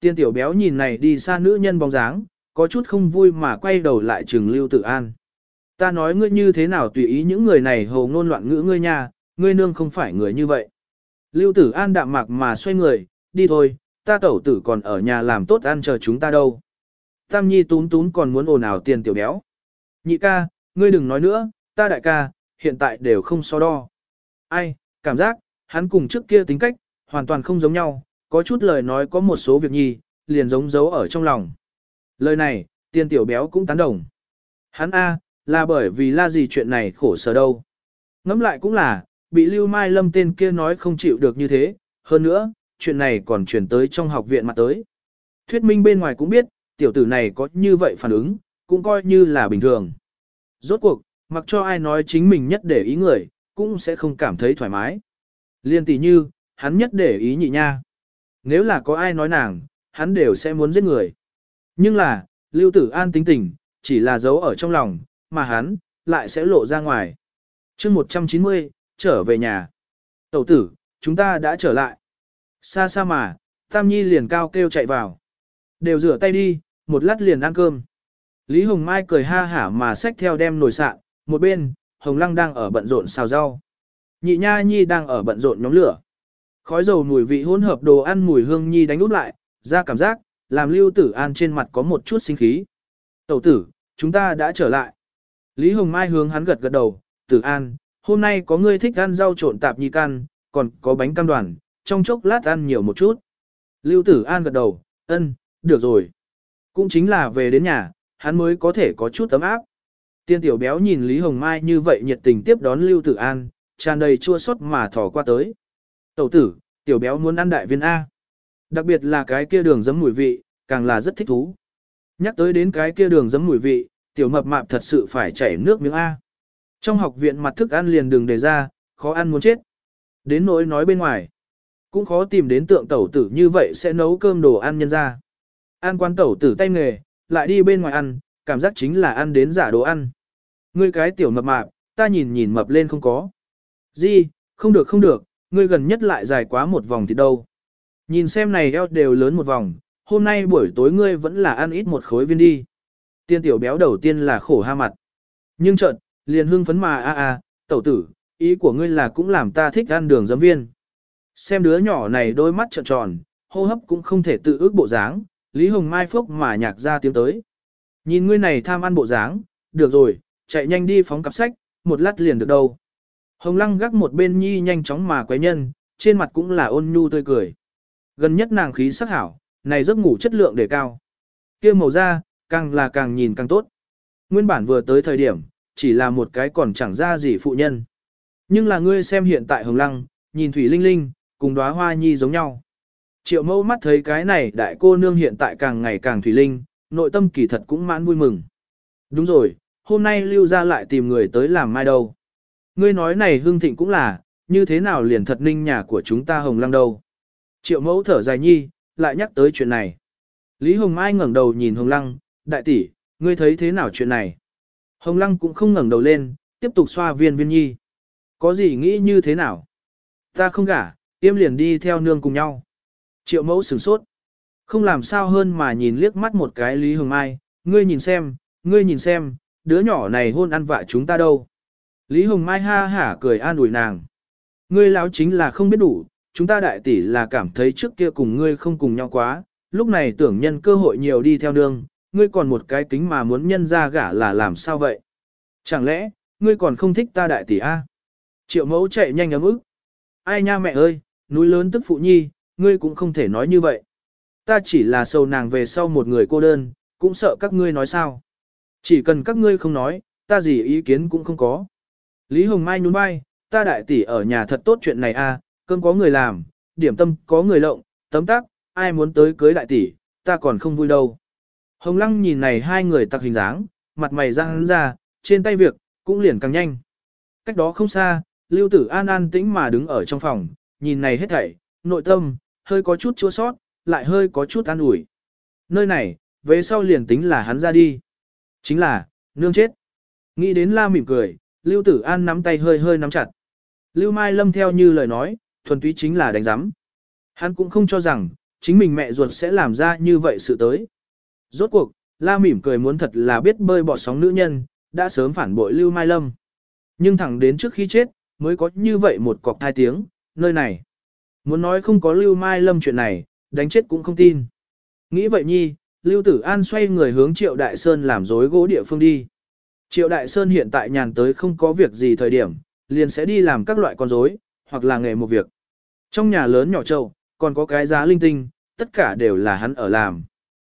Tiên tiểu béo nhìn này đi xa nữ nhân bóng dáng, có chút không vui mà quay đầu lại trừng Lưu Tử An. Ta nói ngươi như thế nào tùy ý những người này hồ ngôn loạn ngữ ngươi nha, ngươi nương không phải người như vậy. Lưu Tử An đạm mạc mà xoay người, đi thôi, ta tẩu tử còn ở nhà làm tốt ăn chờ chúng ta đâu. Tam Nhi tún tún còn muốn ồn ào tiền tiểu béo. Nhị ca, ngươi đừng nói nữa, ta đại ca, hiện tại đều không so đo. Ai, cảm giác, hắn cùng trước kia tính cách, hoàn toàn không giống nhau, có chút lời nói có một số việc nhi, liền giống giấu ở trong lòng. Lời này, tiên tiểu béo cũng tán đồng. Hắn A, là bởi vì la gì chuyện này khổ sở đâu. Ngẫm lại cũng là, bị Lưu Mai Lâm tên kia nói không chịu được như thế, hơn nữa, chuyện này còn chuyển tới trong học viện mặt tới. Thuyết minh bên ngoài cũng biết, tiểu tử này có như vậy phản ứng, cũng coi như là bình thường. Rốt cuộc, mặc cho ai nói chính mình nhất để ý người, cũng sẽ không cảm thấy thoải mái. Liên tỷ như, hắn nhất để ý nhị nha. Nếu là có ai nói nàng, hắn đều sẽ muốn giết người. Nhưng là, Lưu Tử An tính tình, chỉ là giấu ở trong lòng, mà hắn, lại sẽ lộ ra ngoài. chương 190, trở về nhà. Tẩu tử, chúng ta đã trở lại. Xa xa mà, Tam Nhi liền cao kêu chạy vào. Đều rửa tay đi, một lát liền ăn cơm. Lý Hồng Mai cười ha hả mà xách theo đem nồi sạn, một bên, Hồng Lăng đang ở bận rộn xào rau. Nhị Nha Nhi đang ở bận rộn nhóm lửa. Khói dầu mùi vị hỗn hợp đồ ăn mùi hương Nhi đánh úp lại, ra cảm giác, làm Lưu Tử An trên mặt có một chút sinh khí. Tẩu tử, chúng ta đã trở lại. Lý Hồng Mai hướng hắn gật gật đầu, Tử An, hôm nay có ngươi thích ăn rau trộn tạp nhi can, còn có bánh cam đoàn, trong chốc lát ăn nhiều một chút. Lưu Tử An gật đầu, ân, được rồi. Cũng chính là về đến nhà, hắn mới có thể có chút tấm áp. Tiên tiểu béo nhìn Lý Hồng Mai như vậy nhiệt tình tiếp đón Lưu Tử An, tràn đầy chua xót mà thỏ qua tới. Tẩu tử, tiểu béo muốn ăn đại viên A. Đặc biệt là cái kia đường giấm mùi vị, càng là rất thích thú. Nhắc tới đến cái kia đường giấm mùi vị, tiểu mập mạp thật sự phải chảy nước miếng A. Trong học viện mặt thức ăn liền đường đề ra, khó ăn muốn chết. Đến nỗi nói bên ngoài, cũng khó tìm đến tượng tẩu tử như vậy sẽ nấu cơm đồ ăn nhân ra. Ăn quan tẩu tử tay nghề, lại đi bên ngoài ăn, cảm giác chính là ăn đến giả đồ ăn. Ngươi cái tiểu mập mạp, ta nhìn nhìn mập lên không có. Gì, không được không được, ngươi gần nhất lại dài quá một vòng thì đâu. Nhìn xem này eo đều lớn một vòng, hôm nay buổi tối ngươi vẫn là ăn ít một khối viên đi. Tiên tiểu béo đầu tiên là khổ ha mặt. Nhưng chợt, liền hưng phấn mà a a, tẩu tử, ý của ngươi là cũng làm ta thích ăn đường giấm viên. Xem đứa nhỏ này đôi mắt trợn tròn, hô hấp cũng không thể tự ước bộ dáng, Lý Hồng Mai phốc mà nhạc ra tiếng tới. Nhìn ngươi này tham ăn bộ dáng, được rồi, chạy nhanh đi phóng cặp sách, một lát liền được đâu. Hồng Lăng gác một bên nhi nhanh chóng mà quấy nhân, trên mặt cũng là ôn nhu tươi cười. Gần nhất nàng khí sắc hảo, này giấc ngủ chất lượng đề cao. kia màu da, càng là càng nhìn càng tốt. Nguyên bản vừa tới thời điểm, chỉ là một cái còn chẳng ra gì phụ nhân. Nhưng là ngươi xem hiện tại Hồng Lăng, nhìn Thủy Linh Linh, cùng đóa hoa nhi giống nhau. Triệu mẫu mắt thấy cái này đại cô nương hiện tại càng ngày càng Thủy Linh, nội tâm kỳ thật cũng mãn vui mừng. Đúng rồi, hôm nay lưu ra lại tìm người tới làm mai đâu. Ngươi nói này hương thịnh cũng là, như thế nào liền thật ninh nhà của chúng ta Hồng Lăng đâu. Triệu mẫu thở dài nhi, lại nhắc tới chuyện này. Lý Hồng Mai ngẩng đầu nhìn Hồng Lăng, đại tỷ, ngươi thấy thế nào chuyện này? Hồng Lăng cũng không ngẩng đầu lên, tiếp tục xoa viên viên nhi. Có gì nghĩ như thế nào? Ta không gả, tiêm liền đi theo nương cùng nhau. Triệu mẫu sửng sốt. Không làm sao hơn mà nhìn liếc mắt một cái Lý Hồng Mai, ngươi nhìn xem, ngươi nhìn xem, đứa nhỏ này hôn ăn vạ chúng ta đâu. Lý Hồng Mai ha hả cười an ủi nàng. Ngươi lão chính là không biết đủ, chúng ta đại tỷ là cảm thấy trước kia cùng ngươi không cùng nhau quá, lúc này tưởng nhân cơ hội nhiều đi theo nương, ngươi còn một cái kính mà muốn nhân ra gả là làm sao vậy? Chẳng lẽ, ngươi còn không thích ta đại tỷ a? Triệu mẫu chạy nhanh ấm ức. Ai nha mẹ ơi, núi lớn tức phụ nhi, ngươi cũng không thể nói như vậy. Ta chỉ là sầu nàng về sau một người cô đơn, cũng sợ các ngươi nói sao. Chỉ cần các ngươi không nói, ta gì ý kiến cũng không có. Lý Hồng Mai nhún vai, ta đại tỷ ở nhà thật tốt chuyện này a, cơm có người làm, điểm tâm có người lộng, tấm tắc, ai muốn tới cưới đại tỷ, ta còn không vui đâu. Hồng Lăng nhìn này hai người tặc hình dáng, mặt mày răng ra, trên tay việc, cũng liền càng nhanh. Cách đó không xa, Lưu Tử An an tĩnh mà đứng ở trong phòng, nhìn này hết thảy, nội tâm, hơi có chút chua sót, lại hơi có chút an ủi. Nơi này, về sau liền tính là hắn ra đi. Chính là, nương chết. Nghĩ đến la mỉm cười, Lưu Tử An nắm tay hơi hơi nắm chặt. Lưu Mai Lâm theo như lời nói, thuần túy chính là đánh giám. Hắn cũng không cho rằng, chính mình mẹ ruột sẽ làm ra như vậy sự tới. Rốt cuộc, la mỉm cười muốn thật là biết bơi bọt sóng nữ nhân, đã sớm phản bội Lưu Mai Lâm. Nhưng thẳng đến trước khi chết, mới có như vậy một cọc thai tiếng, nơi này. Muốn nói không có Lưu Mai Lâm chuyện này, đánh chết cũng không tin. Nghĩ vậy nhi, Lưu Tử An xoay người hướng Triệu Đại Sơn làm dối gỗ địa phương đi. Triệu Đại Sơn hiện tại nhàn tới không có việc gì thời điểm, liền sẽ đi làm các loại con rối, hoặc là nghề một việc. Trong nhà lớn nhỏ trâu, còn có cái giá linh tinh, tất cả đều là hắn ở làm.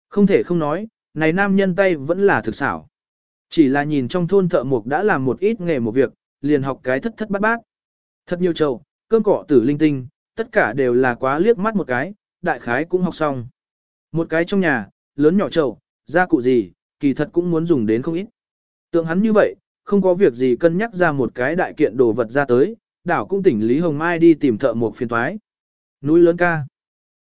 Không thể không nói, này nam nhân tay vẫn là thực xảo. Chỉ là nhìn trong thôn thợ mộc đã làm một ít nghề một việc, liền học cái thất thất bát bát. Thật nhiều trâu, cơm cọ tử linh tinh, tất cả đều là quá liếc mắt một cái, đại khái cũng học xong. Một cái trong nhà, lớn nhỏ trâu, gia cụ gì, kỳ thật cũng muốn dùng đến không ít. Tượng hắn như vậy, không có việc gì cân nhắc ra một cái đại kiện đồ vật ra tới, đảo cũng tỉnh Lý Hồng Mai đi tìm thợ một phiền thoái. Núi lớn ca.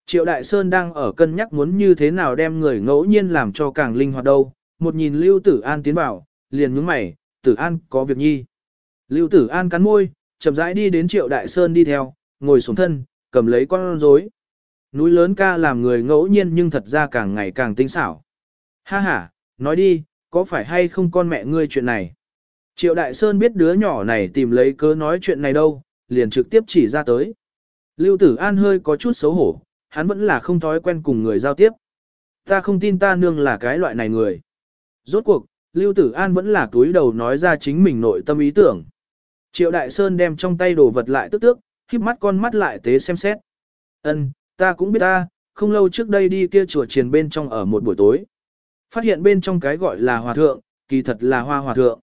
Triệu Đại Sơn đang ở cân nhắc muốn như thế nào đem người ngẫu nhiên làm cho càng linh hoạt đâu, một nhìn Lưu Tử An tiến vào, liền nhướng mày, Tử An có việc nhi. Lưu Tử An cắn môi, chậm rãi đi đến Triệu Đại Sơn đi theo, ngồi xuống thân, cầm lấy con rối. Núi lớn ca làm người ngẫu nhiên nhưng thật ra càng ngày càng tinh xảo. Ha ha, nói đi, có phải hay không con mẹ ngươi chuyện này? Triệu Đại Sơn biết đứa nhỏ này tìm lấy cớ nói chuyện này đâu, liền trực tiếp chỉ ra tới. Lưu Tử An hơi có chút xấu hổ, hắn vẫn là không thói quen cùng người giao tiếp. Ta không tin ta nương là cái loại này người. Rốt cuộc, Lưu Tử An vẫn là túi đầu nói ra chính mình nội tâm ý tưởng. Triệu Đại Sơn đem trong tay đồ vật lại tức tước, khiếp mắt con mắt lại tế xem xét. Ân, ta cũng biết ta, không lâu trước đây đi kia chùa triền bên trong ở một buổi tối. Phát hiện bên trong cái gọi là hòa thượng, kỳ thật là hoa hòa thượng.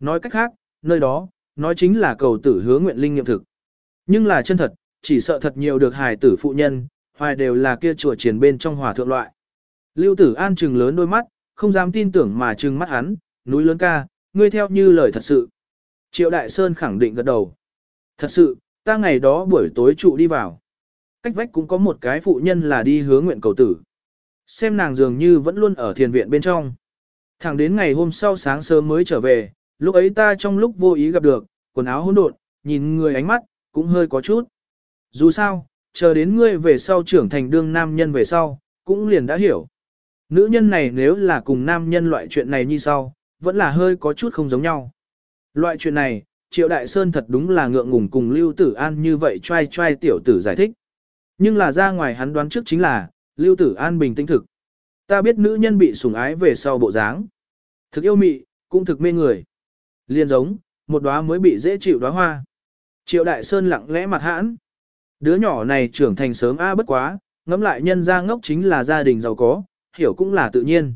Nói cách khác, nơi đó, nói chính là cầu tử hứa nguyện linh nghiệm thực. Nhưng là chân thật, chỉ sợ thật nhiều được hài tử phụ nhân, hoài đều là kia chùa triển bên trong hòa thượng loại. Lưu tử an trừng lớn đôi mắt, không dám tin tưởng mà trừng mắt hắn, núi lớn ca, ngươi theo như lời thật sự. Triệu Đại Sơn khẳng định gật đầu. Thật sự, ta ngày đó buổi tối trụ đi vào. Cách vách cũng có một cái phụ nhân là đi hướng nguyện cầu tử. Xem nàng dường như vẫn luôn ở thiền viện bên trong. Thẳng đến ngày hôm sau sáng sớm mới trở về, lúc ấy ta trong lúc vô ý gặp được, quần áo hỗn độn, nhìn người ánh mắt, cũng hơi có chút. Dù sao, chờ đến ngươi về sau trưởng thành đương nam nhân về sau, cũng liền đã hiểu. Nữ nhân này nếu là cùng nam nhân loại chuyện này như sau, vẫn là hơi có chút không giống nhau. Loại chuyện này, Triệu Đại Sơn thật đúng là ngượng ngùng cùng Lưu Tử An như vậy trai trai tiểu tử giải thích. Nhưng là ra ngoài hắn đoán trước chính là, Lưu Tử An bình tĩnh thực. Ta biết nữ nhân bị sủng ái về sau bộ dáng. Thực yêu mị, cũng thực mê người. Liên giống, một đóa mới bị dễ chịu đóa hoa. Triệu Đại Sơn lặng lẽ mặt hãn. Đứa nhỏ này trưởng thành sớm a bất quá, ngẫm lại nhân gia ngốc chính là gia đình giàu có, hiểu cũng là tự nhiên.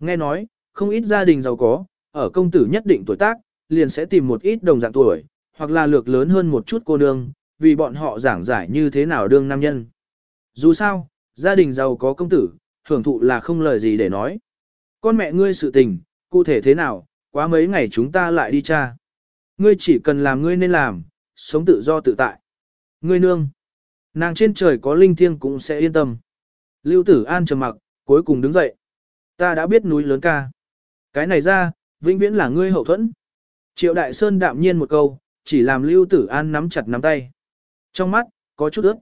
Nghe nói, không ít gia đình giàu có, ở công tử nhất định tuổi tác, liền sẽ tìm một ít đồng dạng tuổi, hoặc là lược lớn hơn một chút cô nương, vì bọn họ giảng giải như thế nào đương nam nhân. Dù sao, gia đình giàu có công tử, hưởng thụ là không lời gì để nói. Con mẹ ngươi sự tình, cụ thể thế nào, quá mấy ngày chúng ta lại đi cha. Ngươi chỉ cần làm ngươi nên làm, sống tự do tự tại. Ngươi nương, nàng trên trời có linh thiêng cũng sẽ yên tâm. Lưu tử an trầm mặc, cuối cùng đứng dậy. Ta đã biết núi lớn ca. Cái này ra, vĩnh viễn là ngươi hậu thuẫn. Triệu Đại Sơn đạm nhiên một câu, chỉ làm Lưu Tử An nắm chặt nắm tay. Trong mắt, có chút ướt.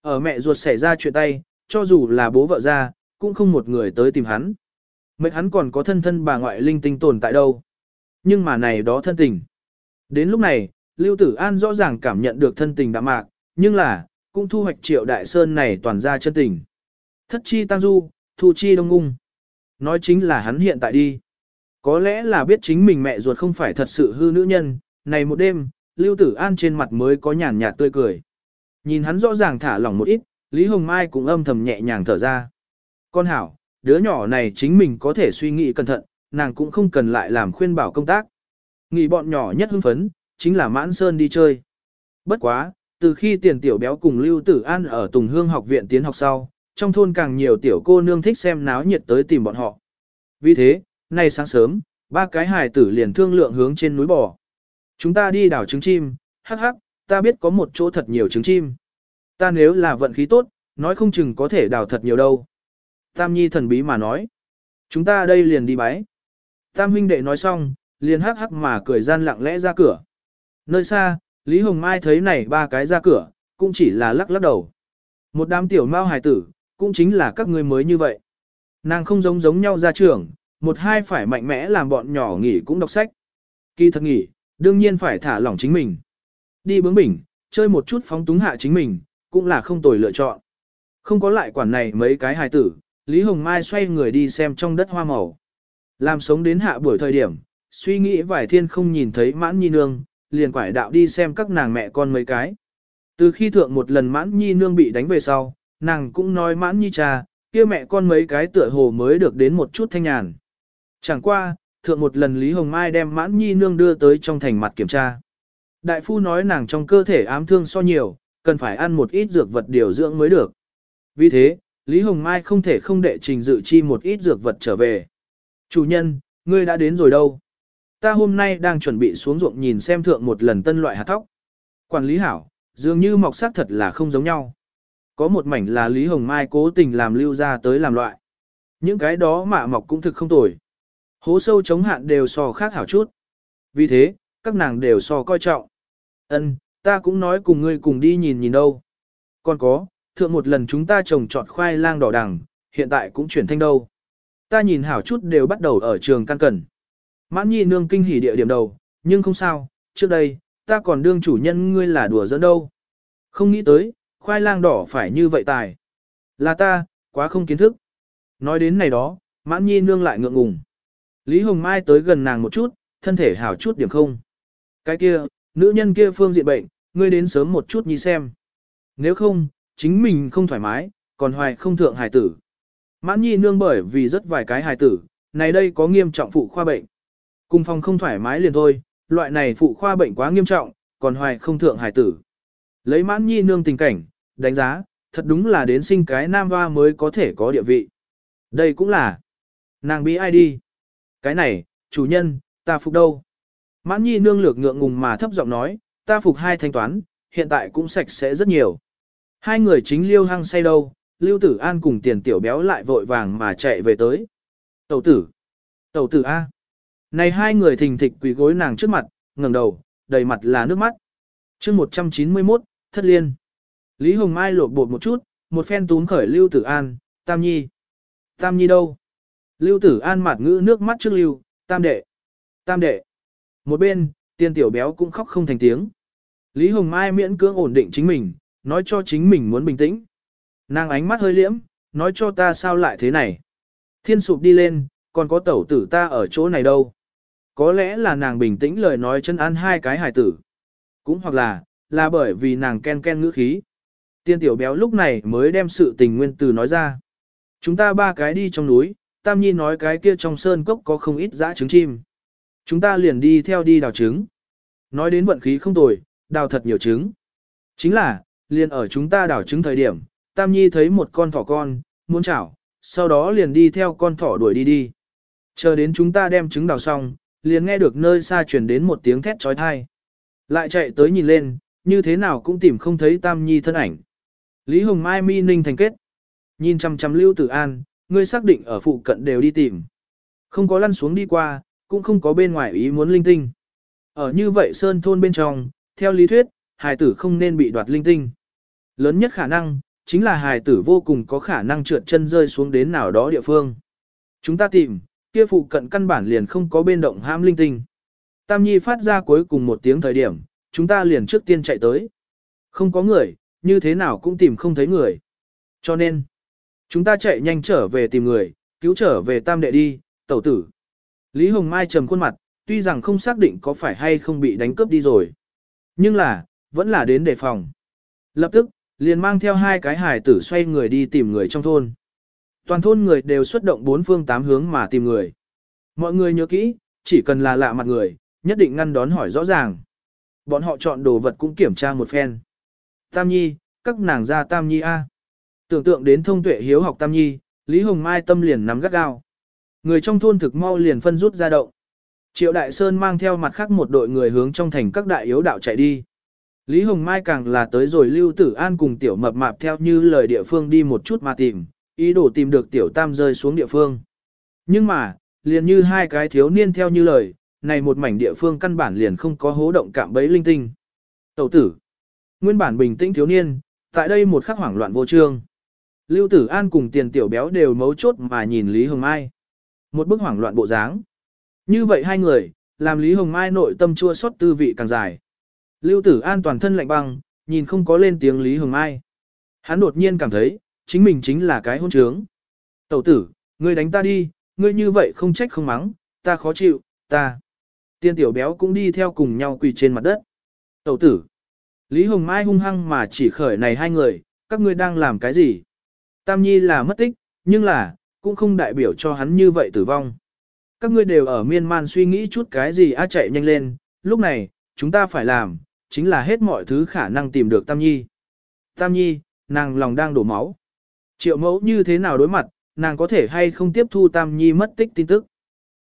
Ở mẹ ruột xảy ra chuyện tay, cho dù là bố vợ ra, cũng không một người tới tìm hắn. Mệt hắn còn có thân thân bà ngoại linh tinh tồn tại đâu. Nhưng mà này đó thân tình. Đến lúc này, Lưu Tử An rõ ràng cảm nhận được thân tình đã mạc, nhưng là, cũng thu hoạch triệu đại sơn này toàn ra chân tình. Thất chi tăng du, thu chi đông ngung. Nói chính là hắn hiện tại đi. Có lẽ là biết chính mình mẹ ruột không phải thật sự hư nữ nhân, này một đêm, Lưu Tử An trên mặt mới có nhàn nhạt tươi cười. Nhìn hắn rõ ràng thả lỏng một ít, Lý Hồng Mai cũng âm thầm nhẹ nhàng thở ra. Con hảo, đứa nhỏ này chính mình có thể suy nghĩ cẩn thận, nàng cũng không cần lại làm khuyên bảo công tác. Nghĩ bọn nhỏ nhất hưng phấn, chính là mãn sơn đi chơi. Bất quá, từ khi tiền tiểu béo cùng Lưu Tử An ở Tùng Hương học viện tiến học sau, trong thôn càng nhiều tiểu cô nương thích xem náo nhiệt tới tìm bọn họ. Vì thế, nay sáng sớm, ba cái hài tử liền thương lượng hướng trên núi bò. Chúng ta đi đảo trứng chim, hắc hắc, ta biết có một chỗ thật nhiều trứng chim. Ta nếu là vận khí tốt, nói không chừng có thể đào thật nhiều đâu. Tam Nhi thần bí mà nói. Chúng ta đây liền đi bái. Tam huynh đệ nói xong, liền hắc hắc mà cười gian lặng lẽ ra cửa. Nơi xa, Lý Hồng Mai thấy này ba cái ra cửa, cũng chỉ là lắc lắc đầu. Một đám tiểu mao hài tử, cũng chính là các ngươi mới như vậy. Nàng không giống giống nhau ra trường, một hai phải mạnh mẽ làm bọn nhỏ nghỉ cũng đọc sách. Kỳ thật nghỉ, đương nhiên phải thả lỏng chính mình. Đi bướng bỉnh, chơi một chút phóng túng hạ chính mình, cũng là không tồi lựa chọn. Không có lại quản này mấy cái hài tử, Lý Hồng Mai xoay người đi xem trong đất hoa màu. Làm sống đến hạ buổi thời điểm, suy nghĩ vài thiên không nhìn thấy mãn nhi nương, liền quải đạo đi xem các nàng mẹ con mấy cái. Từ khi thượng một lần mãn nhi nương bị đánh về sau, nàng cũng nói mãn nhi cha, kia mẹ con mấy cái tựa hồ mới được đến một chút thanh nhàn. Chẳng qua, thượng một lần Lý Hồng Mai đem mãn nhi nương đưa tới trong thành mặt kiểm tra. Đại phu nói nàng trong cơ thể ám thương so nhiều, cần phải ăn một ít dược vật điều dưỡng mới được. Vì thế, Lý Hồng Mai không thể không đệ trình dự chi một ít dược vật trở về. Chủ nhân, ngươi đã đến rồi đâu? Ta hôm nay đang chuẩn bị xuống ruộng nhìn xem thượng một lần tân loại hạt thóc. Quản lý hảo, dường như mọc sắc thật là không giống nhau. Có một mảnh là Lý Hồng Mai cố tình làm lưu ra tới làm loại. Những cái đó mạ mọc cũng thực không tồi. Hố sâu chống hạn đều so khác hảo chút. Vì thế, các nàng đều so coi trọng. Ân, ta cũng nói cùng ngươi cùng đi nhìn nhìn đâu. Còn có, thượng một lần chúng ta trồng trọt khoai lang đỏ đằng, hiện tại cũng chuyển thanh đâu. Ta nhìn hảo chút đều bắt đầu ở trường căn cẩn. Mãn nhi nương kinh hỉ địa điểm đầu, nhưng không sao, trước đây, ta còn đương chủ nhân ngươi là đùa giỡn đâu. Không nghĩ tới, khoai lang đỏ phải như vậy tài. Là ta, quá không kiến thức. Nói đến này đó, mãn nhi nương lại ngượng ngùng. Lý Hồng Mai tới gần nàng một chút, thân thể hảo chút điểm không. Cái kia, nữ nhân kia phương diện bệnh, ngươi đến sớm một chút nhi xem. Nếu không, chính mình không thoải mái, còn hoài không thượng hài tử. Mãn nhi nương bởi vì rất vài cái hài tử, này đây có nghiêm trọng phụ khoa bệnh. Cùng phòng không thoải mái liền thôi, loại này phụ khoa bệnh quá nghiêm trọng, còn hoài không thượng hài tử. Lấy mãn nhi nương tình cảnh, đánh giá, thật đúng là đến sinh cái nam hoa mới có thể có địa vị. Đây cũng là, nàng bị ai đi. Cái này, chủ nhân, ta phục đâu? Mãn nhi nương lược ngượng ngùng mà thấp giọng nói, ta phục hai thanh toán, hiện tại cũng sạch sẽ rất nhiều. Hai người chính liêu hăng say đâu, lưu tử an cùng tiền tiểu béo lại vội vàng mà chạy về tới. Tẩu tử, tẩu tử A. Này hai người thình thịch quỳ gối nàng trước mặt, ngẩng đầu, đầy mặt là nước mắt. chương 191, thất liên. Lý Hồng Mai lột bột một chút, một phen tún khởi Lưu Tử An, Tam Nhi. Tam Nhi đâu? Lưu Tử An mặt ngữ nước mắt trước Lưu, Tam Đệ. Tam Đệ. Một bên, tiên tiểu béo cũng khóc không thành tiếng. Lý Hồng Mai miễn cưỡng ổn định chính mình, nói cho chính mình muốn bình tĩnh. Nàng ánh mắt hơi liễm, nói cho ta sao lại thế này. Thiên sụp đi lên, còn có tẩu tử ta ở chỗ này đâu. Có lẽ là nàng bình tĩnh lời nói chân ăn hai cái hài tử. Cũng hoặc là, là bởi vì nàng ken ken ngữ khí. Tiên tiểu béo lúc này mới đem sự tình nguyên từ nói ra. Chúng ta ba cái đi trong núi, Tam Nhi nói cái kia trong sơn cốc có không ít dã trứng chim. Chúng ta liền đi theo đi đào trứng. Nói đến vận khí không tồi, đào thật nhiều trứng. Chính là, liền ở chúng ta đào trứng thời điểm, Tam Nhi thấy một con thỏ con, muốn chảo, sau đó liền đi theo con thỏ đuổi đi đi. Chờ đến chúng ta đem trứng đào xong, liền nghe được nơi xa truyền đến một tiếng thét trói thai. Lại chạy tới nhìn lên, như thế nào cũng tìm không thấy Tam Nhi thân ảnh. Lý Hồng Mai mi ninh thành kết. Nhìn chăm chăm Lưu Tử An, ngươi xác định ở phụ cận đều đi tìm. Không có lăn xuống đi qua, cũng không có bên ngoài ý muốn linh tinh. Ở như vậy sơn thôn bên trong, theo lý thuyết, hài tử không nên bị đoạt linh tinh. Lớn nhất khả năng, chính là hài tử vô cùng có khả năng trượt chân rơi xuống đến nào đó địa phương. Chúng ta tìm, kia phụ cận căn bản liền không có bên động ham linh tinh. Tam Nhi phát ra cuối cùng một tiếng thời điểm, chúng ta liền trước tiên chạy tới. Không có người, như thế nào cũng tìm không thấy người. Cho nên, chúng ta chạy nhanh trở về tìm người, cứu trở về tam đệ đi, tẩu tử. Lý Hồng Mai trầm khuôn mặt, tuy rằng không xác định có phải hay không bị đánh cướp đi rồi. Nhưng là, vẫn là đến đề phòng. Lập tức, liền mang theo hai cái hài tử xoay người đi tìm người trong thôn. Toàn thôn người đều xuất động bốn phương tám hướng mà tìm người. Mọi người nhớ kỹ, chỉ cần là lạ mặt người, nhất định ngăn đón hỏi rõ ràng. Bọn họ chọn đồ vật cũng kiểm tra một phen. Tam Nhi, các nàng ra Tam Nhi A. Tưởng tượng đến thông tuệ hiếu học Tam Nhi, Lý Hồng Mai tâm liền nắm gắt gao. Người trong thôn thực mau liền phân rút ra động. Triệu Đại Sơn mang theo mặt khác một đội người hướng trong thành các đại yếu đạo chạy đi. Lý Hồng Mai càng là tới rồi Lưu Tử An cùng tiểu mập mạp theo như lời địa phương đi một chút mà tìm, ý đồ tìm được tiểu tam rơi xuống địa phương. Nhưng mà, liền như hai cái thiếu niên theo như lời, này một mảnh địa phương căn bản liền không có hố động cạm bẫy linh tinh. Tẩu tử, nguyên bản bình tĩnh thiếu niên, tại đây một khắc hoảng loạn vô trương. Lưu Tử An cùng tiền tiểu béo đều mấu chốt mà nhìn Lý Hồng Mai. Một bức hoảng loạn bộ dáng. Như vậy hai người, làm Lý Hồng Mai nội tâm chua xót tư vị càng dài. Lưu Tử An toàn thân lạnh băng, nhìn không có lên tiếng Lý Hồng Mai. Hắn đột nhiên cảm thấy, chính mình chính là cái hôn trướng. Tẩu tử, ngươi đánh ta đi, ngươi như vậy không trách không mắng, ta khó chịu, ta. Tiên tiểu béo cũng đi theo cùng nhau quỳ trên mặt đất. Tẩu tử. Lý Hồng Mai hung hăng mà chỉ khởi này hai người, các ngươi đang làm cái gì? Tam Nhi là mất tích, nhưng là, cũng không đại biểu cho hắn như vậy tử vong. Các ngươi đều ở miên man suy nghĩ chút cái gì á chạy nhanh lên, lúc này, chúng ta phải làm, chính là hết mọi thứ khả năng tìm được Tam Nhi. Tam Nhi, nàng lòng đang đổ máu. Triệu mẫu như thế nào đối mặt, nàng có thể hay không tiếp thu Tam Nhi mất tích tin tức.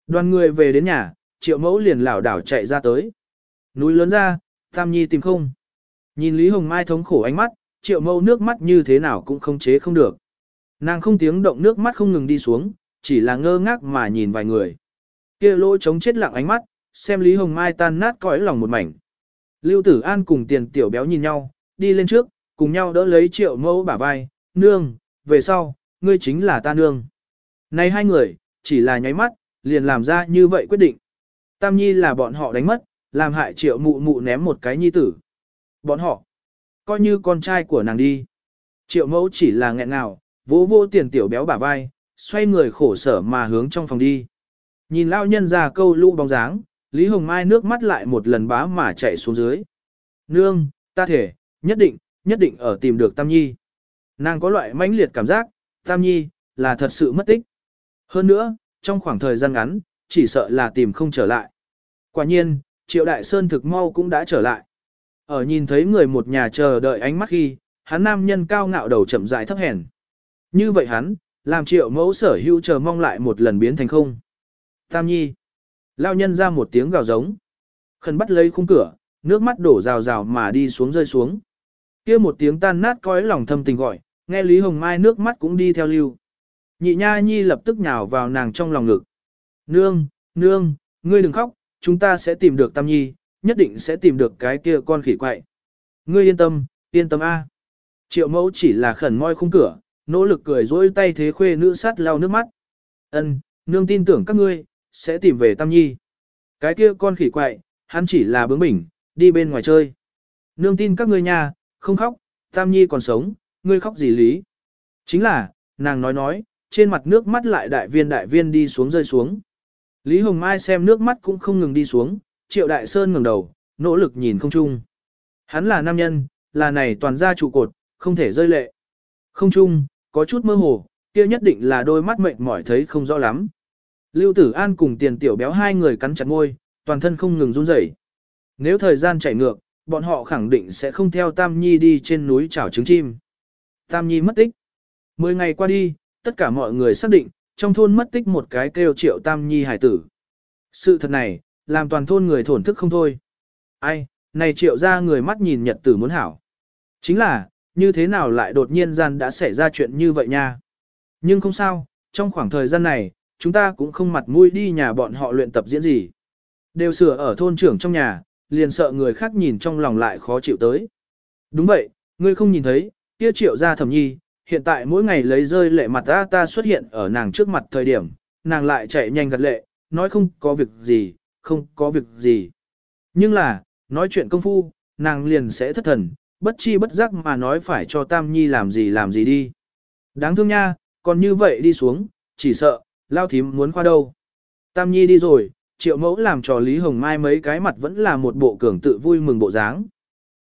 Đoàn người về đến nhà, triệu mẫu liền lảo đảo chạy ra tới. Núi lớn ra, Tam Nhi tìm không. Nhìn Lý Hồng Mai thống khổ ánh mắt, triệu mẫu nước mắt như thế nào cũng không chế không được. Nàng không tiếng động nước mắt không ngừng đi xuống, chỉ là ngơ ngác mà nhìn vài người. Kia lỗ chống chết lặng ánh mắt, xem Lý Hồng Mai tan nát cõi lòng một mảnh. Lưu Tử An cùng tiền tiểu béo nhìn nhau, đi lên trước, cùng nhau đỡ lấy triệu mẫu bả vai, nương, về sau, ngươi chính là ta nương. Này hai người, chỉ là nháy mắt, liền làm ra như vậy quyết định. Tam Nhi là bọn họ đánh mất, làm hại triệu mụ mụ ném một cái nhi tử. Bọn họ, coi như con trai của nàng đi. Triệu mẫu chỉ là nghẹn ngào, vỗ vô tiền tiểu béo bả vai, xoay người khổ sở mà hướng trong phòng đi. Nhìn lao nhân ra câu lũ bóng dáng, Lý Hồng Mai nước mắt lại một lần bá mà chạy xuống dưới. Nương, ta thể, nhất định, nhất định ở tìm được Tam Nhi. Nàng có loại mãnh liệt cảm giác, Tam Nhi, là thật sự mất tích. Hơn nữa, trong khoảng thời gian ngắn, chỉ sợ là tìm không trở lại. Quả nhiên, Triệu Đại Sơn thực mau cũng đã trở lại. Ở nhìn thấy người một nhà chờ đợi ánh mắt khi, hắn nam nhân cao ngạo đầu chậm rãi thấp hèn. Như vậy hắn, làm triệu mẫu sở hữu chờ mong lại một lần biến thành không. Tam nhi. Lao nhân ra một tiếng gào giống. Khẩn bắt lấy khung cửa, nước mắt đổ rào rào mà đi xuống rơi xuống. kia một tiếng tan nát cõi lòng thâm tình gọi, nghe Lý Hồng Mai nước mắt cũng đi theo lưu. Nhị nha nhi lập tức nhào vào nàng trong lòng ngực. Nương, nương, ngươi đừng khóc, chúng ta sẽ tìm được Tam Nhi, nhất định sẽ tìm được cái kia con khỉ quậy. Ngươi yên tâm, yên tâm A. Triệu mẫu chỉ là khẩn moi khung cửa, nỗ lực cười dỗi tay thế khuê nữ sát lau nước mắt. Ân, nương tin tưởng các ngươi, sẽ tìm về Tam Nhi. Cái kia con khỉ quậy, hắn chỉ là bướng bỉnh, đi bên ngoài chơi. Nương tin các ngươi nha, không khóc, Tam Nhi còn sống, ngươi khóc gì lý. Chính là, nàng nói nói, trên mặt nước mắt lại đại viên đại viên đi xuống rơi xuống. Lý Hồng Mai xem nước mắt cũng không ngừng đi xuống, Triệu Đại Sơn ngẩng đầu, nỗ lực nhìn không chung. Hắn là nam nhân, là này toàn gia trụ cột, không thể rơi lệ. Không chung, có chút mơ hồ, kia nhất định là đôi mắt mệt mỏi thấy không rõ lắm. Lưu Tử An cùng tiền tiểu béo hai người cắn chặt môi, toàn thân không ngừng run rẩy. Nếu thời gian chảy ngược, bọn họ khẳng định sẽ không theo Tam Nhi đi trên núi chảo trứng chim. Tam Nhi mất tích. Mười ngày qua đi, tất cả mọi người xác định, trong thôn mất tích một cái kêu triệu Tam Nhi hải tử. Sự thật này, làm toàn thôn người thổn thức không thôi. Ai, này triệu ra người mắt nhìn nhật tử muốn hảo. Chính là, như thế nào lại đột nhiên gian đã xảy ra chuyện như vậy nha. Nhưng không sao, trong khoảng thời gian này, chúng ta cũng không mặt mũi đi nhà bọn họ luyện tập diễn gì. Đều sửa ở thôn trưởng trong nhà, liền sợ người khác nhìn trong lòng lại khó chịu tới. Đúng vậy, ngươi không nhìn thấy, kia triệu ra thẩm nhi, hiện tại mỗi ngày lấy rơi lệ mặt ta ta xuất hiện ở nàng trước mặt thời điểm, nàng lại chạy nhanh gật lệ, nói không có việc gì, không có việc gì. Nhưng là, nói chuyện công phu, nàng liền sẽ thất thần, bất chi bất giác mà nói phải cho Tam Nhi làm gì làm gì đi. Đáng thương nha, còn như vậy đi xuống, chỉ sợ, lao thím muốn qua đâu. Tam Nhi đi rồi, triệu mẫu làm trò Lý Hồng Mai mấy cái mặt vẫn là một bộ cường tự vui mừng bộ dáng.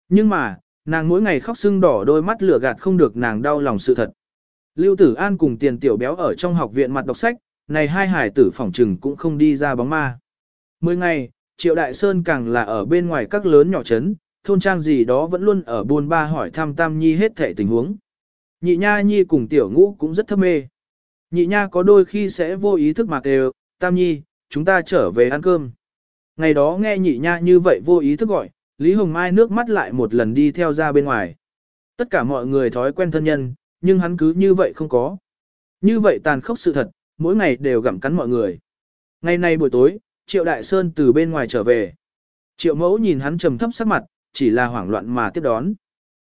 Nhưng mà, nàng mỗi ngày khóc sưng đỏ đôi mắt lửa gạt không được nàng đau lòng sự thật. Lưu Tử An cùng tiền tiểu béo ở trong học viện mặt đọc sách, này hai hải tử phỏng trừng cũng không đi ra bóng ma. Mười ngày, Triệu Đại Sơn càng là ở bên ngoài các lớn nhỏ trấn, thôn trang gì đó vẫn luôn ở buôn ba hỏi thăm Tam Nhi hết thể tình huống. Nhị Nha Nhi cùng Tiểu Ngũ cũng rất thâm mê. Nhị Nha có đôi khi sẽ vô ý thức mạc đều Tam Nhi, chúng ta trở về ăn cơm. Ngày đó nghe Nhị Nha như vậy vô ý thức gọi, Lý Hồng Mai nước mắt lại một lần đi theo ra bên ngoài. Tất cả mọi người thói quen thân nhân, nhưng hắn cứ như vậy không có. Như vậy tàn khốc sự thật, mỗi ngày đều gặm cắn mọi người. Ngày nay buổi tối, Triệu Đại Sơn từ bên ngoài trở về. Triệu Mẫu nhìn hắn trầm thấp sắc mặt, chỉ là hoảng loạn mà tiếp đón.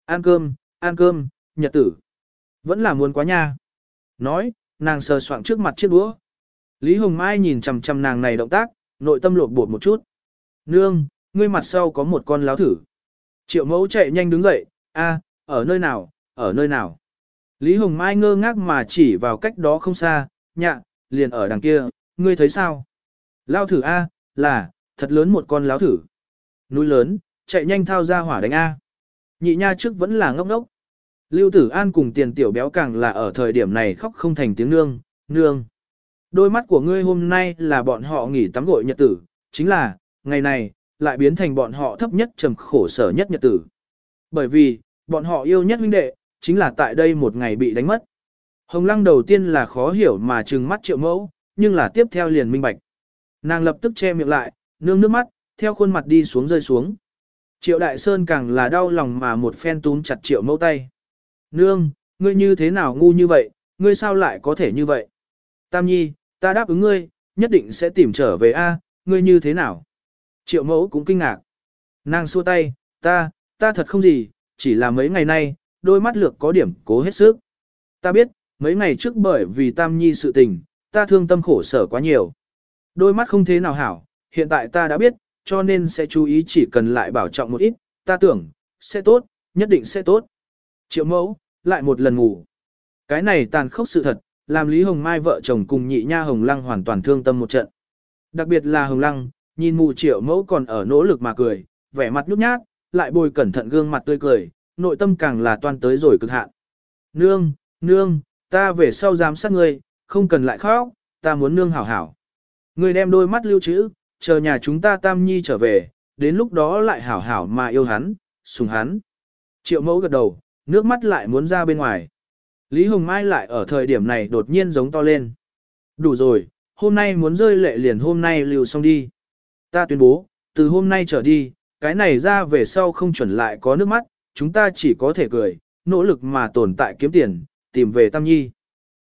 Ăn cơm, ăn cơm, nhật tử. Vẫn là muốn quá nha. Nói, nàng sờ soạng trước mặt chiếc đũa. Lý Hồng Mai nhìn chằm chằm nàng này động tác, nội tâm lột bột một chút. Nương, ngươi mặt sau có một con láo thử. Triệu mẫu chạy nhanh đứng dậy, a, ở nơi nào, ở nơi nào. Lý Hồng Mai ngơ ngác mà chỉ vào cách đó không xa, nhạ, liền ở đằng kia, ngươi thấy sao? Lao thử A, là, thật lớn một con láo thử. Núi lớn, chạy nhanh thao ra hỏa đánh A. Nhị nha trước vẫn là ngốc ngốc. Lưu tử an cùng tiền tiểu béo càng là ở thời điểm này khóc không thành tiếng nương, nương. Đôi mắt của ngươi hôm nay là bọn họ nghỉ tắm gội nhật tử, chính là, ngày này, lại biến thành bọn họ thấp nhất trầm khổ sở nhất nhật tử. Bởi vì, bọn họ yêu nhất huynh đệ, chính là tại đây một ngày bị đánh mất. Hồng lăng đầu tiên là khó hiểu mà trừng mắt triệu mẫu, nhưng là tiếp theo liền minh bạch. Nàng lập tức che miệng lại, nương nước mắt, theo khuôn mặt đi xuống rơi xuống. Triệu đại sơn càng là đau lòng mà một phen túm chặt triệu mẫu tay. Nương, ngươi như thế nào ngu như vậy, ngươi sao lại có thể như vậy? Tam nhi, ta đáp ứng ngươi, nhất định sẽ tìm trở về A, ngươi như thế nào? Triệu mẫu cũng kinh ngạc. Nàng xua tay, ta, ta thật không gì, chỉ là mấy ngày nay, đôi mắt lược có điểm cố hết sức. Ta biết, mấy ngày trước bởi vì Tam Nhi sự tình, ta thương tâm khổ sở quá nhiều. Đôi mắt không thế nào hảo, hiện tại ta đã biết, cho nên sẽ chú ý chỉ cần lại bảo trọng một ít, ta tưởng, sẽ tốt, nhất định sẽ tốt. Triệu mẫu, lại một lần ngủ. Cái này tàn khốc sự thật, làm Lý Hồng Mai vợ chồng cùng nhị nha Hồng Lăng hoàn toàn thương tâm một trận. Đặc biệt là Hồng Lăng, nhìn mù triệu mẫu còn ở nỗ lực mà cười, vẻ mặt nhút nhát, lại bồi cẩn thận gương mặt tươi cười, nội tâm càng là toan tới rồi cực hạn. Nương, nương, ta về sau giám sát ngươi, không cần lại khóc, ta muốn nương hảo hảo. Ngươi đem đôi mắt lưu trữ, chờ nhà chúng ta tam nhi trở về, đến lúc đó lại hảo hảo mà yêu hắn, sùng hắn. Triệu mẫu gật đầu, nước mắt lại muốn ra bên ngoài. Lý Hồng Mai lại ở thời điểm này đột nhiên giống to lên. Đủ rồi, hôm nay muốn rơi lệ liền hôm nay lưu xong đi. Ta tuyên bố, từ hôm nay trở đi, cái này ra về sau không chuẩn lại có nước mắt, chúng ta chỉ có thể cười, nỗ lực mà tồn tại kiếm tiền, tìm về Tam Nhi.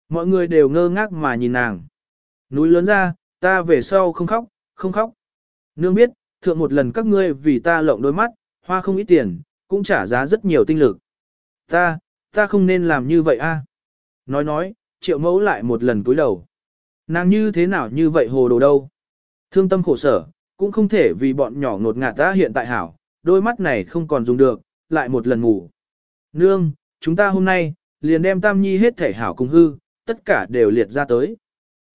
Mọi người đều ngơ ngác mà nhìn nàng. Núi lớn ra, ta về sau không khóc, không khóc. Nương biết, thượng một lần các ngươi vì ta lộng đôi mắt, hoa không ít tiền, cũng trả giá rất nhiều tinh lực. Ta, ta không nên làm như vậy a. Nói nói, triệu mẫu lại một lần cúi đầu. Nàng như thế nào như vậy hồ đồ đâu. Thương tâm khổ sở, cũng không thể vì bọn nhỏ ngột ngạt ta hiện tại hảo, đôi mắt này không còn dùng được, lại một lần ngủ. Nương, chúng ta hôm nay, liền đem Tam Nhi hết thể hảo cùng hư, tất cả đều liệt ra tới.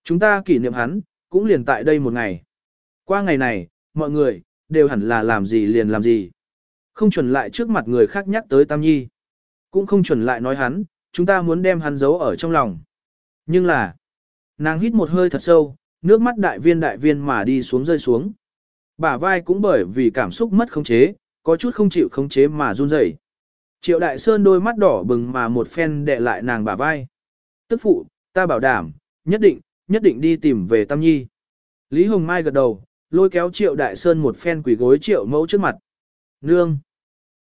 Chúng ta kỷ niệm hắn, cũng liền tại đây một ngày. Qua ngày này, mọi người, đều hẳn là làm gì liền làm gì. Không chuẩn lại trước mặt người khác nhắc tới Tam Nhi. Cũng không chuẩn lại nói hắn, chúng ta muốn đem hắn giấu ở trong lòng. Nhưng là, nàng hít một hơi thật sâu, nước mắt đại viên đại viên mà đi xuống rơi xuống. Bả vai cũng bởi vì cảm xúc mất khống chế, có chút không chịu khống chế mà run rẩy. Triệu Đại Sơn đôi mắt đỏ bừng mà một phen đè lại nàng bả vai. Tức phụ, ta bảo đảm, nhất định, nhất định đi tìm về Tam Nhi. Lý Hồng Mai gật đầu, lôi kéo Triệu Đại Sơn một phen quỷ gối Triệu mẫu trước mặt. Nương!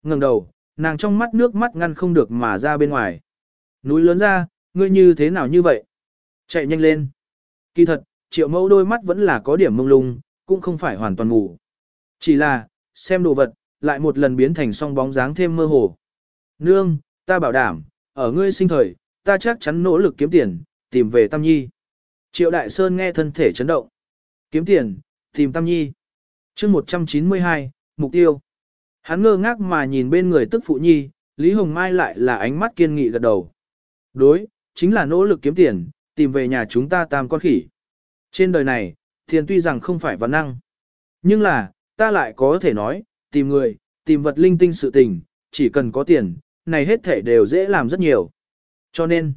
ngẩng đầu, nàng trong mắt nước mắt ngăn không được mà ra bên ngoài. Núi lớn ra, ngươi như thế nào như vậy? Chạy nhanh lên. Kỳ thật, Triệu mẫu đôi mắt vẫn là có điểm mông lung, cũng không phải hoàn toàn ngủ. Chỉ là, xem đồ vật, lại một lần biến thành song bóng dáng thêm mơ hồ. Nương, ta bảo đảm, ở ngươi sinh thời, ta chắc chắn nỗ lực kiếm tiền, tìm về Tam Nhi. Triệu Đại Sơn nghe thân thể chấn động. Kiếm tiền, tìm Tam Nhi. chương 192, mục tiêu. Hắn ngơ ngác mà nhìn bên người tức phụ nhi, Lý Hồng Mai lại là ánh mắt kiên nghị gật đầu. Đối, chính là nỗ lực kiếm tiền, tìm về nhà chúng ta tam con khỉ. Trên đời này, tiền tuy rằng không phải văn năng. Nhưng là, ta lại có thể nói, tìm người, tìm vật linh tinh sự tình, chỉ cần có tiền, này hết thể đều dễ làm rất nhiều. Cho nên,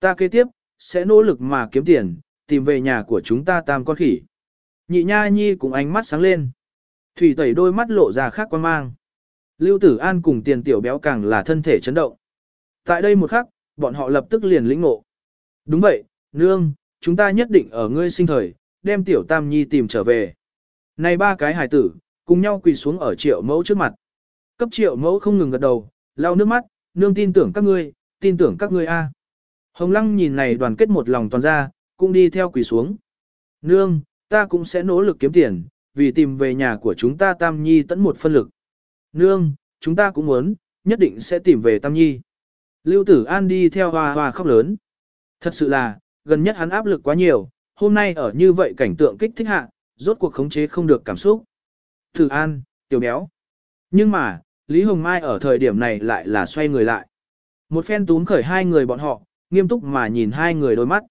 ta kế tiếp, sẽ nỗ lực mà kiếm tiền, tìm về nhà của chúng ta tam con khỉ. Nhị nha nhi cùng ánh mắt sáng lên. Thủy tẩy đôi mắt lộ ra khác quan mang. Lưu tử an cùng tiền tiểu béo càng là thân thể chấn động. Tại đây một khắc, bọn họ lập tức liền lĩnh ngộ. Đúng vậy, nương, chúng ta nhất định ở ngươi sinh thời, đem tiểu tam nhi tìm trở về. Này ba cái hài tử, cùng nhau quỳ xuống ở triệu mẫu trước mặt. Cấp triệu mẫu không ngừng gật đầu, lau nước mắt, nương tin tưởng các ngươi, tin tưởng các ngươi a. Hồng lăng nhìn này đoàn kết một lòng toàn ra, cũng đi theo quỳ xuống. Nương, ta cũng sẽ nỗ lực kiếm tiền, vì tìm về nhà của chúng ta Tam Nhi tẫn một phân lực. Nương, chúng ta cũng muốn, nhất định sẽ tìm về Tam Nhi. Lưu Tử An đi theo hoa hoa khóc lớn. Thật sự là, gần nhất hắn áp lực quá nhiều, hôm nay ở như vậy cảnh tượng kích thích hạ, rốt cuộc khống chế không được cảm xúc. Tử An, tiểu béo. Nhưng mà, Lý Hồng Mai ở thời điểm này lại là xoay người lại. Một phen túm khởi hai người bọn họ, nghiêm túc mà nhìn hai người đôi mắt.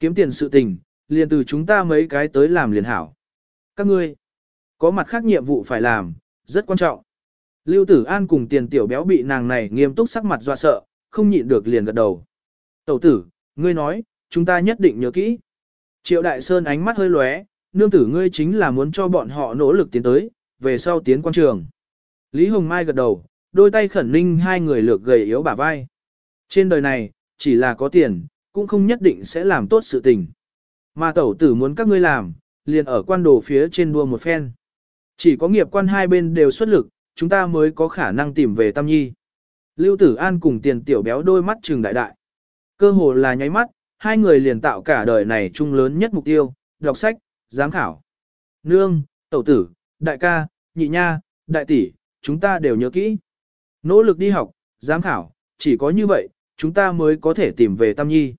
Kiếm tiền sự tình, liền từ chúng ta mấy cái tới làm liền hảo. Các ngươi, có mặt khác nhiệm vụ phải làm, rất quan trọng. Lưu Tử An cùng tiền tiểu béo bị nàng này nghiêm túc sắc mặt dọa sợ, không nhịn được liền gật đầu. Tẩu tử, ngươi nói, chúng ta nhất định nhớ kỹ. Triệu Đại Sơn ánh mắt hơi lóe, nương tử ngươi chính là muốn cho bọn họ nỗ lực tiến tới, về sau tiến quan trường. Lý Hồng Mai gật đầu, đôi tay khẩn ninh hai người lược gầy yếu bả vai. Trên đời này, chỉ là có tiền, cũng không nhất định sẽ làm tốt sự tình. Mà tẩu tử muốn các ngươi làm, liền ở quan đồ phía trên đua một phen. Chỉ có nghiệp quan hai bên đều xuất lực, chúng ta mới có khả năng tìm về Tam Nhi. Lưu Tử An cùng tiền tiểu béo đôi mắt trừng đại đại. Cơ hồ là nháy mắt, hai người liền tạo cả đời này chung lớn nhất mục tiêu, đọc sách, giám khảo. Nương, tẩu tử, đại ca, nhị nha, đại tỷ, chúng ta đều nhớ kỹ. Nỗ lực đi học, giám khảo, chỉ có như vậy, chúng ta mới có thể tìm về Tam Nhi.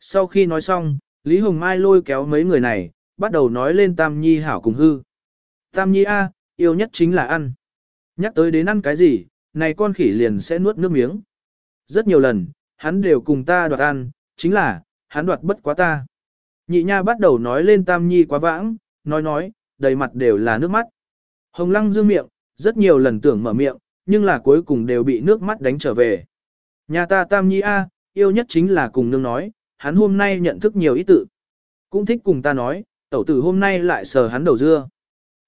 Sau khi nói xong, Lý Hồng Mai lôi kéo mấy người này, bắt đầu nói lên Tam Nhi hảo cùng hư. Tam Nhi A, yêu nhất chính là ăn. Nhắc tới đến ăn cái gì, này con khỉ liền sẽ nuốt nước miếng. Rất nhiều lần, hắn đều cùng ta đoạt ăn, chính là, hắn đoạt bất quá ta. Nhị nha bắt đầu nói lên Tam Nhi quá vãng, nói nói, đầy mặt đều là nước mắt. Hồng Lăng dương miệng, rất nhiều lần tưởng mở miệng, nhưng là cuối cùng đều bị nước mắt đánh trở về. Nhà ta Tam Nhi A, yêu nhất chính là cùng nương nói, hắn hôm nay nhận thức nhiều ý tự. Cũng thích cùng ta nói, tẩu tử hôm nay lại sờ hắn đầu dưa.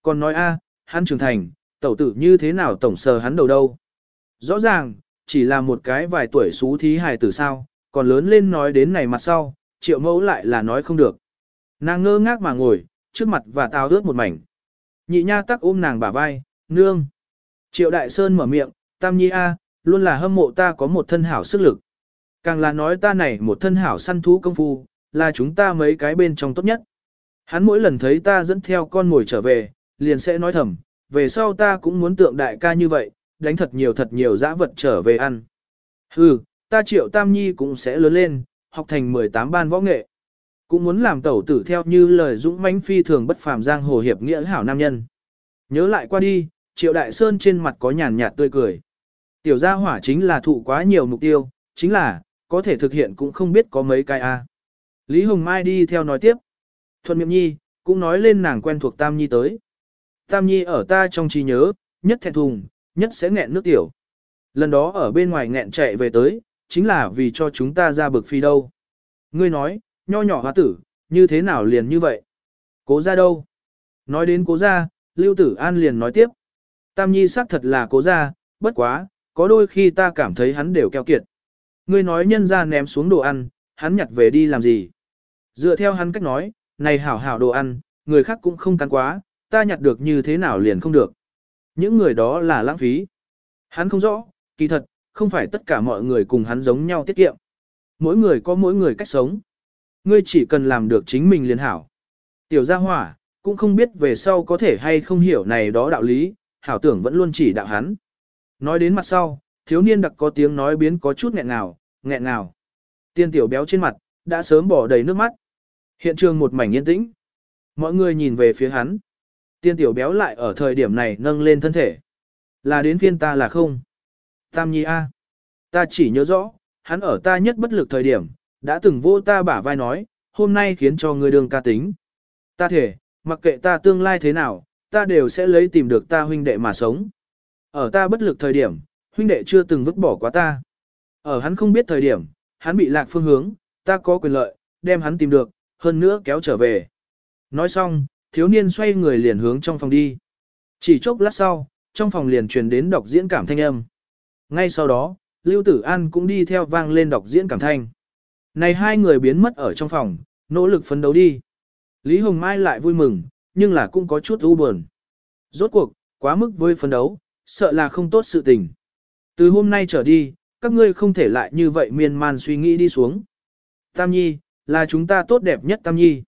Còn nói A, hắn trưởng thành, tẩu tử như thế nào tổng sờ hắn đầu đâu. Rõ ràng, chỉ là một cái vài tuổi xú thí hài tử sao, còn lớn lên nói đến này mặt sau, triệu mẫu lại là nói không được. Nàng ngơ ngác mà ngồi, trước mặt và tao ướt một mảnh. Nhị nha tắc ôm nàng bả vai, nương. Triệu đại sơn mở miệng, tam nhi a, luôn là hâm mộ ta có một thân hảo sức lực. Càng là nói ta này một thân hảo săn thú công phu, là chúng ta mấy cái bên trong tốt nhất. Hắn mỗi lần thấy ta dẫn theo con ngồi trở về, liền sẽ nói thầm, về sau ta cũng muốn tượng đại ca như vậy, đánh thật nhiều thật nhiều dã vật trở về ăn. Hừ, ta triệu tam nhi cũng sẽ lớn lên, học thành 18 ban võ nghệ. Cũng muốn làm tẩu tử theo như lời dũng mãnh phi thường bất phàm giang hồ hiệp nghĩa hảo nam nhân. Nhớ lại qua đi, triệu đại sơn trên mặt có nhàn nhạt tươi cười. Tiểu gia hỏa chính là thụ quá nhiều mục tiêu, chính là, có thể thực hiện cũng không biết có mấy cái a. Lý Hồng Mai đi theo nói tiếp. Thuận miệng nhi, cũng nói lên nàng quen thuộc Tam Nhi tới. Tam Nhi ở ta trong trí nhớ, nhất thẹn thùng, nhất sẽ nghẹn nước tiểu. Lần đó ở bên ngoài nghẹn chạy về tới, chính là vì cho chúng ta ra bực phi đâu. Ngươi nói, nho nhỏ hóa tử, như thế nào liền như vậy? Cố ra đâu? Nói đến cố ra, Lưu Tử An liền nói tiếp. Tam Nhi xác thật là cố ra, bất quá, có đôi khi ta cảm thấy hắn đều keo kiệt. Ngươi nói nhân ra ném xuống đồ ăn, hắn nhặt về đi làm gì? Dựa theo hắn cách nói, này hảo hảo đồ ăn, người khác cũng không cắn quá, ta nhặt được như thế nào liền không được. Những người đó là lãng phí. Hắn không rõ, kỳ thật, không phải tất cả mọi người cùng hắn giống nhau tiết kiệm. Mỗi người có mỗi người cách sống. Ngươi chỉ cần làm được chính mình liền hảo. Tiểu gia hỏa, cũng không biết về sau có thể hay không hiểu này đó đạo lý, hảo tưởng vẫn luôn chỉ đạo hắn. Nói đến mặt sau, thiếu niên đặc có tiếng nói biến có chút nghẹn ngào, nghẹn ngào. Tiên tiểu béo trên mặt, đã sớm bỏ đầy nước mắt. Hiện trường một mảnh yên tĩnh. Mọi người nhìn về phía hắn. Tiên tiểu béo lại ở thời điểm này nâng lên thân thể. Là đến phiên ta là không. Tam nhi A. Ta chỉ nhớ rõ, hắn ở ta nhất bất lực thời điểm, đã từng vô ta bả vai nói, hôm nay khiến cho ngươi đường ca tính. Ta thể, mặc kệ ta tương lai thế nào, ta đều sẽ lấy tìm được ta huynh đệ mà sống. Ở ta bất lực thời điểm, huynh đệ chưa từng vứt bỏ quá ta. Ở hắn không biết thời điểm, hắn bị lạc phương hướng, ta có quyền lợi, đem hắn tìm được, hơn nữa kéo trở về. Nói xong, thiếu niên xoay người liền hướng trong phòng đi. Chỉ chốc lát sau, trong phòng liền truyền đến đọc diễn cảm thanh âm. Ngay sau đó, Lưu Tử An cũng đi theo vang lên đọc diễn cảm thanh. Này hai người biến mất ở trong phòng, nỗ lực phấn đấu đi. Lý Hồng Mai lại vui mừng, nhưng là cũng có chút u buồn. Rốt cuộc, quá mức với phấn đấu, sợ là không tốt sự tình. Từ hôm nay trở đi, các ngươi không thể lại như vậy miên man suy nghĩ đi xuống. Tam Nhi, là chúng ta tốt đẹp nhất Tam Nhi.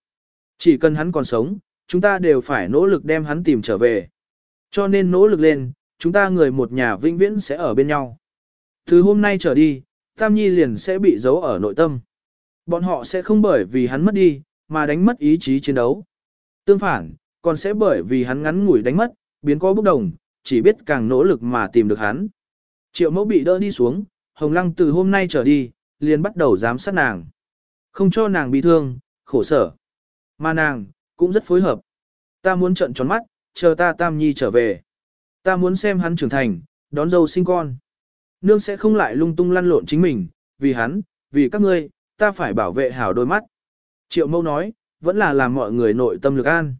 Chỉ cần hắn còn sống, chúng ta đều phải nỗ lực đem hắn tìm trở về. Cho nên nỗ lực lên, chúng ta người một nhà vĩnh viễn sẽ ở bên nhau. Từ hôm nay trở đi, Tam Nhi liền sẽ bị giấu ở nội tâm. Bọn họ sẽ không bởi vì hắn mất đi, mà đánh mất ý chí chiến đấu. Tương phản, còn sẽ bởi vì hắn ngắn ngủi đánh mất, biến có bốc đồng, chỉ biết càng nỗ lực mà tìm được hắn. Triệu mẫu bị đỡ đi xuống, Hồng Lăng từ hôm nay trở đi, liền bắt đầu giám sát nàng. Không cho nàng bị thương, khổ sở. Mà nàng, cũng rất phối hợp. Ta muốn trận tròn mắt, chờ ta Tam Nhi trở về. Ta muốn xem hắn trưởng thành, đón dâu sinh con. Nương sẽ không lại lung tung lăn lộn chính mình, vì hắn, vì các ngươi, ta phải bảo vệ hảo đôi mắt. Triệu Mẫu nói, vẫn là làm mọi người nội tâm lực an.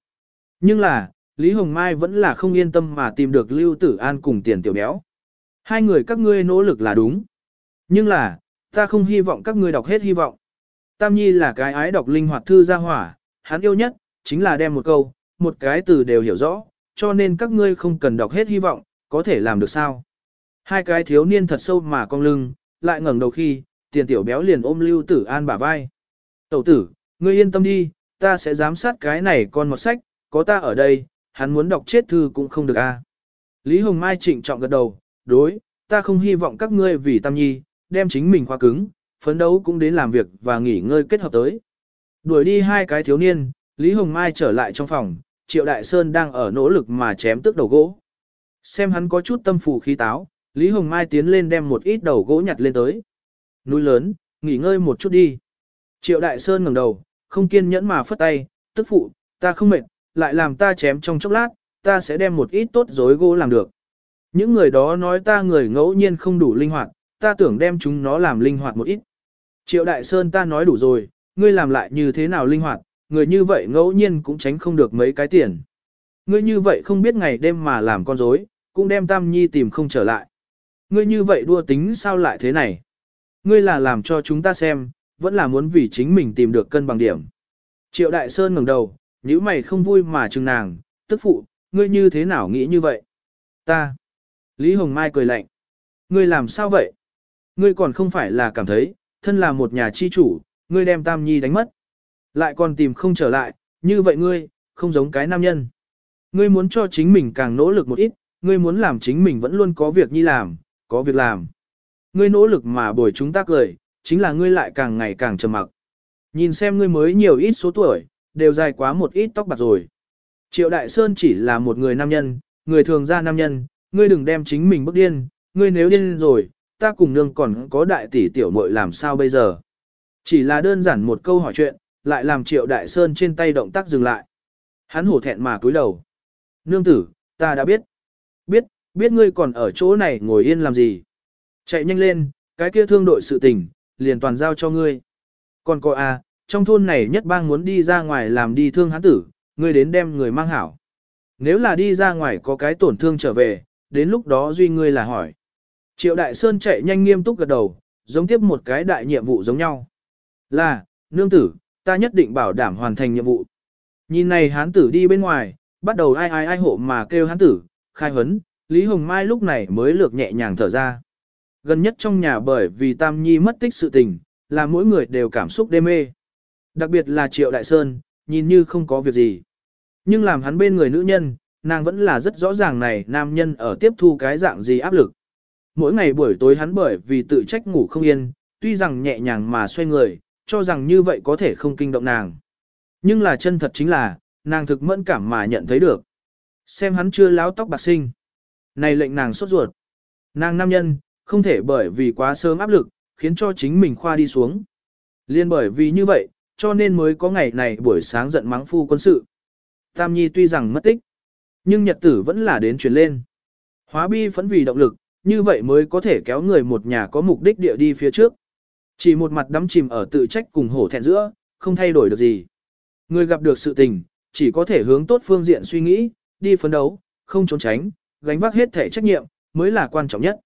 Nhưng là, Lý Hồng Mai vẫn là không yên tâm mà tìm được Lưu Tử An cùng tiền tiểu béo. Hai người các ngươi nỗ lực là đúng. Nhưng là, ta không hy vọng các ngươi đọc hết hy vọng. Tam Nhi là cái ái đọc linh hoạt thư gia hỏa, hắn yêu nhất, chính là đem một câu, một cái từ đều hiểu rõ, cho nên các ngươi không cần đọc hết hy vọng, có thể làm được sao. Hai cái thiếu niên thật sâu mà cong lưng, lại ngẩng đầu khi, tiền tiểu béo liền ôm Lưu Tử An bả vai. Tẩu tử, ngươi yên tâm đi, ta sẽ giám sát cái này con một sách, có ta ở đây, hắn muốn đọc chết thư cũng không được a. Lý Hồng Mai trịnh trọng gật đầu, đối, ta không hy vọng các ngươi vì Tam Nhi, đem chính mình khoa cứng, phấn đấu cũng đến làm việc và nghỉ ngơi kết hợp tới. Đuổi đi hai cái thiếu niên, Lý Hồng Mai trở lại trong phòng, Triệu Đại Sơn đang ở nỗ lực mà chém tước đầu gỗ. Xem hắn có chút tâm phù khí táo, Lý Hồng Mai tiến lên đem một ít đầu gỗ nhặt lên tới. Núi lớn, nghỉ ngơi một chút đi. Triệu Đại Sơn ngẩng đầu, không kiên nhẫn mà phất tay, tức phụ, ta không mệt, lại làm ta chém trong chốc lát, ta sẽ đem một ít tốt dối gỗ làm được. Những người đó nói ta người ngẫu nhiên không đủ linh hoạt, ta tưởng đem chúng nó làm linh hoạt một ít. Triệu Đại Sơn ta nói đủ rồi, ngươi làm lại như thế nào linh hoạt, người như vậy ngẫu nhiên cũng tránh không được mấy cái tiền. Ngươi như vậy không biết ngày đêm mà làm con rối, cũng đem Tam Nhi tìm không trở lại. Ngươi như vậy đua tính sao lại thế này? Ngươi là làm cho chúng ta xem, vẫn là muốn vì chính mình tìm được cân bằng điểm. Triệu Đại Sơn ngẩng đầu, nếu mày không vui mà chừng nàng, tức phụ, ngươi như thế nào nghĩ như vậy? Ta. Lý Hồng Mai cười lạnh. Ngươi làm sao vậy? Ngươi còn không phải là cảm thấy, thân là một nhà chi chủ, ngươi đem Tam Nhi đánh mất. Lại còn tìm không trở lại, như vậy ngươi, không giống cái nam nhân. Ngươi muốn cho chính mình càng nỗ lực một ít, ngươi muốn làm chính mình vẫn luôn có việc nhi làm, có việc làm. Ngươi nỗ lực mà bồi chúng ta cười, chính là ngươi lại càng ngày càng trầm mặc. Nhìn xem ngươi mới nhiều ít số tuổi, đều dài quá một ít tóc bạc rồi. Triệu Đại Sơn chỉ là một người nam nhân, người thường ra nam nhân, ngươi đừng đem chính mình bức điên, ngươi nếu điên rồi, ta cùng nương còn có đại tỷ tiểu muội làm sao bây giờ. Chỉ là đơn giản một câu hỏi chuyện, lại làm Triệu Đại Sơn trên tay động tác dừng lại. Hắn hổ thẹn mà cúi đầu. Nương tử, ta đã biết. Biết, biết ngươi còn ở chỗ này ngồi yên làm gì. Chạy nhanh lên, cái kia thương đội sự tình, liền toàn giao cho ngươi. Còn cô à, trong thôn này nhất bang muốn đi ra ngoài làm đi thương hắn tử, ngươi đến đem người mang hảo. Nếu là đi ra ngoài có cái tổn thương trở về, đến lúc đó duy ngươi là hỏi. Triệu Đại Sơn chạy nhanh nghiêm túc gật đầu, giống tiếp một cái đại nhiệm vụ giống nhau. Là, nương tử, ta nhất định bảo đảm hoàn thành nhiệm vụ. Nhìn này hán tử đi bên ngoài, bắt đầu ai ai ai hộ mà kêu hán tử, khai huấn, Lý Hồng Mai lúc này mới lược nhẹ nhàng thở ra. Gần nhất trong nhà bởi vì Tam Nhi mất tích sự tình, là mỗi người đều cảm xúc đê mê. Đặc biệt là Triệu Đại Sơn, nhìn như không có việc gì. Nhưng làm hắn bên người nữ nhân, nàng vẫn là rất rõ ràng này nam nhân ở tiếp thu cái dạng gì áp lực. Mỗi ngày buổi tối hắn bởi vì tự trách ngủ không yên, tuy rằng nhẹ nhàng mà xoay người, cho rằng như vậy có thể không kinh động nàng. Nhưng là chân thật chính là, nàng thực mẫn cảm mà nhận thấy được. Xem hắn chưa láo tóc bạc sinh. Này lệnh nàng sốt ruột. Nàng nam nhân, không thể bởi vì quá sớm áp lực, khiến cho chính mình khoa đi xuống. Liên bởi vì như vậy, cho nên mới có ngày này buổi sáng giận mắng phu quân sự. Tam Nhi tuy rằng mất tích, nhưng nhật tử vẫn là đến chuyển lên. Hóa bi phẫn vì động lực, như vậy mới có thể kéo người một nhà có mục đích địa đi phía trước. Chỉ một mặt đắm chìm ở tự trách cùng hổ thẹn giữa, không thay đổi được gì. Người gặp được sự tình, chỉ có thể hướng tốt phương diện suy nghĩ, đi phấn đấu, không trốn tránh, gánh vác hết thể trách nhiệm, mới là quan trọng nhất.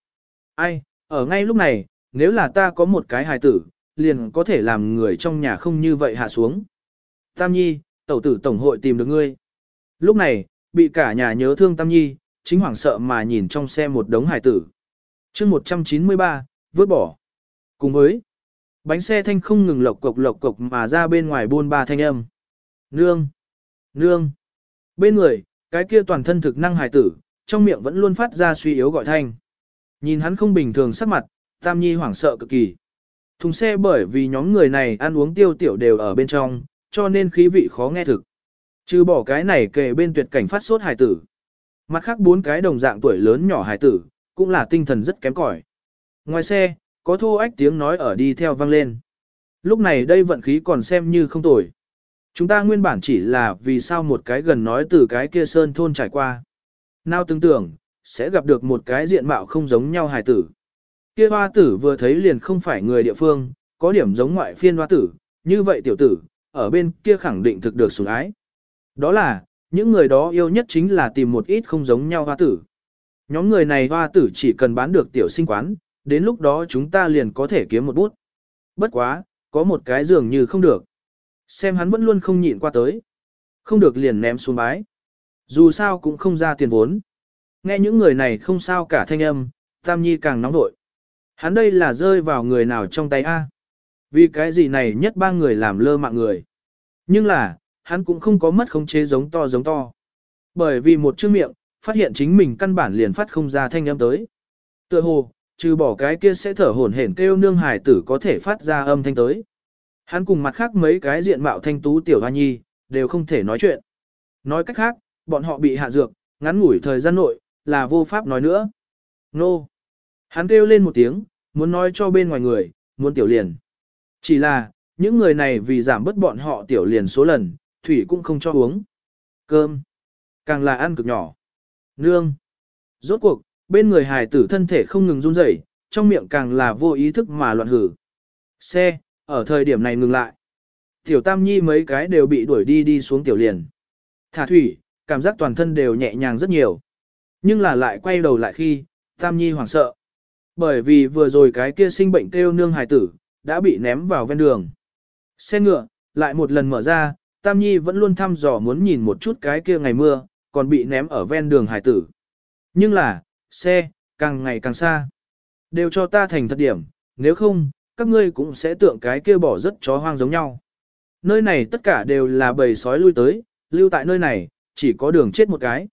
Ai, ở ngay lúc này, nếu là ta có một cái hài tử, liền có thể làm người trong nhà không như vậy hạ xuống. Tam Nhi, tẩu tử tổng hội tìm được ngươi. Lúc này, bị cả nhà nhớ thương Tam Nhi, chính hoảng sợ mà nhìn trong xe một đống hài tử. chương 193, vứt bỏ. Cùng với, bánh xe thanh không ngừng lộc cộc lộc cộc mà ra bên ngoài buôn ba thanh âm. Nương! Nương! Bên người, cái kia toàn thân thực năng hài tử, trong miệng vẫn luôn phát ra suy yếu gọi thanh. Nhìn hắn không bình thường sắc mặt, Tam Nhi hoảng sợ cực kỳ. Thùng xe bởi vì nhóm người này ăn uống tiêu tiểu đều ở bên trong, cho nên khí vị khó nghe thực. Trừ bỏ cái này kề bên tuyệt cảnh phát sốt hài tử. Mặt khác bốn cái đồng dạng tuổi lớn nhỏ hài tử, cũng là tinh thần rất kém cỏi. Ngoài xe, có thô ách tiếng nói ở đi theo vang lên. Lúc này đây vận khí còn xem như không tồi. Chúng ta nguyên bản chỉ là vì sao một cái gần nói từ cái kia sơn thôn trải qua. Nào tưởng tưởng, sẽ gặp được một cái diện mạo không giống nhau hài tử. Kia hoa tử vừa thấy liền không phải người địa phương, có điểm giống ngoại phiên hoa tử, như vậy tiểu tử, ở bên kia khẳng định thực được sủng ái. Đó là, những người đó yêu nhất chính là tìm một ít không giống nhau hoa tử. Nhóm người này hoa tử chỉ cần bán được tiểu sinh quán, đến lúc đó chúng ta liền có thể kiếm một bút. Bất quá, có một cái dường như không được. Xem hắn vẫn luôn không nhịn qua tới. Không được liền ném xuống bái. Dù sao cũng không ra tiền vốn. Nghe những người này không sao cả thanh âm, Tam Nhi càng nóng nội. Hắn đây là rơi vào người nào trong tay A. Vì cái gì này nhất ba người làm lơ mạng người. Nhưng là, hắn cũng không có mất khống chế giống to giống to. Bởi vì một chữ miệng, phát hiện chính mình căn bản liền phát không ra thanh âm tới. Tựa hồ, trừ bỏ cái kia sẽ thở hổn hển kêu nương hải tử có thể phát ra âm thanh tới. Hắn cùng mặt khác mấy cái diện mạo thanh tú tiểu hoa nhi, đều không thể nói chuyện. Nói cách khác, bọn họ bị hạ dược, ngắn ngủi thời gian nội, là vô pháp nói nữa. Nô! Hắn kêu lên một tiếng, muốn nói cho bên ngoài người, muốn tiểu liền. Chỉ là, những người này vì giảm bớt bọn họ tiểu liền số lần, thủy cũng không cho uống. Cơm. Càng là ăn cực nhỏ. Nương. Rốt cuộc, bên người hài tử thân thể không ngừng run rẩy, trong miệng càng là vô ý thức mà loạn hử. Xe, ở thời điểm này ngừng lại. Tiểu Tam Nhi mấy cái đều bị đuổi đi đi xuống tiểu liền. Thả thủy, cảm giác toàn thân đều nhẹ nhàng rất nhiều. Nhưng là lại quay đầu lại khi, Tam Nhi hoảng sợ. Bởi vì vừa rồi cái kia sinh bệnh kêu nương hài tử, đã bị ném vào ven đường. Xe ngựa, lại một lần mở ra, Tam Nhi vẫn luôn thăm dò muốn nhìn một chút cái kia ngày mưa, còn bị ném ở ven đường hải tử. Nhưng là, xe, càng ngày càng xa. Đều cho ta thành thật điểm, nếu không, các ngươi cũng sẽ tượng cái kia bỏ rất chó hoang giống nhau. Nơi này tất cả đều là bầy sói lui tới, lưu tại nơi này, chỉ có đường chết một cái.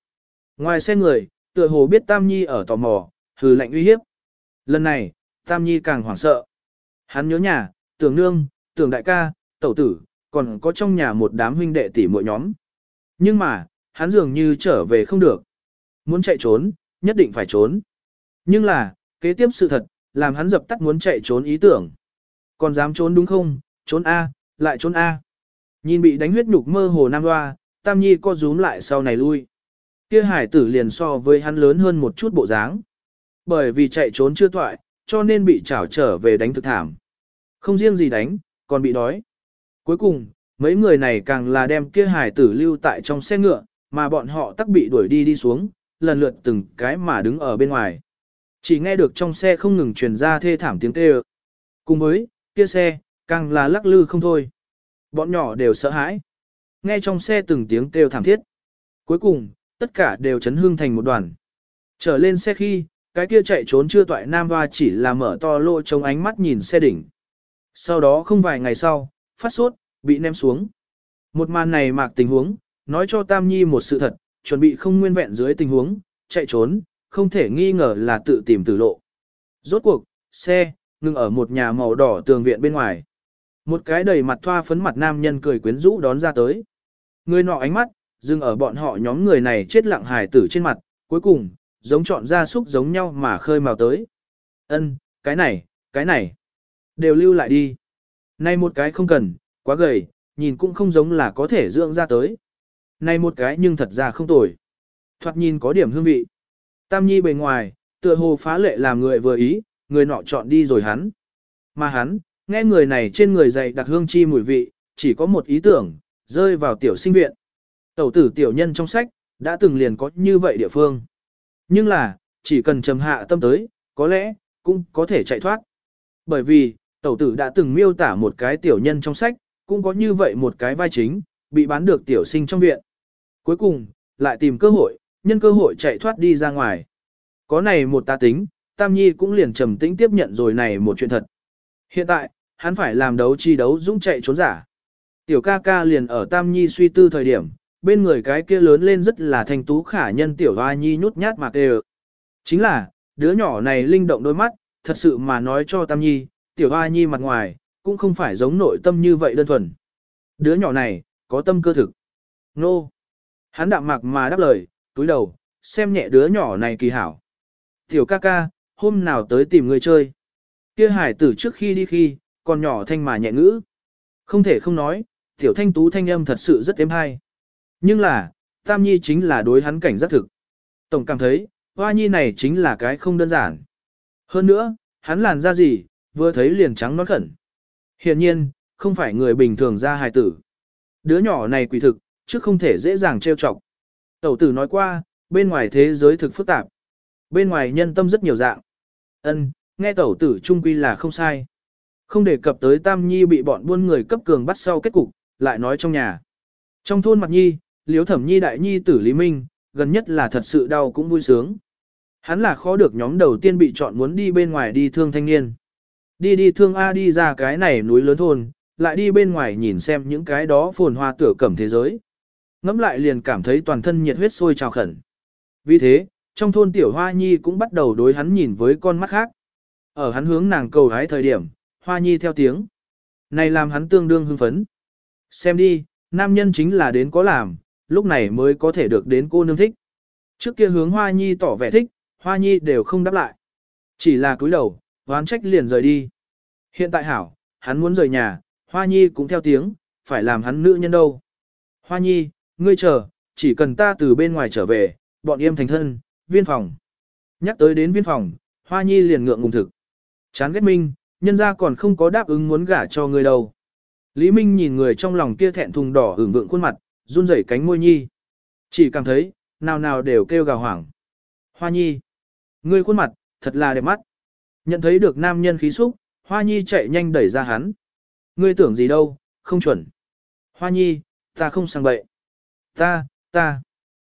Ngoài xe người, tựa hồ biết Tam Nhi ở tò mò, hừ lạnh uy hiếp. Lần này, Tam Nhi càng hoảng sợ. Hắn nhớ nhà, tưởng nương, tưởng đại ca, tẩu tử, còn có trong nhà một đám huynh đệ tỷ muội nhóm. Nhưng mà, hắn dường như trở về không được. Muốn chạy trốn, nhất định phải trốn. Nhưng là, kế tiếp sự thật, làm hắn dập tắt muốn chạy trốn ý tưởng. Còn dám trốn đúng không? Trốn A, lại trốn A. Nhìn bị đánh huyết nhục mơ hồ nam hoa, Tam Nhi co rúm lại sau này lui. Kia hải tử liền so với hắn lớn hơn một chút bộ dáng. Bởi vì chạy trốn chưa toại, cho nên bị trảo trở về đánh thực thảm. Không riêng gì đánh, còn bị đói. Cuối cùng, mấy người này càng là đem kia hải tử lưu tại trong xe ngựa, mà bọn họ tắc bị đuổi đi đi xuống, lần lượt từng cái mà đứng ở bên ngoài. Chỉ nghe được trong xe không ngừng truyền ra thê thảm tiếng kêu. Cùng với, kia xe, càng là lắc lư không thôi. Bọn nhỏ đều sợ hãi. Nghe trong xe từng tiếng kêu thảm thiết. Cuối cùng, tất cả đều chấn hương thành một đoàn. Trở lên xe khi, cái kia chạy trốn chưa toại nam hoa chỉ là mở to lỗ trong ánh mắt nhìn xe đỉnh. Sau đó không vài ngày sau, phát sốt, bị ném xuống. Một màn này mạc tình huống, nói cho Tam Nhi một sự thật, chuẩn bị không nguyên vẹn dưới tình huống, chạy trốn, không thể nghi ngờ là tự tìm tử lộ. Rốt cuộc, xe, ngừng ở một nhà màu đỏ tường viện bên ngoài. Một cái đầy mặt thoa phấn mặt nam nhân cười quyến rũ đón ra tới. Người nọ ánh mắt, dừng ở bọn họ nhóm người này chết lặng hài tử trên mặt, cuối cùng, giống chọn ra súc giống nhau mà khơi màu tới. Ân, cái này, cái này, đều lưu lại đi. Nay một cái không cần, quá gầy, nhìn cũng không giống là có thể dưỡng ra tới. Nay một cái nhưng thật ra không tồi. Thoạt nhìn có điểm hương vị. Tam Nhi bề ngoài, tựa hồ phá lệ làm người vừa ý, người nọ chọn đi rồi hắn. Mà hắn, nghe người này trên người dày đặc hương chi mùi vị, chỉ có một ý tưởng, rơi vào tiểu sinh viện. Tẩu tử tiểu nhân trong sách, đã từng liền có như vậy địa phương. Nhưng là, chỉ cần trầm hạ tâm tới, có lẽ, cũng có thể chạy thoát. Bởi vì, tẩu tử đã từng miêu tả một cái tiểu nhân trong sách, cũng có như vậy một cái vai chính, bị bán được tiểu sinh trong viện. Cuối cùng, lại tìm cơ hội, nhân cơ hội chạy thoát đi ra ngoài. Có này một ta tính, Tam Nhi cũng liền trầm tĩnh tiếp nhận rồi này một chuyện thật. Hiện tại, hắn phải làm đấu chi đấu dũng chạy trốn giả. Tiểu ca ca liền ở Tam Nhi suy tư thời điểm, bên người cái kia lớn lên rất là thanh tú khả nhân tiểu hoa nhi nhút nhát mạc đều. Chính là, đứa nhỏ này linh động đôi mắt, thật sự mà nói cho Tam Nhi, tiểu hoa nhi mặt ngoài, cũng không phải giống nội tâm như vậy đơn thuần. Đứa nhỏ này, có tâm cơ thực. Nô. Hắn đạm mạc mà đáp lời, túi đầu, xem nhẹ đứa nhỏ này kỳ hảo. Tiểu ca ca, hôm nào tới tìm người chơi. Kia hải tử trước khi đi khi, còn nhỏ thanh mà nhẹ ngữ. Không thể không nói, tiểu thanh tú thanh âm thật sự rất êm hay. Nhưng là, Tam Nhi chính là đối hắn cảnh giác thực. Tổng cảm thấy, hoa nhi này chính là cái không đơn giản. Hơn nữa, hắn làn ra gì, vừa thấy liền trắng nón khẩn. Hiện nhiên, không phải người bình thường ra hài tử. Đứa nhỏ này quỷ thực, chứ không thể dễ dàng trêu chọc. Tẩu tử nói qua, bên ngoài thế giới thực phức tạp. Bên ngoài nhân tâm rất nhiều dạng. Ân, nghe tẩu tử trung quy là không sai. Không đề cập tới Tam Nhi bị bọn buôn người cấp cường bắt sau kết cục, lại nói trong nhà. Trong thôn mặt Nhi, Liếu Thẩm Nhi đại nhi tử Lý Minh, gần nhất là thật sự đau cũng vui sướng. Hắn là khó được nhóm đầu tiên bị chọn muốn đi bên ngoài đi thương thanh niên. Đi đi thương A đi ra cái này núi lớn thôn, lại đi bên ngoài nhìn xem những cái đó phồn hoa tửa cẩm thế giới. Ngắm lại liền cảm thấy toàn thân nhiệt huyết sôi trào khẩn. Vì thế, trong thôn tiểu hoa nhi cũng bắt đầu đối hắn nhìn với con mắt khác. Ở hắn hướng nàng cầu hái thời điểm, hoa nhi theo tiếng. Này làm hắn tương đương hưng phấn. Xem đi, nam nhân chính là đến có làm, lúc này mới có thể được đến cô nương thích. Trước kia hướng hoa nhi tỏ vẻ thích, hoa nhi đều không đáp lại. Chỉ là cúi đầu, hoán trách liền rời đi. Hiện tại hảo, hắn muốn rời nhà, hoa nhi cũng theo tiếng, phải làm hắn nữ nhân đâu. Hoa nhi, ngươi chờ, chỉ cần ta từ bên ngoài trở về, bọn em thành thân, viên phòng. Nhắc tới đến viên phòng, hoa nhi liền ngượng ngùng thực. Chán ghét minh, nhân ra còn không có đáp ứng muốn gả cho ngươi đâu. Lý Minh nhìn người trong lòng kia thẹn thùng đỏ ửng vượng khuôn mặt, run rẩy cánh môi nhi. Chỉ cảm thấy, nào nào đều kêu gào hoảng. Hoa nhi, ngươi khuôn mặt, thật là đẹp mắt. Nhận thấy được nam nhân khí xúc, Hoa nhi chạy nhanh đẩy ra hắn. Ngươi tưởng gì đâu, không chuẩn. Hoa nhi, ta không sang bậy. Ta, ta.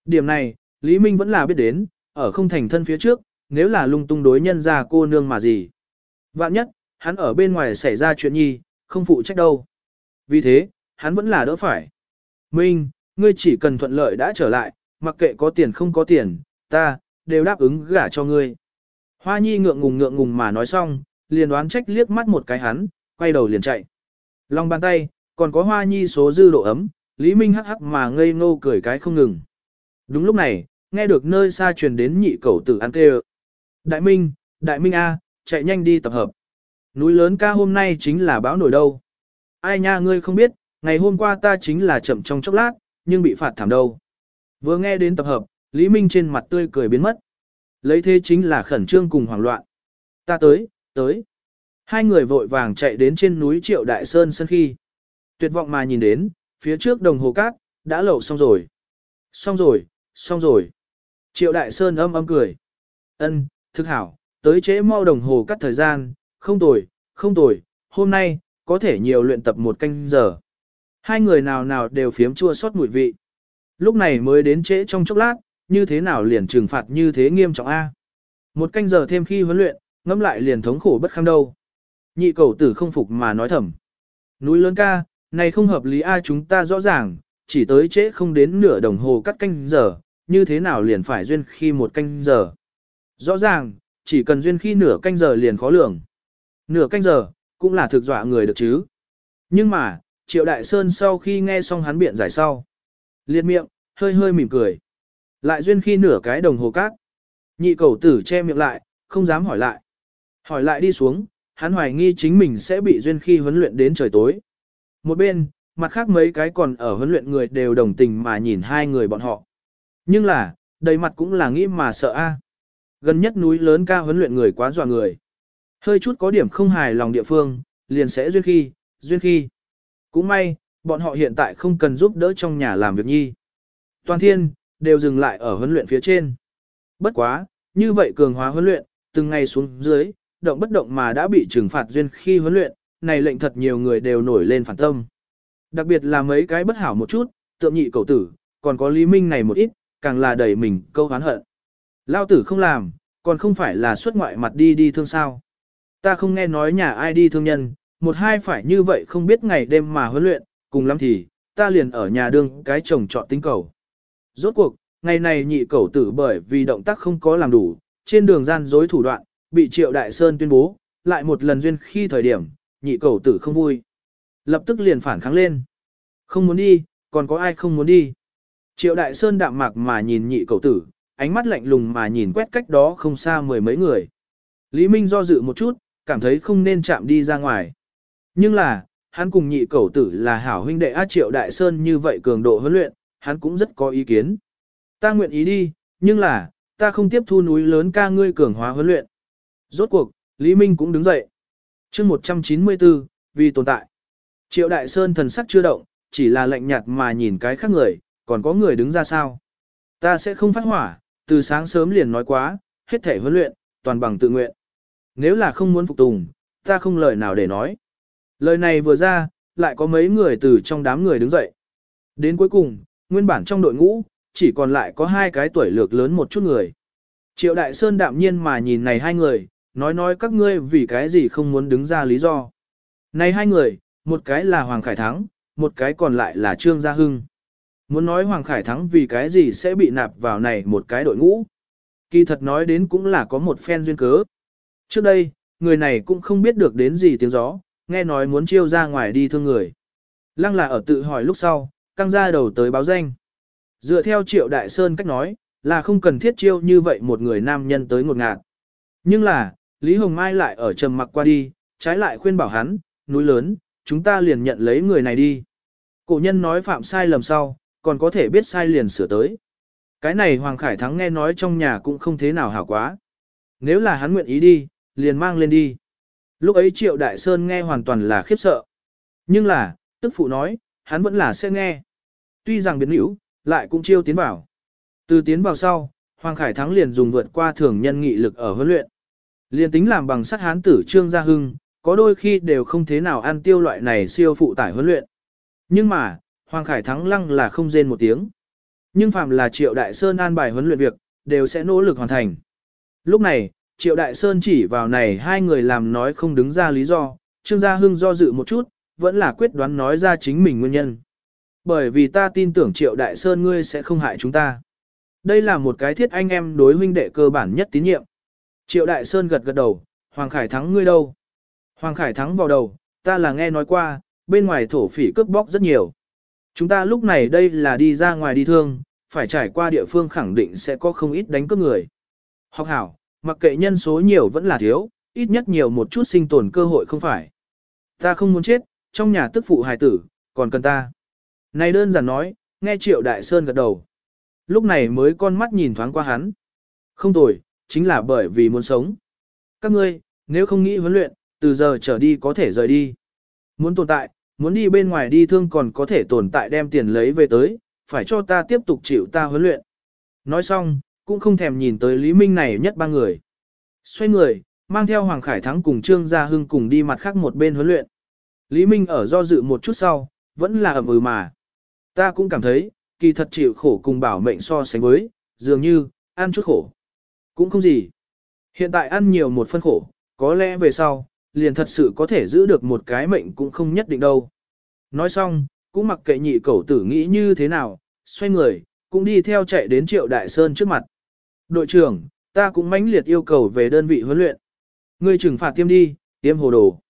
Điểm này, Lý Minh vẫn là biết đến, ở không thành thân phía trước, nếu là lung tung đối nhân ra cô nương mà gì. Vạn nhất, hắn ở bên ngoài xảy ra chuyện nhi, không phụ trách đâu. Vì thế, hắn vẫn là đỡ phải. Minh, ngươi chỉ cần thuận lợi đã trở lại, mặc kệ có tiền không có tiền, ta, đều đáp ứng gả cho ngươi. Hoa nhi ngượng ngùng ngượng ngùng mà nói xong, liền đoán trách liếc mắt một cái hắn, quay đầu liền chạy. Lòng bàn tay, còn có hoa nhi số dư độ ấm, Lý Minh hắc hắc mà ngây ngô cười cái không ngừng. Đúng lúc này, nghe được nơi xa truyền đến nhị cầu tử ăn kêu. Đại Minh, Đại Minh A, chạy nhanh đi tập hợp. Núi lớn ca hôm nay chính là báo nổi đâu. Ai nha ngươi không biết, ngày hôm qua ta chính là chậm trong chốc lát, nhưng bị phạt thảm đâu. Vừa nghe đến tập hợp, Lý Minh trên mặt tươi cười biến mất. Lấy thế chính là khẩn trương cùng hoảng loạn. Ta tới, tới. Hai người vội vàng chạy đến trên núi Triệu Đại Sơn sân khi. Tuyệt vọng mà nhìn đến, phía trước đồng hồ cát, đã lậu xong rồi. Xong rồi, xong rồi. Triệu Đại Sơn âm âm cười. Ân, thực hảo, tới trễ mau đồng hồ cắt thời gian, không tồi, không tồi, hôm nay, có thể nhiều luyện tập một canh giờ. Hai người nào nào đều phiếm chua sót mùi vị. Lúc này mới đến trễ trong chốc lát, như thế nào liền trừng phạt như thế nghiêm trọng A. Một canh giờ thêm khi huấn luyện, ngẫm lại liền thống khổ bất kham đâu. Nhị cầu tử không phục mà nói thầm. Núi lớn ca, này không hợp lý A chúng ta rõ ràng, chỉ tới trễ không đến nửa đồng hồ cắt canh giờ, như thế nào liền phải duyên khi một canh giờ. Rõ ràng, chỉ cần duyên khi nửa canh giờ liền khó lường. Nửa canh giờ, cũng là thực dọa người được chứ. Nhưng mà, Triệu Đại Sơn sau khi nghe xong hắn biện giải sau. Liệt miệng, hơi hơi mỉm cười. Lại duyên khi nửa cái đồng hồ cát. Nhị cầu tử che miệng lại, không dám hỏi lại. Hỏi lại đi xuống, hắn hoài nghi chính mình sẽ bị duyên khi huấn luyện đến trời tối. Một bên, mặt khác mấy cái còn ở huấn luyện người đều đồng tình mà nhìn hai người bọn họ. Nhưng là, đầy mặt cũng là nghĩ mà sợ a. Gần nhất núi lớn ca huấn luyện người quá dọa người. Hơi chút có điểm không hài lòng địa phương, liền sẽ duyên khi, duyên khi. Cũng may, bọn họ hiện tại không cần giúp đỡ trong nhà làm việc nhi. Toàn thiên, đều dừng lại ở huấn luyện phía trên. Bất quá, như vậy cường hóa huấn luyện, từng ngày xuống dưới, động bất động mà đã bị trừng phạt duyên khi huấn luyện, này lệnh thật nhiều người đều nổi lên phản tâm. Đặc biệt là mấy cái bất hảo một chút, tượng nhị cầu tử, còn có Lý Minh này một ít, càng là đẩy mình câu hán hận. Lao tử không làm, còn không phải là xuất ngoại mặt đi đi thương sao. Ta không nghe nói nhà ai đi thương nhân, một hai phải như vậy không biết ngày đêm mà huấn luyện, cùng lắm thì, ta liền ở nhà đương cái chồng chọn tính cầu. Rốt cuộc, ngày này nhị cầu tử bởi vì động tác không có làm đủ, trên đường gian dối thủ đoạn, bị Triệu Đại Sơn tuyên bố, lại một lần duyên khi thời điểm, nhị cầu tử không vui. Lập tức liền phản kháng lên. Không muốn đi, còn có ai không muốn đi. Triệu Đại Sơn đạm mạc mà nhìn nhị cầu tử, ánh mắt lạnh lùng mà nhìn quét cách đó không xa mười mấy người. Lý Minh do dự một chút, cảm thấy không nên chạm đi ra ngoài. Nhưng là, hắn cùng nhị cầu tử là hảo huynh đệ A Triệu Đại Sơn như vậy cường độ huấn luyện, hắn cũng rất có ý kiến. Ta nguyện ý đi, nhưng là, ta không tiếp thu núi lớn ca ngươi cường hóa huấn luyện. Rốt cuộc, Lý Minh cũng đứng dậy. chương 194, vì tồn tại. Triệu Đại Sơn thần sắc chưa động, chỉ là lạnh nhạt mà nhìn cái khác người, còn có người đứng ra sao. Ta sẽ không phát hỏa, từ sáng sớm liền nói quá, hết thể huấn luyện, toàn bằng tự nguyện. Nếu là không muốn phục tùng, ta không lời nào để nói. Lời này vừa ra, lại có mấy người từ trong đám người đứng dậy. Đến cuối cùng, nguyên bản trong đội ngũ, chỉ còn lại có hai cái tuổi lược lớn một chút người. Triệu Đại Sơn đạm nhiên mà nhìn này hai người, nói nói các ngươi vì cái gì không muốn đứng ra lý do. Này hai người, một cái là Hoàng Khải Thắng, một cái còn lại là Trương Gia Hưng. Muốn nói Hoàng Khải Thắng vì cái gì sẽ bị nạp vào này một cái đội ngũ. Kỳ thật nói đến cũng là có một phen duyên cớ. Trước đây, người này cũng không biết được đến gì tiếng gió, nghe nói muốn chiêu ra ngoài đi thương người. Lăng là ở tự hỏi lúc sau, căng ra đầu tới báo danh. Dựa theo triệu đại sơn cách nói, là không cần thiết chiêu như vậy một người nam nhân tới ngột ngạt. Nhưng là, Lý Hồng Mai lại ở trầm mặc qua đi, trái lại khuyên bảo hắn, núi lớn, chúng ta liền nhận lấy người này đi. Cổ nhân nói phạm sai lầm sau, còn có thể biết sai liền sửa tới. Cái này Hoàng Khải Thắng nghe nói trong nhà cũng không thế nào hảo quá. Nếu là hắn nguyện ý đi, liền mang lên đi. Lúc ấy Triệu Đại Sơn nghe hoàn toàn là khiếp sợ. Nhưng là, tức phụ nói, hắn vẫn là sẽ nghe. Tuy rằng biến hữu, lại cũng chiêu tiến vào. Từ tiến vào sau, Hoàng Khải Thắng liền dùng vượt qua thường nhân nghị lực ở huấn luyện liên tính làm bằng sắt hán tử Trương Gia Hưng, có đôi khi đều không thế nào ăn tiêu loại này siêu phụ tải huấn luyện. Nhưng mà, Hoàng Khải Thắng lăng là không rên một tiếng. Nhưng phạm là Triệu Đại Sơn an bài huấn luyện việc, đều sẽ nỗ lực hoàn thành. Lúc này, Triệu Đại Sơn chỉ vào này hai người làm nói không đứng ra lý do, Trương Gia Hưng do dự một chút, vẫn là quyết đoán nói ra chính mình nguyên nhân. Bởi vì ta tin tưởng Triệu Đại Sơn ngươi sẽ không hại chúng ta. Đây là một cái thiết anh em đối huynh đệ cơ bản nhất tín nhiệm. Triệu Đại Sơn gật gật đầu, Hoàng Khải thắng ngươi đâu? Hoàng Khải thắng vào đầu, ta là nghe nói qua, bên ngoài thổ phỉ cướp bóc rất nhiều. Chúng ta lúc này đây là đi ra ngoài đi thương, phải trải qua địa phương khẳng định sẽ có không ít đánh cướp người. Học hảo, mặc kệ nhân số nhiều vẫn là thiếu, ít nhất nhiều một chút sinh tồn cơ hội không phải. Ta không muốn chết, trong nhà tức phụ hài tử, còn cần ta. Này đơn giản nói, nghe Triệu Đại Sơn gật đầu. Lúc này mới con mắt nhìn thoáng qua hắn. Không tồi, chính là bởi vì muốn sống. Các ngươi, nếu không nghĩ huấn luyện, từ giờ trở đi có thể rời đi. Muốn tồn tại, muốn đi bên ngoài đi thương còn có thể tồn tại đem tiền lấy về tới, phải cho ta tiếp tục chịu ta huấn luyện. Nói xong, cũng không thèm nhìn tới Lý Minh này nhất ba người. Xoay người, mang theo Hoàng Khải Thắng cùng Trương Gia Hưng cùng đi mặt khác một bên huấn luyện. Lý Minh ở do dự một chút sau, vẫn là ẩm ừ mà. Ta cũng cảm thấy, kỳ thật chịu khổ cùng bảo mệnh so sánh với, dường như, ăn chút khổ. Cũng không gì. Hiện tại ăn nhiều một phân khổ, có lẽ về sau, liền thật sự có thể giữ được một cái mệnh cũng không nhất định đâu. Nói xong, cũng mặc kệ nhị cẩu tử nghĩ như thế nào, xoay người, cũng đi theo chạy đến triệu đại sơn trước mặt. Đội trưởng, ta cũng mãnh liệt yêu cầu về đơn vị huấn luyện. Ngươi trừng phạt tiêm đi, tiêm hồ đồ.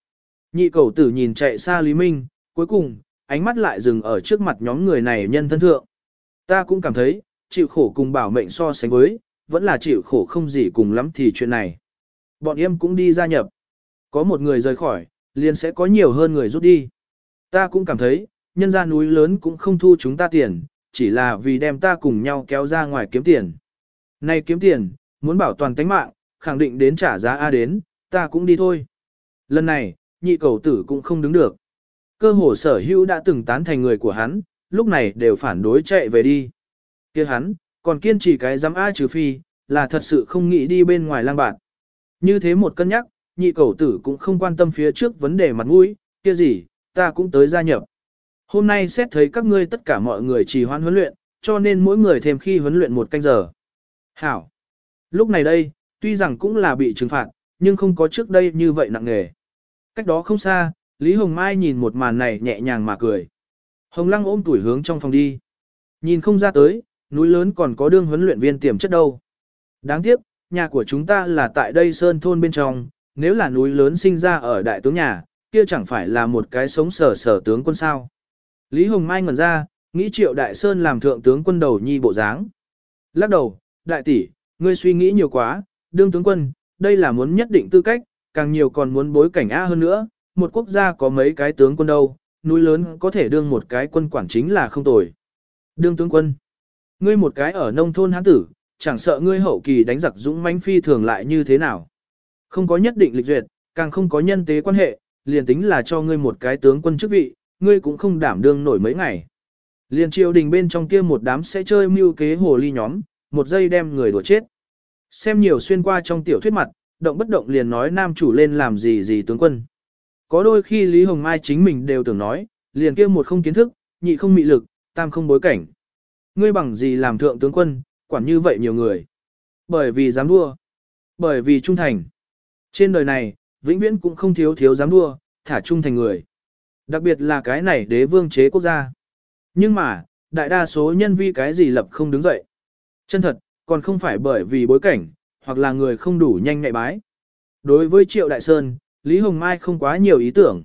Nhị cẩu tử nhìn chạy xa Lý Minh, cuối cùng, ánh mắt lại dừng ở trước mặt nhóm người này nhân thân thượng. Ta cũng cảm thấy, chịu khổ cùng bảo mệnh so sánh với, vẫn là chịu khổ không gì cùng lắm thì chuyện này. Bọn em cũng đi gia nhập. Có một người rời khỏi, liền sẽ có nhiều hơn người rút đi. Ta cũng cảm thấy, nhân gia núi lớn cũng không thu chúng ta tiền, chỉ là vì đem ta cùng nhau kéo ra ngoài kiếm tiền. nay kiếm tiền, muốn bảo toàn tánh mạng, khẳng định đến trả giá A đến, ta cũng đi thôi. Lần này, nhị cầu tử cũng không đứng được. Cơ hồ sở hữu đã từng tán thành người của hắn, lúc này đều phản đối chạy về đi. kia hắn, còn kiên trì cái dám ai trừ phi, là thật sự không nghĩ đi bên ngoài lang bạn. Như thế một cân nhắc, nhị cầu tử cũng không quan tâm phía trước vấn đề mặt mũi, kia gì, ta cũng tới gia nhập. Hôm nay xét thấy các ngươi tất cả mọi người trì hoãn huấn luyện, cho nên mỗi người thêm khi huấn luyện một canh giờ. Hảo. Lúc này đây, tuy rằng cũng là bị trừng phạt, nhưng không có trước đây như vậy nặng nề. Cách đó không xa, Lý Hồng Mai nhìn một màn này nhẹ nhàng mà cười. Hồng Lăng ôm tuổi hướng trong phòng đi. Nhìn không ra tới, núi lớn còn có đương huấn luyện viên tiềm chất đâu. Đáng tiếc, nhà của chúng ta là tại đây sơn thôn bên trong, nếu là núi lớn sinh ra ở đại tướng nhà, kia chẳng phải là một cái sống sở sở tướng quân sao. Lý Hồng Mai ngẩn ra, nghĩ triệu đại sơn làm thượng tướng quân đầu nhi bộ dáng. Lắc đầu, đại tỷ, ngươi suy nghĩ nhiều quá, đương tướng quân, đây là muốn nhất định tư cách, càng nhiều còn muốn bối cảnh A hơn nữa, một quốc gia có mấy cái tướng quân đâu, núi lớn có thể đương một cái quân quản chính là không tồi. Đương tướng quân, ngươi một cái ở nông thôn hán tử, chẳng sợ ngươi hậu kỳ đánh giặc dũng mãnh phi thường lại như thế nào. Không có nhất định lịch duyệt, càng không có nhân tế quan hệ, liền tính là cho ngươi một cái tướng quân chức vị, ngươi cũng không đảm đương nổi mấy ngày. Liền triều đình bên trong kia một đám sẽ chơi mưu kế hồ ly nhóm, một giây đem người đùa chết. Xem nhiều xuyên qua trong tiểu thuyết mặt, động bất động liền nói nam chủ lên làm gì gì tướng quân. Có đôi khi Lý Hồng Mai chính mình đều tưởng nói, liền kia một không kiến thức, nhị không mị lực, tam không bối cảnh. Ngươi bằng gì làm thượng tướng quân, quản như vậy nhiều người. Bởi vì dám đua. Bởi vì trung thành. Trên đời này, vĩnh viễn cũng không thiếu thiếu dám đua, thả trung thành người. Đặc biệt là cái này đế vương chế quốc gia. Nhưng mà, đại đa số nhân vi cái gì lập không đứng dậy. Chân thật, còn không phải bởi vì bối cảnh, hoặc là người không đủ nhanh nhạy bái. Đối với Triệu Đại Sơn, Lý Hồng Mai không quá nhiều ý tưởng.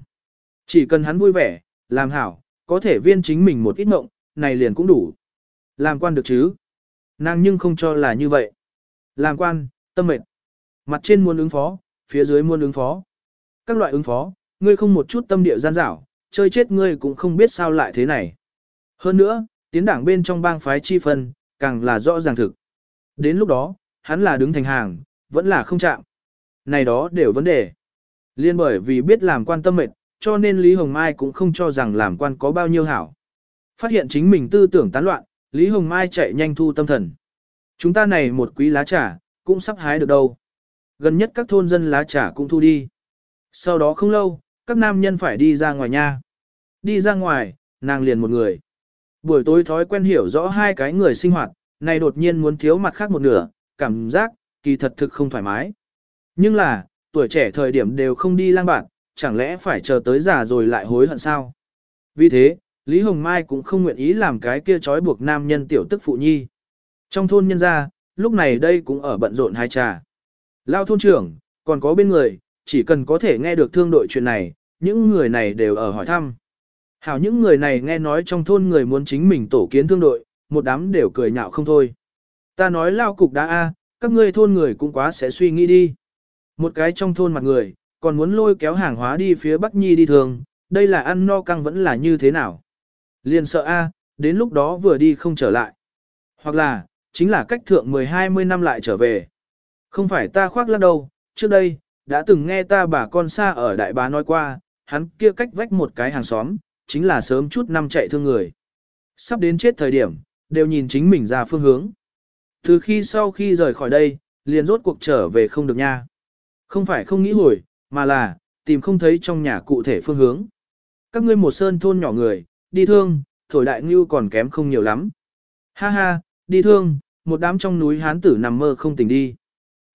Chỉ cần hắn vui vẻ, làm hảo, có thể viên chính mình một ít mộng, này liền cũng đủ. Làm quan được chứ? Nàng nhưng không cho là như vậy. Làm quan, tâm mệt. Mặt trên muốn ứng phó, phía dưới muốn ứng phó. Các loại ứng phó, ngươi không một chút tâm địa gian dảo, chơi chết ngươi cũng không biết sao lại thế này. Hơn nữa, tiến đảng bên trong bang phái chi phân, càng là rõ ràng thực. Đến lúc đó, hắn là đứng thành hàng, vẫn là không chạm. Này đó đều vấn đề. Liên bởi vì biết làm quan tâm mệt, cho nên Lý Hồng Mai cũng không cho rằng làm quan có bao nhiêu hảo. Phát hiện chính mình tư tưởng tán loạn, Lý Hồng Mai chạy nhanh thu tâm thần. Chúng ta này một quý lá trà, cũng sắp hái được đâu. Gần nhất các thôn dân lá trà cũng thu đi. Sau đó không lâu, các nam nhân phải đi ra ngoài nha. Đi ra ngoài, nàng liền một người. Buổi tối thói quen hiểu rõ hai cái người sinh hoạt, này đột nhiên muốn thiếu mặt khác một nửa, cảm giác, kỳ thật thực không thoải mái. Nhưng là, tuổi trẻ thời điểm đều không đi lang bạn, chẳng lẽ phải chờ tới già rồi lại hối hận sao? Vì thế, Lý Hồng Mai cũng không nguyện ý làm cái kia trói buộc nam nhân tiểu tức phụ nhi. Trong thôn nhân gia, lúc này đây cũng ở bận rộn hai trà. Lao thôn trưởng, còn có bên người, chỉ cần có thể nghe được thương đội chuyện này, những người này đều ở hỏi thăm. Hảo những người này nghe nói trong thôn người muốn chính mình tổ kiến thương đội, một đám đều cười nhạo không thôi. Ta nói lao cục đã a, các ngươi thôn người cũng quá sẽ suy nghĩ đi. Một cái trong thôn mặt người, còn muốn lôi kéo hàng hóa đi phía Bắc Nhi đi thường, đây là ăn no căng vẫn là như thế nào. Liền sợ a, đến lúc đó vừa đi không trở lại. Hoặc là, chính là cách thượng 10-20 năm lại trở về. Không phải ta khoác lắc đâu, trước đây, đã từng nghe ta bà con xa ở đại bá nói qua, hắn kia cách vách một cái hàng xóm, chính là sớm chút năm chạy thương người. Sắp đến chết thời điểm, đều nhìn chính mình ra phương hướng. Từ khi sau khi rời khỏi đây, liền rốt cuộc trở về không được nha. Không phải không nghĩ hồi, mà là, tìm không thấy trong nhà cụ thể phương hướng. Các ngươi một sơn thôn nhỏ người, đi thương, thổi đại ngưu còn kém không nhiều lắm. Ha ha, đi thương, một đám trong núi hán tử nằm mơ không tỉnh đi.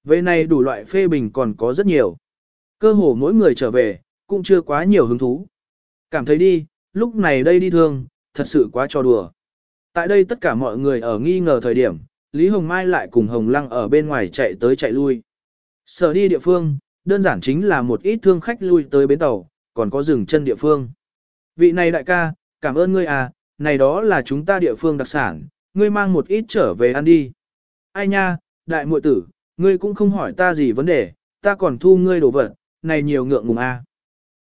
Về này đủ loại phê bình còn có rất nhiều. Cơ hồ mỗi người trở về, cũng chưa quá nhiều hứng thú. Cảm thấy đi, lúc này đây đi thương, thật sự quá cho đùa. Tại đây tất cả mọi người ở nghi ngờ thời điểm, Lý Hồng Mai lại cùng Hồng Lăng ở bên ngoài chạy tới chạy lui. Sở đi địa phương, đơn giản chính là một ít thương khách lui tới bến tàu, còn có dừng chân địa phương. Vị này đại ca, cảm ơn ngươi à, này đó là chúng ta địa phương đặc sản, ngươi mang một ít trở về ăn đi. Ai nha, đại muội tử, ngươi cũng không hỏi ta gì vấn đề, ta còn thu ngươi đồ vật, này nhiều ngượng ngùng a. À.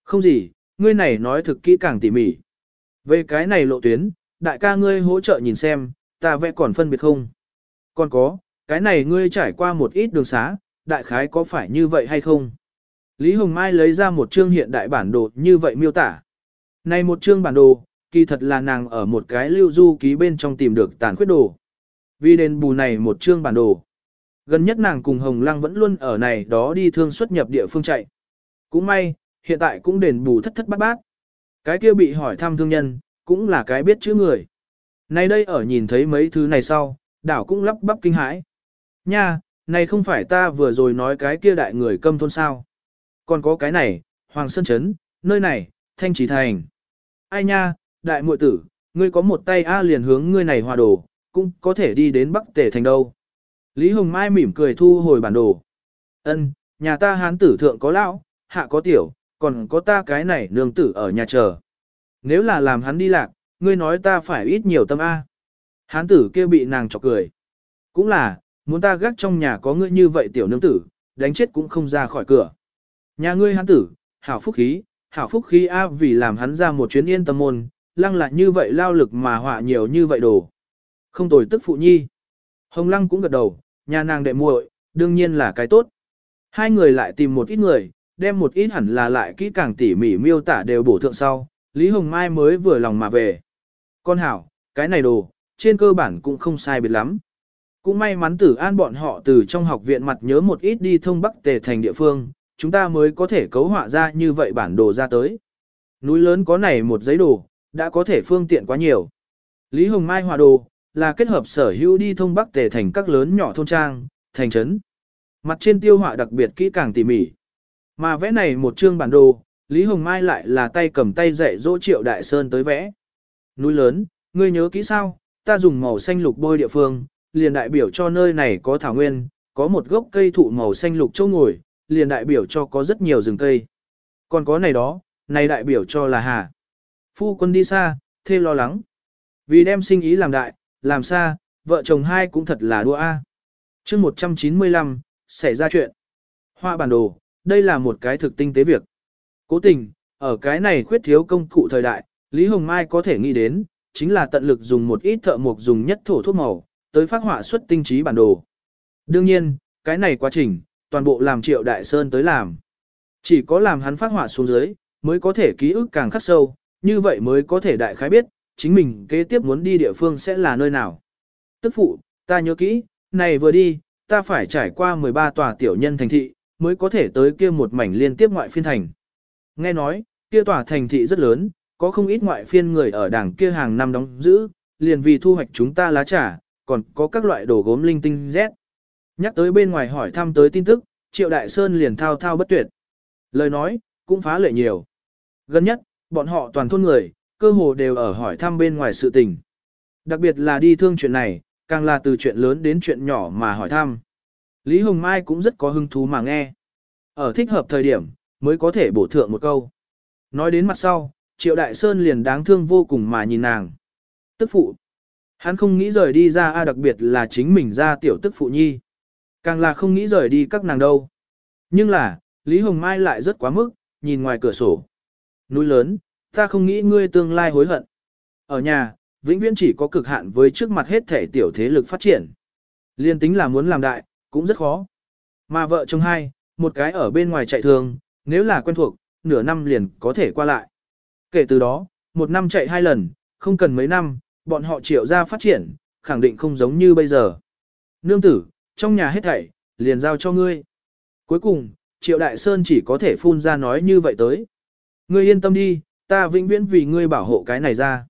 Không gì, ngươi này nói thực kỹ càng tỉ mỉ. Về cái này lộ tuyến, đại ca ngươi hỗ trợ nhìn xem, ta vẽ còn phân biệt không? Còn có, cái này ngươi trải qua một ít đường xá, đại khái có phải như vậy hay không? Lý Hồng Mai lấy ra một chương hiện đại bản đồ như vậy miêu tả. Này một chương bản đồ, kỳ thật là nàng ở một cái lưu du ký bên trong tìm được tàn khuyết đồ. Vì đền bù này một chương bản đồ. Gần nhất nàng cùng Hồng Lăng vẫn luôn ở này đó đi thương xuất nhập địa phương chạy. Cũng may, hiện tại cũng đền bù thất thất bát bát. Cái kia bị hỏi thăm thương nhân, cũng là cái biết chữ người. Nay đây ở nhìn thấy mấy thứ này sau, đảo cũng lắp bắp kinh hãi. Nha, này không phải ta vừa rồi nói cái kia đại người câm thôn sao. Còn có cái này, Hoàng Sơn Trấn, nơi này, Thanh Trí Thành. Ai nha, đại muội tử, ngươi có một tay A liền hướng ngươi này hòa đồ, cũng có thể đi đến Bắc Tể Thành đâu. Lý Hồng Mai mỉm cười thu hồi bản đồ. Ân, Nhà ta hán tử thượng có lão, hạ có tiểu, còn có ta cái này nương tử ở nhà chờ. Nếu là làm hắn đi lạc, ngươi nói ta phải ít nhiều tâm A. Hán tử kia bị nàng chọc cười. Cũng là, muốn ta gác trong nhà có ngươi như vậy tiểu nương tử, đánh chết cũng không ra khỏi cửa. Nhà ngươi hán tử, hảo phúc khí, hảo phúc khí A vì làm hắn ra một chuyến yên tâm môn, lăng lại như vậy lao lực mà họa nhiều như vậy đồ. Không tồi tức phụ nhi. Hồng lăng cũng gật đầu, nhà nàng đệ muội, đương nhiên là cái tốt. Hai người lại tìm một ít người, đem một ít hẳn là lại kỹ càng tỉ mỉ miêu tả đều bổ thượng sau, Lý Hồng Mai mới vừa lòng mà về. Con hảo, cái này đồ, trên cơ bản cũng không sai biệt lắm. Cũng may mắn tử an bọn họ từ trong học viện mặt nhớ một ít đi thông bắc tề thành địa phương, chúng ta mới có thể cấu họa ra như vậy bản đồ ra tới. Núi lớn có này một giấy đồ, đã có thể phương tiện quá nhiều. Lý Hồng Mai họa đồ, là kết hợp sở hữu đi thông bắc tề thành các lớn nhỏ thôn trang, thành trấn. Mặt trên tiêu họa đặc biệt kỹ càng tỉ mỉ. Mà vẽ này một chương bản đồ, Lý Hồng Mai lại là tay cầm tay dạy dỗ Triệu Đại Sơn tới vẽ. Núi lớn, ngươi nhớ kỹ sao, ta dùng màu xanh lục bôi địa phương, liền đại biểu cho nơi này có thảo nguyên, có một gốc cây thụ màu xanh lục châu ngồi, liền đại biểu cho có rất nhiều rừng cây. Còn có này đó, này đại biểu cho là hà. Phu quân đi xa, thê lo lắng. Vì đem sinh ý làm đại, làm xa, vợ chồng hai cũng thật là đua a. Chương 195, xảy ra chuyện. Hoa bản đồ, đây là một cái thực tinh tế việc. Cố tình, ở cái này khuyết thiếu công cụ thời đại, Lý Hồng Mai có thể nghĩ đến, chính là tận lực dùng một ít thợ mộc dùng nhất thổ thuốc màu, tới phát họa xuất tinh trí bản đồ. Đương nhiên, cái này quá trình, toàn bộ làm triệu đại sơn tới làm. Chỉ có làm hắn phát họa xuống dưới, mới có thể ký ức càng khắc sâu, như vậy mới có thể đại khái biết, chính mình kế tiếp muốn đi địa phương sẽ là nơi nào. Tức phụ, ta nhớ kỹ, này vừa đi, ta phải trải qua 13 tòa tiểu nhân thành thị, mới có thể tới kia một mảnh liên tiếp ngoại phiên thành. Nghe nói, kia tòa thành thị rất lớn, có không ít ngoại phiên người ở đảng kia hàng năm đóng giữ, liền vì thu hoạch chúng ta lá trà, còn có các loại đồ gốm linh tinh Z. Nhắc tới bên ngoài hỏi thăm tới tin tức, Triệu Đại Sơn liền thao thao bất tuyệt. Lời nói, cũng phá lệ nhiều. Gần nhất, bọn họ toàn thôn người, cơ hồ đều ở hỏi thăm bên ngoài sự tình. Đặc biệt là đi thương chuyện này, càng là từ chuyện lớn đến chuyện nhỏ mà hỏi thăm. Lý Hồng Mai cũng rất có hứng thú mà nghe. Ở thích hợp thời điểm, mới có thể bổ thượng một câu. Nói đến mặt sau, Triệu Đại Sơn liền đáng thương vô cùng mà nhìn nàng. Tức phụ. Hắn không nghĩ rời đi ra a đặc biệt là chính mình ra tiểu tức phụ nhi. Càng là không nghĩ rời đi các nàng đâu. Nhưng là, Lý Hồng Mai lại rất quá mức, nhìn ngoài cửa sổ. Núi lớn, ta không nghĩ ngươi tương lai hối hận. Ở nhà, vĩnh viễn chỉ có cực hạn với trước mặt hết thể tiểu thế lực phát triển. Liên tính là muốn làm đại, cũng rất khó. Mà vợ chồng hai, một cái ở bên ngoài chạy thường, nếu là quen thuộc, nửa năm liền có thể qua lại. Kể từ đó, một năm chạy hai lần, không cần mấy năm, bọn họ triệu ra phát triển, khẳng định không giống như bây giờ. Nương tử, trong nhà hết thảy, liền giao cho ngươi. Cuối cùng, triệu đại sơn chỉ có thể phun ra nói như vậy tới. Ngươi yên tâm đi, ta vĩnh viễn vì ngươi bảo hộ cái này ra.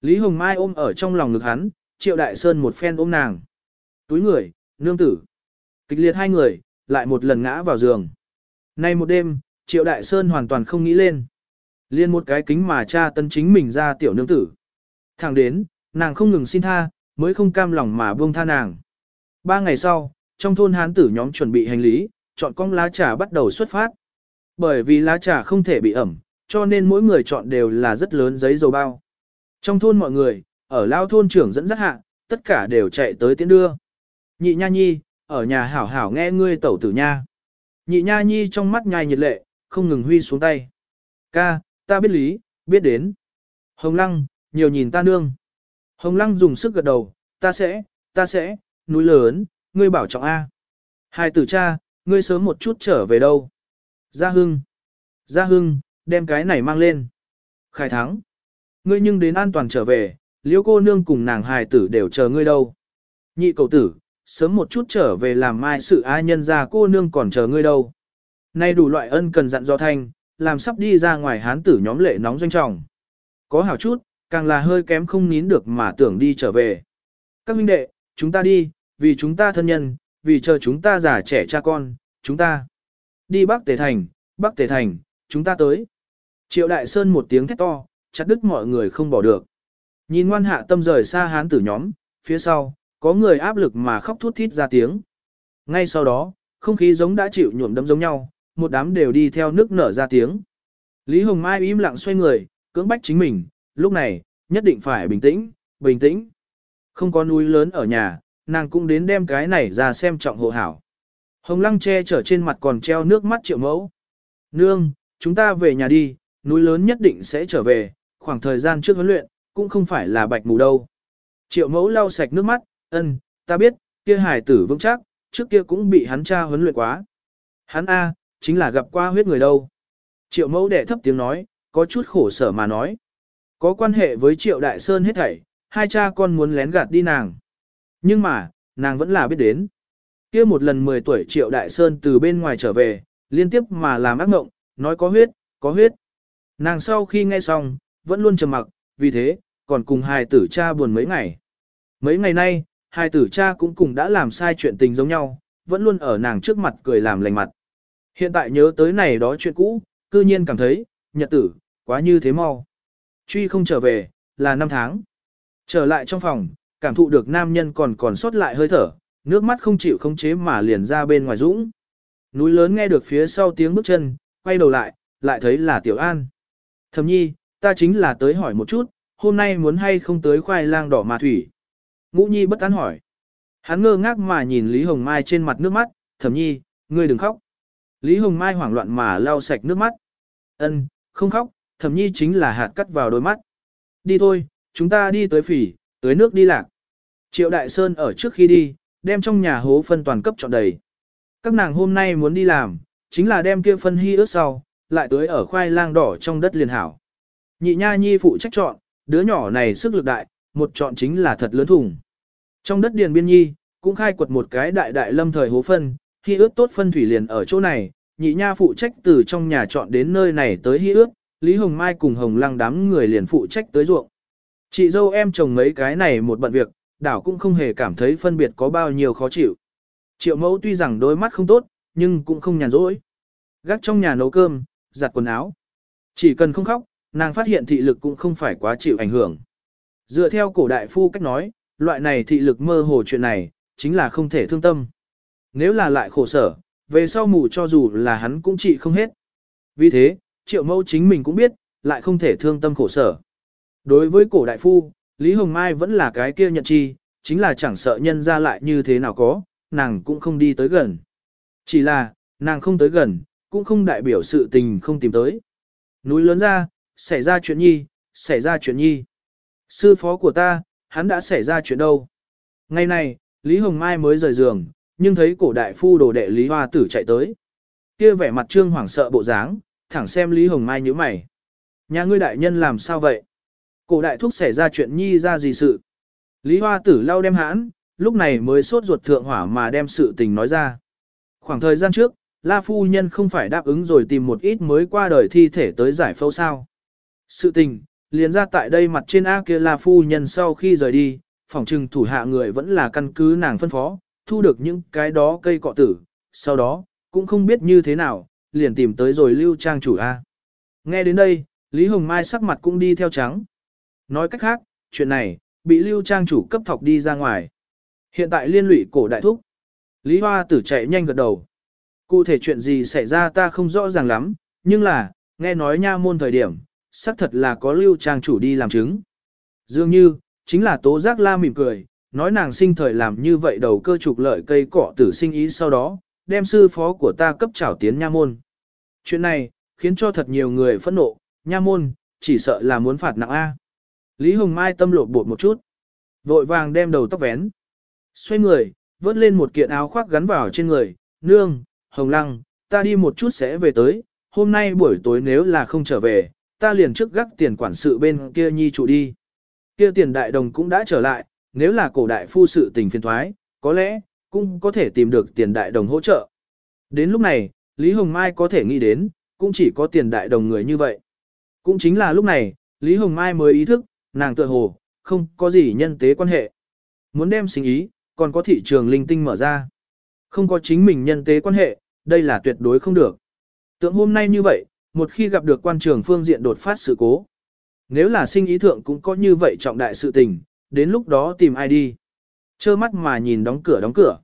Lý Hồng Mai ôm ở trong lòng ngực hắn, triệu đại sơn một phen ôm nàng. Túi người, nương tử. Kịch liệt hai người, lại một lần ngã vào giường. Nay một đêm, triệu đại sơn hoàn toàn không nghĩ lên. Liên một cái kính mà cha tân chính mình ra tiểu nương tử. Thẳng đến, nàng không ngừng xin tha, mới không cam lòng mà buông tha nàng. Ba ngày sau, trong thôn hán tử nhóm chuẩn bị hành lý, chọn con lá trà bắt đầu xuất phát. Bởi vì lá trà không thể bị ẩm, cho nên mỗi người chọn đều là rất lớn giấy dầu bao. Trong thôn mọi người, ở lao thôn trưởng dẫn dắt hạ, tất cả đều chạy tới tiễn đưa. Nhị nha nhi, ở nhà hảo hảo nghe ngươi tẩu tử nha. Nhị nha nhi trong mắt nhai nhiệt lệ, không ngừng huy xuống tay. Ca, ta biết lý, biết đến. Hồng lăng, nhiều nhìn ta nương. Hồng lăng dùng sức gật đầu, ta sẽ, ta sẽ, núi lớn, ngươi bảo trọng A. Hai tử cha, ngươi sớm một chút trở về đâu. Gia Hưng. Gia Hưng, đem cái này mang lên. Khải thắng. Ngươi nhưng đến an toàn trở về, liễu cô nương cùng nàng hài tử đều chờ ngươi đâu. Nhị cầu tử, sớm một chút trở về làm mai sự ai nhân ra cô nương còn chờ ngươi đâu. Nay đủ loại ân cần dặn do thanh, làm sắp đi ra ngoài hán tử nhóm lệ nóng doanh trọng. Có hảo chút, càng là hơi kém không nín được mà tưởng đi trở về. Các huynh đệ, chúng ta đi, vì chúng ta thân nhân, vì chờ chúng ta già trẻ cha con, chúng ta. Đi Bắc Tề Thành, Bắc Tề Thành, chúng ta tới. Triệu Đại Sơn một tiếng thét to, chặt đứt mọi người không bỏ được. Nhìn ngoan hạ tâm rời xa hán tử nhóm, phía sau, có người áp lực mà khóc thút thít ra tiếng. Ngay sau đó, không khí giống đã chịu nhuộm đấm giống nhau, một đám đều đi theo nước nở ra tiếng. Lý Hồng Mai im lặng xoay người, cưỡng bách chính mình, lúc này, nhất định phải bình tĩnh, bình tĩnh. Không có núi lớn ở nhà, nàng cũng đến đem cái này ra xem trọng hộ hảo. Hồng lăng che chở trên mặt còn treo nước mắt triệu mẫu. Nương, chúng ta về nhà đi, núi lớn nhất định sẽ trở về, khoảng thời gian trước huấn luyện, cũng không phải là bạch mù đâu. Triệu mẫu lau sạch nước mắt, ân, ta biết, kia hải tử vững chắc, trước kia cũng bị hắn cha huấn luyện quá. Hắn A, chính là gặp qua huyết người đâu. Triệu mẫu đệ thấp tiếng nói, có chút khổ sở mà nói. Có quan hệ với triệu đại sơn hết thảy, hai cha con muốn lén gạt đi nàng. Nhưng mà, nàng vẫn là biết đến. kia một lần 10 tuổi triệu đại sơn từ bên ngoài trở về, liên tiếp mà làm ác mộng, nói có huyết, có huyết. Nàng sau khi nghe xong, vẫn luôn trầm mặc, vì thế, còn cùng hài tử cha buồn mấy ngày. Mấy ngày nay, hài tử cha cũng cùng đã làm sai chuyện tình giống nhau, vẫn luôn ở nàng trước mặt cười làm lành mặt. Hiện tại nhớ tới này đó chuyện cũ, cư nhiên cảm thấy, nhật tử, quá như thế mau. Truy không trở về, là năm tháng. Trở lại trong phòng, cảm thụ được nam nhân còn còn sót lại hơi thở, nước mắt không chịu không chế mà liền ra bên ngoài dũng. Núi lớn nghe được phía sau tiếng bước chân, quay đầu lại, lại thấy là Tiểu An. Thầm nhi, ta chính là tới hỏi một chút, hôm nay muốn hay không tới khoai lang đỏ mà thủy. Ngũ nhi bất tán hỏi. Hắn ngơ ngác mà nhìn Lý Hồng Mai trên mặt nước mắt, thầm nhi, ngươi đừng khóc. Lý Hồng Mai hoảng loạn mà lau sạch nước mắt. Ân, không khóc, thầm nhi chính là hạt cắt vào đôi mắt. Đi thôi, chúng ta đi tới phỉ, tới nước đi lạc. Triệu Đại Sơn ở trước khi đi, đem trong nhà hố phân toàn cấp trọn đầy. Các nàng hôm nay muốn đi làm, chính là đem kia phân hy ướt sau, lại tưới ở khoai lang đỏ trong đất liền hảo. Nhị nha nhi phụ trách chọn, đứa nhỏ này sức lực đại, một chọn chính là thật lớn thùng. Trong đất điền biên nhi, cũng khai quật một cái đại đại lâm thời hố phân, hy ướt tốt phân thủy liền ở chỗ này, nhị nha phụ trách từ trong nhà chọn đến nơi này tới hy ướt, Lý Hồng Mai cùng Hồng Lăng đám người liền phụ trách tới ruộng. Chị dâu em chồng mấy cái này một bận việc, đảo cũng không hề cảm thấy phân biệt có bao nhiêu khó chịu. Triệu mẫu tuy rằng đôi mắt không tốt, nhưng cũng không nhàn rỗi. Gác trong nhà nấu cơm, giặt quần áo. Chỉ cần không khóc, nàng phát hiện thị lực cũng không phải quá chịu ảnh hưởng. Dựa theo cổ đại phu cách nói, loại này thị lực mơ hồ chuyện này, chính là không thể thương tâm. Nếu là lại khổ sở, về sau mù cho dù là hắn cũng trị không hết. Vì thế, triệu mẫu chính mình cũng biết, lại không thể thương tâm khổ sở. Đối với cổ đại phu, Lý Hồng Mai vẫn là cái kia nhận chi, chính là chẳng sợ nhân ra lại như thế nào có, nàng cũng không đi tới gần. Chỉ là, nàng không tới gần, cũng không đại biểu sự tình không tìm tới. Núi lớn ra, xảy ra chuyện nhi, xảy ra chuyện nhi. Sư phó của ta, hắn đã xảy ra chuyện đâu. Ngày này, Lý Hồng Mai mới rời giường, nhưng thấy cổ đại phu đồ đệ Lý Hoa Tử chạy tới. Kia vẻ mặt trương hoảng sợ bộ dáng, thẳng xem Lý Hồng Mai như mày. Nhà ngươi đại nhân làm sao vậy? Cổ đại thúc xảy ra chuyện nhi ra gì sự? Lý Hoa Tử lau đem hãn, lúc này mới sốt ruột thượng hỏa mà đem sự tình nói ra. Khoảng thời gian trước, La Phu Nhân không phải đáp ứng rồi tìm một ít mới qua đời thi thể tới giải phẫu sao. Sự tình, liền ra tại đây mặt trên A kia La Phu Nhân sau khi rời đi, phòng trừng thủ hạ người vẫn là căn cứ nàng phân phó, thu được những cái đó cây cọ tử, sau đó, cũng không biết như thế nào, liền tìm tới rồi lưu trang chủ A. Nghe đến đây, Lý Hồng Mai sắc mặt cũng đi theo trắng. Nói cách khác, chuyện này, bị lưu trang chủ cấp thọc đi ra ngoài. Hiện tại liên lụy cổ đại thúc. Lý Hoa tử chạy nhanh gật đầu. Cụ thể chuyện gì xảy ra ta không rõ ràng lắm, nhưng là, nghe nói nha môn thời điểm, xác thật là có lưu trang chủ đi làm chứng. Dường như, chính là tố giác la mỉm cười, nói nàng sinh thời làm như vậy đầu cơ trục lợi cây cỏ tử sinh ý sau đó, đem sư phó của ta cấp trảo tiến nha môn. Chuyện này, khiến cho thật nhiều người phẫn nộ, nha môn, chỉ sợ là muốn phạt nặng A. Lý Hồng Mai tâm lột bột một chút, vội vàng đem đầu tóc vén. Xoay người, vớt lên một kiện áo khoác gắn vào trên người, nương, hồng lăng, ta đi một chút sẽ về tới, hôm nay buổi tối nếu là không trở về, ta liền trước gác tiền quản sự bên kia nhi trụ đi. Kia tiền đại đồng cũng đã trở lại, nếu là cổ đại phu sự tình phiền thoái, có lẽ, cũng có thể tìm được tiền đại đồng hỗ trợ. Đến lúc này, Lý Hồng Mai có thể nghĩ đến, cũng chỉ có tiền đại đồng người như vậy. Cũng chính là lúc này, Lý Hồng Mai mới ý thức, nàng tựa hồ, không có gì nhân tế quan hệ. Muốn đem sinh ý, còn có thị trường linh tinh mở ra. Không có chính mình nhân tế quan hệ, đây là tuyệt đối không được. Tượng hôm nay như vậy, một khi gặp được quan trường phương diện đột phát sự cố. Nếu là sinh ý thượng cũng có như vậy trọng đại sự tình, đến lúc đó tìm ai đi. Chơ mắt mà nhìn đóng cửa đóng cửa.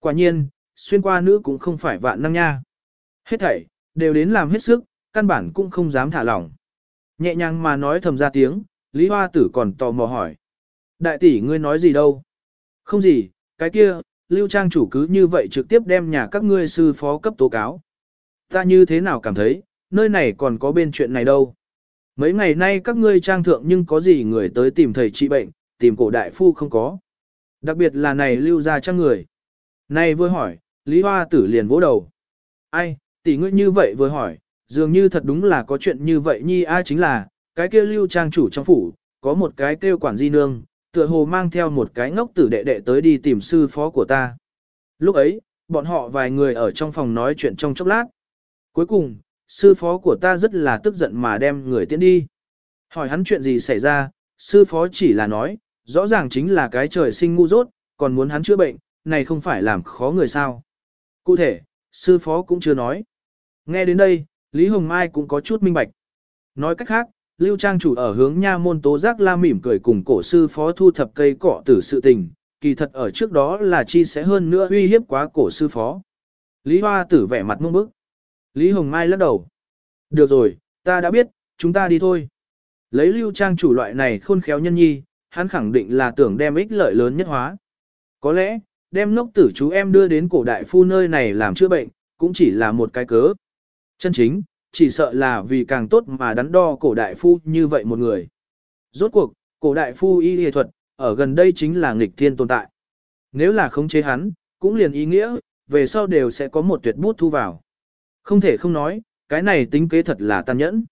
Quả nhiên, xuyên qua nữ cũng không phải vạn năng nha. Hết thảy, đều đến làm hết sức, căn bản cũng không dám thả lỏng. Nhẹ nhàng mà nói thầm ra tiếng, Lý Hoa Tử còn tò mò hỏi. Đại tỷ ngươi nói gì đâu? Không gì, cái kia, Lưu Trang chủ cứ như vậy trực tiếp đem nhà các ngươi sư phó cấp tố cáo. Ta như thế nào cảm thấy, nơi này còn có bên chuyện này đâu. Mấy ngày nay các ngươi trang thượng nhưng có gì người tới tìm thầy trị bệnh, tìm cổ đại phu không có. Đặc biệt là này lưu ra trang người. Này vừa hỏi, Lý Hoa Tử liền vỗ đầu. Ai, tỷ ngươi như vậy vừa hỏi, dường như thật đúng là có chuyện như vậy nhi a chính là, cái kia lưu trang chủ trong phủ, có một cái kêu quản di nương, tựa hồ mang theo một cái ngốc tử đệ đệ tới đi tìm sư phó của ta. Lúc ấy, bọn họ vài người ở trong phòng nói chuyện trong chốc lát. Cuối cùng, sư phó của ta rất là tức giận mà đem người tiến đi. Hỏi hắn chuyện gì xảy ra, sư phó chỉ là nói, rõ ràng chính là cái trời sinh ngu dốt, còn muốn hắn chữa bệnh, này không phải làm khó người sao. Cụ thể, sư phó cũng chưa nói. Nghe đến đây, Lý Hồng Mai cũng có chút minh bạch. Nói cách khác, Lưu Trang chủ ở hướng nha môn tố giác la mỉm cười cùng cổ sư phó thu thập cây cỏ tử sự tình, kỳ thật ở trước đó là chi sẽ hơn nữa uy hiếp quá cổ sư phó. Lý Hoa tử vẻ mặt mông bức. Lý Hồng Mai lắc đầu. Được rồi, ta đã biết, chúng ta đi thôi. Lấy Lưu Trang chủ loại này khôn khéo nhân nhi, hắn khẳng định là tưởng đem ích lợi lớn nhất hóa. Có lẽ, đem ngốc tử chú em đưa đến cổ đại phu nơi này làm chữa bệnh, cũng chỉ là một cái cớ. Chân chính, chỉ sợ là vì càng tốt mà đắn đo cổ đại phu như vậy một người. Rốt cuộc, cổ đại phu y y thuật, ở gần đây chính là nghịch thiên tồn tại. Nếu là khống chế hắn, cũng liền ý nghĩa, về sau đều sẽ có một tuyệt bút thu vào. Không thể không nói, cái này tính kế thật là tàn nhẫn.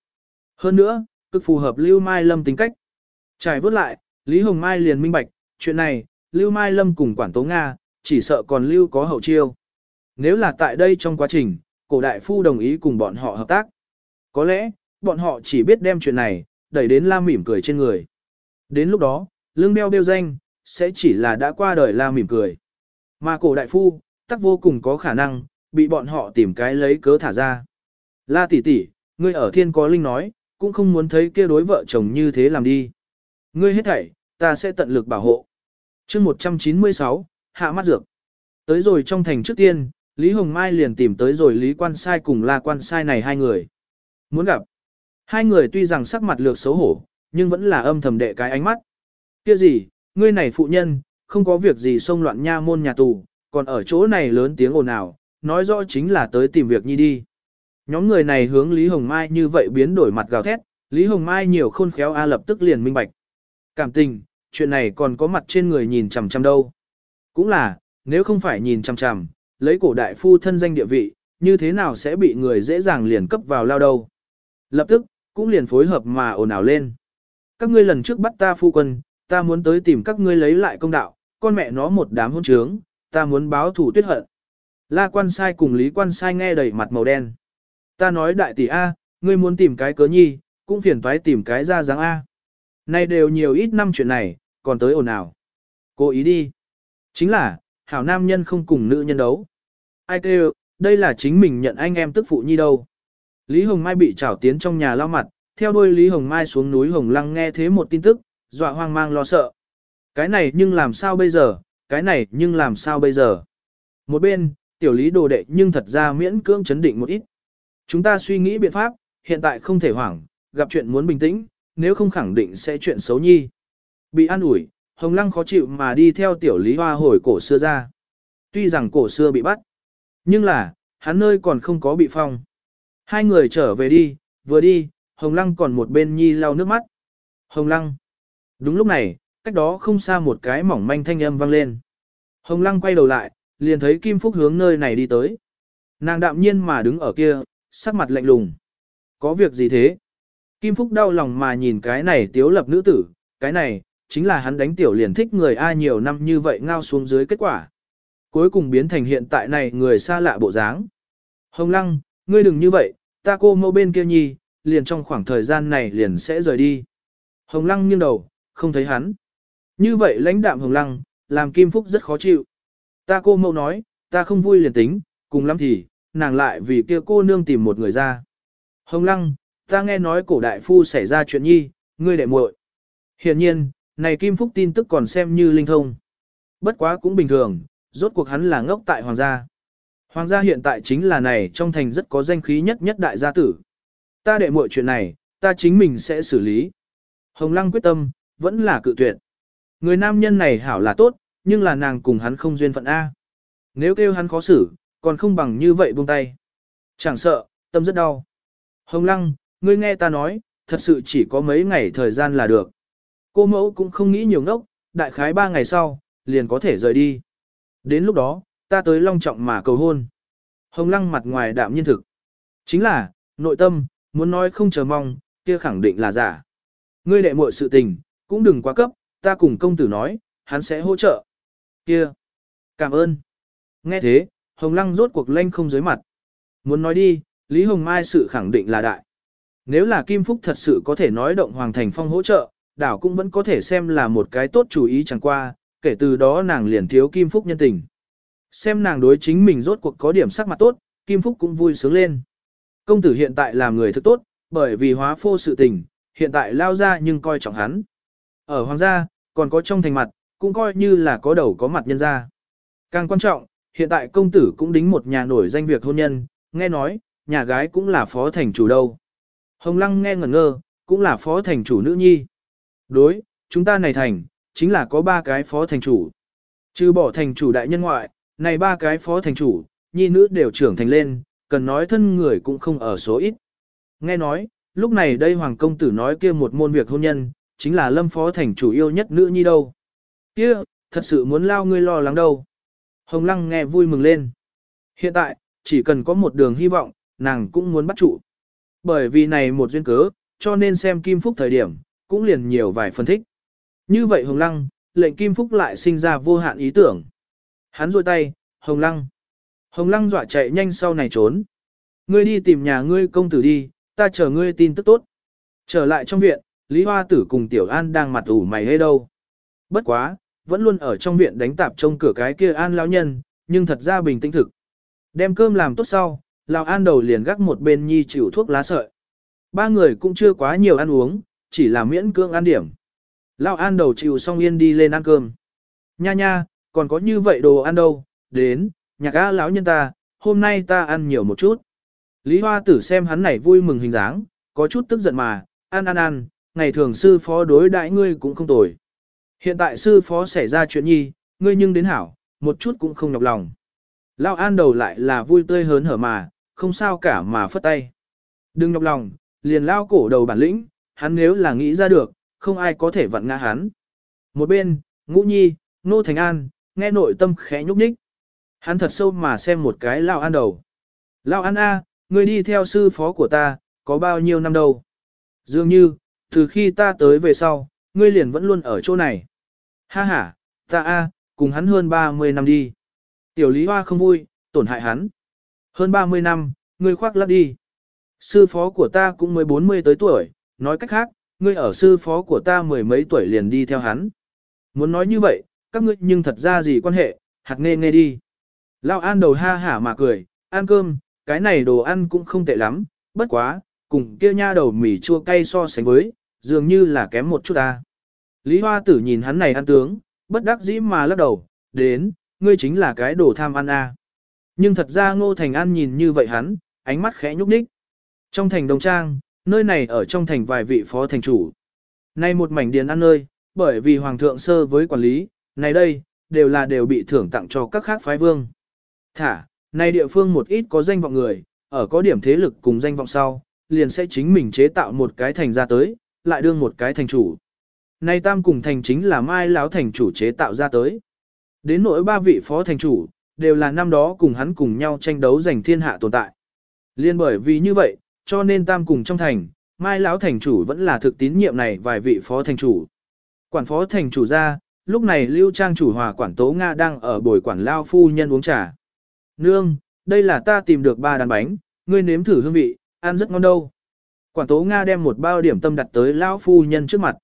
Hơn nữa, cực phù hợp Lưu Mai Lâm tính cách. Trải vớt lại, Lý Hồng Mai liền minh bạch, chuyện này, Lưu Mai Lâm cùng quản tố Nga, chỉ sợ còn Lưu có hậu chiêu. Nếu là tại đây trong quá trình, cổ đại phu đồng ý cùng bọn họ hợp tác. Có lẽ, bọn họ chỉ biết đem chuyện này, đẩy đến la mỉm cười trên người. Đến lúc đó, lương đeo đeo danh, sẽ chỉ là đã qua đời la mỉm cười. Mà cổ đại phu, tắc vô cùng có khả năng, bị bọn họ tìm cái lấy cớ thả ra. La tỷ tỷ, ngươi ở thiên có linh nói, cũng không muốn thấy kia đối vợ chồng như thế làm đi. Ngươi hết thảy, ta sẽ tận lực bảo hộ. chương 196, hạ mắt dược. Tới rồi trong thành trước tiên, Lý Hồng Mai liền tìm tới rồi Lý Quan Sai cùng La Quan Sai này hai người. Muốn gặp. Hai người tuy rằng sắc mặt lược xấu hổ, nhưng vẫn là âm thầm đệ cái ánh mắt. Kia gì, ngươi này phụ nhân, không có việc gì xông loạn nha môn nhà tù, còn ở chỗ này lớn tiếng ồn ào, nói rõ chính là tới tìm việc nhi đi. Nhóm người này hướng Lý Hồng Mai như vậy biến đổi mặt gào thét, Lý Hồng Mai nhiều khôn khéo A lập tức liền minh bạch. Cảm tình, chuyện này còn có mặt trên người nhìn chằm chằm đâu. Cũng là, nếu không phải nhìn chằm chằm, lấy cổ đại phu thân danh địa vị, như thế nào sẽ bị người dễ dàng liền cấp vào lao đâu. Lập tức, cũng liền phối hợp mà ồn ào lên. Các ngươi lần trước bắt ta phu quân, ta muốn tới tìm các ngươi lấy lại công đạo, con mẹ nó một đám hôn trướng, ta muốn báo thủ tuyết hận. La quan sai cùng Lý quan sai nghe đầy mặt màu đen. Ta nói đại tỷ A, ngươi muốn tìm cái cớ nhi, cũng phiền toái tìm cái ra dáng A. Nay đều nhiều ít năm chuyện này, còn tới ồn ào. Cố ý đi. Chính là, hảo nam nhân không cùng nữ nhân đấu. Ai kêu, đây là chính mình nhận anh em tức phụ nhi đâu. Lý Hồng Mai bị trảo tiến trong nhà lao mặt, theo đuôi Lý Hồng Mai xuống núi Hồng Lăng nghe thế một tin tức, dọa hoang mang lo sợ. Cái này nhưng làm sao bây giờ, cái này nhưng làm sao bây giờ. Một bên, tiểu lý đồ đệ nhưng thật ra miễn cưỡng chấn định một ít. Chúng ta suy nghĩ biện pháp, hiện tại không thể hoảng, gặp chuyện muốn bình tĩnh, nếu không khẳng định sẽ chuyện xấu nhi. Bị an ủi, Hồng Lăng khó chịu mà đi theo tiểu lý hoa hồi cổ xưa ra. Tuy rằng cổ xưa bị bắt, nhưng là, hắn nơi còn không có bị phong. Hai người trở về đi, vừa đi, Hồng Lăng còn một bên nhi lau nước mắt. Hồng Lăng. Đúng lúc này, cách đó không xa một cái mỏng manh thanh âm vang lên. Hồng Lăng quay đầu lại, liền thấy Kim Phúc hướng nơi này đi tới. Nàng đạm nhiên mà đứng ở kia, sắc mặt lạnh lùng. Có việc gì thế? Kim Phúc đau lòng mà nhìn cái này tiếu lập nữ tử, cái này, chính là hắn đánh tiểu liền thích người ai nhiều năm như vậy ngao xuống dưới kết quả. Cuối cùng biến thành hiện tại này người xa lạ bộ dáng. Hồng Lăng, ngươi đừng như vậy, ta cô mẫu bên kia nhi, liền trong khoảng thời gian này liền sẽ rời đi. Hồng Lăng nghiêng đầu, không thấy hắn. Như vậy lãnh đạm Hồng Lăng, làm Kim Phúc rất khó chịu. Ta cô mẫu nói, ta không vui liền tính, cùng lắm thì, nàng lại vì kia cô nương tìm một người ra. Hồng Lăng, ta nghe nói cổ đại phu xảy ra chuyện nhi, ngươi đệ muội. Hiển nhiên, này Kim Phúc tin tức còn xem như linh thông. Bất quá cũng bình thường, rốt cuộc hắn là ngốc tại hoàng gia. Hoàng gia hiện tại chính là này trong thành rất có danh khí nhất nhất đại gia tử. Ta để mọi chuyện này, ta chính mình sẽ xử lý. Hồng Lăng quyết tâm, vẫn là cự tuyệt. Người nam nhân này hảo là tốt, nhưng là nàng cùng hắn không duyên phận A. Nếu kêu hắn khó xử, còn không bằng như vậy buông tay. Chẳng sợ, tâm rất đau. Hồng Lăng, ngươi nghe ta nói, thật sự chỉ có mấy ngày thời gian là được. Cô mẫu cũng không nghĩ nhiều ngốc, đại khái ba ngày sau, liền có thể rời đi. Đến lúc đó, ta tới long trọng mà cầu hôn. Hồng Lăng mặt ngoài đạm nhiên thực. Chính là, nội tâm, muốn nói không chờ mong, kia khẳng định là giả. Ngươi đệ muội sự tình, cũng đừng quá cấp, ta cùng công tử nói, hắn sẽ hỗ trợ. Kia, cảm ơn. Nghe thế, Hồng Lăng rốt cuộc lanh không dưới mặt. Muốn nói đi, Lý Hồng Mai sự khẳng định là đại. Nếu là Kim Phúc thật sự có thể nói động Hoàng Thành Phong hỗ trợ, đảo cũng vẫn có thể xem là một cái tốt chủ ý chẳng qua, kể từ đó nàng liền thiếu Kim Phúc nhân tình. Xem nàng đối chính mình rốt cuộc có điểm sắc mặt tốt, Kim Phúc cũng vui sướng lên. Công tử hiện tại làm người thức tốt, bởi vì hóa phô sự tình, hiện tại lao ra nhưng coi trọng hắn. Ở hoàng gia, còn có trong thành mặt, cũng coi như là có đầu có mặt nhân gia. Càng quan trọng, hiện tại công tử cũng đính một nhà nổi danh việc hôn nhân, nghe nói, nhà gái cũng là phó thành chủ đâu. Hồng Lăng nghe ngẩn ngơ, cũng là phó thành chủ nữ nhi. Đối, chúng ta này thành, chính là có ba cái phó thành chủ. Trừ bỏ thành chủ đại nhân ngoại, này ba cái phó thành chủ, nhi nữ đều trưởng thành lên, cần nói thân người cũng không ở số ít. Nghe nói, lúc này đây Hoàng Công Tử nói kia một môn việc hôn nhân, chính là lâm phó thành chủ yêu nhất nữ nhi đâu. Kia, thật sự muốn lao ngươi lo lắng đâu. Hồng Lăng nghe vui mừng lên. Hiện tại, chỉ cần có một đường hy vọng, nàng cũng muốn bắt trụ. Bởi vì này một duyên cớ, cho nên xem Kim Phúc thời điểm, cũng liền nhiều vài phân thích. Như vậy Hồng Lăng, lệnh Kim Phúc lại sinh ra vô hạn ý tưởng. Hắn rôi tay, Hồng Lăng. Hồng Lăng dọa chạy nhanh sau này trốn. Ngươi đi tìm nhà ngươi công tử đi, ta chờ ngươi tin tức tốt. Trở lại trong viện, Lý Hoa Tử cùng Tiểu An đang mặt ủ mày hê đâu. Bất quá, vẫn luôn ở trong viện đánh tạp trông cửa cái kia An lão nhân, nhưng thật ra bình tĩnh thực. Đem cơm làm tốt sau, Lão An đầu liền gác một bên nhi chịu thuốc lá sợi. Ba người cũng chưa quá nhiều ăn uống, chỉ là miễn cưỡng ăn điểm. Lão An đầu chịu xong yên đi lên ăn cơm. Nha nha, còn có như vậy đồ ăn đâu, đến, nhạc á lão nhân ta, hôm nay ta ăn nhiều một chút. Lý Hoa Tử xem hắn này vui mừng hình dáng, có chút tức giận mà, ăn ăn ăn, ngày thường sư phó đối đại ngươi cũng không tồi. Hiện tại sư phó xảy ra chuyện nhi, ngươi nhưng đến hảo, một chút cũng không nhọc lòng. Lao an đầu lại là vui tươi hớn hở mà, không sao cả mà phất tay. Đừng nhọc lòng, liền lao cổ đầu bản lĩnh, hắn nếu là nghĩ ra được, không ai có thể vặn ngã hắn. Một bên, ngũ nhi, nô thành an, nghe nội tâm khẽ nhúc nhích. Hắn thật sâu mà xem một cái lao an đầu. Lao an A, ngươi đi theo sư phó của ta, có bao nhiêu năm đâu. Dường như, từ khi ta tới về sau, ngươi liền vẫn luôn ở chỗ này. Ha ha, ta A, cùng hắn hơn 30 năm đi. Tiểu Lý Hoa không vui, tổn hại hắn. Hơn 30 năm, ngươi khoác lắc đi. Sư phó của ta cũng mới 40 tới tuổi, nói cách khác, ngươi ở sư phó của ta mười mấy tuổi liền đi theo hắn. Muốn nói như vậy, các ngươi nhưng thật ra gì quan hệ, hạt nghe nghe đi. Lao An đầu ha hả mà cười, ăn cơm, cái này đồ ăn cũng không tệ lắm, bất quá, cùng kia nha đầu mì chua cay so sánh với, dường như là kém một chút ta. Lý Hoa Tử nhìn hắn này ăn tướng, bất đắc dĩ mà lắc đầu, đến, ngươi chính là cái đồ tham ăn a. Nhưng thật ra Ngô Thành An nhìn như vậy hắn, ánh mắt khẽ nhúc nhích. Trong thành Đồng Trang, nơi này ở trong thành vài vị phó thành chủ. Nay một mảnh điền ăn nơi, bởi vì Hoàng thượng sơ với quản lý, này đây, đều là đều bị thưởng tặng cho các khác phái vương. Thả, nay địa phương một ít có danh vọng người, ở có điểm thế lực cùng danh vọng sau, liền sẽ chính mình chế tạo một cái thành ra tới, lại đương một cái thành chủ. Nay tam cùng thành chính là mai lão thành chủ chế tạo ra tới. Đến nỗi ba vị phó thành chủ, đều là năm đó cùng hắn cùng nhau tranh đấu giành thiên hạ tồn tại. Liên bởi vì như vậy, cho nên tam cùng trong thành, mai lão thành chủ vẫn là thực tín nhiệm này vài vị phó thành chủ. Quản phó thành chủ ra, lúc này lưu trang chủ hòa quản tố Nga đang ở bồi quản lao phu nhân uống trà. Nương, đây là ta tìm được ba đàn bánh, ngươi nếm thử hương vị, ăn rất ngon đâu. Quản tố Nga đem một bao điểm tâm đặt tới lão phu nhân trước mặt.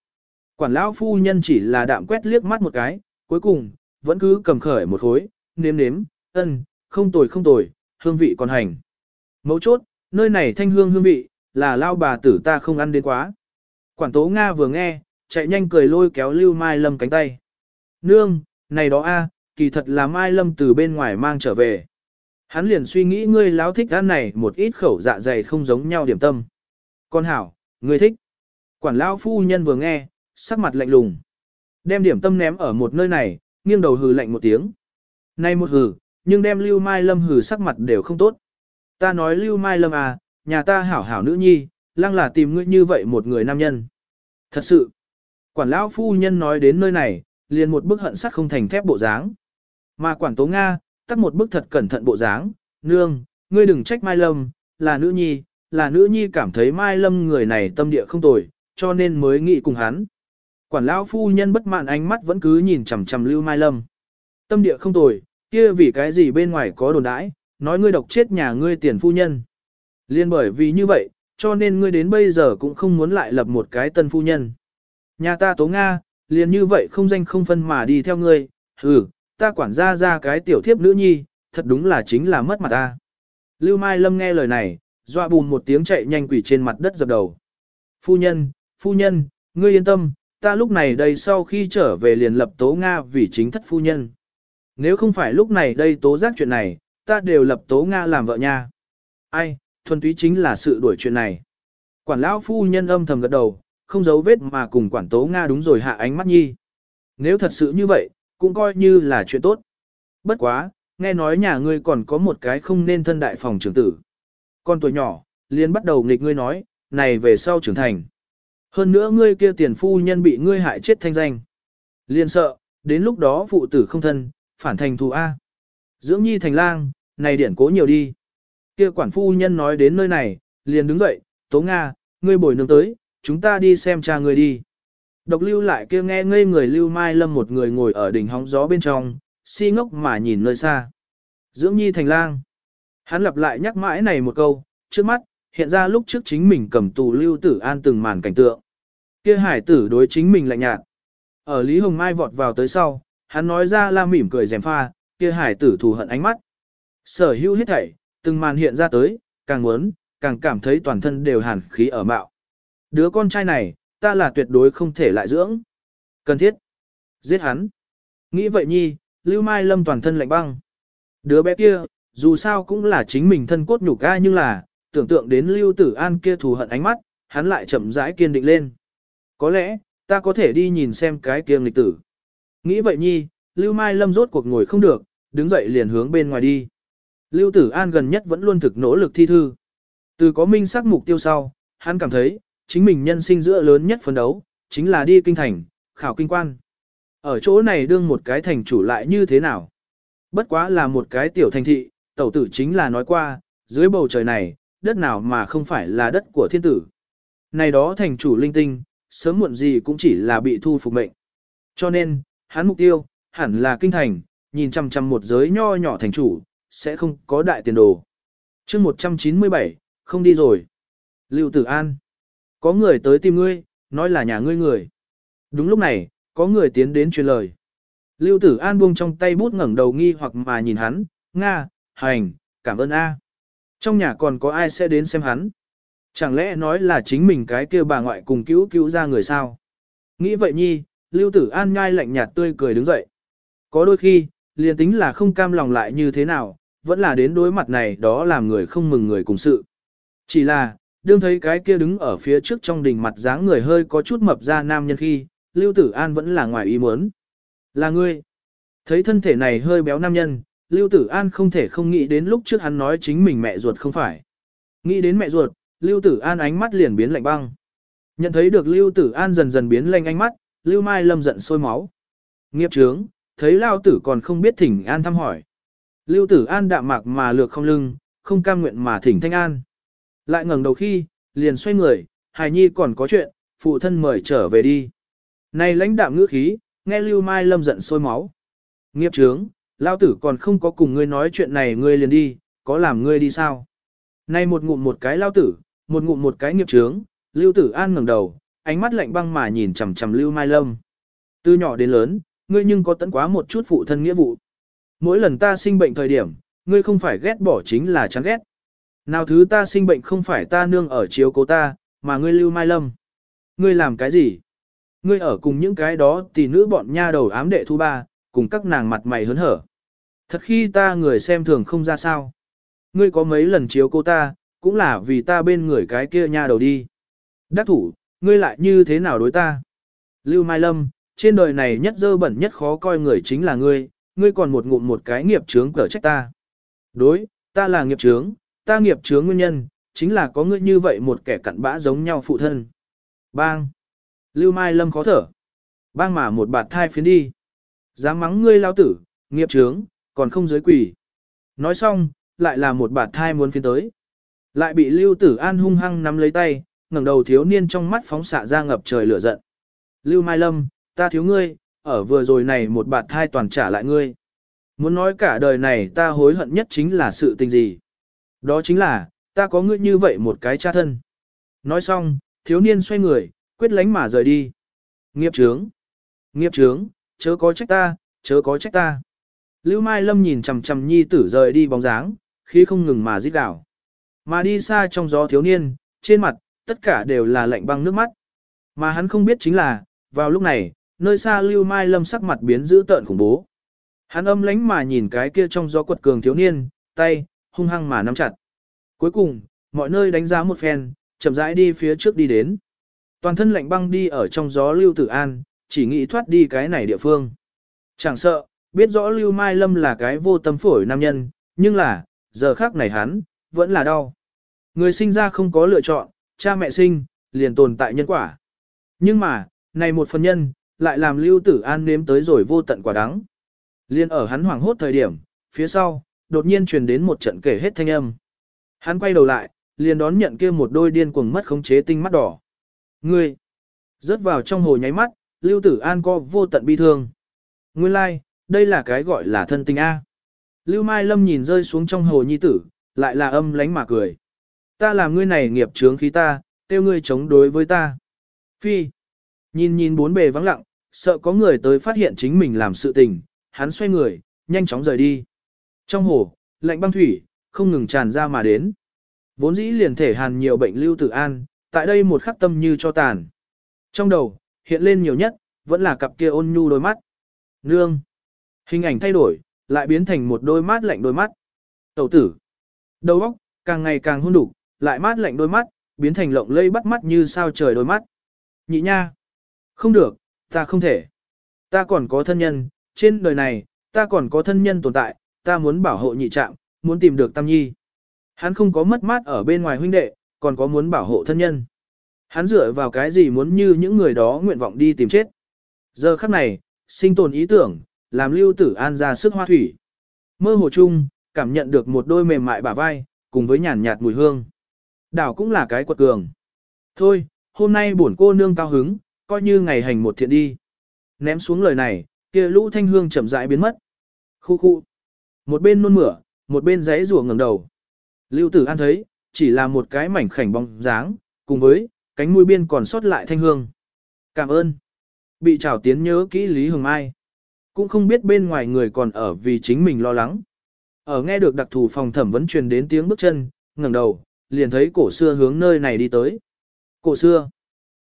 Quản lão phu nhân chỉ là đạm quét liếc mắt một cái, cuối cùng, vẫn cứ cầm khởi một khối, nếm nếm, ân, không tồi không tồi, hương vị còn hành. Mấu chốt, nơi này thanh hương hương vị, là lao bà tử ta không ăn đến quá. Quản tố Nga vừa nghe, chạy nhanh cười lôi kéo Lưu Mai Lâm cánh tay. Nương, này đó a, kỳ thật là Mai Lâm từ bên ngoài mang trở về. Hắn liền suy nghĩ ngươi láo thích ăn này một ít khẩu dạ dày không giống nhau điểm tâm. Con hảo, ngươi thích. Quản lão phu nhân vừa nghe, sắc mặt lạnh lùng. Đem điểm tâm ném ở một nơi này, nghiêng đầu hừ lạnh một tiếng. Nay một hừ, nhưng đem Lưu Mai Lâm hừ sắc mặt đều không tốt. Ta nói Lưu Mai Lâm à, nhà ta hảo hảo nữ nhi, lăng là tìm ngươi như vậy một người nam nhân. Thật sự, quản lão phu nhân nói đến nơi này, liền một bức hận sắt không thành thép bộ dáng. Mà quản tố Nga, tắt một bức thật cẩn thận bộ dáng, nương, ngươi đừng trách Mai Lâm, là nữ nhi, là nữ nhi cảm thấy Mai Lâm người này tâm địa không tồi, cho nên mới nghĩ cùng hắn. Quản lão phu nhân bất mãn ánh mắt vẫn cứ nhìn chằm chằm Lưu Mai Lâm. Tâm địa không tồi, kia vì cái gì bên ngoài có đồn đãi, nói ngươi độc chết nhà ngươi tiền phu nhân. Liên bởi vì như vậy, cho nên ngươi đến bây giờ cũng không muốn lại lập một cái tân phu nhân. Nhà ta tố Nga, liền như vậy không danh không phân mà đi theo ngươi, ừ, ta quản gia ra cái tiểu thiếp nữ nhi, thật đúng là chính là mất mặt ta. Lưu Mai Lâm nghe lời này, dọa bùn một tiếng chạy nhanh quỷ trên mặt đất dập đầu. Phu nhân, phu nhân, ngươi yên tâm, ta lúc này đây sau khi trở về liền lập tố Nga vì chính thất phu nhân. Nếu không phải lúc này đây tố giác chuyện này, ta đều lập tố Nga làm vợ nha. Ai, thuần túy chính là sự đuổi chuyện này. Quản lão phu nhân âm thầm gật đầu, không giấu vết mà cùng quản tố Nga đúng rồi hạ ánh mắt nhi. Nếu thật sự như vậy, cũng coi như là chuyện tốt. Bất quá, nghe nói nhà ngươi còn có một cái không nên thân đại phòng trưởng tử. Con tuổi nhỏ, liền bắt đầu nghịch ngươi nói, này về sau trưởng thành. Hơn nữa ngươi kia tiền phu nhân bị ngươi hại chết thanh danh. liền sợ, đến lúc đó phụ tử không thân, phản thành thù A. Dưỡng nhi thành lang, này điển cố nhiều đi. Kia quản phu nhân nói đến nơi này, liền đứng dậy, Tố Nga, ngươi bồi nương tới, chúng ta đi xem cha ngươi đi. Độc lưu lại kia nghe ngây người lưu mai lâm một người ngồi ở đỉnh hóng gió bên trong, si ngốc mà nhìn nơi xa. Dưỡng nhi thành lang. Hắn lặp lại nhắc mãi này một câu, trước mắt, hiện ra lúc trước chính mình cầm tù lưu tử an từng màn cảnh tượng. Kia hải tử đối chính mình lạnh nhạt. Ở Lý Hồng Mai vọt vào tới sau, hắn nói ra la mỉm cười rèm pha, kia hải tử thù hận ánh mắt. Sở hữu hết thảy, từng màn hiện ra tới, càng muốn, càng cảm thấy toàn thân đều hàn khí ở mạo. Đứa con trai này, ta là tuyệt đối không thể lại dưỡng. Cần thiết. Giết hắn. Nghĩ vậy nhi, Lưu Mai Lâm toàn thân lạnh băng. Đứa bé kia, dù sao cũng là chính mình thân cốt nhục ga nhưng là, tưởng tượng đến Lưu Tử An kia thù hận ánh mắt, hắn lại chậm rãi kiên định lên. Có lẽ, ta có thể đi nhìn xem cái kia lịch tử. Nghĩ vậy nhi, Lưu Mai Lâm rốt cuộc ngồi không được, đứng dậy liền hướng bên ngoài đi. Lưu Tử An gần nhất vẫn luôn thực nỗ lực thi thư. Từ có minh xác mục tiêu sau, hắn cảm thấy, chính mình nhân sinh giữa lớn nhất phấn đấu, chính là đi kinh thành, khảo kinh quan. Ở chỗ này đương một cái thành chủ lại như thế nào? Bất quá là một cái tiểu thành thị, tẩu tử chính là nói qua, dưới bầu trời này, đất nào mà không phải là đất của thiên tử. Này đó thành chủ linh tinh, sớm muộn gì cũng chỉ là bị thu phục mệnh. Cho nên, hắn mục tiêu, hẳn là kinh thành, nhìn chăm chăm một giới nho nhỏ thành chủ, sẽ không có đại tiền đồ. chương 197, không đi rồi. Lưu Tử An. Có người tới tìm ngươi, nói là nhà ngươi người. Đúng lúc này, có người tiến đến truyền lời. Lưu Tử An buông trong tay bút ngẩng đầu nghi hoặc mà nhìn hắn, Nga, hành, cảm ơn A. Trong nhà còn có ai sẽ đến xem hắn? Chẳng lẽ nói là chính mình cái kia bà ngoại cùng cứu cứu ra người sao? Nghĩ vậy nhi, Lưu Tử An nhai lạnh nhạt tươi cười đứng dậy. Có đôi khi, liền tính là không cam lòng lại như thế nào, vẫn là đến đối mặt này đó làm người không mừng người cùng sự. Chỉ là, đương thấy cái kia đứng ở phía trước trong đỉnh mặt dáng người hơi có chút mập ra nam nhân khi, Lưu Tử An vẫn là ngoài ý muốn. Là ngươi. Thấy thân thể này hơi béo nam nhân, Lưu Tử An không thể không nghĩ đến lúc trước hắn nói chính mình mẹ ruột không phải. Nghĩ đến mẹ ruột, Lưu Tử An ánh mắt liền biến lạnh băng. Nhận thấy được Lưu Tử An dần dần biến lạnh ánh mắt, Lưu Mai Lâm giận sôi máu. Nghiệp trướng, thấy Lao Tử còn không biết thỉnh An thăm hỏi. Lưu Tử An đạm mạc mà lược không lưng, không cam nguyện mà thỉnh Thanh An. Lại ngẩng đầu khi, liền xoay người, Hải Nhi còn có chuyện, phụ thân mời trở về đi. Này lãnh đạm ngữ khí, nghe Lưu Mai Lâm giận sôi máu. Nghiệp trướng, Lao Tử còn không có cùng ngươi nói chuyện này ngươi liền đi, có làm ngươi đi sao? Này một ngụm một cái Lao Tử, một ngụm một cái nghiệp trướng, Lưu Tử An ngẩng đầu, ánh mắt lạnh băng mà nhìn chằm chằm Lưu Mai Lâm. Từ nhỏ đến lớn, ngươi nhưng có tận quá một chút phụ thân nghĩa vụ. Mỗi lần ta sinh bệnh thời điểm, ngươi không phải ghét bỏ chính là chán ghét. Nào thứ ta sinh bệnh không phải ta nương ở chiếu cố ta, mà ngươi Lưu Mai Lâm. Ngươi làm cái gì? Ngươi ở cùng những cái đó tỷ nữ bọn nha đầu ám đệ thu ba, cùng các nàng mặt mày hớn hở. Thật khi ta người xem thường không ra sao. Ngươi có mấy lần chiếu cô ta, cũng là vì ta bên người cái kia nha đầu đi. Đắc thủ, ngươi lại như thế nào đối ta? Lưu Mai Lâm, trên đời này nhất dơ bẩn nhất khó coi người chính là ngươi, ngươi còn một ngụm một cái nghiệp chướng cở trách ta. Đối, ta là nghiệp chướng, ta nghiệp chướng nguyên nhân, chính là có ngươi như vậy một kẻ cặn bã giống nhau phụ thân. Bang! Lưu Mai Lâm khó thở. Bang mà một bạt thai phiến đi. Dám mắng ngươi lao tử, nghiệp chướng, còn không giới quỷ. Nói xong, lại là một bạt thai muốn phiến tới. Lại bị Lưu Tử An hung hăng nắm lấy tay, ngẩng đầu thiếu niên trong mắt phóng xạ ra ngập trời lửa giận. Lưu Mai Lâm, ta thiếu ngươi, ở vừa rồi này một bạt thai toàn trả lại ngươi. Muốn nói cả đời này ta hối hận nhất chính là sự tình gì. Đó chính là, ta có ngươi như vậy một cái cha thân. Nói xong, thiếu niên xoay người, quyết lánh mà rời đi. Nghiệp trướng. Nghiệp trướng, chớ có trách ta, chớ có trách ta. Lưu Mai Lâm nhìn chằm chằm nhi tử rời đi bóng dáng, khi không ngừng mà giết đảo. Mà đi xa trong gió thiếu niên, trên mặt, tất cả đều là lạnh băng nước mắt. Mà hắn không biết chính là, vào lúc này, nơi xa Lưu Mai Lâm sắc mặt biến dữ tợn khủng bố. Hắn âm lánh mà nhìn cái kia trong gió quật cường thiếu niên, tay, hung hăng mà nắm chặt. Cuối cùng, mọi nơi đánh giá một phen, chậm rãi đi phía trước đi đến. Toàn thân lạnh băng đi ở trong gió Lưu Tử An, chỉ nghĩ thoát đi cái này địa phương. Chẳng sợ, biết rõ Lưu Mai Lâm là cái vô tâm phổi nam nhân, nhưng là, giờ khác này hắn, vẫn là đau. Người sinh ra không có lựa chọn, cha mẹ sinh, liền tồn tại nhân quả. Nhưng mà, này một phần nhân, lại làm Lưu Tử An nếm tới rồi vô tận quả đắng. Liên ở hắn hoảng hốt thời điểm, phía sau, đột nhiên truyền đến một trận kể hết thanh âm. Hắn quay đầu lại, liền đón nhận kia một đôi điên cuồng mất khống chế tinh mắt đỏ. Ngươi! Rớt vào trong hồ nháy mắt, Lưu Tử An co vô tận bi thương. Nguyên lai, like, đây là cái gọi là thân tình A. Lưu Mai Lâm nhìn rơi xuống trong hồ nhi tử, lại là âm lánh mà cười. Ta làm ngươi này nghiệp chướng khí ta, tiêu ngươi chống đối với ta. Phi. Nhìn nhìn bốn bề vắng lặng, sợ có người tới phát hiện chính mình làm sự tình, hắn xoay người, nhanh chóng rời đi. Trong hồ, lạnh băng thủy, không ngừng tràn ra mà đến. Vốn dĩ liền thể hàn nhiều bệnh lưu tử an, tại đây một khắc tâm như cho tàn. Trong đầu, hiện lên nhiều nhất, vẫn là cặp kia ôn nhu đôi mắt. Nương. Hình ảnh thay đổi, lại biến thành một đôi mắt lạnh đôi mắt. Tẩu tử. Đầu óc, càng ngày càng hôn đủ, lại mát lạnh đôi mắt, biến thành lộng lây bắt mắt như sao trời đôi mắt. Nhị nha. Không được, ta không thể. Ta còn có thân nhân, trên đời này, ta còn có thân nhân tồn tại, ta muốn bảo hộ nhị trạng, muốn tìm được Tam Nhi. Hắn không có mất mát ở bên ngoài huynh đệ, còn có muốn bảo hộ thân nhân. Hắn dựa vào cái gì muốn như những người đó nguyện vọng đi tìm chết. Giờ khắc này, sinh tồn ý tưởng, làm lưu tử an ra sức hoa thủy. Mơ hồ chung, cảm nhận được một đôi mềm mại bả vai, cùng với nhàn nhạt mùi hương. Đảo cũng là cái quật cường. Thôi, hôm nay bổn cô nương cao hứng, coi như ngày hành một thiện đi. Ném xuống lời này, kia lũ thanh hương chậm rãi biến mất. Khu khu. Một bên nôn mửa, một bên giấy rùa ngẩng đầu. Lưu tử an thấy, chỉ là một cái mảnh khảnh bóng dáng, cùng với, cánh mũi biên còn sót lại thanh hương. Cảm ơn. Bị trào tiến nhớ kỹ Lý Hồng Mai. Cũng không biết bên ngoài người còn ở vì chính mình lo lắng. Ở nghe được đặc thù phòng thẩm vấn truyền đến tiếng bước chân, ngẩng đầu, liền thấy cổ xưa hướng nơi này đi tới. Cổ xưa.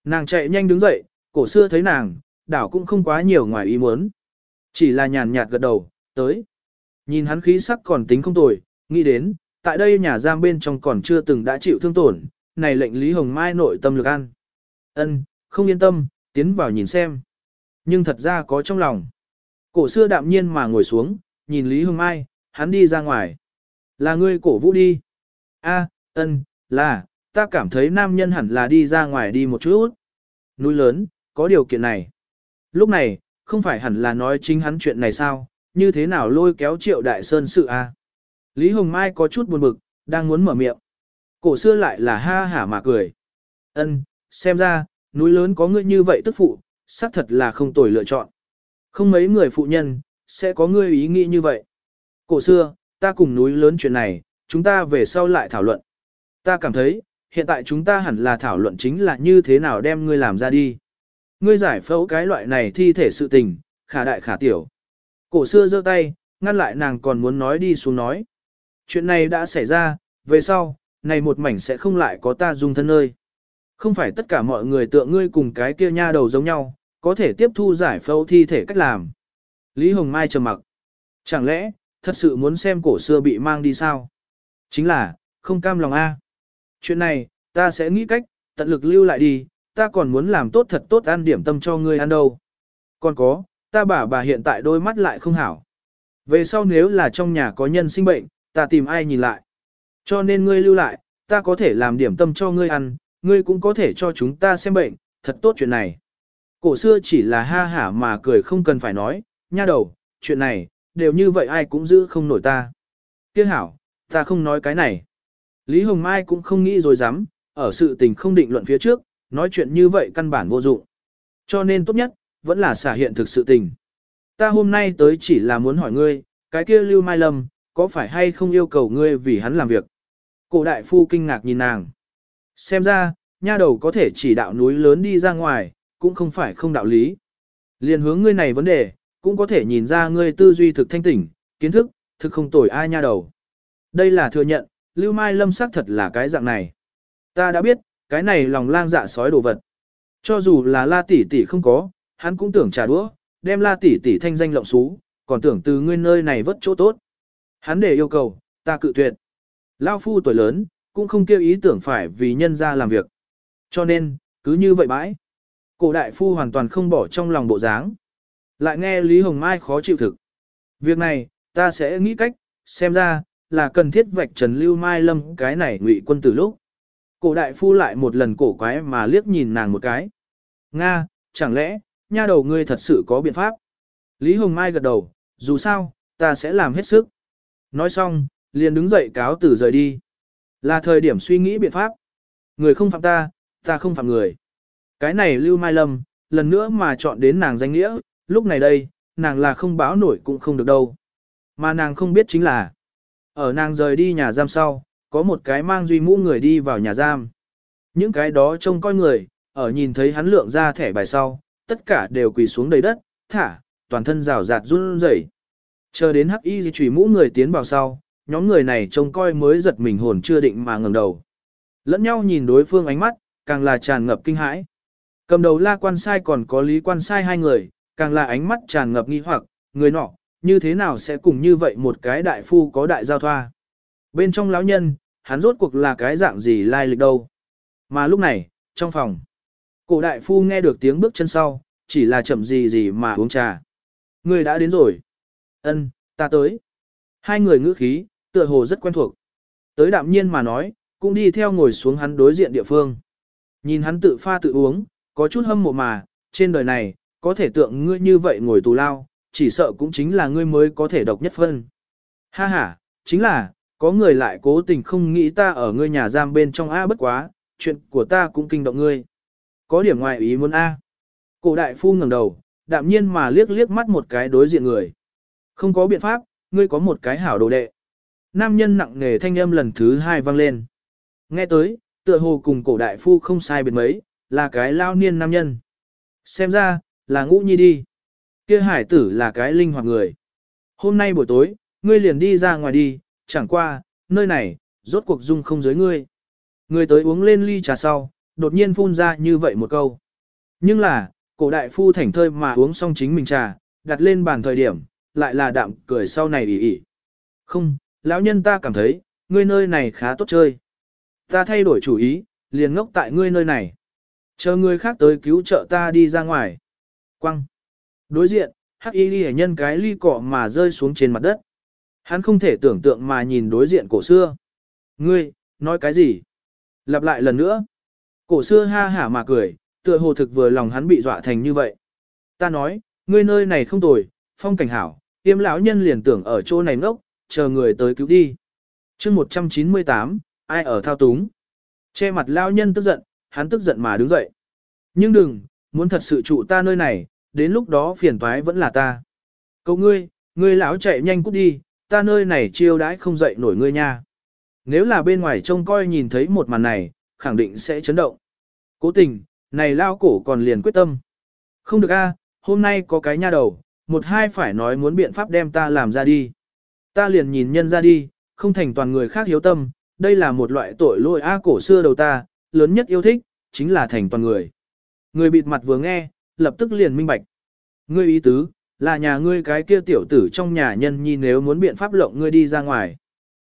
Nàng chạy nhanh đứng dậy, cổ xưa thấy nàng, đảo cũng không quá nhiều ngoài ý muốn. Chỉ là nhàn nhạt gật đầu, tới. Nhìn hắn khí sắc còn tính không tồi, nghĩ đến, tại đây nhà giam bên trong còn chưa từng đã chịu thương tổn, này lệnh Lý Hồng Mai nội tâm lực ăn. Ân, không yên tâm, tiến vào nhìn xem. Nhưng thật ra có trong lòng. Cổ xưa đạm nhiên mà ngồi xuống, nhìn Lý Hồng Mai, hắn đi ra ngoài. Là ngươi cổ vũ đi. A, ân, là, ta cảm thấy nam nhân hẳn là đi ra ngoài đi một chút. Núi lớn, có điều kiện này. Lúc này, không phải hẳn là nói chính hắn chuyện này sao, như thế nào lôi kéo triệu đại sơn sự a? Lý Hồng Mai có chút buồn bực, đang muốn mở miệng. Cổ xưa lại là ha hả mà cười. Ân, xem ra, núi lớn có ngươi như vậy tức phụ, xác thật là không tồi lựa chọn. Không mấy người phụ nhân, sẽ có ngươi ý nghĩ như vậy. Cổ xưa, ta cùng núi lớn chuyện này, chúng ta về sau lại thảo luận. Ta cảm thấy, hiện tại chúng ta hẳn là thảo luận chính là như thế nào đem ngươi làm ra đi. Ngươi giải phẫu cái loại này thi thể sự tình, khả đại khả tiểu. Cổ xưa giơ tay, ngăn lại nàng còn muốn nói đi xuống nói. Chuyện này đã xảy ra, về sau, này một mảnh sẽ không lại có ta dung thân nơi. Không phải tất cả mọi người tựa ngươi cùng cái kia nha đầu giống nhau, có thể tiếp thu giải phẫu thi thể cách làm. Lý Hồng Mai trầm mặc. Chẳng lẽ, thật sự muốn xem cổ xưa bị mang đi sao? Chính là, không cam lòng a. Chuyện này, ta sẽ nghĩ cách, tận lực lưu lại đi, ta còn muốn làm tốt thật tốt ăn điểm tâm cho ngươi ăn đâu. Còn có, ta bà bà hiện tại đôi mắt lại không hảo. Về sau nếu là trong nhà có nhân sinh bệnh, ta tìm ai nhìn lại. Cho nên ngươi lưu lại, ta có thể làm điểm tâm cho ngươi ăn, ngươi cũng có thể cho chúng ta xem bệnh, thật tốt chuyện này. Cổ xưa chỉ là ha hả mà cười không cần phải nói, nha đầu, chuyện này, đều như vậy ai cũng giữ không nổi ta. Tiếc hảo, ta không nói cái này. Lý Hồng Mai cũng không nghĩ rồi dám, ở sự tình không định luận phía trước, nói chuyện như vậy căn bản vô dụng. Cho nên tốt nhất, vẫn là xả hiện thực sự tình. Ta hôm nay tới chỉ là muốn hỏi ngươi, cái kia Lưu Mai Lâm, có phải hay không yêu cầu ngươi vì hắn làm việc? Cổ đại phu kinh ngạc nhìn nàng. Xem ra, nha đầu có thể chỉ đạo núi lớn đi ra ngoài, cũng không phải không đạo lý. Liên hướng ngươi này vấn đề, cũng có thể nhìn ra ngươi tư duy thực thanh tỉnh, kiến thức, thực không tồi ai nha đầu. Đây là thừa nhận, Lưu Mai Lâm xác thật là cái dạng này. Ta đã biết, cái này lòng lang dạ sói đồ vật. Cho dù là la tỷ tỷ không có, hắn cũng tưởng trả đũa, đem la tỷ tỷ thanh danh lộng xú, còn tưởng từ ngươi nơi này vất chỗ tốt. Hắn để yêu cầu, ta cự tuyệt. Lao phu tuổi lớn, cũng không kêu ý tưởng phải vì nhân ra làm việc. Cho nên, cứ như vậy bãi. Cổ đại phu hoàn toàn không bỏ trong lòng bộ dáng. Lại nghe Lý Hồng Mai khó chịu thực. Việc này, ta sẽ nghĩ cách, xem ra, là cần thiết vạch trần Lưu Mai Lâm cái này ngụy quân tử lúc. Cổ đại phu lại một lần cổ quái mà liếc nhìn nàng một cái. Nga, chẳng lẽ, nha đầu ngươi thật sự có biện pháp? Lý Hồng Mai gật đầu, dù sao, ta sẽ làm hết sức. Nói xong, liền đứng dậy cáo từ rời đi. Là thời điểm suy nghĩ biện pháp. Người không phạm ta, ta không phạm người. Cái này Lưu Mai Lâm, lần nữa mà chọn đến nàng danh nghĩa, lúc này đây, nàng là không báo nổi cũng không được đâu. Mà nàng không biết chính là, ở nàng rời đi nhà giam sau, có một cái mang duy mũ người đi vào nhà giam. Những cái đó trông coi người, ở nhìn thấy hắn lượng ra thẻ bài sau, tất cả đều quỳ xuống đầy đất, thả, toàn thân rào rạt run rẩy. Chờ đến hắc y di trùy mũ người tiến vào sau, nhóm người này trông coi mới giật mình hồn chưa định mà ngẩng đầu. Lẫn nhau nhìn đối phương ánh mắt, càng là tràn ngập kinh hãi. Cầm đầu la quan sai còn có lý quan sai hai người, càng là ánh mắt tràn ngập nghi hoặc, người nọ, như thế nào sẽ cùng như vậy một cái đại phu có đại giao thoa. Bên trong lão nhân, hắn rốt cuộc là cái dạng gì lai lịch đâu. Mà lúc này, trong phòng, cổ đại phu nghe được tiếng bước chân sau, chỉ là chậm gì gì mà uống trà. Người đã đến rồi. Ân, ta tới. Hai người ngữ khí, tựa hồ rất quen thuộc. Tới đạm nhiên mà nói, cũng đi theo ngồi xuống hắn đối diện địa phương. Nhìn hắn tự pha tự uống, có chút hâm mộ mà, trên đời này, có thể tượng ngươi như vậy ngồi tù lao, chỉ sợ cũng chính là ngươi mới có thể độc nhất phân. Ha ha, chính là, có người lại cố tình không nghĩ ta ở ngươi nhà giam bên trong A bất quá, chuyện của ta cũng kinh động ngươi. Có điểm ngoài ý muốn A. Cổ đại phu ngẩng đầu, đạm nhiên mà liếc liếc mắt một cái đối diện người. Không có biện pháp, ngươi có một cái hảo đồ đệ. Nam nhân nặng nề thanh âm lần thứ hai vang lên. Nghe tới, tựa hồ cùng cổ đại phu không sai biệt mấy, là cái lao niên nam nhân. Xem ra, là ngũ nhi đi. Kia hải tử là cái linh hoạt người. Hôm nay buổi tối, ngươi liền đi ra ngoài đi, chẳng qua, nơi này, rốt cuộc dung không giới ngươi. Ngươi tới uống lên ly trà sau, đột nhiên phun ra như vậy một câu. Nhưng là, cổ đại phu thảnh thơi mà uống xong chính mình trà, đặt lên bàn thời điểm, lại là đạm cười sau này ỉ ỉ. Không, lão nhân ta cảm thấy, ngươi nơi này khá tốt chơi. Ta thay đổi chủ ý, liền ngốc tại ngươi nơi này. Chờ người khác tới cứu trợ ta đi ra ngoài. Quăng. Đối diện, hắc y ghi nhân cái ly cọ mà rơi xuống trên mặt đất. Hắn không thể tưởng tượng mà nhìn đối diện cổ xưa. Ngươi, nói cái gì? Lặp lại lần nữa. Cổ xưa ha hả mà cười, tựa hồ thực vừa lòng hắn bị dọa thành như vậy. Ta nói, ngươi nơi này không tồi, phong cảnh hảo, tiêm lão nhân liền tưởng ở chỗ này ngốc, chờ người tới cứu đi. chương 198, ai ở thao túng? Che mặt lão nhân tức giận, hắn tức giận mà đứng dậy. Nhưng đừng, muốn thật sự trụ ta nơi này, đến lúc đó phiền toái vẫn là ta. Cậu ngươi, ngươi lão chạy nhanh cút đi, ta nơi này chiêu đãi không dậy nổi ngươi nha. Nếu là bên ngoài trông coi nhìn thấy một màn này, khẳng định sẽ chấn động. Cố tình, này lao cổ còn liền quyết tâm. Không được a, hôm nay có cái nha đầu, một hai phải nói muốn biện pháp đem ta làm ra đi. Ta liền nhìn nhân ra đi, không thành toàn người khác hiếu tâm, đây là một loại tội lỗi a cổ xưa đầu ta, lớn nhất yêu thích, chính là thành toàn người. Người bịt mặt vừa nghe, lập tức liền minh bạch. Ngươi ý tứ, là nhà ngươi cái kia tiểu tử trong nhà nhân nhi nếu muốn biện pháp lộng ngươi đi ra ngoài.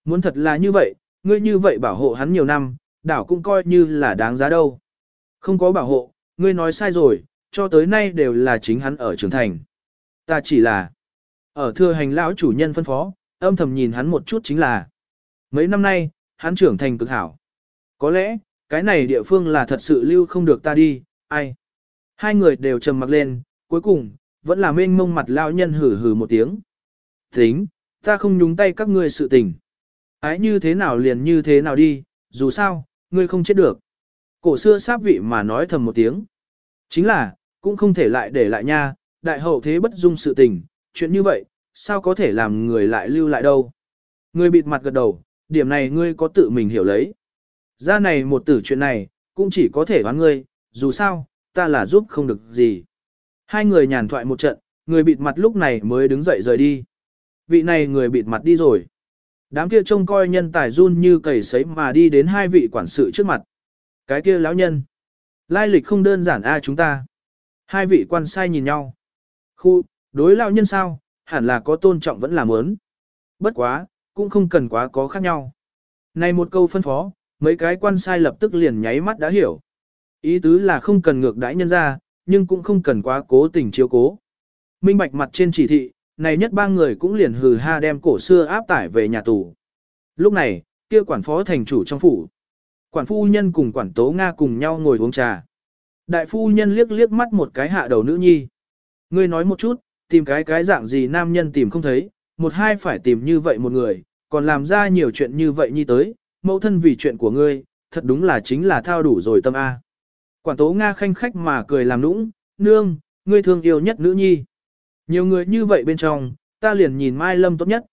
Muốn thật là như vậy, ngươi như vậy bảo hộ hắn nhiều năm, đảo cũng coi như là đáng giá đâu. Không có bảo hộ, ngươi nói sai rồi, cho tới nay đều là chính hắn ở trưởng thành. Ta chỉ là, ở thừa hành lão chủ nhân phân phó, âm thầm nhìn hắn một chút chính là, mấy năm nay, hắn trưởng thành cực hảo. Có lẽ, cái này địa phương là thật sự lưu không được ta đi, ai. Hai người đều trầm mặc lên, cuối cùng, vẫn là mênh mông mặt lão nhân hử hử một tiếng. Tính, ta không nhúng tay các ngươi sự tình. Ái như thế nào liền như thế nào đi, dù sao, ngươi không chết được. Cổ xưa sáp vị mà nói thầm một tiếng. Chính là, cũng không thể lại để lại nha, đại hậu thế bất dung sự tình, chuyện như vậy, sao có thể làm người lại lưu lại đâu. Ngươi bịt mặt gật đầu, điểm này ngươi có tự mình hiểu lấy. Ra này một tử chuyện này, cũng chỉ có thể đoán ngươi, dù sao, ta là giúp không được gì. Hai người nhàn thoại một trận, người bịt mặt lúc này mới đứng dậy rời đi. Vị này người bịt mặt đi rồi. Đám kia trông coi nhân tài run như cầy sấy mà đi đến hai vị quản sự trước mặt. Cái kia lão nhân. Lai lịch không đơn giản a chúng ta. Hai vị quan sai nhìn nhau. Khu, đối lão nhân sao, hẳn là có tôn trọng vẫn là muốn. Bất quá, cũng không cần quá có khác nhau. Này một câu phân phó, mấy cái quan sai lập tức liền nháy mắt đã hiểu. Ý tứ là không cần ngược đãi nhân ra, nhưng cũng không cần quá cố tình chiếu cố. Minh bạch mặt trên chỉ thị, này nhất ba người cũng liền hừ ha đem cổ xưa áp tải về nhà tù. Lúc này, kia quản phó thành chủ trong phủ. Quản phu nhân cùng quản tố Nga cùng nhau ngồi uống trà. Đại phu nhân liếc liếc mắt một cái hạ đầu nữ nhi. Ngươi nói một chút, tìm cái cái dạng gì nam nhân tìm không thấy, một hai phải tìm như vậy một người, còn làm ra nhiều chuyện như vậy nhi tới, mẫu thân vì chuyện của ngươi, thật đúng là chính là thao đủ rồi tâm A. Quản tố Nga khanh khách mà cười làm nũng, nương, ngươi thương yêu nhất nữ nhi. Nhiều người như vậy bên trong, ta liền nhìn Mai Lâm tốt nhất.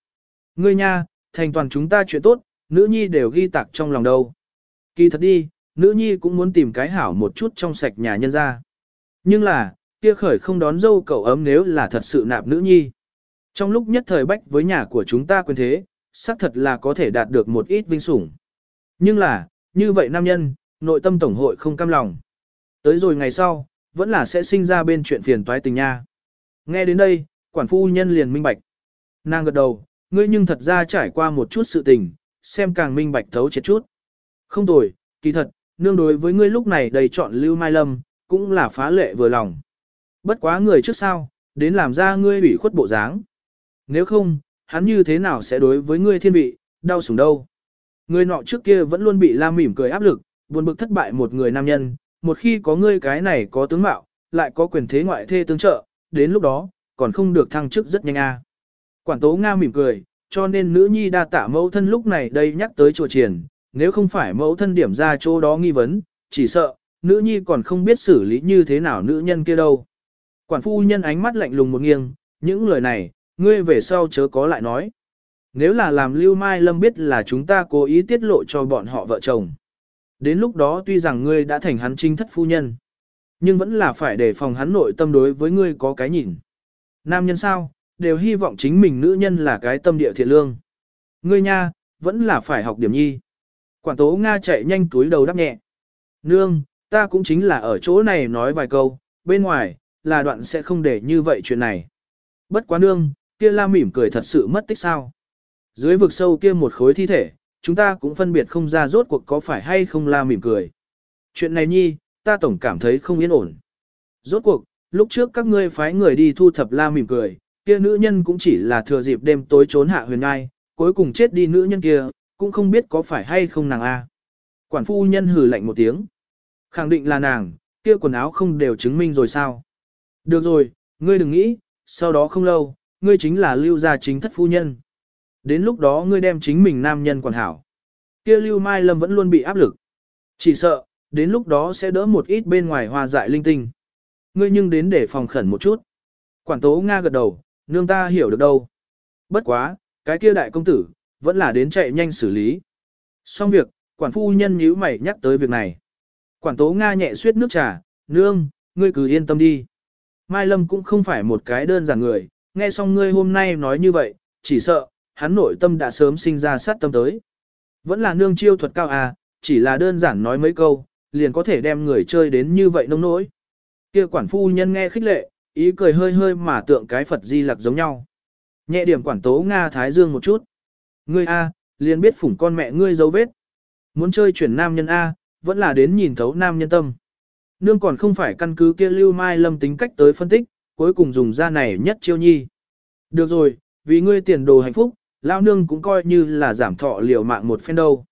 Ngươi nha, thành toàn chúng ta chuyện tốt, nữ nhi đều ghi tạc trong lòng đâu. Kỳ thật đi, nữ nhi cũng muốn tìm cái hảo một chút trong sạch nhà nhân ra. Nhưng là, kia khởi không đón dâu cậu ấm nếu là thật sự nạp nữ nhi. Trong lúc nhất thời bách với nhà của chúng ta quyền thế, xác thật là có thể đạt được một ít vinh sủng. Nhưng là, như vậy nam nhân, nội tâm tổng hội không cam lòng. Tới rồi ngày sau, vẫn là sẽ sinh ra bên chuyện phiền toái tình nha. Nghe đến đây, quản phu nhân liền minh bạch. Nàng gật đầu, ngươi nhưng thật ra trải qua một chút sự tình, xem càng minh bạch thấu chết chút. Không tồi, kỳ thật, nương đối với ngươi lúc này đầy chọn lưu mai lâm, cũng là phá lệ vừa lòng. Bất quá người trước sau, đến làm ra ngươi ủy khuất bộ dáng. Nếu không, hắn như thế nào sẽ đối với ngươi thiên vị, đau sủng đâu. Người nọ trước kia vẫn luôn bị la mỉm cười áp lực, buồn bực thất bại một người nam nhân, một khi có ngươi cái này có tướng mạo, lại có quyền thế ngoại thê tương trợ, đến lúc đó, còn không được thăng chức rất nhanh a. Quản tố Nga mỉm cười, cho nên nữ nhi đa tạ mẫu thân lúc này đây nhắc tới chùa triển, nếu không phải mẫu thân điểm ra chỗ đó nghi vấn, chỉ sợ, nữ nhi còn không biết xử lý như thế nào nữ nhân kia đâu. Quản phu nhân ánh mắt lạnh lùng một nghiêng, những lời này, ngươi về sau chớ có lại nói. Nếu là làm Lưu Mai Lâm biết là chúng ta cố ý tiết lộ cho bọn họ vợ chồng. Đến lúc đó tuy rằng ngươi đã thành hắn trinh thất phu nhân, nhưng vẫn là phải để phòng hắn nội tâm đối với ngươi có cái nhìn. Nam nhân sao, đều hy vọng chính mình nữ nhân là cái tâm địa thiện lương. Ngươi nha, vẫn là phải học điểm nhi. Quản tố Nga chạy nhanh túi đầu đắp nhẹ. Nương, ta cũng chính là ở chỗ này nói vài câu, bên ngoài, là đoạn sẽ không để như vậy chuyện này. Bất quá nương, kia la mỉm cười thật sự mất tích sao. Dưới vực sâu kia một khối thi thể, chúng ta cũng phân biệt không ra rốt cuộc có phải hay không la mỉm cười. Chuyện này nhi, ta tổng cảm thấy không yên ổn. Rốt cuộc, lúc trước các ngươi phái người đi thu thập la mỉm cười, kia nữ nhân cũng chỉ là thừa dịp đêm tối trốn hạ huyền ngai, cuối cùng chết đi nữ nhân kia, cũng không biết có phải hay không nàng a. Quản phu nhân hừ lạnh một tiếng. Khẳng định là nàng, kia quần áo không đều chứng minh rồi sao. Được rồi, ngươi đừng nghĩ, sau đó không lâu, ngươi chính là lưu gia chính thất phu nhân. Đến lúc đó ngươi đem chính mình nam nhân quản hảo. Kia lưu mai lâm vẫn luôn bị áp lực. Chỉ sợ, đến lúc đó sẽ đỡ một ít bên ngoài hoa dại linh tinh. Ngươi nhưng đến để phòng khẩn một chút. Quản tố Nga gật đầu, nương ta hiểu được đâu. Bất quá, cái kia đại công tử, vẫn là đến chạy nhanh xử lý. Xong việc, quản phu nhân nhíu mày nhắc tới việc này. Quản tố Nga nhẹ suyết nước trà, nương, ngươi cứ yên tâm đi. Mai Lâm cũng không phải một cái đơn giản người, nghe xong ngươi hôm nay nói như vậy, chỉ sợ, hắn nội tâm đã sớm sinh ra sát tâm tới. Vẫn là nương chiêu thuật cao à, chỉ là đơn giản nói mấy câu, liền có thể đem người chơi đến như vậy nông nỗi. Kia quản phu nhân nghe khích lệ, ý cười hơi hơi mà tượng cái Phật di lặc giống nhau. Nhẹ điểm quản tố Nga Thái Dương một chút. Ngươi A, liền biết phủng con mẹ ngươi dấu vết. Muốn chơi chuyển nam nhân A, vẫn là đến nhìn thấu nam nhân tâm. Nương còn không phải căn cứ kia lưu mai lâm tính cách tới phân tích, cuối cùng dùng ra này nhất chiêu nhi. Được rồi, vì ngươi tiền đồ hạnh phúc, lao nương cũng coi như là giảm thọ liều mạng một phen đâu.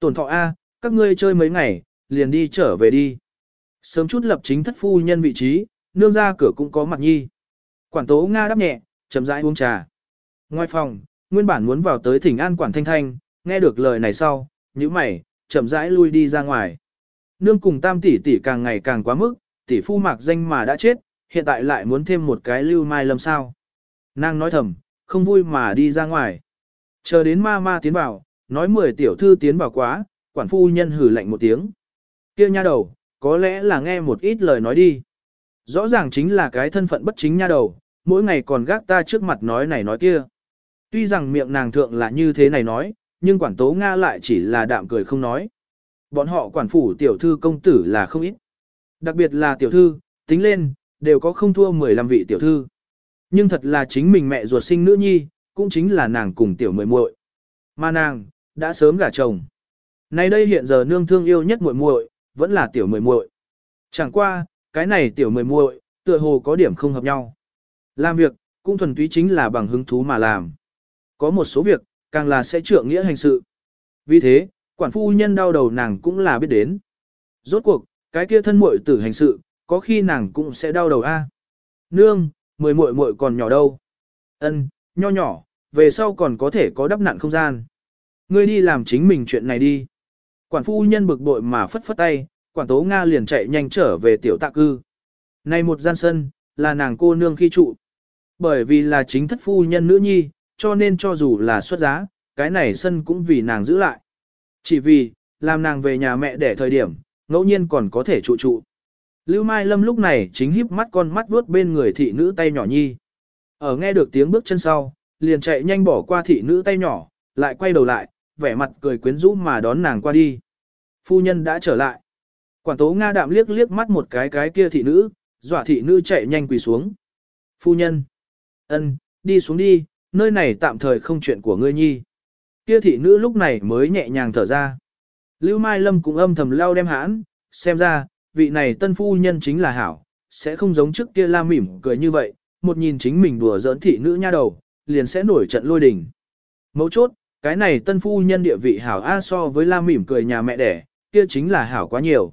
Tổn thọ A, các ngươi chơi mấy ngày, liền đi trở về đi. Sớm chút lập chính thất phu nhân vị trí, nương ra cửa cũng có mặt nhi. Quản tố Nga đáp nhẹ, chậm rãi uống trà. Ngoài phòng, nguyên bản muốn vào tới thỉnh an quản thanh thanh, nghe được lời này sau, như mày, chậm rãi lui đi ra ngoài. Nương cùng tam tỷ tỷ càng ngày càng quá mức, tỷ phu mạc danh mà đã chết, hiện tại lại muốn thêm một cái lưu mai lâm sao. Nàng nói thầm, không vui mà đi ra ngoài. Chờ đến ma ma tiến vào, nói mười tiểu thư tiến vào quá, quản phu nhân hử lạnh một tiếng. kia nha đầu, có lẽ là nghe một ít lời nói đi. Rõ ràng chính là cái thân phận bất chính nha đầu, mỗi ngày còn gác ta trước mặt nói này nói kia. Tuy rằng miệng nàng thượng là như thế này nói, nhưng quản tố Nga lại chỉ là đạm cười không nói. Bọn họ quản phủ tiểu thư công tử là không ít. Đặc biệt là tiểu thư, tính lên, đều có không thua 15 vị tiểu thư. Nhưng thật là chính mình mẹ ruột sinh nữ nhi, cũng chính là nàng cùng tiểu muội muội. Mà nàng, đã sớm gả chồng. Nay đây hiện giờ nương thương yêu nhất muội muội, vẫn là tiểu muội muội. Chẳng qua, cái này tiểu muội muội, tựa hồ có điểm không hợp nhau. Làm việc, cũng thuần túy chính là bằng hứng thú mà làm. Có một số việc, càng là sẽ trượng nghĩa hành sự. Vì thế, quản phu nhân đau đầu nàng cũng là biết đến. Rốt cuộc, cái kia thân muội tử hành sự, có khi nàng cũng sẽ đau đầu a. Nương, mười muội muội còn nhỏ đâu. Ân, nho nhỏ, về sau còn có thể có đắp nặn không gian. Ngươi đi làm chính mình chuyện này đi. Quản phu nhân bực bội mà phất phất tay, quản tố Nga liền chạy nhanh trở về tiểu tạ cư. Này một gian sân, là nàng cô nương khi trụ. Bởi vì là chính thất phu nhân nữ nhi, cho nên cho dù là xuất giá, cái này sân cũng vì nàng giữ lại. Chỉ vì, làm nàng về nhà mẹ để thời điểm, ngẫu nhiên còn có thể trụ trụ. Lưu Mai Lâm lúc này chính híp mắt con mắt vuốt bên người thị nữ tay nhỏ nhi. Ở nghe được tiếng bước chân sau, liền chạy nhanh bỏ qua thị nữ tay nhỏ, lại quay đầu lại, vẻ mặt cười quyến rũ mà đón nàng qua đi. Phu nhân đã trở lại. Quản tố Nga đạm liếc liếc mắt một cái cái kia thị nữ, dọa thị nữ chạy nhanh quỳ xuống. Phu nhân. ân, đi xuống đi, nơi này tạm thời không chuyện của ngươi nhi. Kia thị nữ lúc này mới nhẹ nhàng thở ra. Lưu Mai Lâm cũng âm thầm lao đem hãn, xem ra, vị này tân phu nhân chính là hảo, sẽ không giống trước kia la mỉm cười như vậy, một nhìn chính mình đùa giỡn thị nữ nha đầu, liền sẽ nổi trận lôi đình. Mấu chốt, cái này tân phu nhân địa vị hảo A so với la mỉm cười nhà mẹ đẻ, kia chính là hảo quá nhiều.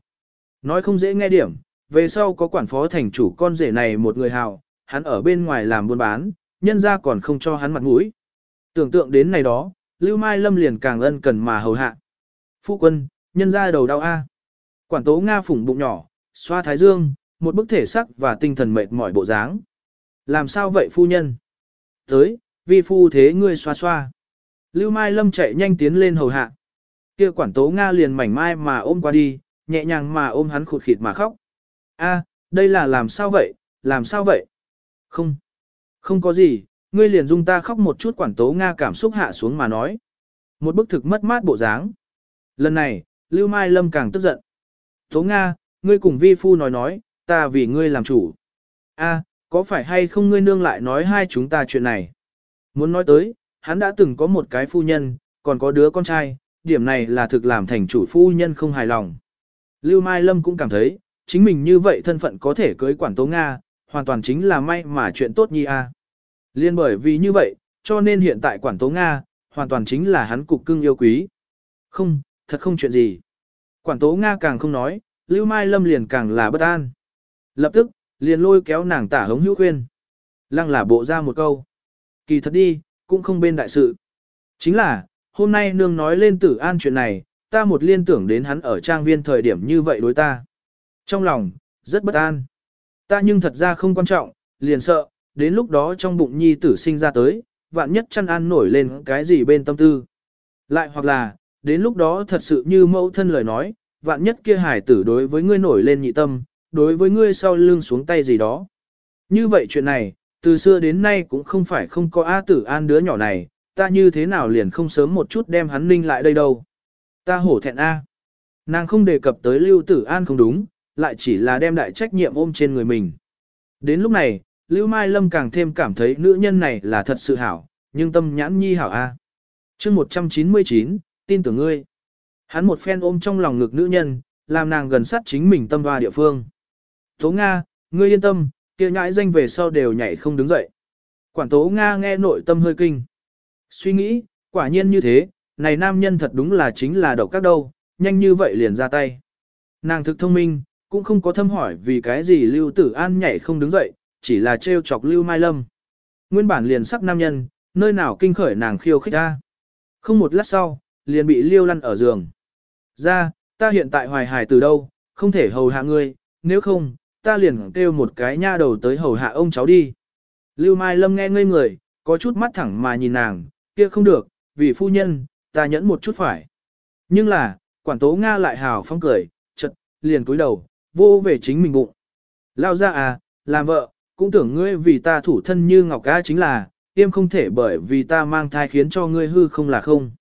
Nói không dễ nghe điểm, về sau có quản phó thành chủ con rể này một người hảo, hắn ở bên ngoài làm buôn bán, nhân ra còn không cho hắn mặt mũi. Tưởng tượng đến này đó, Lưu Mai Lâm liền càng ân cần mà hầu hạ. Phu quân, nhân ra đầu đau A. Quản tố Nga phủng bụng nhỏ, xoa thái dương, một bức thể sắc và tinh thần mệt mỏi bộ dáng. Làm sao vậy phu nhân? Tới, vi phu thế ngươi xoa xoa. Lưu Mai Lâm chạy nhanh tiến lên hầu hạ. Kia quản tố Nga liền mảnh mai mà ôm qua đi, nhẹ nhàng mà ôm hắn khụt khịt mà khóc. A, đây là làm sao vậy, làm sao vậy? Không, không có gì, ngươi liền dung ta khóc một chút quản tố Nga cảm xúc hạ xuống mà nói. Một bức thực mất mát bộ dáng. Lần này, Lưu Mai Lâm càng tức giận. Tố Nga, ngươi cùng vi phu nói nói, ta vì ngươi làm chủ. A, có phải hay không ngươi nương lại nói hai chúng ta chuyện này? Muốn nói tới, hắn đã từng có một cái phu nhân, còn có đứa con trai, điểm này là thực làm thành chủ phu nhân không hài lòng. Lưu Mai Lâm cũng cảm thấy, chính mình như vậy thân phận có thể cưới quản tố Nga, hoàn toàn chính là may mà chuyện tốt nhi a. Liên bởi vì như vậy, cho nên hiện tại quản tố Nga, hoàn toàn chính là hắn cục cưng yêu quý. Không, thật không chuyện gì. Quản tố Nga càng không nói, Lưu Mai Lâm liền càng là bất an. Lập tức, liền lôi kéo nàng tả hống hữu khuyên. Lăng là bộ ra một câu. Kỳ thật đi, cũng không bên đại sự. Chính là, hôm nay nương nói lên tử an chuyện này, ta một liên tưởng đến hắn ở trang viên thời điểm như vậy đối ta. Trong lòng, rất bất an. Ta nhưng thật ra không quan trọng, liền sợ, đến lúc đó trong bụng nhi tử sinh ra tới, vạn nhất chăn an nổi lên cái gì bên tâm tư. Lại hoặc là, đến lúc đó thật sự như mẫu thân lời nói, vạn nhất kia hải tử đối với ngươi nổi lên nhị tâm, đối với ngươi sau lưng xuống tay gì đó. Như vậy chuyện này, từ xưa đến nay cũng không phải không có A tử an đứa nhỏ này, ta như thế nào liền không sớm một chút đem hắn ninh lại đây đâu. Ta hổ thẹn A. Nàng không đề cập tới lưu tử an không đúng, lại chỉ là đem đại trách nhiệm ôm trên người mình. Đến lúc này, Lưu Mai Lâm càng thêm cảm thấy nữ nhân này là thật sự hảo, nhưng tâm nhãn nhi hảo A. chương 199, tin tưởng ngươi. Hắn một phen ôm trong lòng ngực nữ nhân, làm nàng gần sát chính mình tâm hoa địa phương. Tố Nga, ngươi yên tâm, kia nhãi danh về sau đều nhảy không đứng dậy. Quản Tố Nga nghe nội tâm hơi kinh. Suy nghĩ, quả nhiên như thế, này nam nhân thật đúng là chính là độc các đâu, nhanh như vậy liền ra tay. Nàng thực thông minh, cũng không có thâm hỏi vì cái gì Lưu Tử An nhảy không đứng dậy, chỉ là trêu chọc Lưu Mai Lâm. Nguyên bản liền sắc nam nhân, nơi nào kinh khởi nàng khiêu khích ra. Không một lát sau, liền bị Lưu lăn ở giường. Ra, ta hiện tại hoài hài từ đâu, không thể hầu hạ ngươi, nếu không, ta liền kêu một cái nha đầu tới hầu hạ ông cháu đi. Lưu Mai Lâm nghe ngây người, có chút mắt thẳng mà nhìn nàng, kia không được, vì phu nhân, ta nhẫn một chút phải. Nhưng là, quản tố Nga lại hào phong cười, chật, liền cúi đầu, vô về chính mình bụng. Lao ra à, làm vợ, cũng tưởng ngươi vì ta thủ thân như ngọc ca chính là, tiêm không thể bởi vì ta mang thai khiến cho ngươi hư không là không.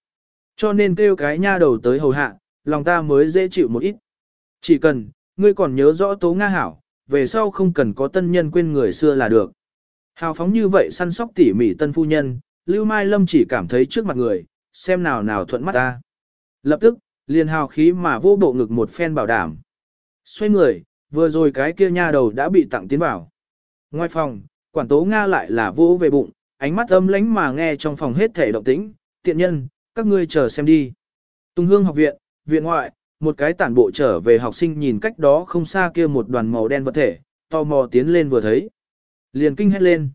Cho nên kêu cái nha đầu tới hầu hạ, lòng ta mới dễ chịu một ít. Chỉ cần, ngươi còn nhớ rõ tố Nga hảo, về sau không cần có tân nhân quên người xưa là được. Hào phóng như vậy săn sóc tỉ mỉ tân phu nhân, Lưu Mai Lâm chỉ cảm thấy trước mặt người, xem nào nào thuận mắt ta. Lập tức, liền hào khí mà vô bộ ngực một phen bảo đảm. Xoay người, vừa rồi cái kia nha đầu đã bị tặng tiến vào. Ngoài phòng, quản tố Nga lại là vô về bụng, ánh mắt âm lánh mà nghe trong phòng hết thể động tĩnh, tiện nhân, các ngươi chờ xem đi. Tùng hương học viện, viện ngoại, một cái tản bộ trở về học sinh nhìn cách đó không xa kia một đoàn màu đen vật thể, tò mò tiến lên vừa thấy. Liền kinh hét lên.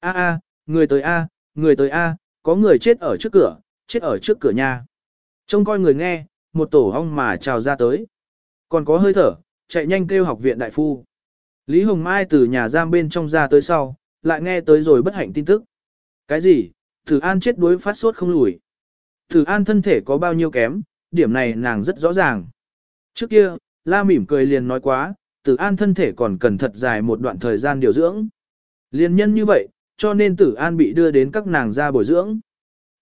A a, người tới a, người tới a, có người chết ở trước cửa, chết ở trước cửa nhà. Trông coi người nghe, một tổ hong mà trào ra tới. Còn có hơi thở, chạy nhanh kêu học viện đại phu. Lý Hồng Mai từ nhà giam bên trong ra tới sau, lại nghe tới rồi bất hạnh tin tức. Cái gì? thử An chết đuối phát sốt không lùi. thử An thân thể có bao nhiêu kém, điểm này nàng rất rõ ràng. Trước kia, La mỉm cười liền nói quá, Tử An thân thể còn cần thật dài một đoạn thời gian điều dưỡng. Liên nhân như vậy, cho nên Tử An bị đưa đến các nàng ra bồi dưỡng.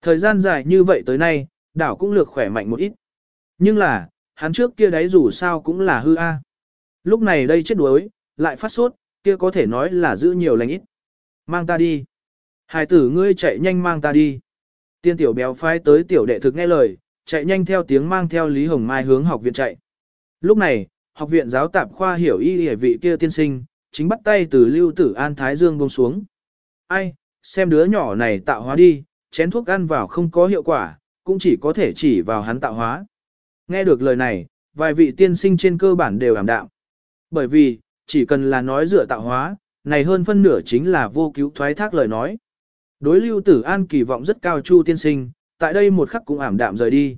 Thời gian dài như vậy tới nay, đảo cũng lược khỏe mạnh một ít. Nhưng là, hắn trước kia đấy dù sao cũng là hư a. Lúc này đây chết đuối, lại phát sốt, kia có thể nói là giữ nhiều lành ít. Mang ta đi. Hải tử ngươi chạy nhanh mang ta đi. Tiên tiểu béo phái tới tiểu đệ thực nghe lời, chạy nhanh theo tiếng mang theo Lý Hồng Mai hướng học viện chạy. Lúc này, học viện giáo tạp khoa hiểu y hệ vị kia tiên sinh, chính bắt tay từ lưu tử an thái dương buông xuống. Ai, xem đứa nhỏ này tạo hóa đi, chén thuốc ăn vào không có hiệu quả, cũng chỉ có thể chỉ vào hắn tạo hóa. Nghe được lời này, vài vị tiên sinh trên cơ bản đều ảm đạm. Bởi vì, chỉ cần là nói dựa tạo hóa, này hơn phân nửa chính là vô cứu thoái thác lời nói. Đối lưu tử an kỳ vọng rất cao chu tiên sinh, tại đây một khắc cũng ảm đạm rời đi.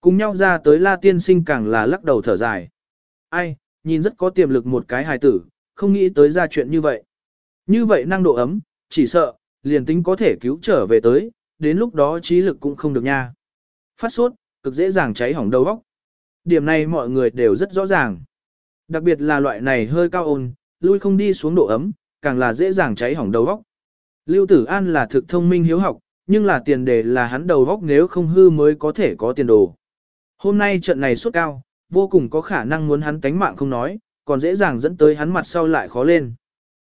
Cùng nhau ra tới la tiên sinh càng là lắc đầu thở dài. Ai, nhìn rất có tiềm lực một cái hài tử, không nghĩ tới ra chuyện như vậy. Như vậy năng độ ấm, chỉ sợ, liền tính có thể cứu trở về tới, đến lúc đó trí lực cũng không được nha. Phát sốt, cực dễ dàng cháy hỏng đầu óc. Điểm này mọi người đều rất rõ ràng. Đặc biệt là loại này hơi cao ôn, lui không đi xuống độ ấm, càng là dễ dàng cháy hỏng đầu óc. Lưu Tử An là thực thông minh hiếu học, nhưng là tiền đề là hắn đầu góc nếu không hư mới có thể có tiền đồ. Hôm nay trận này suốt cao, vô cùng có khả năng muốn hắn tánh mạng không nói, còn dễ dàng dẫn tới hắn mặt sau lại khó lên.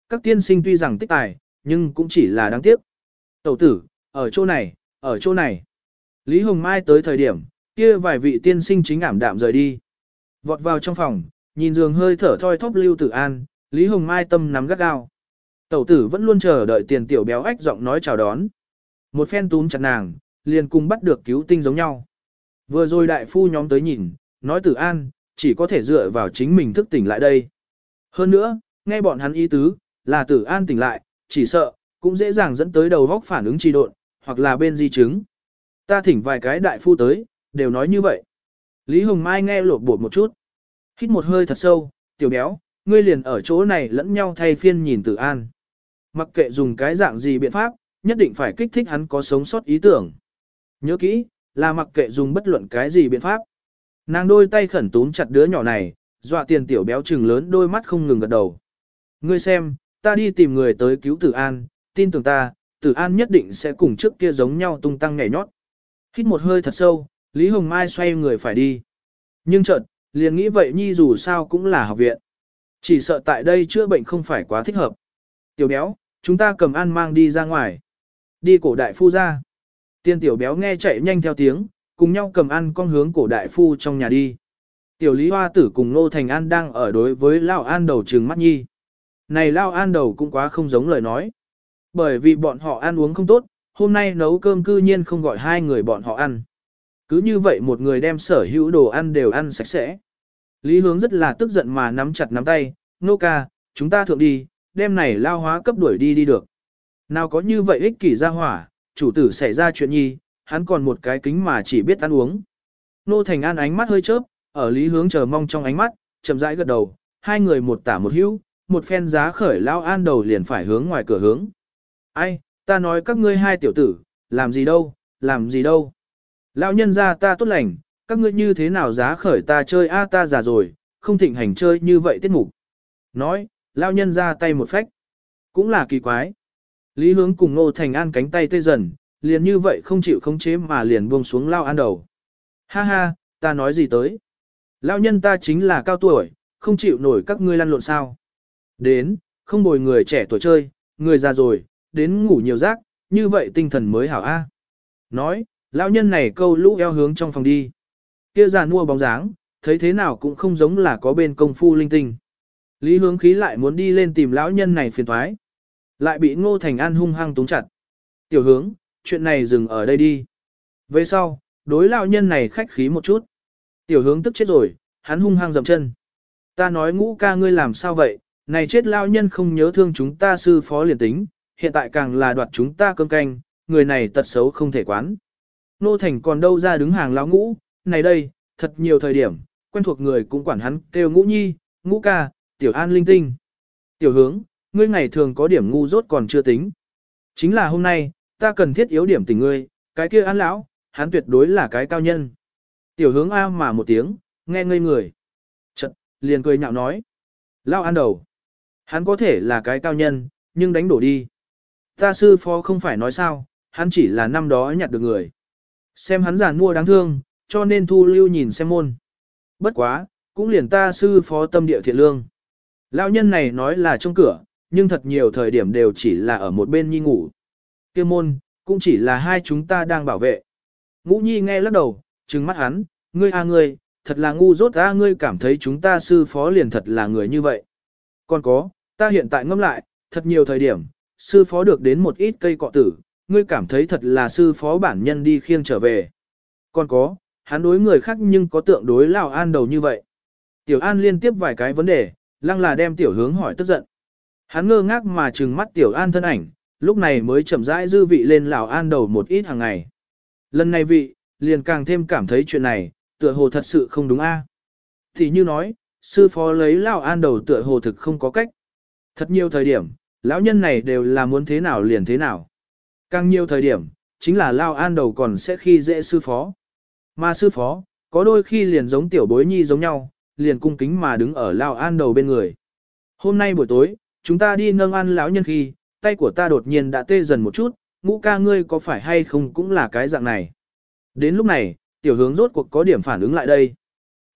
Các tiên sinh tuy rằng tích tài, nhưng cũng chỉ là đáng tiếc. Tẩu tử, ở chỗ này, ở chỗ này. Lý Hồng Mai tới thời điểm, kia vài vị tiên sinh chính ảm đạm rời đi. Vọt vào trong phòng, nhìn giường hơi thở thoi thóp Lưu Tử An, Lý Hồng Mai tâm nắm gắt gao. Tẩu tử vẫn luôn chờ đợi tiền tiểu béo ách giọng nói chào đón. Một phen túm chặt nàng, liền cùng bắt được cứu tinh giống nhau. Vừa rồi đại phu nhóm tới nhìn, nói Tử An, chỉ có thể dựa vào chính mình thức tỉnh lại đây. Hơn nữa, nghe bọn hắn ý tứ, là Tử An tỉnh lại, chỉ sợ, cũng dễ dàng dẫn tới đầu góc phản ứng trì độn, hoặc là bên di chứng. Ta thỉnh vài cái đại phu tới, đều nói như vậy. Lý Hồng Mai nghe lột bột một chút. Hít một hơi thật sâu, tiểu béo, ngươi liền ở chỗ này lẫn nhau thay phiên nhìn Tử An. Mặc kệ dùng cái dạng gì biện pháp, nhất định phải kích thích hắn có sống sót ý tưởng. Nhớ kỹ, là mặc kệ dùng bất luận cái gì biện pháp. Nàng đôi tay khẩn túm chặt đứa nhỏ này, dọa tiền tiểu béo trừng lớn đôi mắt không ngừng gật đầu. Ngươi xem, ta đi tìm người tới cứu Tử An, tin tưởng ta, Tử An nhất định sẽ cùng trước kia giống nhau tung tăng nhảy nhót. Hít một hơi thật sâu, Lý Hồng Mai xoay người phải đi. Nhưng chợt, liền nghĩ vậy nhi dù sao cũng là học viện. Chỉ sợ tại đây chữa bệnh không phải quá thích hợp. Tiểu béo, chúng ta cầm An mang đi ra ngoài. Đi cổ đại phu ra. Tiên tiểu béo nghe chạy nhanh theo tiếng, cùng nhau cầm ăn con hướng cổ đại phu trong nhà đi. Tiểu lý hoa tử cùng Nô Thành An đang ở đối với Lao An đầu trừng mắt nhi. Này Lao An đầu cũng quá không giống lời nói. Bởi vì bọn họ ăn uống không tốt, hôm nay nấu cơm cư nhiên không gọi hai người bọn họ ăn. Cứ như vậy một người đem sở hữu đồ ăn đều ăn sạch sẽ. Lý hướng rất là tức giận mà nắm chặt nắm tay, nô ca, chúng ta thượng đi, đem này lao hóa cấp đuổi đi đi được. Nào có như vậy ích kỷ ra hỏa, chủ tử xảy ra chuyện nhi, hắn còn một cái kính mà chỉ biết ăn uống. Nô Thành An ánh mắt hơi chớp, ở lý hướng chờ mong trong ánh mắt, chậm rãi gật đầu, hai người một tả một hữu, một phen giá khởi lao an đầu liền phải hướng ngoài cửa hướng. Ai, ta nói các ngươi hai tiểu tử, làm gì đâu, làm gì đâu. Lão nhân ra ta tốt lành, các ngươi như thế nào giá khởi ta chơi a ta già rồi, không thịnh hành chơi như vậy tiết mục. Nói, lão nhân ra tay một phách. Cũng là kỳ quái. Lý hướng cùng Ngô Thành An cánh tay tê dần, liền như vậy không chịu khống chế mà liền buông xuống lao an đầu. Ha ha, ta nói gì tới. Lão nhân ta chính là cao tuổi, không chịu nổi các ngươi lăn lộn sao. Đến, không bồi người trẻ tuổi chơi, người già rồi, đến ngủ nhiều giấc, như vậy tinh thần mới hảo a. Nói, lão nhân này câu lũ eo hướng trong phòng đi. Kia già mua bóng dáng, thấy thế nào cũng không giống là có bên công phu linh tinh. Lý hướng khí lại muốn đi lên tìm lão nhân này phiền thoái. Lại bị ngô thành an hung hăng túng chặt. Tiểu hướng, chuyện này dừng ở đây đi. Về sau, đối lão nhân này khách khí một chút. Tiểu hướng tức chết rồi, hắn hung hăng dậm chân. Ta nói ngũ ca ngươi làm sao vậy, này chết lão nhân không nhớ thương chúng ta sư phó liền tính, hiện tại càng là đoạt chúng ta cơm canh, người này tật xấu không thể quán. Nô Thành còn đâu ra đứng hàng lão ngũ, này đây, thật nhiều thời điểm, quen thuộc người cũng quản hắn kêu ngũ nhi, ngũ ca, tiểu an linh tinh. Tiểu hướng, ngươi ngày thường có điểm ngu rốt còn chưa tính. Chính là hôm nay, ta cần thiết yếu điểm tình ngươi, cái kia an lão, hắn tuyệt đối là cái cao nhân. Tiểu hướng A mà một tiếng, nghe ngây người. Chật, liền cười nhạo nói. Lao an đầu. Hắn có thể là cái cao nhân, nhưng đánh đổ đi. Ta sư phó không phải nói sao, hắn chỉ là năm đó nhặt được người. Xem hắn giàn mua đáng thương, cho nên thu lưu nhìn xem môn. Bất quá, cũng liền ta sư phó tâm địa thiện lương. Lão nhân này nói là trong cửa, nhưng thật nhiều thời điểm đều chỉ là ở một bên nhi ngủ. Kia môn, cũng chỉ là hai chúng ta đang bảo vệ. Ngũ nhi nghe lắc đầu, trừng mắt hắn, ngươi a ngươi, thật là ngu dốt a ngươi cảm thấy chúng ta sư phó liền thật là người như vậy. Còn có, ta hiện tại ngâm lại, thật nhiều thời điểm, sư phó được đến một ít cây cọ tử, ngươi cảm thấy thật là sư phó bản nhân đi khiêng trở về. Còn có, hắn đối người khác nhưng có tượng đối Lào An đầu như vậy. Tiểu An liên tiếp vài cái vấn đề, lăng là đem tiểu hướng hỏi tức giận. Hắn ngơ ngác mà trừng mắt tiểu An thân ảnh, lúc này mới chậm rãi dư vị lên Lào An đầu một ít hàng ngày. Lần này vị, liền càng thêm cảm thấy chuyện này, tựa hồ thật sự không đúng a. Thì như nói, sư phó lấy Lào An đầu tựa hồ thực không có cách. Thật nhiều thời điểm, lão nhân này đều là muốn thế nào liền thế nào. Càng nhiều thời điểm, chính là Lao An đầu còn sẽ khi dễ sư phó. Mà sư phó, có đôi khi liền giống tiểu bối nhi giống nhau, liền cung kính mà đứng ở Lao An đầu bên người. Hôm nay buổi tối, chúng ta đi nâng ăn lão nhân khi, tay của ta đột nhiên đã tê dần một chút, ngũ ca ngươi có phải hay không cũng là cái dạng này. Đến lúc này, tiểu hướng rốt cuộc có điểm phản ứng lại đây.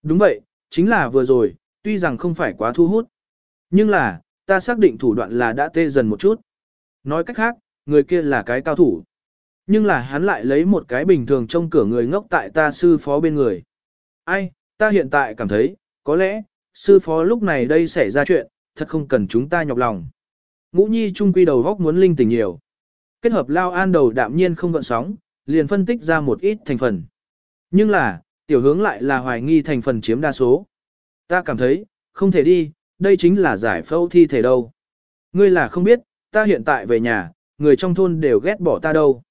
Đúng vậy, chính là vừa rồi, tuy rằng không phải quá thu hút. Nhưng là, ta xác định thủ đoạn là đã tê dần một chút. Nói cách khác, người kia là cái cao thủ. Nhưng là hắn lại lấy một cái bình thường trong cửa người ngốc tại ta sư phó bên người. Ai, ta hiện tại cảm thấy, có lẽ, sư phó lúc này đây xảy ra chuyện, thật không cần chúng ta nhọc lòng. Ngũ nhi trung quy đầu góc muốn linh tỉnh nhiều. Kết hợp lao an đầu đạm nhiên không gợn sóng, liền phân tích ra một ít thành phần. Nhưng là, tiểu hướng lại là hoài nghi thành phần chiếm đa số. Ta cảm thấy, không thể đi, đây chính là giải phẫu thi thể đâu. Ngươi là không biết, ta hiện tại về nhà, người trong thôn đều ghét bỏ ta đâu.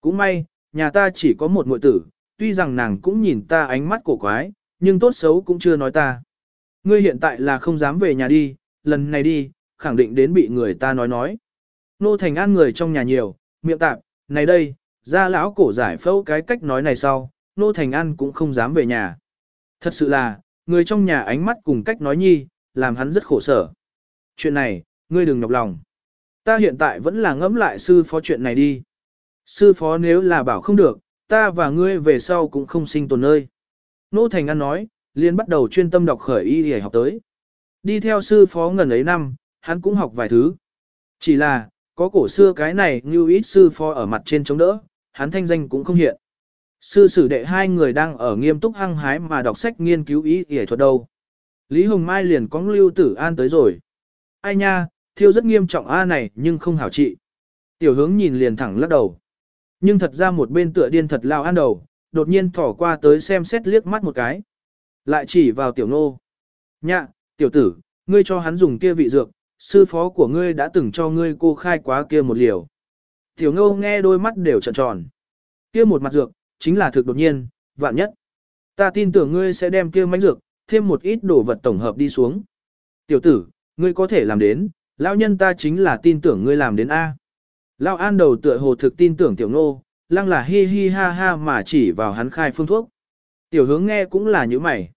Cũng may, nhà ta chỉ có một muội tử, tuy rằng nàng cũng nhìn ta ánh mắt cổ quái, nhưng tốt xấu cũng chưa nói ta. Ngươi hiện tại là không dám về nhà đi, lần này đi, khẳng định đến bị người ta nói nói. Nô Thành An người trong nhà nhiều, miệng tạp, này đây, ra lão cổ giải phẫu cái cách nói này sau, Nô Thành An cũng không dám về nhà. Thật sự là, người trong nhà ánh mắt cùng cách nói nhi, làm hắn rất khổ sở. Chuyện này, ngươi đừng nhọc lòng. Ta hiện tại vẫn là ngẫm lại sư phó chuyện này đi. Sư phó nếu là bảo không được, ta và ngươi về sau cũng không sinh tồn nơi. Nô Thành An nói, liền bắt đầu chuyên tâm đọc khởi y để học tới. Đi theo sư phó ngần ấy năm, hắn cũng học vài thứ. Chỉ là, có cổ xưa cái này như ít sư phó ở mặt trên chống đỡ, hắn thanh danh cũng không hiện. Sư sử đệ hai người đang ở nghiêm túc hăng hái mà đọc sách nghiên cứu ý y thuật đâu. Lý Hồng Mai liền có lưu tử an tới rồi. Ai nha, thiêu rất nghiêm trọng A này nhưng không hảo trị. Tiểu hướng nhìn liền thẳng lắc đầu. Nhưng thật ra một bên tựa điên thật lao an đầu, đột nhiên thỏ qua tới xem xét liếc mắt một cái. Lại chỉ vào tiểu nô. Nhạ, tiểu tử, ngươi cho hắn dùng kia vị dược, sư phó của ngươi đã từng cho ngươi cô khai quá kia một liều. Tiểu ngô nghe đôi mắt đều trợn tròn. Kia một mặt dược, chính là thực đột nhiên, vạn nhất. Ta tin tưởng ngươi sẽ đem kia mánh dược, thêm một ít đồ vật tổng hợp đi xuống. Tiểu tử, ngươi có thể làm đến, lão nhân ta chính là tin tưởng ngươi làm đến A. Lão an đầu tựa hồ thực tin tưởng tiểu ngô, lăng là hi hi ha ha mà chỉ vào hắn khai phương thuốc. Tiểu hướng nghe cũng là như mày.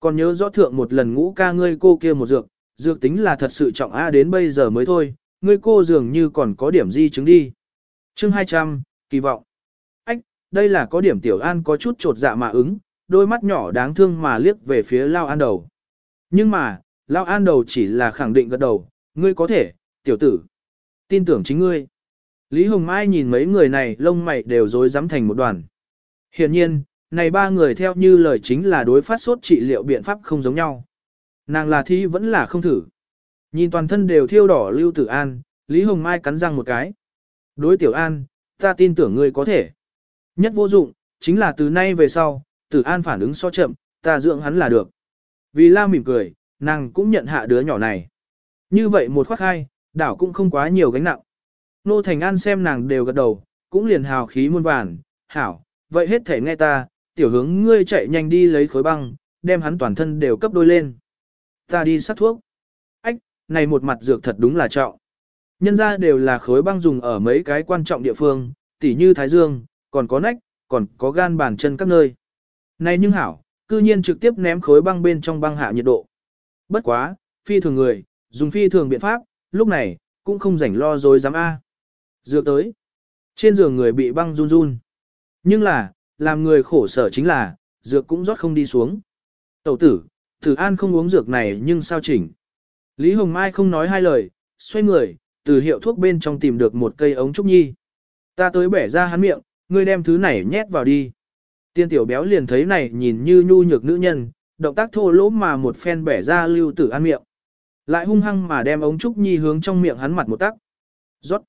Còn nhớ rõ thượng một lần ngũ ca ngươi cô kia một dược, dược tính là thật sự trọng A đến bây giờ mới thôi, ngươi cô dường như còn có điểm di chứng đi. chương 200, kỳ vọng. Ách, đây là có điểm tiểu an có chút trột dạ mà ứng, đôi mắt nhỏ đáng thương mà liếc về phía Lao An đầu. Nhưng mà, Lao An đầu chỉ là khẳng định gật đầu, ngươi có thể, tiểu tử. Tin tưởng chính ngươi. Lý Hồng Mai nhìn mấy người này lông mày đều rối rắm thành một đoàn. hiển nhiên, này ba người theo như lời chính là đối phát sốt trị liệu biện pháp không giống nhau. Nàng là thi vẫn là không thử. Nhìn toàn thân đều thiêu đỏ Lưu Tử An, Lý Hồng Mai cắn răng một cái. Đối Tiểu An, ta tin tưởng ngươi có thể. Nhất vô dụng, chính là từ nay về sau, Tử An phản ứng so chậm, ta dưỡng hắn là được. Vì la mỉm cười, nàng cũng nhận hạ đứa nhỏ này. Như vậy một khoác hai, đảo cũng không quá nhiều gánh nặng. Nô Thành An xem nàng đều gật đầu, cũng liền hào khí muôn vàn, hảo, vậy hết thể nghe ta, tiểu hướng ngươi chạy nhanh đi lấy khối băng, đem hắn toàn thân đều cấp đôi lên. Ta đi sát thuốc. Ách, này một mặt dược thật đúng là trọng. Nhân ra đều là khối băng dùng ở mấy cái quan trọng địa phương, tỉ như Thái Dương, còn có nách, còn có gan bàn chân các nơi. Này nhưng hảo, cư nhiên trực tiếp ném khối băng bên trong băng hạ nhiệt độ. Bất quá, phi thường người, dùng phi thường biện pháp, lúc này, cũng không rảnh lo dối dám A. Dược tới. Trên giường người bị băng run run. Nhưng là, làm người khổ sở chính là, dược cũng rót không đi xuống. Tẩu tử, Tử An không uống dược này nhưng sao chỉnh. Lý Hồng Mai không nói hai lời, xoay người, từ hiệu thuốc bên trong tìm được một cây ống trúc nhi. Ta tới bẻ ra hắn miệng, ngươi đem thứ này nhét vào đi. Tiên tiểu béo liền thấy này nhìn như nhu nhược nữ nhân, động tác thô lỗ mà một phen bẻ ra lưu tử ăn miệng. Lại hung hăng mà đem ống trúc nhi hướng trong miệng hắn mặt một tắc. Rót.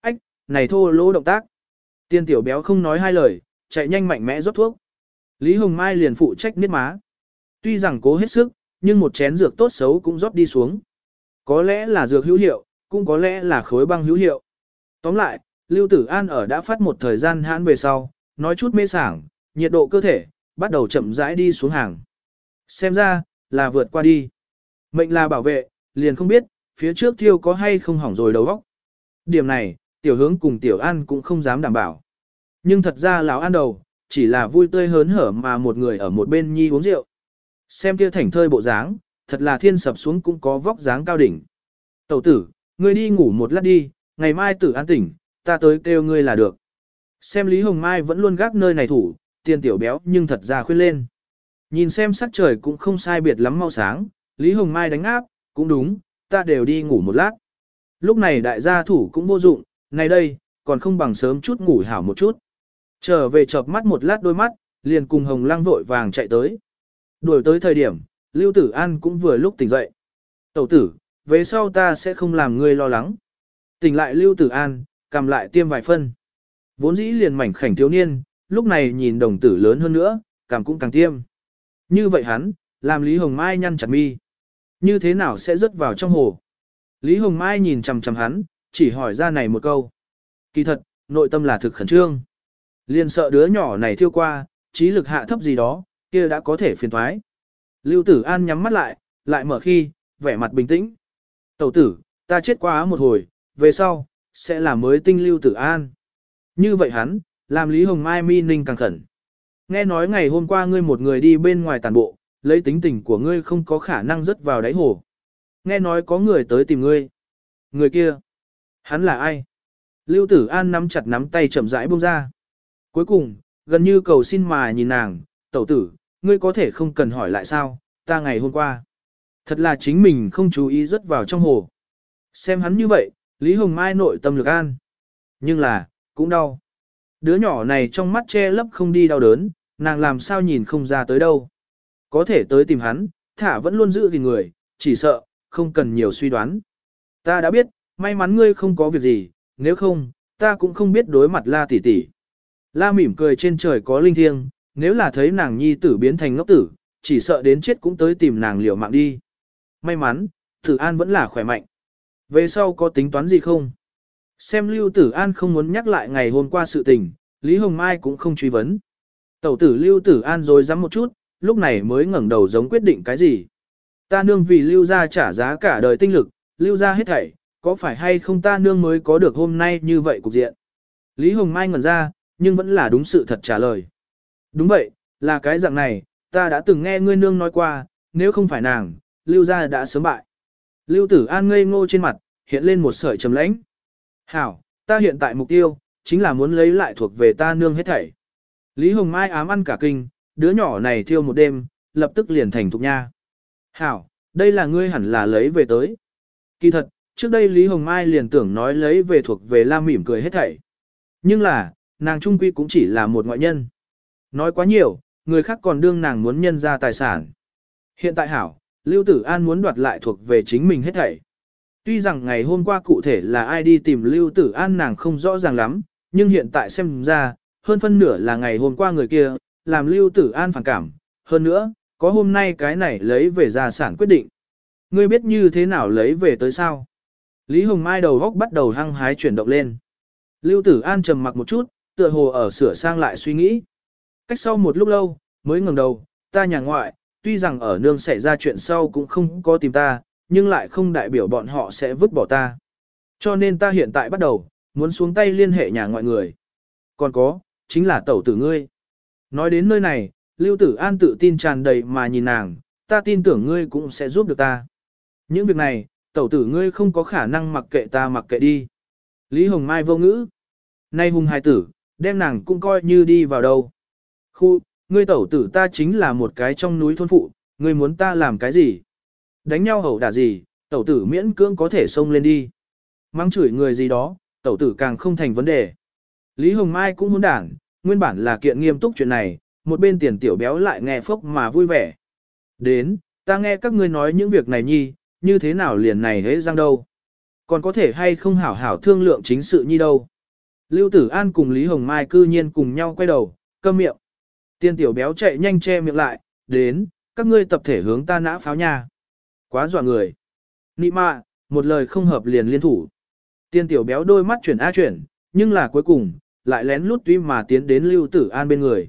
Ách, này thô lỗ động tác. Tiên tiểu béo không nói hai lời, chạy nhanh mạnh mẽ rót thuốc. Lý Hồng Mai liền phụ trách niết má. Tuy rằng cố hết sức, nhưng một chén dược tốt xấu cũng rót đi xuống. Có lẽ là dược hữu hiệu, cũng có lẽ là khối băng hữu hiệu. Tóm lại, Lưu Tử An ở đã phát một thời gian hãn về sau, nói chút mê sảng, nhiệt độ cơ thể, bắt đầu chậm rãi đi xuống hàng. Xem ra, là vượt qua đi. Mệnh là bảo vệ, liền không biết, phía trước thiêu có hay không hỏng rồi đầu óc. Điểm này, tiểu hướng cùng tiểu an cũng không dám đảm bảo. Nhưng thật ra lão an đầu, chỉ là vui tươi hớn hở mà một người ở một bên nhi uống rượu. Xem kia thảnh thơi bộ dáng, thật là thiên sập xuống cũng có vóc dáng cao đỉnh. Tẩu tử, ngươi đi ngủ một lát đi, ngày mai tử an tỉnh, ta tới kêu ngươi là được. Xem Lý Hồng Mai vẫn luôn gác nơi này thủ, tiền tiểu béo nhưng thật ra khuyên lên. Nhìn xem sắc trời cũng không sai biệt lắm mau sáng, Lý Hồng Mai đánh áp, cũng đúng, ta đều đi ngủ một lát. Lúc này đại gia thủ cũng vô dụng, này đây, còn không bằng sớm chút ngủ hảo một chút. Trở về chợp mắt một lát đôi mắt, liền cùng Hồng Lăng vội vàng chạy tới. Đuổi tới thời điểm, Lưu Tử An cũng vừa lúc tỉnh dậy. Tẩu tử, về sau ta sẽ không làm ngươi lo lắng. Tỉnh lại Lưu Tử An, cầm lại tiêm vài phân. Vốn dĩ liền mảnh khảnh thiếu niên, lúc này nhìn đồng tử lớn hơn nữa, cảm cũng càng tiêm. Như vậy hắn, làm Lý Hồng Mai nhăn chặt mi. Như thế nào sẽ rớt vào trong hồ? Lý Hồng Mai nhìn chằm chằm hắn, chỉ hỏi ra này một câu. Kỳ thật, nội tâm là thực khẩn trương. Liền sợ đứa nhỏ này thiêu qua, trí lực hạ thấp gì đó, kia đã có thể phiền thoái. Lưu Tử An nhắm mắt lại, lại mở khi, vẻ mặt bình tĩnh. Tẩu tử, ta chết quá một hồi, về sau, sẽ là mới tinh Lưu Tử An. Như vậy hắn, làm Lý Hồng Mai mi ninh càng khẩn. Nghe nói ngày hôm qua ngươi một người đi bên ngoài tàn bộ, lấy tính tình của ngươi không có khả năng rớt vào đáy hồ. Nghe nói có người tới tìm ngươi. Người kia, hắn là ai? Lưu Tử An nắm chặt nắm tay chậm rãi buông ra. Cuối cùng, gần như cầu xin mà nhìn nàng, tẩu tử, ngươi có thể không cần hỏi lại sao, ta ngày hôm qua. Thật là chính mình không chú ý rớt vào trong hồ. Xem hắn như vậy, Lý Hồng Mai nội tâm lực an. Nhưng là, cũng đau. Đứa nhỏ này trong mắt che lấp không đi đau đớn, nàng làm sao nhìn không ra tới đâu. Có thể tới tìm hắn, thả vẫn luôn giữ gìn người, chỉ sợ, không cần nhiều suy đoán. Ta đã biết, may mắn ngươi không có việc gì, nếu không, ta cũng không biết đối mặt la tỷ tỷ. La mỉm cười trên trời có linh thiêng, nếu là thấy nàng nhi tử biến thành ngốc tử, chỉ sợ đến chết cũng tới tìm nàng liều mạng đi. May mắn, tử an vẫn là khỏe mạnh. Về sau có tính toán gì không? Xem Lưu Tử An không muốn nhắc lại ngày hôm qua sự tình, Lý Hồng Mai cũng không truy vấn. Tẩu tử Lưu Tử An rồi dám một chút, lúc này mới ngẩng đầu giống quyết định cái gì. Ta nương vì Lưu ra trả giá cả đời tinh lực, Lưu ra hết thảy, có phải hay không ta nương mới có được hôm nay như vậy cục diện. Lý Hồng Mai ngẩn ra, nhưng vẫn là đúng sự thật trả lời. Đúng vậy, là cái dạng này, ta đã từng nghe ngươi nương nói qua, nếu không phải nàng, Lưu gia đã sớm bại. Lưu Tử An ngây ngô trên mặt, hiện lên một sợi trầm lãnh. Hảo, ta hiện tại mục tiêu, chính là muốn lấy lại thuộc về ta nương hết thảy. Lý Hồng Mai ám ăn cả kinh, đứa nhỏ này thiêu một đêm, lập tức liền thành thục nha. Hảo, đây là ngươi hẳn là lấy về tới. Kỳ thật, trước đây Lý Hồng Mai liền tưởng nói lấy về thuộc về la mỉm cười hết thảy. Nhưng là, nàng trung quy cũng chỉ là một ngoại nhân. Nói quá nhiều, người khác còn đương nàng muốn nhân ra tài sản. Hiện tại hảo, Lưu Tử An muốn đoạt lại thuộc về chính mình hết thảy. Tuy rằng ngày hôm qua cụ thể là ai đi tìm Lưu Tử An nàng không rõ ràng lắm, nhưng hiện tại xem ra, hơn phân nửa là ngày hôm qua người kia, làm Lưu Tử An phản cảm. Hơn nữa, có hôm nay cái này lấy về gia sản quyết định. Ngươi biết như thế nào lấy về tới sao? Lý Hồng Mai đầu góc bắt đầu hăng hái chuyển động lên. Lưu Tử An trầm mặc một chút, tựa hồ ở sửa sang lại suy nghĩ. Cách sau một lúc lâu, mới ngẩng đầu, ta nhà ngoại, tuy rằng ở nương xảy ra chuyện sau cũng không có tìm ta, nhưng lại không đại biểu bọn họ sẽ vứt bỏ ta. Cho nên ta hiện tại bắt đầu, muốn xuống tay liên hệ nhà ngoại người. Còn có, chính là tẩu tử ngươi. Nói đến nơi này, Lưu Tử An tự tin tràn đầy mà nhìn nàng, ta tin tưởng ngươi cũng sẽ giúp được ta. Những việc này, tẩu tử ngươi không có khả năng mặc kệ ta mặc kệ đi. Lý Hồng Mai vô ngữ. Nay hùng hài tử, đem nàng cũng coi như đi vào đâu. Khu, ngươi tẩu tử ta chính là một cái trong núi thôn phụ, ngươi muốn ta làm cái gì? Đánh nhau hậu đả gì, tẩu tử miễn cưỡng có thể xông lên đi. Mắng chửi người gì đó, tẩu tử càng không thành vấn đề. Lý Hồng Mai cũng muốn đảng, nguyên bản là kiện nghiêm túc chuyện này, một bên tiền tiểu béo lại nghe phốc mà vui vẻ. Đến, ta nghe các ngươi nói những việc này nhi, như thế nào liền này hết răng đâu. Còn có thể hay không hảo hảo thương lượng chính sự nhi đâu. Lưu Tử An cùng Lý Hồng Mai cư nhiên cùng nhau quay đầu, câm miệng. Tiên tiểu béo chạy nhanh che miệng lại, đến, các ngươi tập thể hướng ta nã pháo nha. Quá dọa người. Nị mạ, một lời không hợp liền liên thủ. Tiên tiểu béo đôi mắt chuyển a chuyển, nhưng là cuối cùng, lại lén lút tuy mà tiến đến Lưu Tử An bên người.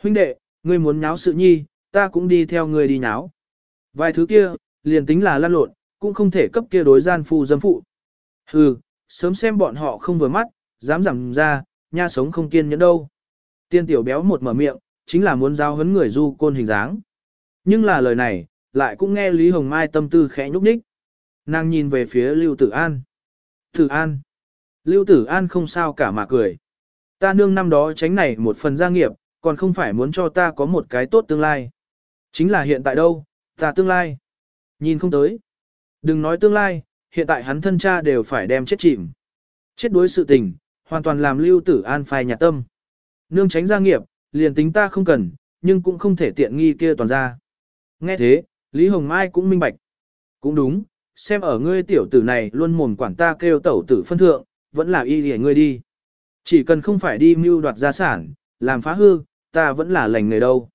Huynh đệ, ngươi muốn nháo sự nhi, ta cũng đi theo ngươi đi nháo. Vài thứ kia, liền tính là lan lộn, cũng không thể cấp kia đối gian phu dâm phụ. Hừ, sớm xem bọn họ không vừa mắt, dám giảm ra, nha sống không kiên nhẫn đâu. Tiên tiểu béo một mở miệng, chính là muốn giao huấn người du côn hình dáng. Nhưng là lời này, lại cũng nghe Lý Hồng Mai tâm tư khẽ nhúc nhích. Nàng nhìn về phía Lưu Tử An. Tử An. Lưu Tử An không sao cả mà cười. Ta nương năm đó tránh này một phần gia nghiệp, còn không phải muốn cho ta có một cái tốt tương lai. Chính là hiện tại đâu, ta tương lai. Nhìn không tới. Đừng nói tương lai, hiện tại hắn thân cha đều phải đem chết chìm. Chết đối sự tình, hoàn toàn làm Lưu Tử An phai nhà tâm. Nương tránh gia nghiệp, liền tính ta không cần, nhưng cũng không thể tiện nghi kia toàn ra. Nghe thế, Lý Hồng Mai cũng minh bạch. Cũng đúng, xem ở ngươi tiểu tử này luôn mồm quản ta kêu tẩu tử phân thượng, vẫn là y để ngươi đi. Chỉ cần không phải đi mưu đoạt gia sản, làm phá hư, ta vẫn là lành người đâu.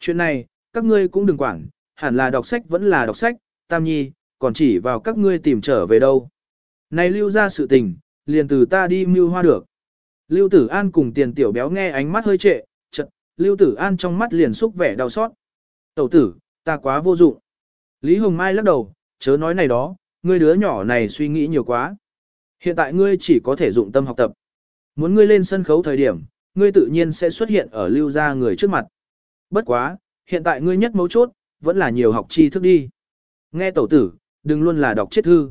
Chuyện này, các ngươi cũng đừng quản, hẳn là đọc sách vẫn là đọc sách, tam nhi, còn chỉ vào các ngươi tìm trở về đâu. Này lưu ra sự tình, liền từ ta đi mưu hoa được. Lưu tử an cùng tiền tiểu béo nghe ánh mắt hơi trệ, chật, lưu tử an trong mắt liền xúc vẻ đau xót. Tẩu tử, ta quá vô dụng. Lý Hồng Mai lắc đầu, chớ nói này đó, ngươi đứa nhỏ này suy nghĩ nhiều quá. Hiện tại ngươi chỉ có thể dụng tâm học tập. Muốn ngươi lên sân khấu thời điểm, ngươi tự nhiên sẽ xuất hiện ở lưu gia người trước mặt. Bất quá, hiện tại ngươi nhất mấu chốt, vẫn là nhiều học tri thức đi. Nghe tẩu tử, đừng luôn là đọc chết thư.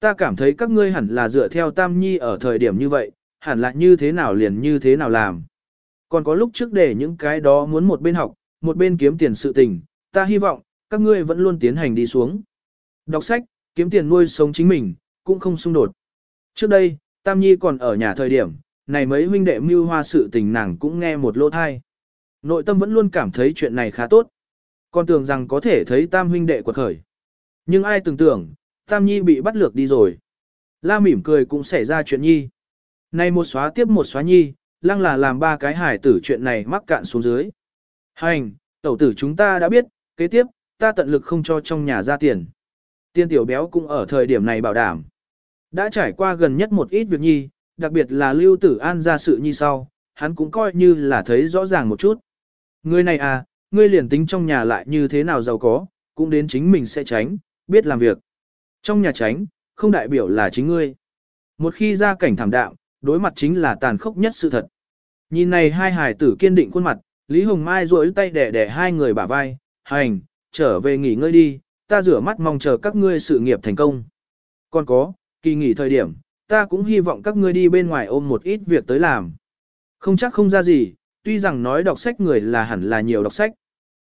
Ta cảm thấy các ngươi hẳn là dựa theo tam nhi ở thời điểm như vậy, hẳn là như thế nào liền như thế nào làm. Còn có lúc trước để những cái đó muốn một bên học, một bên kiếm tiền sự tình, ta hy vọng, các ngươi vẫn luôn tiến hành đi xuống. Đọc sách, kiếm tiền nuôi sống chính mình, cũng không xung đột. Trước đây, Tam Nhi còn ở nhà thời điểm, này mấy huynh đệ mưu hoa sự tình nàng cũng nghe một lỗ thai. Nội tâm vẫn luôn cảm thấy chuyện này khá tốt. Còn tưởng rằng có thể thấy tam huynh đệ quật khởi. Nhưng ai tưởng tưởng, tam nhi bị bắt lược đi rồi. La mỉm cười cũng xảy ra chuyện nhi. Này một xóa tiếp một xóa nhi, lăng là làm ba cái hải tử chuyện này mắc cạn xuống dưới. Hành, tẩu tử chúng ta đã biết, kế tiếp, ta tận lực không cho trong nhà ra tiền. Tiên tiểu béo cũng ở thời điểm này bảo đảm. Đã trải qua gần nhất một ít việc nhi, đặc biệt là lưu tử an ra sự nhi sau, hắn cũng coi như là thấy rõ ràng một chút. Ngươi này à, ngươi liền tính trong nhà lại như thế nào giàu có, cũng đến chính mình sẽ tránh, biết làm việc. Trong nhà tránh, không đại biểu là chính ngươi. Một khi ra cảnh thảm đạm, đối mặt chính là tàn khốc nhất sự thật. Nhìn này hai hài tử kiên định khuôn mặt, Lý Hồng Mai duỗi tay đẻ đẻ hai người bả vai, hành, trở về nghỉ ngơi đi, ta rửa mắt mong chờ các ngươi sự nghiệp thành công. Còn có, kỳ nghỉ thời điểm, ta cũng hy vọng các ngươi đi bên ngoài ôm một ít việc tới làm. Không chắc không ra gì, tuy rằng nói đọc sách người là hẳn là nhiều đọc sách.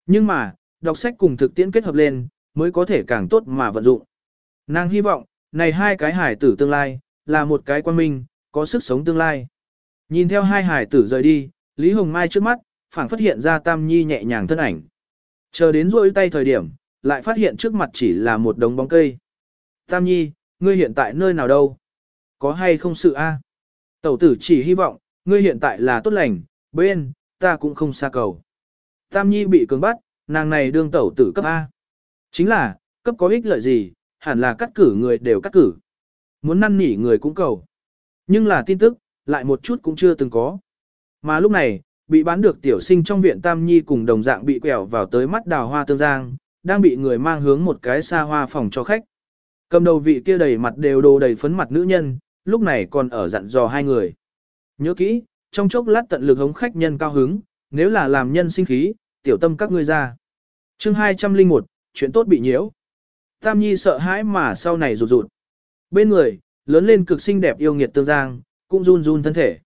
Nhưng mà, đọc sách cùng thực tiễn kết hợp lên, mới có thể càng tốt mà vận dụng. Nàng hy vọng, này hai cái hải tử tương lai, là một cái quan minh, có sức sống tương lai. Nhìn theo hai hải tử rời đi, Lý Hồng Mai trước mắt, phảng phát hiện ra Tam Nhi nhẹ nhàng thân ảnh. Chờ đến rôi tay thời điểm, lại phát hiện trước mặt chỉ là một đống bóng cây. Tam Nhi, ngươi hiện tại nơi nào đâu? Có hay không sự a? Tẩu tử chỉ hy vọng, ngươi hiện tại là tốt lành, bên, ta cũng không xa cầu. Tam Nhi bị cường bắt, nàng này đương tẩu tử cấp A. Chính là, cấp có ích lợi gì, hẳn là cắt cử người đều cắt cử. Muốn năn nỉ người cũng cầu. Nhưng là tin tức, lại một chút cũng chưa từng có. Mà lúc này, bị bán được tiểu sinh trong viện Tam Nhi cùng đồng dạng bị quẹo vào tới mắt đào hoa tương giang, đang bị người mang hướng một cái xa hoa phòng cho khách. Cầm đầu vị kia đầy mặt đều đồ đầy phấn mặt nữ nhân, lúc này còn ở dặn dò hai người. Nhớ kỹ, trong chốc lát tận lực hống khách nhân cao hứng, nếu là làm nhân sinh khí, tiểu tâm các ngươi ra. chương 201, chuyện tốt bị nhiễu. Tam Nhi sợ hãi mà sau này rụt rụt. Bên người, lớn lên cực xinh đẹp yêu nghiệt tương giang, cũng run run thân thể.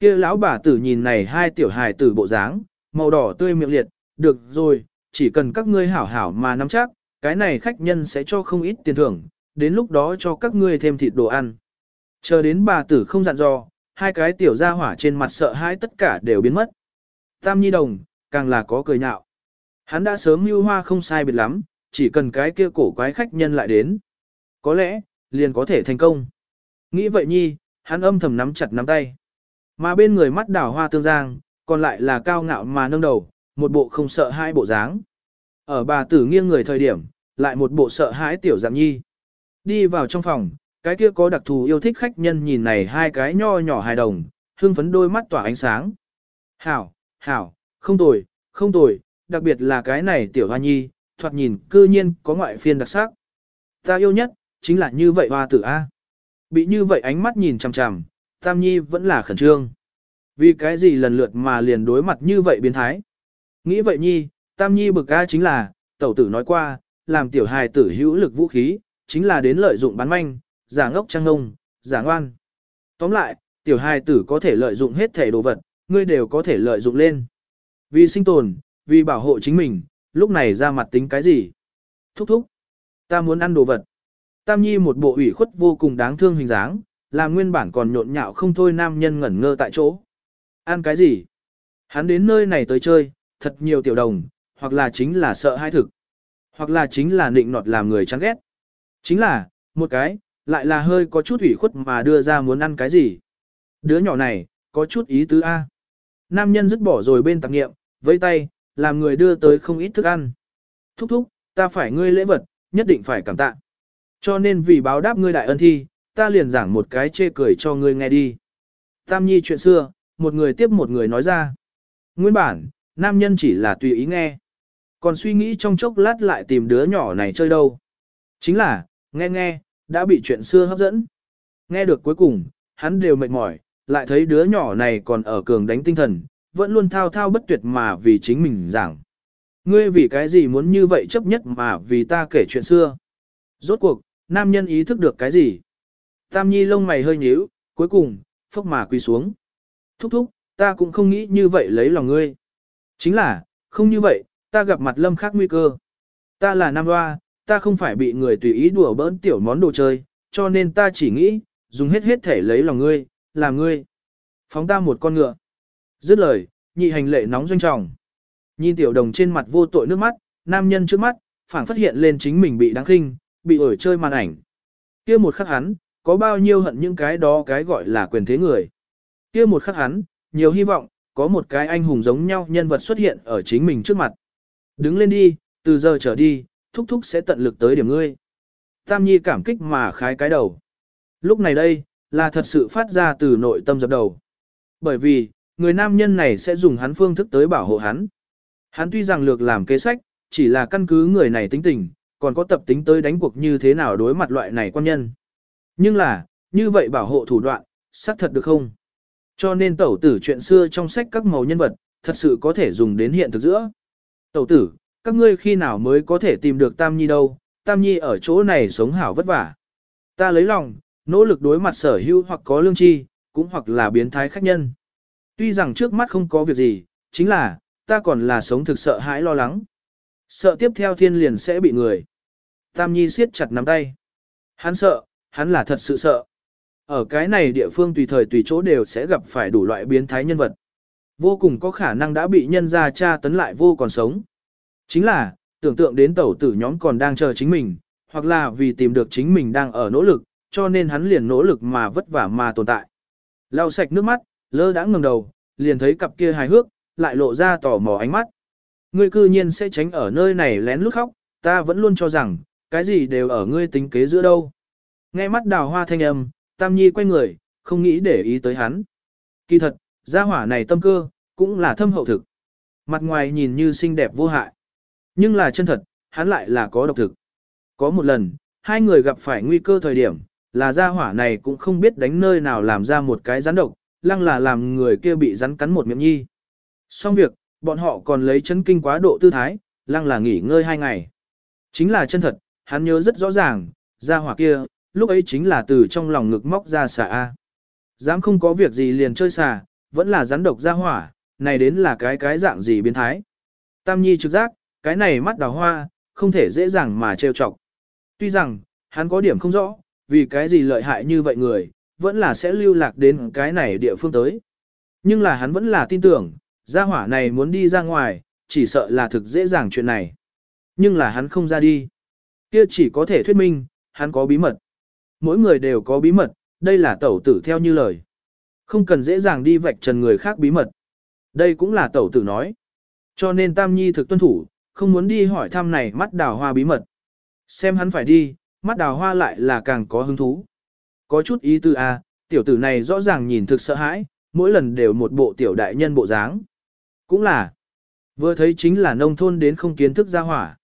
Kia lão bà tử nhìn này hai tiểu hài tử bộ dáng, màu đỏ tươi miệng liệt, được rồi, chỉ cần các ngươi hảo hảo mà nắm chắc, cái này khách nhân sẽ cho không ít tiền thưởng, đến lúc đó cho các ngươi thêm thịt đồ ăn. Chờ đến bà tử không dặn dò, hai cái tiểu gia hỏa trên mặt sợ hãi tất cả đều biến mất. Tam Nhi Đồng, càng là có cười nhạo. Hắn đã sớm mưu hoa không sai biệt lắm, chỉ cần cái kia cổ quái khách nhân lại đến. Có lẽ, liền có thể thành công. Nghĩ vậy Nhi, hắn âm thầm nắm chặt nắm tay. Mà bên người mắt đảo hoa tương giang, còn lại là cao ngạo mà nâng đầu, một bộ không sợ hai bộ dáng. Ở bà tử nghiêng người thời điểm, lại một bộ sợ hãi tiểu dạng nhi. Đi vào trong phòng, cái kia có đặc thù yêu thích khách nhân nhìn này hai cái nho nhỏ hài đồng, hương phấn đôi mắt tỏa ánh sáng. Hảo, hảo, không tồi, không tồi, đặc biệt là cái này tiểu hoa nhi, thoạt nhìn cư nhiên có ngoại phiên đặc sắc. Ta yêu nhất, chính là như vậy hoa tử A. Bị như vậy ánh mắt nhìn chằm chằm, Tam Nhi vẫn là khẩn trương. Vì cái gì lần lượt mà liền đối mặt như vậy biến thái. Nghĩ vậy Nhi, Tam Nhi bực A chính là, tẩu tử nói qua, làm tiểu hài tử hữu lực vũ khí, chính là đến lợi dụng bán manh, giả ngốc trang ngông, giả ngoan. Tóm lại, tiểu hài tử có thể lợi dụng hết thể đồ vật, ngươi đều có thể lợi dụng lên. Vì sinh tồn, vì bảo hộ chính mình, lúc này ra mặt tính cái gì? Thúc thúc, ta muốn ăn đồ vật. Tam Nhi một bộ ủy khuất vô cùng đáng thương hình dáng, làm nguyên bản còn nhộn nhạo không thôi nam nhân ngẩn ngơ tại chỗ. Ăn cái gì? Hắn đến nơi này tới chơi, thật nhiều tiểu đồng, hoặc là chính là sợ hai thực, hoặc là chính là nịnh nọt làm người chán ghét. Chính là, một cái, lại là hơi có chút ủy khuất mà đưa ra muốn ăn cái gì. Đứa nhỏ này, có chút ý tứ A. Nam nhân dứt bỏ rồi bên tạp nghiệm, vẫy tay, làm người đưa tới không ít thức ăn. Thúc thúc, ta phải ngươi lễ vật, nhất định phải cảm tạ. Cho nên vì báo đáp ngươi đại ân thi, ta liền giảng một cái chê cười cho ngươi nghe đi. Tam nhi chuyện xưa, một người tiếp một người nói ra. Nguyên bản, nam nhân chỉ là tùy ý nghe. Còn suy nghĩ trong chốc lát lại tìm đứa nhỏ này chơi đâu. Chính là, nghe nghe, đã bị chuyện xưa hấp dẫn. Nghe được cuối cùng, hắn đều mệt mỏi, lại thấy đứa nhỏ này còn ở cường đánh tinh thần, vẫn luôn thao thao bất tuyệt mà vì chính mình giảng. Ngươi vì cái gì muốn như vậy chấp nhất mà vì ta kể chuyện xưa. Rốt cuộc, nam nhân ý thức được cái gì? Tam Nhi lông mày hơi nhíu, cuối cùng, phốc mà quỳ xuống. Thúc thúc, ta cũng không nghĩ như vậy lấy lòng ngươi. Chính là, không như vậy, ta gặp mặt lâm khác nguy cơ. Ta là nam hoa, ta không phải bị người tùy ý đùa bỡn tiểu món đồ chơi, cho nên ta chỉ nghĩ, dùng hết hết thể lấy lòng ngươi, làm ngươi. Phóng ta một con ngựa. Dứt lời, nhị hành lệ nóng doanh trọng. Nhìn tiểu đồng trên mặt vô tội nước mắt, nam nhân trước mắt, phảng phát hiện lên chính mình bị đáng khinh, bị ổi chơi màn ảnh. Kia một khắc hắn, có bao nhiêu hận những cái đó cái gọi là quyền thế người. Kia một khắc hắn, nhiều hy vọng, có một cái anh hùng giống nhau nhân vật xuất hiện ở chính mình trước mặt. Đứng lên đi, từ giờ trở đi, thúc thúc sẽ tận lực tới điểm ngươi. Tam Nhi cảm kích mà khái cái đầu. Lúc này đây, là thật sự phát ra từ nội tâm dập đầu. Bởi vì, người nam nhân này sẽ dùng hắn phương thức tới bảo hộ hắn. Hắn tuy rằng lược làm kế sách, chỉ là căn cứ người này tính tình, còn có tập tính tới đánh cuộc như thế nào đối mặt loại này quan nhân. Nhưng là, như vậy bảo hộ thủ đoạn, xác thật được không? Cho nên tẩu tử chuyện xưa trong sách các màu nhân vật, thật sự có thể dùng đến hiện thực giữa. Tẩu tử, các ngươi khi nào mới có thể tìm được Tam Nhi đâu, Tam Nhi ở chỗ này sống hảo vất vả. Ta lấy lòng, nỗ lực đối mặt sở hữu hoặc có lương tri, cũng hoặc là biến thái khách nhân. Tuy rằng trước mắt không có việc gì, chính là, ta còn là sống thực sợ hãi lo lắng. Sợ tiếp theo thiên liền sẽ bị người. Tam Nhi siết chặt nắm tay. Hắn sợ, hắn là thật sự sợ. Ở cái này địa phương tùy thời tùy chỗ đều sẽ gặp phải đủ loại biến thái nhân vật. Vô cùng có khả năng đã bị nhân gia tra tấn lại vô còn sống. Chính là, tưởng tượng đến tẩu tử nhóm còn đang chờ chính mình, hoặc là vì tìm được chính mình đang ở nỗ lực, cho nên hắn liền nỗ lực mà vất vả mà tồn tại. Lau sạch nước mắt, lơ đã ngừng đầu, liền thấy cặp kia hài hước, lại lộ ra tò mò ánh mắt. Ngươi cư nhiên sẽ tránh ở nơi này lén lút khóc, ta vẫn luôn cho rằng, cái gì đều ở ngươi tính kế giữa đâu. Nghe mắt đào hoa thanh âm, Tam Nhi quay người, không nghĩ để ý tới hắn. Kỳ thật, gia hỏa này tâm cơ, cũng là thâm hậu thực. Mặt ngoài nhìn như xinh đẹp vô hại. Nhưng là chân thật, hắn lại là có độc thực. Có một lần, hai người gặp phải nguy cơ thời điểm, là gia hỏa này cũng không biết đánh nơi nào làm ra một cái rắn độc, lăng là làm người kia bị rắn cắn một miệng nhi. Xong việc, bọn họ còn lấy chân kinh quá độ tư thái, lăng là nghỉ ngơi hai ngày. Chính là chân thật, hắn nhớ rất rõ ràng, Ra hỏa kia, lúc ấy chính là từ trong lòng ngực móc ra xà A. Dám không có việc gì liền chơi xà, vẫn là rắn độc ra hỏa, này đến là cái cái dạng gì biến thái. Tam Nhi trực giác, cái này mắt đào hoa, không thể dễ dàng mà trêu chọc. Tuy rằng, hắn có điểm không rõ, vì cái gì lợi hại như vậy người, vẫn là sẽ lưu lạc đến cái này địa phương tới. Nhưng là hắn vẫn là tin tưởng, gia hỏa này muốn đi ra ngoài, chỉ sợ là thực dễ dàng chuyện này. Nhưng là hắn không ra đi. Kia chỉ có thể thuyết minh, hắn có bí mật. Mỗi người đều có bí mật, đây là tẩu tử theo như lời. Không cần dễ dàng đi vạch trần người khác bí mật. Đây cũng là tẩu tử nói. Cho nên Tam Nhi thực tuân thủ, không muốn đi hỏi thăm này mắt đào hoa bí mật. Xem hắn phải đi, mắt đào hoa lại là càng có hứng thú. Có chút ý tư a, à, tiểu tử này rõ ràng nhìn thực sợ hãi, mỗi lần đều một bộ tiểu đại nhân bộ dáng. Cũng là, vừa thấy chính là nông thôn đến không kiến thức ra hỏa.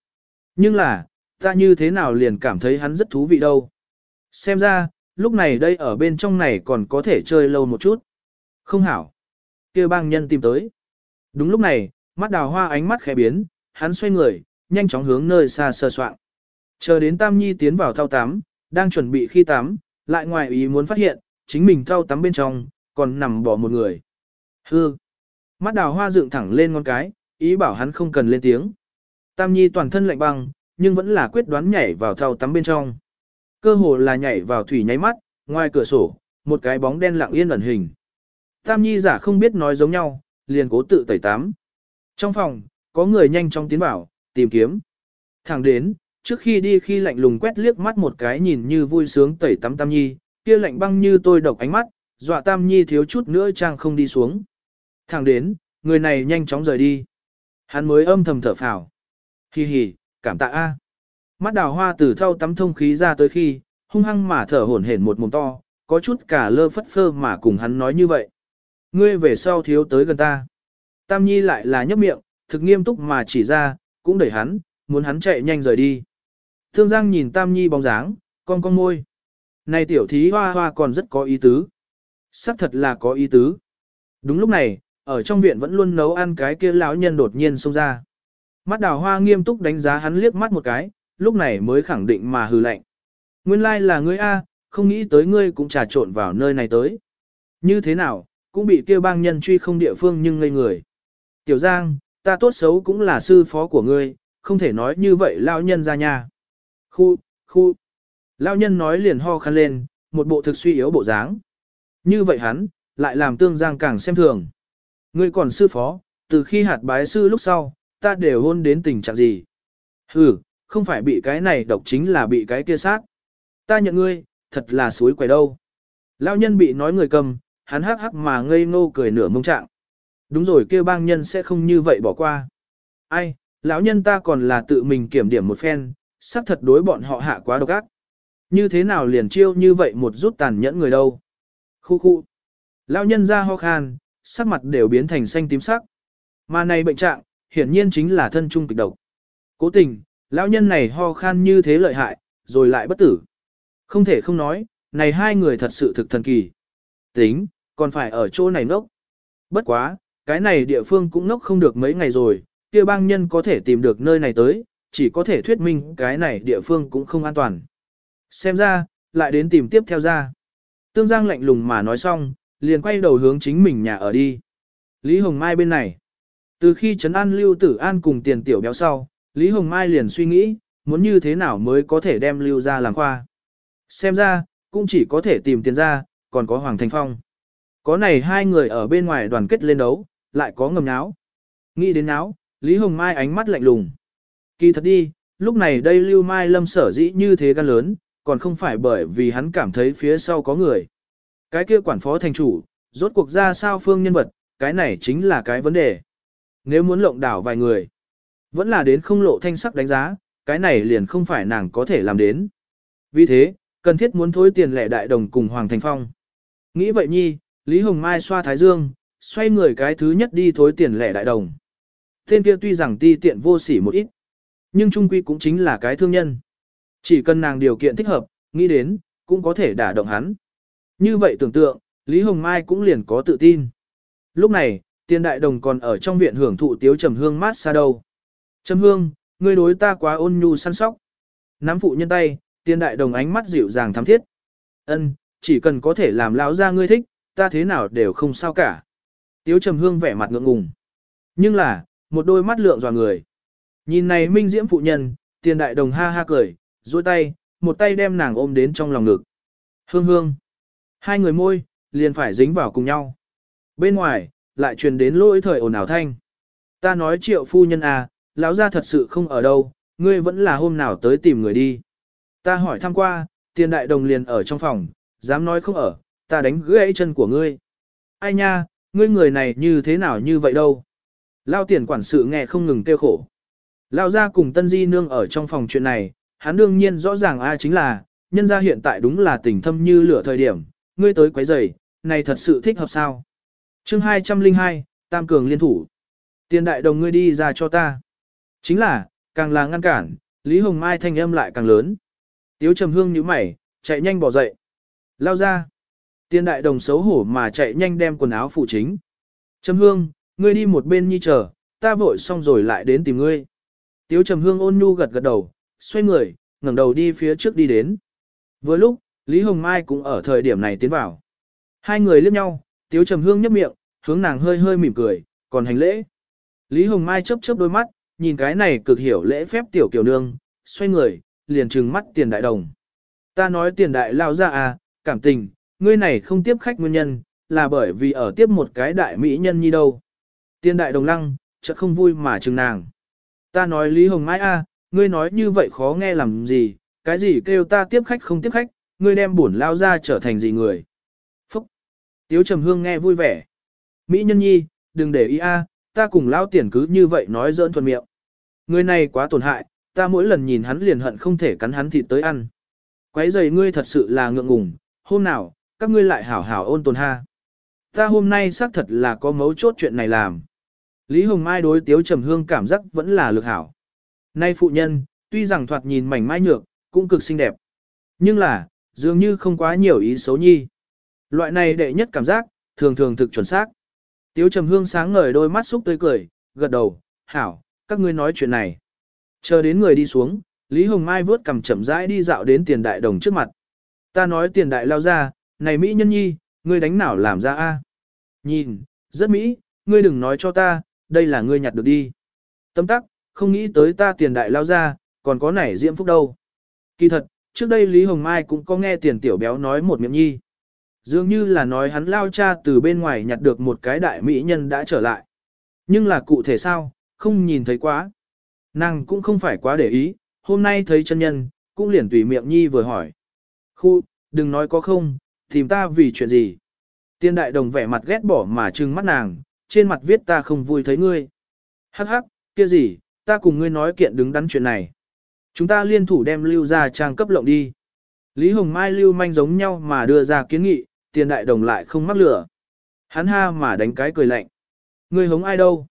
Nhưng là, ta như thế nào liền cảm thấy hắn rất thú vị đâu. Xem ra, lúc này đây ở bên trong này còn có thể chơi lâu một chút. Không hảo. kia bang nhân tìm tới. Đúng lúc này, mắt đào hoa ánh mắt khẽ biến, hắn xoay người, nhanh chóng hướng nơi xa sơ soạn. Chờ đến Tam Nhi tiến vào thao tắm, đang chuẩn bị khi tắm, lại ngoài ý muốn phát hiện, chính mình thao tắm bên trong, còn nằm bỏ một người. Hư! Mắt đào hoa dựng thẳng lên ngón cái, ý bảo hắn không cần lên tiếng. Tam Nhi toàn thân lạnh băng, nhưng vẫn là quyết đoán nhảy vào thao tắm bên trong. Cơ hồ là nhảy vào thủy nháy mắt, ngoài cửa sổ, một cái bóng đen lặng yên ẩn hình. Tam Nhi giả không biết nói giống nhau, liền cố tự tẩy tắm. Trong phòng, có người nhanh chóng tiến vào, tìm kiếm. Thẳng đến, trước khi đi khi lạnh lùng quét liếc mắt một cái nhìn như vui sướng tẩy tắm Tam Nhi, kia lạnh băng như tôi độc ánh mắt, dọa Tam Nhi thiếu chút nữa trang không đi xuống. Thẳng đến, người này nhanh chóng rời đi. Hắn mới âm thầm thở phào. Hi hi, cảm tạ a. Mắt đào hoa từ thau tắm thông khí ra tới khi, hung hăng mà thở hổn hển một mồm to, có chút cả lơ phất phơ mà cùng hắn nói như vậy. Ngươi về sau thiếu tới gần ta. Tam Nhi lại là nhấp miệng, thực nghiêm túc mà chỉ ra, cũng đẩy hắn, muốn hắn chạy nhanh rời đi. Thương Giang nhìn Tam Nhi bóng dáng, con con môi. Này tiểu thí hoa hoa còn rất có ý tứ. Sắc thật là có ý tứ. Đúng lúc này, ở trong viện vẫn luôn nấu ăn cái kia lão nhân đột nhiên xông ra. Mắt đào hoa nghiêm túc đánh giá hắn liếc mắt một cái, lúc này mới khẳng định mà hừ lạnh. Nguyên lai là ngươi A, không nghĩ tới ngươi cũng trà trộn vào nơi này tới. Như thế nào, cũng bị kêu bang nhân truy không địa phương nhưng ngây người. Tiểu Giang, ta tốt xấu cũng là sư phó của ngươi, không thể nói như vậy Lão nhân ra nha. Khu, khu. Lao nhân nói liền ho khăn lên, một bộ thực suy yếu bộ dáng. Như vậy hắn, lại làm tương giang càng xem thường. Ngươi còn sư phó, từ khi hạt bái sư lúc sau, ta đều hôn đến tình trạng gì. Hừ, không phải bị cái này độc chính là bị cái kia sát. Ta nhận ngươi, thật là suối quẻ đâu. Lão nhân bị nói người cầm, hắn hắc hắc mà ngây ngô cười nửa mông trạng. Đúng rồi kêu bang nhân sẽ không như vậy bỏ qua. Ai, lão nhân ta còn là tự mình kiểm điểm một phen, sắp thật đối bọn họ hạ quá độc ác. Như thế nào liền chiêu như vậy một rút tàn nhẫn người đâu. Khu khu. Lão nhân ra ho khan, sắc mặt đều biến thành xanh tím sắc. Mà này bệnh trạng, hiển nhiên chính là thân trung kịch độc. Cố tình, lão nhân này ho khan như thế lợi hại, rồi lại bất tử. Không thể không nói, này hai người thật sự thực thần kỳ. Tính, còn phải ở chỗ này nốc. Bất quá, cái này địa phương cũng nốc không được mấy ngày rồi, kia bang nhân có thể tìm được nơi này tới, chỉ có thể thuyết minh cái này địa phương cũng không an toàn. Xem ra, lại đến tìm tiếp theo ra. Tương Giang lạnh lùng mà nói xong, liền quay đầu hướng chính mình nhà ở đi. Lý Hồng Mai bên này. Từ khi Trấn An Lưu Tử An cùng tiền tiểu béo sau, Lý Hồng Mai liền suy nghĩ, muốn như thế nào mới có thể đem Lưu ra làm khoa. Xem ra, cũng chỉ có thể tìm tiền ra, còn có Hoàng Thành Phong. Có này hai người ở bên ngoài đoàn kết lên đấu, lại có ngầm náo. Nghĩ đến náo, Lý Hồng Mai ánh mắt lạnh lùng. Kỳ thật đi, lúc này đây Lưu Mai Lâm sở dĩ như thế gan lớn, còn không phải bởi vì hắn cảm thấy phía sau có người. Cái kia quản phó thành chủ, rốt cuộc ra sao phương nhân vật, cái này chính là cái vấn đề. Nếu muốn lộng đảo vài người, vẫn là đến không lộ thanh sắc đánh giá, cái này liền không phải nàng có thể làm đến. Vì thế, cần thiết muốn thối tiền lẻ đại đồng cùng Hoàng Thành Phong. Nghĩ vậy nhi, Lý Hồng Mai xoa thái dương, xoay người cái thứ nhất đi thối tiền lẻ đại đồng. Tên kia tuy rằng ti tiện vô sỉ một ít, nhưng trung quy cũng chính là cái thương nhân. Chỉ cần nàng điều kiện thích hợp, nghĩ đến, cũng có thể đả động hắn. Như vậy tưởng tượng, Lý Hồng Mai cũng liền có tự tin. Lúc này, tiền đại đồng còn ở trong viện hưởng thụ tiếu trầm hương mát xa đâu. Trầm hương, ngươi đối ta quá ôn nhu săn sóc. Nắm phụ nhân tay, tiền đại đồng ánh mắt dịu dàng thắm thiết. Ân, chỉ cần có thể làm lão ra ngươi thích, ta thế nào đều không sao cả. Tiếu trầm hương vẻ mặt ngượng ngùng. Nhưng là, một đôi mắt lượng dò người. Nhìn này minh diễm phụ nhân, tiền đại đồng ha ha cười, duỗi tay, một tay đem nàng ôm đến trong lòng ngực. Hương hương. Hai người môi, liền phải dính vào cùng nhau. Bên ngoài, lại truyền đến lỗi thời ồn ào thanh. Ta nói triệu phu nhân à, lão gia thật sự không ở đâu, ngươi vẫn là hôm nào tới tìm người đi. Ta hỏi thăm qua, tiền đại đồng liền ở trong phòng, dám nói không ở, ta đánh gãy chân của ngươi. Ai nha, ngươi người này như thế nào như vậy đâu. Lao tiền quản sự nghe không ngừng kêu khổ. Lao ra cùng tân di nương ở trong phòng chuyện này, hắn đương nhiên rõ ràng ai chính là, nhân ra hiện tại đúng là tình thâm như lửa thời điểm, ngươi tới quấy rầy, này thật sự thích hợp sao. chương 202, Tam Cường liên thủ. Tiền đại đồng ngươi đi ra cho ta. Chính là, càng là ngăn cản, Lý Hồng Mai thanh âm lại càng lớn. Tiếu trầm hương như mày, chạy nhanh bỏ dậy. Lao ra. Tiền đại đồng xấu hổ mà chạy nhanh đem quần áo phụ chính. Trầm hương, ngươi đi một bên nhi chờ, ta vội xong rồi lại đến tìm ngươi. Tiếu trầm hương ôn nhu gật gật đầu, xoay người, ngẩng đầu đi phía trước đi đến. Vừa lúc, Lý Hồng Mai cũng ở thời điểm này tiến vào. Hai người liếc nhau, Tiếu Trầm Hương nhấp miệng, hướng nàng hơi hơi mỉm cười, còn hành lễ. Lý Hồng Mai chớp chớp đôi mắt, nhìn cái này cực hiểu lễ phép tiểu kiểu nương, xoay người, liền trừng mắt tiền đại đồng. Ta nói tiền đại lao ra à, cảm tình, ngươi này không tiếp khách nguyên nhân, là bởi vì ở tiếp một cái đại mỹ nhân như đâu. Tiền đại đồng lăng, chợt không vui mà trừng nàng. Ta nói Lý Hồng Mai à, ngươi nói như vậy khó nghe làm gì, cái gì kêu ta tiếp khách không tiếp khách, ngươi đem bổn lao ra trở thành gì người. Phúc! Tiếu trầm hương nghe vui vẻ. Mỹ nhân nhi, đừng để ý a, ta cùng lao tiền cứ như vậy nói dỡn thuần miệng. Người này quá tổn hại, ta mỗi lần nhìn hắn liền hận không thể cắn hắn thịt tới ăn. Quấy giày ngươi thật sự là ngượng ngùng, hôm nào, các ngươi lại hảo hảo ôn tồn ha. Ta hôm nay xác thật là có mấu chốt chuyện này làm. Lý Hồng Mai đối Tiếu Trầm Hương cảm giác vẫn là lực hảo. Nay phụ nhân, tuy rằng thoạt nhìn mảnh mai nhược, cũng cực xinh đẹp. Nhưng là, dường như không quá nhiều ý xấu nhi. Loại này đệ nhất cảm giác, thường thường thực chuẩn xác. Tiếu trầm hương sáng ngời đôi mắt xúc tươi cười, gật đầu, hảo, các ngươi nói chuyện này. Chờ đến người đi xuống, Lý Hồng Mai vớt cầm chậm rãi đi dạo đến tiền đại đồng trước mặt. Ta nói tiền đại lao ra, này Mỹ nhân nhi, ngươi đánh nào làm ra a? Nhìn, rất Mỹ, ngươi đừng nói cho ta, đây là ngươi nhặt được đi. Tâm tắc, không nghĩ tới ta tiền đại lao ra, còn có nảy diễm phúc đâu. Kỳ thật, trước đây Lý Hồng Mai cũng có nghe tiền tiểu béo nói một miệng nhi. Dường như là nói hắn lao cha từ bên ngoài nhặt được một cái đại mỹ nhân đã trở lại. Nhưng là cụ thể sao, không nhìn thấy quá. Nàng cũng không phải quá để ý, hôm nay thấy chân nhân, cũng liền tùy miệng nhi vừa hỏi. Khu, đừng nói có không, tìm ta vì chuyện gì. Tiên đại đồng vẻ mặt ghét bỏ mà trừng mắt nàng, trên mặt viết ta không vui thấy ngươi. Hắc hắc, kia gì, ta cùng ngươi nói kiện đứng đắn chuyện này. Chúng ta liên thủ đem lưu ra trang cấp lộng đi. Lý Hồng Mai lưu manh giống nhau mà đưa ra kiến nghị, tiền đại đồng lại không mắc lửa. Hắn ha mà đánh cái cười lạnh. Ngươi hống ai đâu?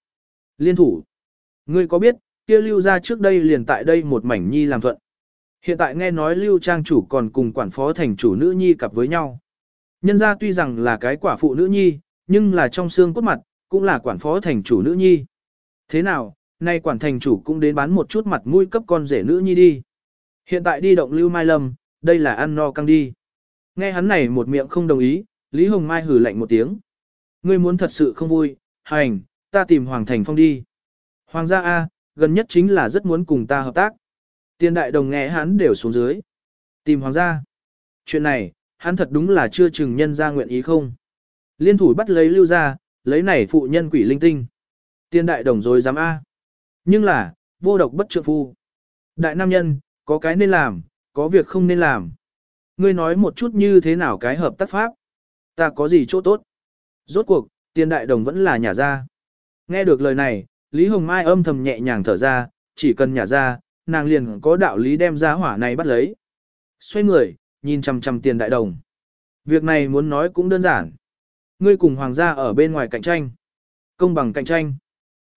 Liên thủ. Ngươi có biết, kia lưu ra trước đây liền tại đây một mảnh nhi làm thuận. Hiện tại nghe nói lưu trang chủ còn cùng quản phó thành chủ nữ nhi cặp với nhau. Nhân ra tuy rằng là cái quả phụ nữ nhi, nhưng là trong xương cốt mặt, cũng là quản phó thành chủ nữ nhi. Thế nào, nay quản thành chủ cũng đến bán một chút mặt mũi cấp con rể nữ nhi đi. Hiện tại đi động lưu mai lâm, đây là ăn no căng đi. Nghe hắn này một miệng không đồng ý, Lý Hồng Mai hử lạnh một tiếng. Ngươi muốn thật sự không vui, hành, ta tìm Hoàng Thành Phong đi. Hoàng gia A, gần nhất chính là rất muốn cùng ta hợp tác. Tiên đại đồng nghe hắn đều xuống dưới. Tìm Hoàng gia. Chuyện này, hắn thật đúng là chưa chừng nhân ra nguyện ý không. Liên thủ bắt lấy lưu ra, lấy này phụ nhân quỷ linh tinh. Tiên đại đồng rồi dám A. Nhưng là, vô độc bất trượng phu. Đại nam nhân, có cái nên làm, có việc không nên làm. Ngươi nói một chút như thế nào cái hợp tác pháp. Ta có gì chỗ tốt. Rốt cuộc, tiên đại đồng vẫn là nhà ra. Nghe được lời này, Lý Hồng Mai âm thầm nhẹ nhàng thở ra, chỉ cần nhà ra, nàng liền có đạo lý đem ra hỏa này bắt lấy. Xoay người, nhìn chằm chằm tiền đại đồng. Việc này muốn nói cũng đơn giản. Ngươi cùng hoàng gia ở bên ngoài cạnh tranh. Công bằng cạnh tranh.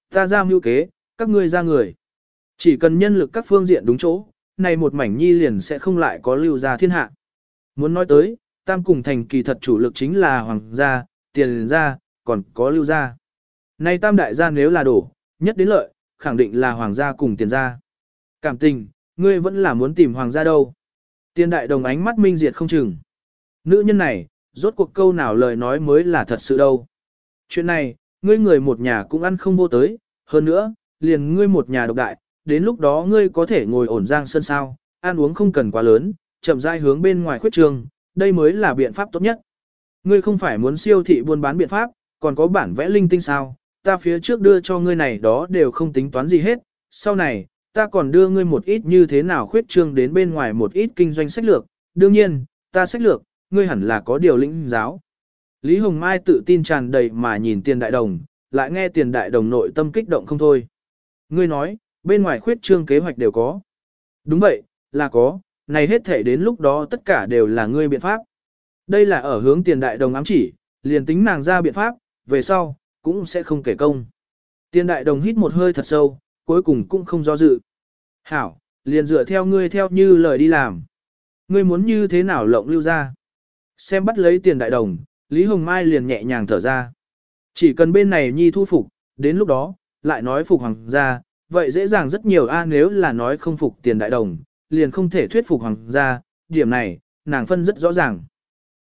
Ta ra mưu kế, các ngươi ra người. Chỉ cần nhân lực các phương diện đúng chỗ, này một mảnh nhi liền sẽ không lại có lưu ra thiên hạ. Muốn nói tới, tam cùng thành kỳ thật chủ lực chính là hoàng gia, tiền gia, còn có lưu gia. Này tam đại gia nếu là đổ, nhất đến lợi, khẳng định là hoàng gia cùng tiền gia. Cảm tình, ngươi vẫn là muốn tìm hoàng gia đâu. Tiền đại đồng ánh mắt minh diệt không chừng. Nữ nhân này, rốt cuộc câu nào lời nói mới là thật sự đâu. Chuyện này, ngươi người một nhà cũng ăn không vô tới, hơn nữa, liền ngươi một nhà độc đại, đến lúc đó ngươi có thể ngồi ổn giang sân sao, ăn uống không cần quá lớn, chậm rãi hướng bên ngoài khuyết trường, đây mới là biện pháp tốt nhất. Ngươi không phải muốn siêu thị buôn bán biện pháp, còn có bản vẽ linh tinh sao, ta phía trước đưa cho ngươi này đó đều không tính toán gì hết, sau này, ta còn đưa ngươi một ít như thế nào khuyết trương đến bên ngoài một ít kinh doanh sách lược, đương nhiên, ta sách lược, ngươi hẳn là có điều lĩnh giáo. Lý Hồng Mai tự tin tràn đầy mà nhìn tiền đại đồng, lại nghe tiền đại đồng nội tâm kích động không thôi. Ngươi nói, bên ngoài khuyết trương kế hoạch đều có. Đúng vậy, là có, này hết thể đến lúc đó tất cả đều là ngươi biện pháp. Đây là ở hướng tiền đại đồng ám chỉ, liền tính nàng ra biện pháp, về sau, cũng sẽ không kể công. Tiền đại đồng hít một hơi thật sâu, cuối cùng cũng không do dự. Hảo, liền dựa theo ngươi theo như lời đi làm. Ngươi muốn như thế nào lộng lưu ra. Xem bắt lấy tiền đại đồng, Lý Hồng Mai liền nhẹ nhàng thở ra. Chỉ cần bên này nhi thu phục, đến lúc đó, lại nói phục hoàng gia, vậy dễ dàng rất nhiều a nếu là nói không phục tiền đại đồng, liền không thể thuyết phục hoàng gia, điểm này, nàng phân rất rõ ràng.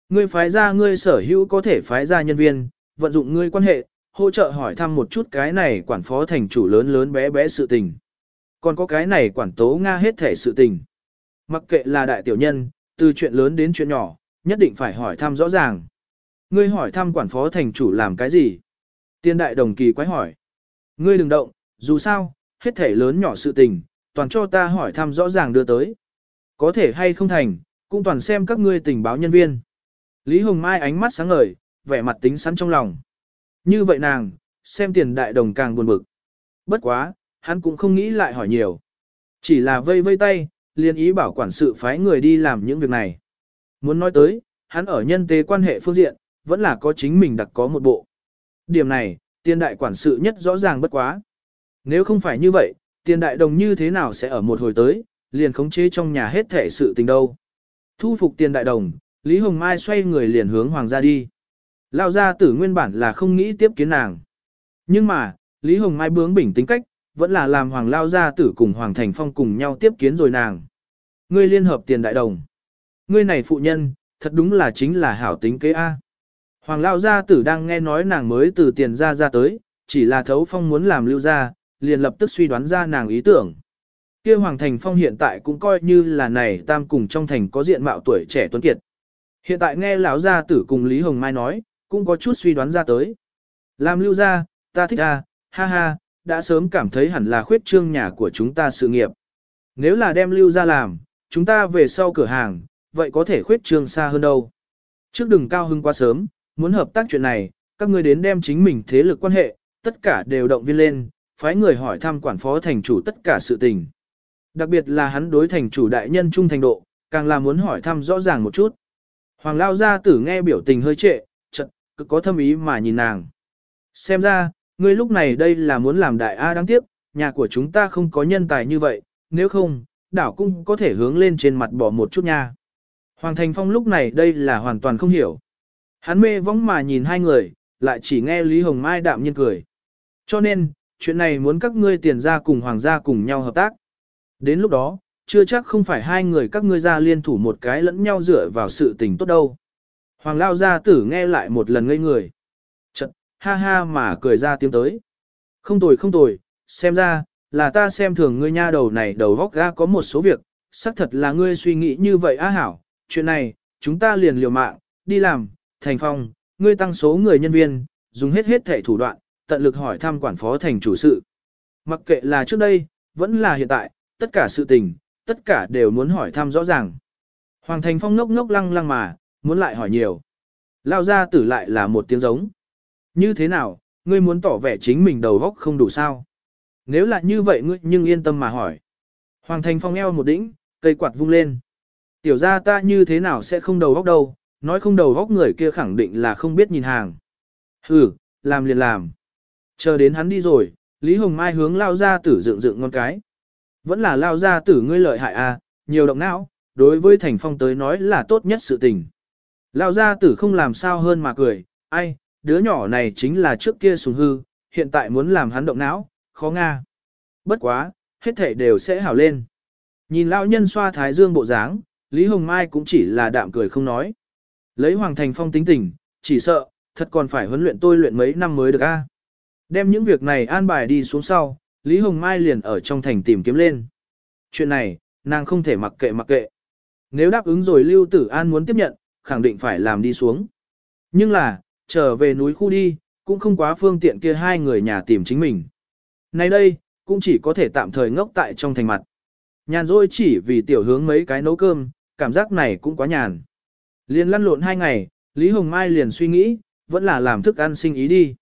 Ngươi phái ra ngươi sở hữu có thể phái ra nhân viên, vận dụng ngươi quan hệ, hỗ trợ hỏi thăm một chút cái này quản phó thành chủ lớn lớn bé bé sự tình. Còn có cái này quản tố Nga hết thể sự tình. Mặc kệ là đại tiểu nhân, từ chuyện lớn đến chuyện nhỏ, nhất định phải hỏi thăm rõ ràng. Ngươi hỏi thăm quản phó thành chủ làm cái gì? Tiên đại đồng kỳ quái hỏi. Ngươi đừng động, dù sao, hết thể lớn nhỏ sự tình, toàn cho ta hỏi thăm rõ ràng đưa tới. Có thể hay không thành, cũng toàn xem các ngươi tình báo nhân viên. Lý Hồng Mai ánh mắt sáng ngời, vẻ mặt tính sẵn trong lòng. Như vậy nàng, xem tiền đại đồng càng buồn bực. Bất quá, hắn cũng không nghĩ lại hỏi nhiều. Chỉ là vây vây tay, liên ý bảo quản sự phái người đi làm những việc này. Muốn nói tới, hắn ở nhân tế quan hệ phương diện, vẫn là có chính mình đặc có một bộ. Điểm này, tiền đại quản sự nhất rõ ràng bất quá. Nếu không phải như vậy, tiền đại đồng như thế nào sẽ ở một hồi tới, liền khống chế trong nhà hết thể sự tình đâu. Thu phục tiền đại đồng, Lý Hồng Mai xoay người liền hướng hoàng gia đi. Lao gia tử nguyên bản là không nghĩ tiếp kiến nàng. Nhưng mà, Lý Hồng Mai bướng bỉnh tính cách, vẫn là làm hoàng lao gia tử cùng hoàng thành phong cùng nhau tiếp kiến rồi nàng. Ngươi liên hợp tiền đại đồng. Ngươi này phụ nhân, thật đúng là chính là hảo tính kế A. Hoàng lao gia tử đang nghe nói nàng mới từ tiền ra ra tới, chỉ là thấu phong muốn làm lưu gia, liền lập tức suy đoán ra nàng ý tưởng. Kia Hoàng Thành Phong hiện tại cũng coi như là này tam cùng trong thành có diện mạo tuổi trẻ tuấn kiệt. Hiện tại nghe lão gia tử cùng Lý Hồng Mai nói, cũng có chút suy đoán ra tới. Làm lưu gia, ta thích a, ha ha, đã sớm cảm thấy hẳn là khuyết trương nhà của chúng ta sự nghiệp. Nếu là đem lưu gia làm, chúng ta về sau cửa hàng, vậy có thể khuyết trương xa hơn đâu. Trước đừng cao hưng quá sớm, muốn hợp tác chuyện này, các ngươi đến đem chính mình thế lực quan hệ, tất cả đều động viên lên, phái người hỏi thăm quản phó thành chủ tất cả sự tình. Đặc biệt là hắn đối thành chủ đại nhân trung thành độ, càng là muốn hỏi thăm rõ ràng một chút. Hoàng Lao Gia tử nghe biểu tình hơi trệ, chật, cực có thâm ý mà nhìn nàng. Xem ra, ngươi lúc này đây là muốn làm đại A đáng tiếc, nhà của chúng ta không có nhân tài như vậy, nếu không, đảo cũng có thể hướng lên trên mặt bỏ một chút nha. Hoàng Thành Phong lúc này đây là hoàn toàn không hiểu. Hắn mê vóng mà nhìn hai người, lại chỉ nghe Lý Hồng Mai đạm nhiên cười. Cho nên, chuyện này muốn các ngươi tiền ra cùng hoàng gia cùng nhau hợp tác. Đến lúc đó, chưa chắc không phải hai người các ngươi ra liên thủ một cái lẫn nhau dựa vào sự tình tốt đâu. Hoàng Lao gia tử nghe lại một lần ngây người. Chật, ha ha mà cười ra tiếng tới. Không tồi không tồi, xem ra, là ta xem thường ngươi nha đầu này đầu góc ga có một số việc, xác thật là ngươi suy nghĩ như vậy á hảo, chuyện này, chúng ta liền liều mạng, đi làm, thành phong, ngươi tăng số người nhân viên, dùng hết hết thể thủ đoạn, tận lực hỏi thăm quản phó thành chủ sự. Mặc kệ là trước đây, vẫn là hiện tại, tất cả sự tình, tất cả đều muốn hỏi thăm rõ ràng. Hoàng thành phong ngốc ngốc lăng lăng mà, muốn lại hỏi nhiều. Lao ra tử lại là một tiếng giống. Như thế nào, ngươi muốn tỏ vẻ chính mình đầu góc không đủ sao? Nếu là như vậy ngươi nhưng yên tâm mà hỏi. Hoàng thành phong eo một đỉnh, cây quạt vung lên. Tiểu ra ta như thế nào sẽ không đầu góc đâu, nói không đầu góc người kia khẳng định là không biết nhìn hàng. Ừ, làm liền làm. Chờ đến hắn đi rồi, Lý Hồng Mai hướng lao ra tử dựng dựng ngon cái. Vẫn là lao ra tử ngươi lợi hại à, nhiều động não, đối với Thành Phong tới nói là tốt nhất sự tình. Lao ra tử không làm sao hơn mà cười, ai, đứa nhỏ này chính là trước kia sùng hư, hiện tại muốn làm hắn động não, khó nga. Bất quá, hết thể đều sẽ hảo lên. Nhìn lão nhân xoa thái dương bộ dáng, Lý Hồng Mai cũng chỉ là đạm cười không nói. Lấy Hoàng Thành Phong tính tình, chỉ sợ, thật còn phải huấn luyện tôi luyện mấy năm mới được a. Đem những việc này an bài đi xuống sau, Lý Hồng Mai liền ở trong thành tìm kiếm lên. Chuyện này, nàng không thể mặc kệ mặc kệ. Nếu đáp ứng rồi Lưu Tử An muốn tiếp nhận, khẳng định phải làm đi xuống. Nhưng là, trở về núi khu đi, cũng không quá phương tiện kia hai người nhà tìm chính mình. Nay đây, cũng chỉ có thể tạm thời ngốc tại trong thành mặt. Nhàn rỗi chỉ vì tiểu hướng mấy cái nấu cơm, cảm giác này cũng quá nhàn. Liền lăn lộn hai ngày, Lý Hồng Mai liền suy nghĩ, vẫn là làm thức ăn sinh ý đi.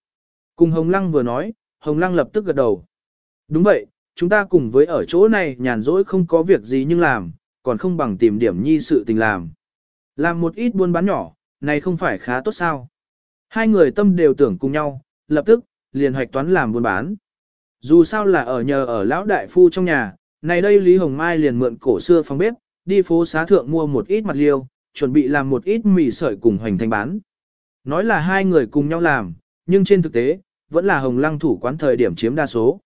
Cùng Hồng Lăng vừa nói, Hồng Lăng lập tức gật đầu. Đúng vậy, chúng ta cùng với ở chỗ này nhàn rỗi không có việc gì nhưng làm, còn không bằng tìm điểm nhi sự tình làm. Làm một ít buôn bán nhỏ, này không phải khá tốt sao. Hai người tâm đều tưởng cùng nhau, lập tức, liền hoạch toán làm buôn bán. Dù sao là ở nhờ ở lão đại phu trong nhà, này đây Lý Hồng Mai liền mượn cổ xưa phòng bếp, đi phố xá thượng mua một ít mặt liêu, chuẩn bị làm một ít mì sợi cùng hoành thành bán. Nói là hai người cùng nhau làm, nhưng trên thực tế, vẫn là hồng lăng thủ quán thời điểm chiếm đa số.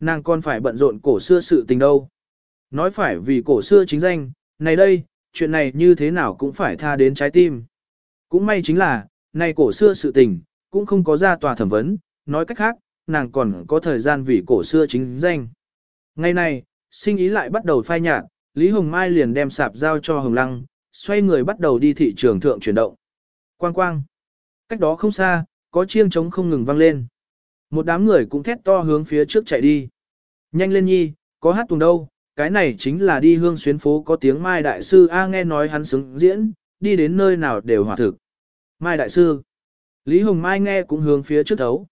Nàng còn phải bận rộn cổ xưa sự tình đâu. Nói phải vì cổ xưa chính danh, này đây, chuyện này như thế nào cũng phải tha đến trái tim. Cũng may chính là, này cổ xưa sự tình, cũng không có ra tòa thẩm vấn, nói cách khác, nàng còn có thời gian vì cổ xưa chính danh. Ngày nay sinh ý lại bắt đầu phai nhạt, Lý Hồng Mai liền đem sạp giao cho Hồng Lăng, xoay người bắt đầu đi thị trường thượng chuyển động. Quang quang. Cách đó không xa, có chiêng trống không ngừng vang lên. Một đám người cũng thét to hướng phía trước chạy đi. Nhanh lên nhi, có hát tuồng đâu, cái này chính là đi hương xuyến phố có tiếng Mai Đại Sư A nghe nói hắn xứng diễn, đi đến nơi nào đều hòa thực. Mai Đại Sư. Lý Hồng Mai nghe cũng hướng phía trước thấu.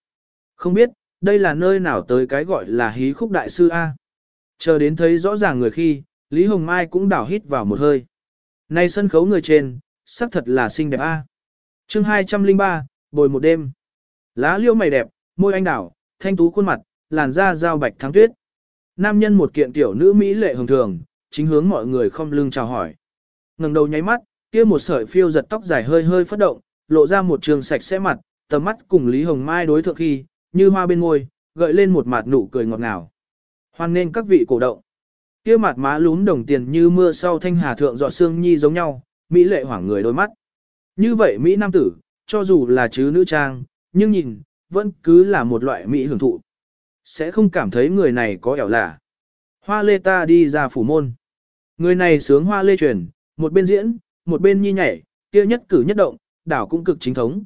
Không biết, đây là nơi nào tới cái gọi là hí khúc Đại Sư A. Chờ đến thấy rõ ràng người khi, Lý Hồng Mai cũng đảo hít vào một hơi. Này sân khấu người trên, sắc thật là xinh đẹp A. chương 203, bồi một đêm. Lá liêu mày đẹp, môi anh đảo, thanh tú khuôn mặt, làn da dao bạch thắng tuyết. Nam nhân một kiện tiểu nữ mỹ lệ hồng thường, chính hướng mọi người không lưng chào hỏi. ngẩng đầu nháy mắt, kia một sợi phiêu giật tóc dài hơi hơi phất động, lộ ra một trường sạch sẽ mặt, tầm mắt cùng Lý Hồng Mai đối thượng khi, như hoa bên môi, gợi lên một mặt nụ cười ngọt ngào. Hoan nên các vị cổ động. Kia mặt má lún đồng tiền như mưa sau thanh hà thượng dọ xương nhi giống nhau, mỹ lệ hoảng người đôi mắt. Như vậy mỹ nam tử, cho dù là chứ nữ trang, nhưng nhìn, vẫn cứ là một loại mỹ hưởng thụ. Sẽ không cảm thấy người này có ẻo lạ. Hoa lê ta đi ra phủ môn. Người này sướng hoa lê truyền, một bên diễn, một bên nhi nhảy, kia nhất cử nhất động, đảo cũng cực chính thống.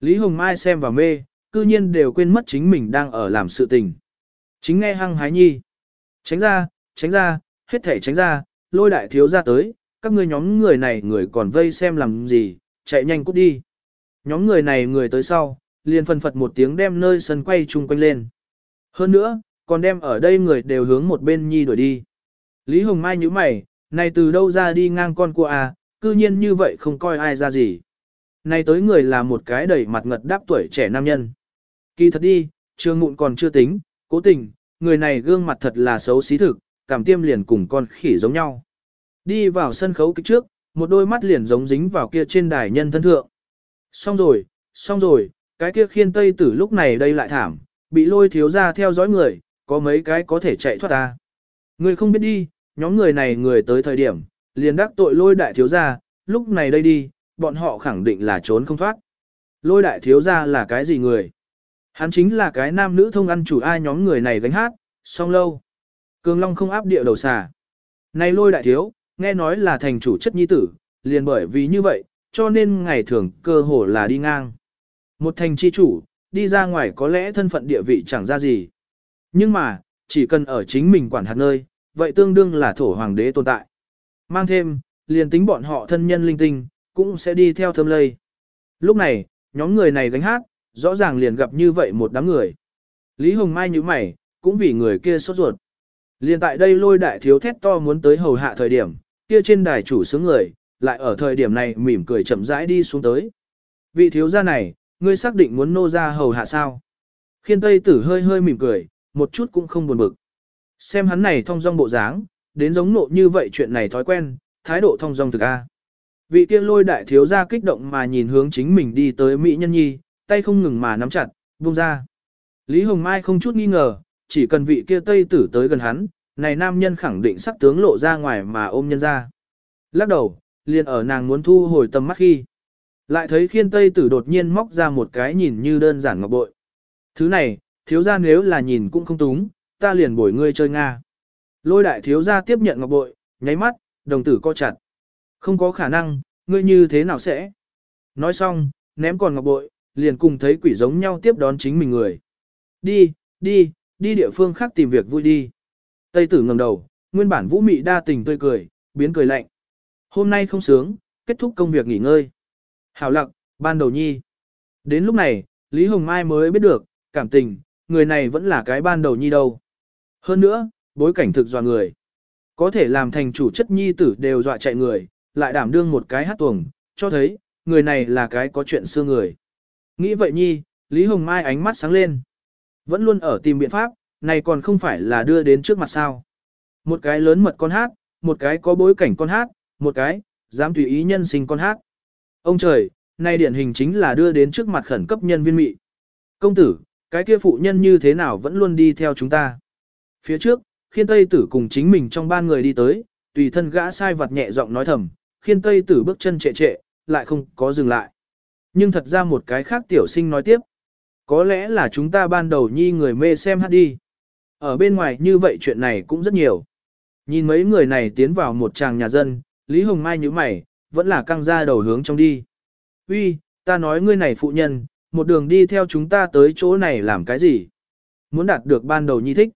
Lý Hồng Mai xem và mê, cư nhiên đều quên mất chính mình đang ở làm sự tình. Chính nghe hăng hái nhi. Tránh ra, tránh ra, hết thể tránh ra, lôi đại thiếu ra tới, các ngươi nhóm người này người còn vây xem làm gì, chạy nhanh cút đi. Nhóm người này người tới sau, liền phân phật một tiếng đem nơi sân quay chung quanh lên. Hơn nữa, còn đem ở đây người đều hướng một bên nhi đuổi đi. Lý Hồng Mai như mày, này từ đâu ra đi ngang con của à, cư nhiên như vậy không coi ai ra gì. Này tới người là một cái đầy mặt ngật đáp tuổi trẻ nam nhân. Kỳ thật đi, trương mụn còn chưa tính, cố tình, người này gương mặt thật là xấu xí thực, cảm tiêm liền cùng con khỉ giống nhau. Đi vào sân khấu kích trước, một đôi mắt liền giống dính vào kia trên đài nhân thân thượng. Xong rồi, xong rồi, cái kia khiên tây tử lúc này đây lại thảm, bị lôi thiếu ra theo dõi người, có mấy cái có thể chạy thoát ta. Người không biết đi, nhóm người này người tới thời điểm, liền đắc tội lôi đại thiếu ra, lúc này đây đi, bọn họ khẳng định là trốn không thoát. Lôi đại thiếu ra là cái gì người? Hắn chính là cái nam nữ thông ăn chủ ai nhóm người này gánh hát, song lâu. Cường Long không áp địa đầu xà. Này lôi đại thiếu, nghe nói là thành chủ chất nhi tử, liền bởi vì như vậy, cho nên ngày thường cơ hồ là đi ngang. Một thành chi chủ, đi ra ngoài có lẽ thân phận địa vị chẳng ra gì. Nhưng mà, chỉ cần ở chính mình quản hạt nơi, vậy tương đương là thổ hoàng đế tồn tại. Mang thêm, liền tính bọn họ thân nhân linh tinh, cũng sẽ đi theo thơm lây. Lúc này, nhóm người này gánh hát, rõ ràng liền gặp như vậy một đám người. Lý Hồng Mai như mày, cũng vì người kia sốt ruột. Liền tại đây lôi đại thiếu thét to muốn tới hầu hạ thời điểm, kia trên đài chủ sướng người, lại ở thời điểm này mỉm cười chậm rãi đi xuống tới. Vị thiếu gia này, ngươi xác định muốn nô ra hầu hạ sao? Khiên Tây Tử hơi hơi mỉm cười, một chút cũng không buồn bực. Xem hắn này thong dong bộ dáng, đến giống nộ như vậy chuyện này thói quen, thái độ thong dong thực a. Vị kia lôi đại thiếu gia kích động mà nhìn hướng chính mình đi tới Mỹ nhân nhi, tay không ngừng mà nắm chặt, buông ra. Lý Hồng Mai không chút nghi ngờ, chỉ cần vị kia Tây Tử tới gần hắn, này nam nhân khẳng định sắc tướng lộ ra ngoài mà ôm nhân ra. Lắc đầu, liền ở nàng muốn thu hồi tầm mắt khi. Lại thấy khiên tây tử đột nhiên móc ra một cái nhìn như đơn giản ngọc bội. Thứ này, thiếu gia nếu là nhìn cũng không túng, ta liền bổi ngươi chơi Nga. Lôi đại thiếu gia tiếp nhận ngọc bội, nháy mắt, đồng tử co chặt. Không có khả năng, ngươi như thế nào sẽ? Nói xong, ném còn ngọc bội, liền cùng thấy quỷ giống nhau tiếp đón chính mình người. Đi, đi, đi địa phương khác tìm việc vui đi. Tây tử ngẩng đầu, nguyên bản vũ mị đa tình tươi cười, biến cười lạnh. Hôm nay không sướng, kết thúc công việc nghỉ ngơi. Hảo lặc, ban đầu nhi. Đến lúc này, Lý Hồng Mai mới biết được, cảm tình, người này vẫn là cái ban đầu nhi đâu. Hơn nữa, bối cảnh thực dọa người. Có thể làm thành chủ chất nhi tử đều dọa chạy người, lại đảm đương một cái hát tuồng, cho thấy, người này là cái có chuyện xưa người. Nghĩ vậy nhi, Lý Hồng Mai ánh mắt sáng lên. Vẫn luôn ở tìm biện pháp, này còn không phải là đưa đến trước mặt sao. Một cái lớn mật con hát, một cái có bối cảnh con hát, một cái, dám tùy ý nhân sinh con hát. Ông trời, này điển hình chính là đưa đến trước mặt khẩn cấp nhân viên mị. Công tử, cái kia phụ nhân như thế nào vẫn luôn đi theo chúng ta. Phía trước, khiên tây tử cùng chính mình trong ban người đi tới, tùy thân gã sai vật nhẹ giọng nói thầm, khiên tây tử bước chân trệ trệ, lại không có dừng lại. Nhưng thật ra một cái khác tiểu sinh nói tiếp. Có lẽ là chúng ta ban đầu nhi người mê xem hát đi. Ở bên ngoài như vậy chuyện này cũng rất nhiều. Nhìn mấy người này tiến vào một tràng nhà dân, Lý Hồng Mai như mày, vẫn là căng ra đầu hướng trong đi. Uy, ta nói ngươi này phụ nhân, một đường đi theo chúng ta tới chỗ này làm cái gì? Muốn đạt được ban đầu nhi thích.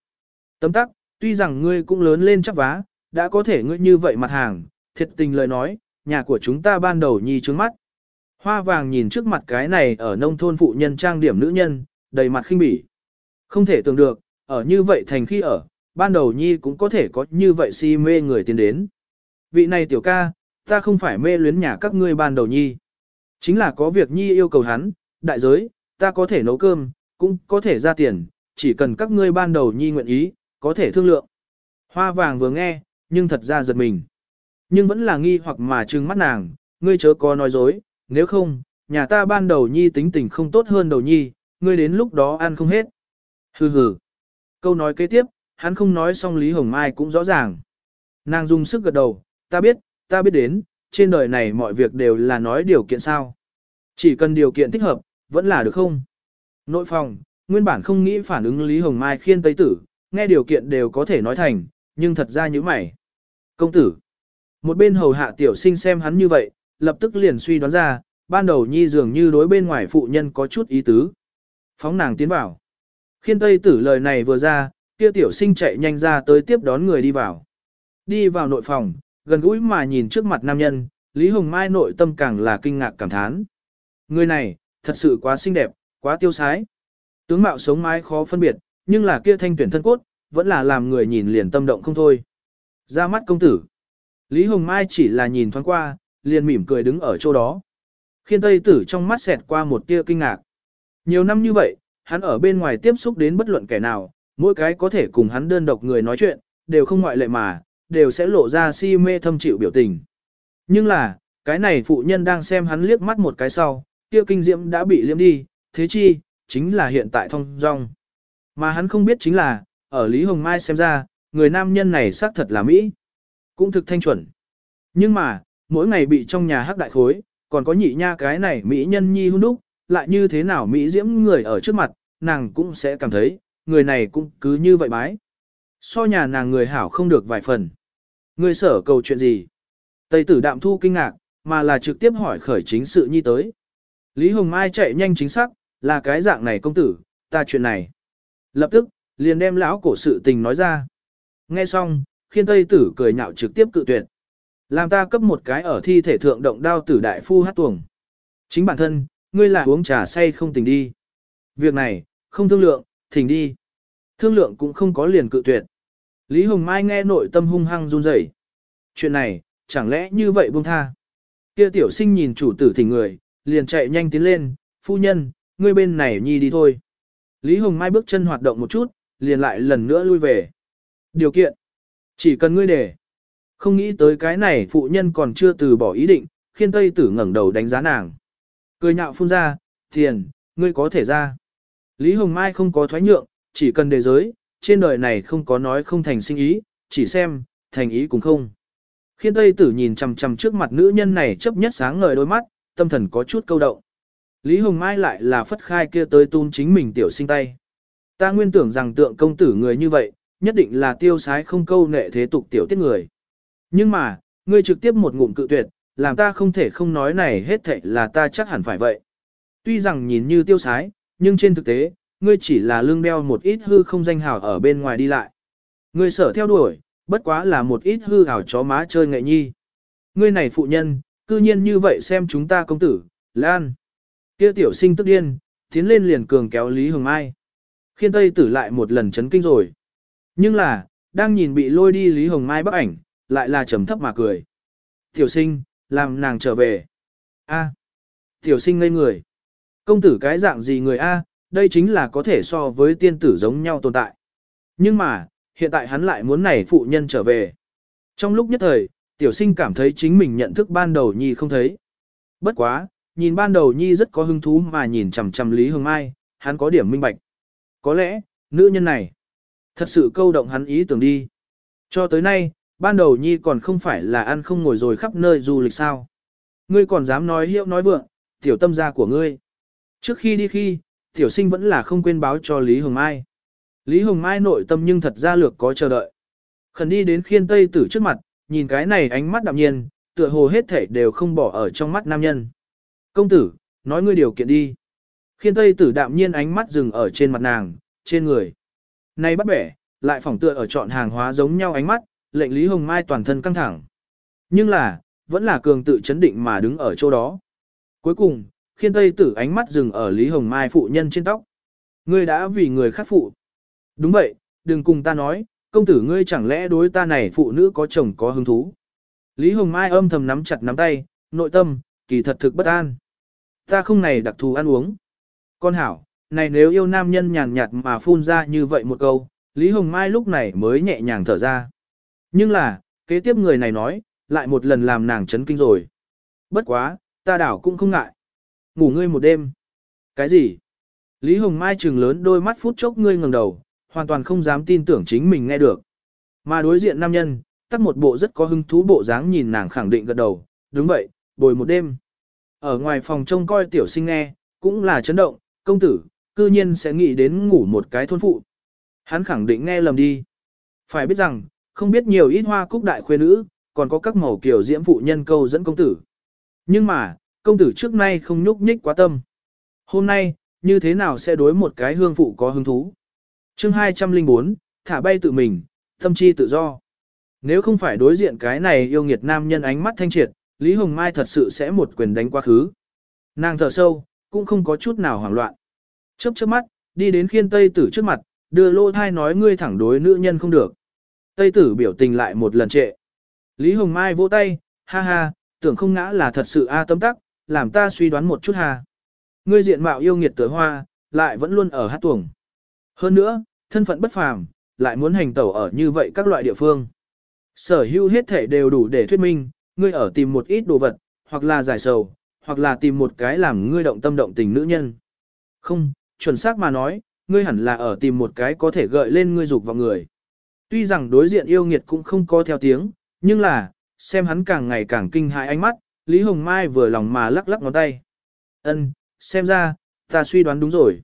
Tấm tắc, tuy rằng ngươi cũng lớn lên chắc vá, đã có thể ngươi như vậy mặt hàng, thiệt tình lời nói, nhà của chúng ta ban đầu nhi trướng mắt. Hoa vàng nhìn trước mặt cái này ở nông thôn phụ nhân trang điểm nữ nhân, đầy mặt khinh bỉ. Không thể tưởng được, ở như vậy thành khi ở, ban đầu nhi cũng có thể có như vậy si mê người tiến đến. Vị này tiểu ca, ta không phải mê luyến nhà các ngươi ban đầu nhi. Chính là có việc nhi yêu cầu hắn, đại giới, ta có thể nấu cơm, cũng có thể ra tiền, chỉ cần các ngươi ban đầu nhi nguyện ý, có thể thương lượng. Hoa vàng vừa nghe, nhưng thật ra giật mình. Nhưng vẫn là nghi hoặc mà trừng mắt nàng, ngươi chớ có nói dối, nếu không, nhà ta ban đầu nhi tính tình không tốt hơn đầu nhi, ngươi đến lúc đó ăn không hết. Hừ hừ. Câu nói kế tiếp, hắn không nói xong Lý Hồng Mai cũng rõ ràng. Nàng dùng sức gật đầu, ta biết, ta biết đến, trên đời này mọi việc đều là nói điều kiện sao. Chỉ cần điều kiện thích hợp, vẫn là được không? Nội phòng, nguyên bản không nghĩ phản ứng Lý Hồng Mai khiên Tây Tử, nghe điều kiện đều có thể nói thành, nhưng thật ra như mày. Công tử, một bên hầu hạ tiểu sinh xem hắn như vậy, lập tức liền suy đoán ra, ban đầu nhi dường như đối bên ngoài phụ nhân có chút ý tứ. Phóng nàng tiến vào. Khiên Tây tử lời này vừa ra, kia tiểu sinh chạy nhanh ra tới tiếp đón người đi vào. Đi vào nội phòng, gần gũi mà nhìn trước mặt nam nhân, Lý Hồng Mai nội tâm càng là kinh ngạc cảm thán. Người này, thật sự quá xinh đẹp, quá tiêu sái. Tướng mạo sống mái khó phân biệt, nhưng là kia thanh tuyển thân cốt, vẫn là làm người nhìn liền tâm động không thôi. Ra mắt công tử. Lý Hồng Mai chỉ là nhìn thoáng qua, liền mỉm cười đứng ở chỗ đó. Khiên Tây Tử trong mắt xẹt qua một tia kinh ngạc. Nhiều năm như vậy, hắn ở bên ngoài tiếp xúc đến bất luận kẻ nào, mỗi cái có thể cùng hắn đơn độc người nói chuyện, đều không ngoại lệ mà, đều sẽ lộ ra si mê thâm chịu biểu tình. Nhưng là, cái này phụ nhân đang xem hắn liếc mắt một cái sau, kia kinh diễm đã bị liếm đi, thế chi, chính là hiện tại thông dong. Mà hắn không biết chính là, ở Lý Hồng Mai xem ra, người nam nhân này xác thật là Mỹ. Cũng thực thanh chuẩn. Nhưng mà, mỗi ngày bị trong nhà hắc đại khối, còn có nhị nha cái này Mỹ nhân nhi hôn đúc, lại như thế nào Mỹ diễm người ở trước mặt, nàng cũng sẽ cảm thấy, người này cũng cứ như vậy bái. So nhà nàng người hảo không được vài phần. Người sở cầu chuyện gì? Tây tử đạm thu kinh ngạc, mà là trực tiếp hỏi khởi chính sự nhi tới. Lý Hồng Mai chạy nhanh chính xác, là cái dạng này công tử, ta chuyện này. Lập tức, liền đem lão cổ sự tình nói ra. Nghe xong, khiên tây tử cười nhạo trực tiếp cự tuyệt. Làm ta cấp một cái ở thi thể thượng động đao tử đại phu hát tuồng. Chính bản thân, ngươi là uống trà say không tỉnh đi. Việc này, không thương lượng, thỉnh đi. Thương lượng cũng không có liền cự tuyệt. Lý Hồng Mai nghe nội tâm hung hăng run rẩy. Chuyện này, chẳng lẽ như vậy buông tha. Kia tiểu sinh nhìn chủ tử thỉnh người, liền chạy nhanh tiến lên, phu nhân, ngươi bên này nhi đi thôi. Lý Hồng Mai bước chân hoạt động một chút, liền lại lần nữa lui về. Điều kiện, chỉ cần ngươi để. Không nghĩ tới cái này phụ nhân còn chưa từ bỏ ý định, khiên tây tử ngẩng đầu đánh giá nàng. Cười nhạo phun ra, tiền, ngươi có thể ra. Lý Hồng Mai không có thoái nhượng, chỉ cần đề giới, trên đời này không có nói không thành sinh ý, chỉ xem, thành ý cũng không. Khiên Tây Tử nhìn chằm chằm trước mặt nữ nhân này chấp nhất sáng ngời đôi mắt, tâm thần có chút câu động. Lý Hồng Mai lại là phất khai kia tới tun chính mình tiểu sinh tay. Ta nguyên tưởng rằng tượng công tử người như vậy, nhất định là tiêu sái không câu nệ thế tục tiểu tiết người. Nhưng mà, ngươi trực tiếp một ngụm cự tuyệt, làm ta không thể không nói này hết thệ là ta chắc hẳn phải vậy. Tuy rằng nhìn như tiêu sái, nhưng trên thực tế, ngươi chỉ là lương đeo một ít hư không danh hào ở bên ngoài đi lại. Ngươi sở theo đuổi, bất quá là một ít hư hào chó má chơi nghệ nhi. Ngươi này phụ nhân, cư nhiên như vậy xem chúng ta công tử, Lan. Kia tiểu sinh tức điên, tiến lên liền cường kéo Lý Hồng Mai. Khiên Tây tử lại một lần chấn kinh rồi. Nhưng là, đang nhìn bị lôi đi Lý Hồng Mai bức ảnh, lại là trầm thấp mà cười. Tiểu sinh, làm nàng trở về. A. Tiểu sinh ngây người. Công tử cái dạng gì người A, đây chính là có thể so với tiên tử giống nhau tồn tại. Nhưng mà, hiện tại hắn lại muốn này phụ nhân trở về. Trong lúc nhất thời, tiểu sinh cảm thấy chính mình nhận thức ban đầu nhi không thấy. Bất quá, nhìn ban đầu nhi rất có hứng thú mà nhìn chằm chằm Lý Hương Mai, hắn có điểm minh bạch. Có lẽ, nữ nhân này, thật sự câu động hắn ý tưởng đi. Cho tới nay, ban đầu nhi còn không phải là ăn không ngồi rồi khắp nơi du lịch sao. Ngươi còn dám nói hiệu nói vượng, tiểu tâm gia của ngươi. Trước khi đi khi, tiểu sinh vẫn là không quên báo cho Lý Hồng Mai. Lý Hồng Mai nội tâm nhưng thật ra lược có chờ đợi. Khẩn đi đến khiên tây tử trước mặt, nhìn cái này ánh mắt đạm nhiên, tựa hồ hết thể đều không bỏ ở trong mắt nam nhân. Công tử, nói ngươi điều kiện đi. Khiên tây tử đạm nhiên ánh mắt dừng ở trên mặt nàng, trên người. Nay bắt bẻ, lại phỏng tựa ở chọn hàng hóa giống nhau ánh mắt, lệnh Lý Hồng Mai toàn thân căng thẳng. Nhưng là, vẫn là cường tự chấn định mà đứng ở chỗ đó. Cuối cùng, khiên tây tử ánh mắt dừng ở Lý Hồng Mai phụ nhân trên tóc. Ngươi đã vì người khác phụ. Đúng vậy, đừng cùng ta nói, công tử ngươi chẳng lẽ đối ta này phụ nữ có chồng có hứng thú. Lý Hồng Mai âm thầm nắm chặt nắm tay, nội tâm, kỳ thật thực bất an. Ta không này đặc thù ăn uống. Con hảo, này nếu yêu nam nhân nhàn nhạt mà phun ra như vậy một câu, Lý Hồng Mai lúc này mới nhẹ nhàng thở ra. Nhưng là, kế tiếp người này nói, lại một lần làm nàng chấn kinh rồi. Bất quá, ta đảo cũng không ngại. Ngủ ngươi một đêm. Cái gì? Lý Hồng Mai trừng lớn đôi mắt phút chốc ngươi ngẩng đầu, hoàn toàn không dám tin tưởng chính mình nghe được. Mà đối diện nam nhân, tắt một bộ rất có hứng thú bộ dáng nhìn nàng khẳng định gật đầu, đúng vậy, bồi một đêm. Ở ngoài phòng trông coi tiểu sinh nghe, cũng là chấn động, công tử, cư nhiên sẽ nghĩ đến ngủ một cái thôn phụ. Hắn khẳng định nghe lầm đi. Phải biết rằng, không biết nhiều ít hoa cúc đại khuê nữ, còn có các màu kiểu diễm phụ nhân câu dẫn công tử. Nhưng mà, công tử trước nay không nhúc nhích quá tâm. Hôm nay, như thế nào sẽ đối một cái hương phụ có hứng thú? chương 204, thả bay tự mình, tâm chi tự do. Nếu không phải đối diện cái này yêu nghiệt nam nhân ánh mắt thanh triệt, Lý Hồng Mai thật sự sẽ một quyền đánh quá khứ. Nàng thở sâu, cũng không có chút nào hoảng loạn. Chớp chớp mắt, đi đến khiên tây tử trước mặt, đưa lô thai nói ngươi thẳng đối nữ nhân không được. Tây tử biểu tình lại một lần trệ. Lý Hồng Mai vỗ tay, ha ha, tưởng không ngã là thật sự a tâm tắc, làm ta suy đoán một chút ha. Ngươi diện mạo yêu nghiệt tựa hoa, lại vẫn luôn ở hát tuồng. Hơn nữa, thân phận bất phàm, lại muốn hành tẩu ở như vậy các loại địa phương. Sở hữu hết thể đều đủ để thuyết minh, ngươi ở tìm một ít đồ vật, hoặc là giải sầu, hoặc là tìm một cái làm ngươi động tâm động tình nữ nhân. Không, chuẩn xác mà nói, ngươi hẳn là ở tìm một cái có thể gợi lên ngươi dục vào người. Tuy rằng đối diện yêu nghiệt cũng không có theo tiếng, nhưng là, xem hắn càng ngày càng kinh hãi ánh mắt, Lý Hồng Mai vừa lòng mà lắc lắc ngón tay. Ân, xem ra, ta suy đoán đúng rồi.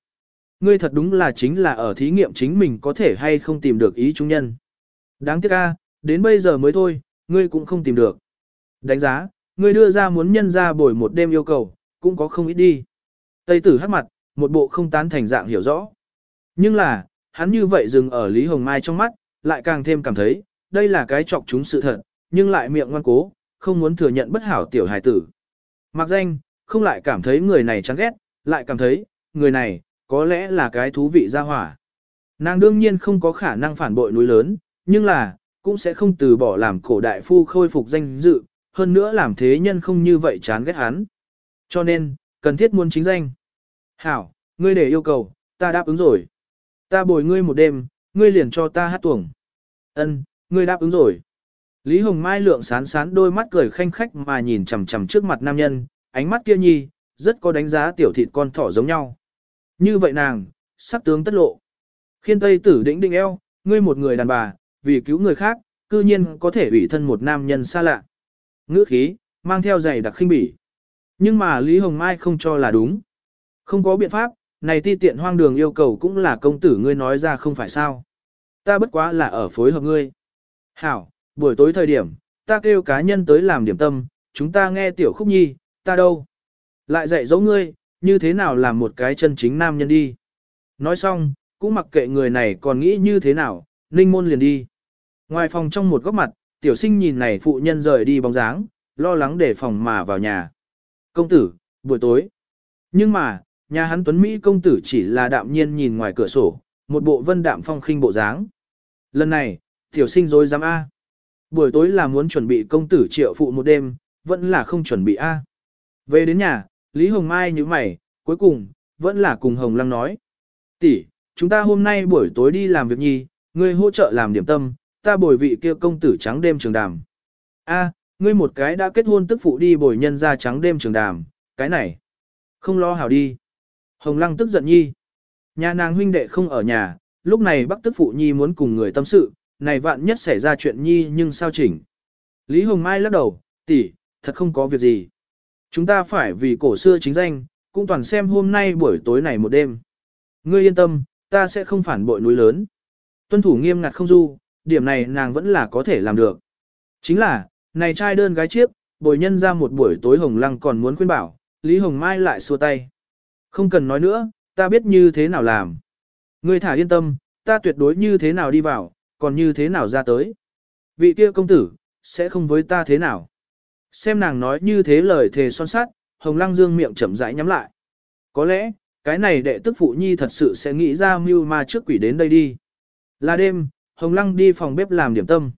Ngươi thật đúng là chính là ở thí nghiệm chính mình có thể hay không tìm được ý chúng nhân. Đáng tiếc a, đến bây giờ mới thôi, ngươi cũng không tìm được. Đánh giá, ngươi đưa ra muốn nhân ra bồi một đêm yêu cầu, cũng có không ít đi. Tây tử hát mặt, một bộ không tán thành dạng hiểu rõ. Nhưng là, hắn như vậy dừng ở Lý Hồng Mai trong mắt, lại càng thêm cảm thấy, đây là cái chọc chúng sự thật, nhưng lại miệng ngoan cố, không muốn thừa nhận bất hảo tiểu hài tử. Mặc danh, không lại cảm thấy người này chán ghét, lại cảm thấy, người này, có lẽ là cái thú vị ra hỏa. Nàng đương nhiên không có khả năng phản bội núi lớn, nhưng là, cũng sẽ không từ bỏ làm cổ đại phu khôi phục danh dự, hơn nữa làm thế nhân không như vậy chán ghét hắn. Cho nên, cần thiết muốn chính danh. Hảo, ngươi để yêu cầu, ta đáp ứng rồi. Ta bồi ngươi một đêm, ngươi liền cho ta hát tuồng. Ân, ngươi đáp ứng rồi. Lý Hồng Mai lượng sán sán đôi mắt cười khanh khách mà nhìn chằm chằm trước mặt nam nhân, ánh mắt kia nhi, rất có đánh giá tiểu thịt con thỏ giống nhau. Như vậy nàng, sắc tướng tất lộ. Khiên tây tử đĩnh đinh eo, ngươi một người đàn bà, vì cứu người khác, cư nhiên có thể ủy thân một nam nhân xa lạ. Ngữ khí, mang theo giày đặc khinh bỉ. Nhưng mà Lý Hồng Mai không cho là đúng. Không có biện pháp, này ti tiện hoang đường yêu cầu cũng là công tử ngươi nói ra không phải sao. Ta bất quá là ở phối hợp ngươi. Hảo, buổi tối thời điểm, ta kêu cá nhân tới làm điểm tâm, chúng ta nghe tiểu khúc nhi, ta đâu. Lại dạy dỗ ngươi, như thế nào làm một cái chân chính nam nhân đi. Nói xong, cũng mặc kệ người này còn nghĩ như thế nào, ninh môn liền đi. Ngoài phòng trong một góc mặt, tiểu sinh nhìn này phụ nhân rời đi bóng dáng, lo lắng để phòng mà vào nhà. Công tử, buổi tối. Nhưng mà, nhà hắn tuấn Mỹ công tử chỉ là đạm nhiên nhìn ngoài cửa sổ, một bộ vân đạm phong khinh bộ dáng. Lần này, tiểu sinh dối dám A. Buổi tối là muốn chuẩn bị công tử triệu phụ một đêm, vẫn là không chuẩn bị A. Về đến nhà, Lý Hồng Mai như mày, cuối cùng, vẫn là cùng Hồng Lăng nói. tỷ, chúng ta hôm nay buổi tối đi làm việc nhi, ngươi hỗ trợ làm điểm tâm, ta bồi vị kia công tử trắng đêm trường đàm. A, ngươi một cái đã kết hôn tức phụ đi bồi nhân ra trắng đêm trường đàm, cái này. Không lo hảo đi. Hồng Lăng tức giận nhi. Nhà nàng huynh đệ không ở nhà, lúc này bác tức phụ nhi muốn cùng người tâm sự, này vạn nhất xảy ra chuyện nhi nhưng sao chỉnh. Lý Hồng Mai lắc đầu, tỷ, thật không có việc gì. Chúng ta phải vì cổ xưa chính danh, cũng toàn xem hôm nay buổi tối này một đêm. Ngươi yên tâm, ta sẽ không phản bội núi lớn. Tuân thủ nghiêm ngặt không du, điểm này nàng vẫn là có thể làm được. Chính là, này trai đơn gái chiếc, bồi nhân ra một buổi tối hồng lăng còn muốn khuyên bảo, Lý Hồng Mai lại xua tay. Không cần nói nữa, ta biết như thế nào làm. Ngươi thả yên tâm, ta tuyệt đối như thế nào đi vào, còn như thế nào ra tới. Vị kia công tử, sẽ không với ta thế nào. Xem nàng nói như thế lời thề son sát, Hồng Lăng Dương miệng chậm rãi nhắm lại. Có lẽ, cái này đệ tức phụ nhi thật sự sẽ nghĩ ra mưu ma trước quỷ đến đây đi. Là đêm, Hồng Lăng đi phòng bếp làm điểm tâm.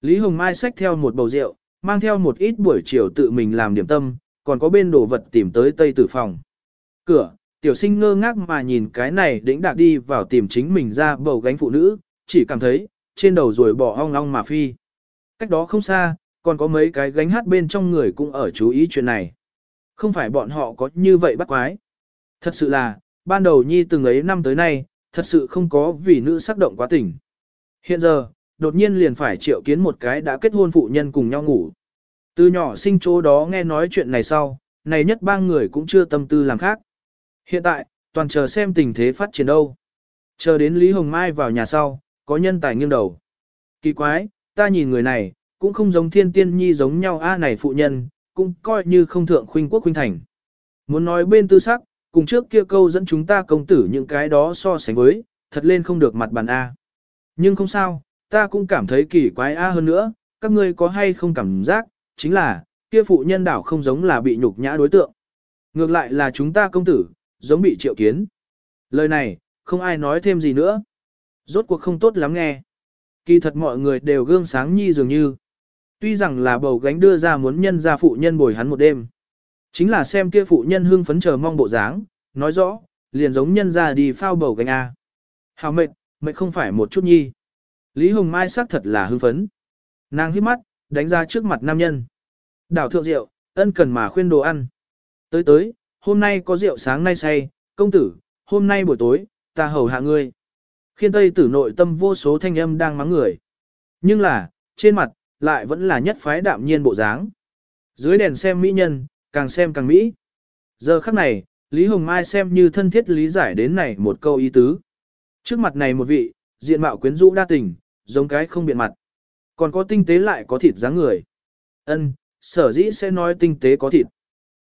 Lý Hồng Mai xách theo một bầu rượu, mang theo một ít buổi chiều tự mình làm điểm tâm, còn có bên đồ vật tìm tới tây tử phòng. Cửa, tiểu sinh ngơ ngác mà nhìn cái này đĩnh đạc đi vào tìm chính mình ra bầu gánh phụ nữ, chỉ cảm thấy, trên đầu rồi bỏ ong ong mà phi. Cách đó không xa, còn có mấy cái gánh hát bên trong người cũng ở chú ý chuyện này. Không phải bọn họ có như vậy bắt quái. Thật sự là, ban đầu nhi từng ấy năm tới nay, thật sự không có vì nữ sắc động quá tỉnh. Hiện giờ, đột nhiên liền phải triệu kiến một cái đã kết hôn phụ nhân cùng nhau ngủ. Từ nhỏ sinh chỗ đó nghe nói chuyện này sau, này nhất ba người cũng chưa tâm tư làm khác. Hiện tại, toàn chờ xem tình thế phát triển đâu. Chờ đến Lý Hồng Mai vào nhà sau, có nhân tài nghiêng đầu. Kỳ quái, ta nhìn người này, cũng không giống thiên tiên nhi giống nhau a này phụ nhân, cũng coi như không thượng khuynh quốc khuynh thành. Muốn nói bên tư sắc, cùng trước kia câu dẫn chúng ta công tử những cái đó so sánh với, thật lên không được mặt bàn A. Nhưng không sao, ta cũng cảm thấy kỳ quái A hơn nữa, các ngươi có hay không cảm giác, chính là, kia phụ nhân đảo không giống là bị nhục nhã đối tượng. Ngược lại là chúng ta công tử, giống bị triệu kiến. Lời này, không ai nói thêm gì nữa. Rốt cuộc không tốt lắm nghe. Kỳ thật mọi người đều gương sáng nhi dường như. Tuy rằng là bầu gánh đưa ra muốn nhân ra phụ nhân bồi hắn một đêm. Chính là xem kia phụ nhân hưng phấn chờ mong bộ dáng, nói rõ, liền giống nhân ra đi phao bầu gánh A. Hào mệt, mệt không phải một chút nhi. Lý Hồng Mai xác thật là hưng phấn. Nàng hít mắt, đánh ra trước mặt nam nhân. Đảo thượng rượu, ân cần mà khuyên đồ ăn. Tới tới, hôm nay có rượu sáng nay say, công tử, hôm nay buổi tối, ta hầu hạ ngươi. Khiên tây tử nội tâm vô số thanh âm đang mắng người. Nhưng là, trên mặt, lại vẫn là nhất phái đạm nhiên bộ dáng. Dưới đèn xem mỹ nhân, càng xem càng mỹ. Giờ khắc này, Lý Hồng Mai xem như thân thiết lý giải đến này một câu ý tứ. Trước mặt này một vị, diện mạo quyến rũ đa tình, giống cái không biện mặt. Còn có tinh tế lại có thịt dáng người. Ân, sở dĩ sẽ nói tinh tế có thịt.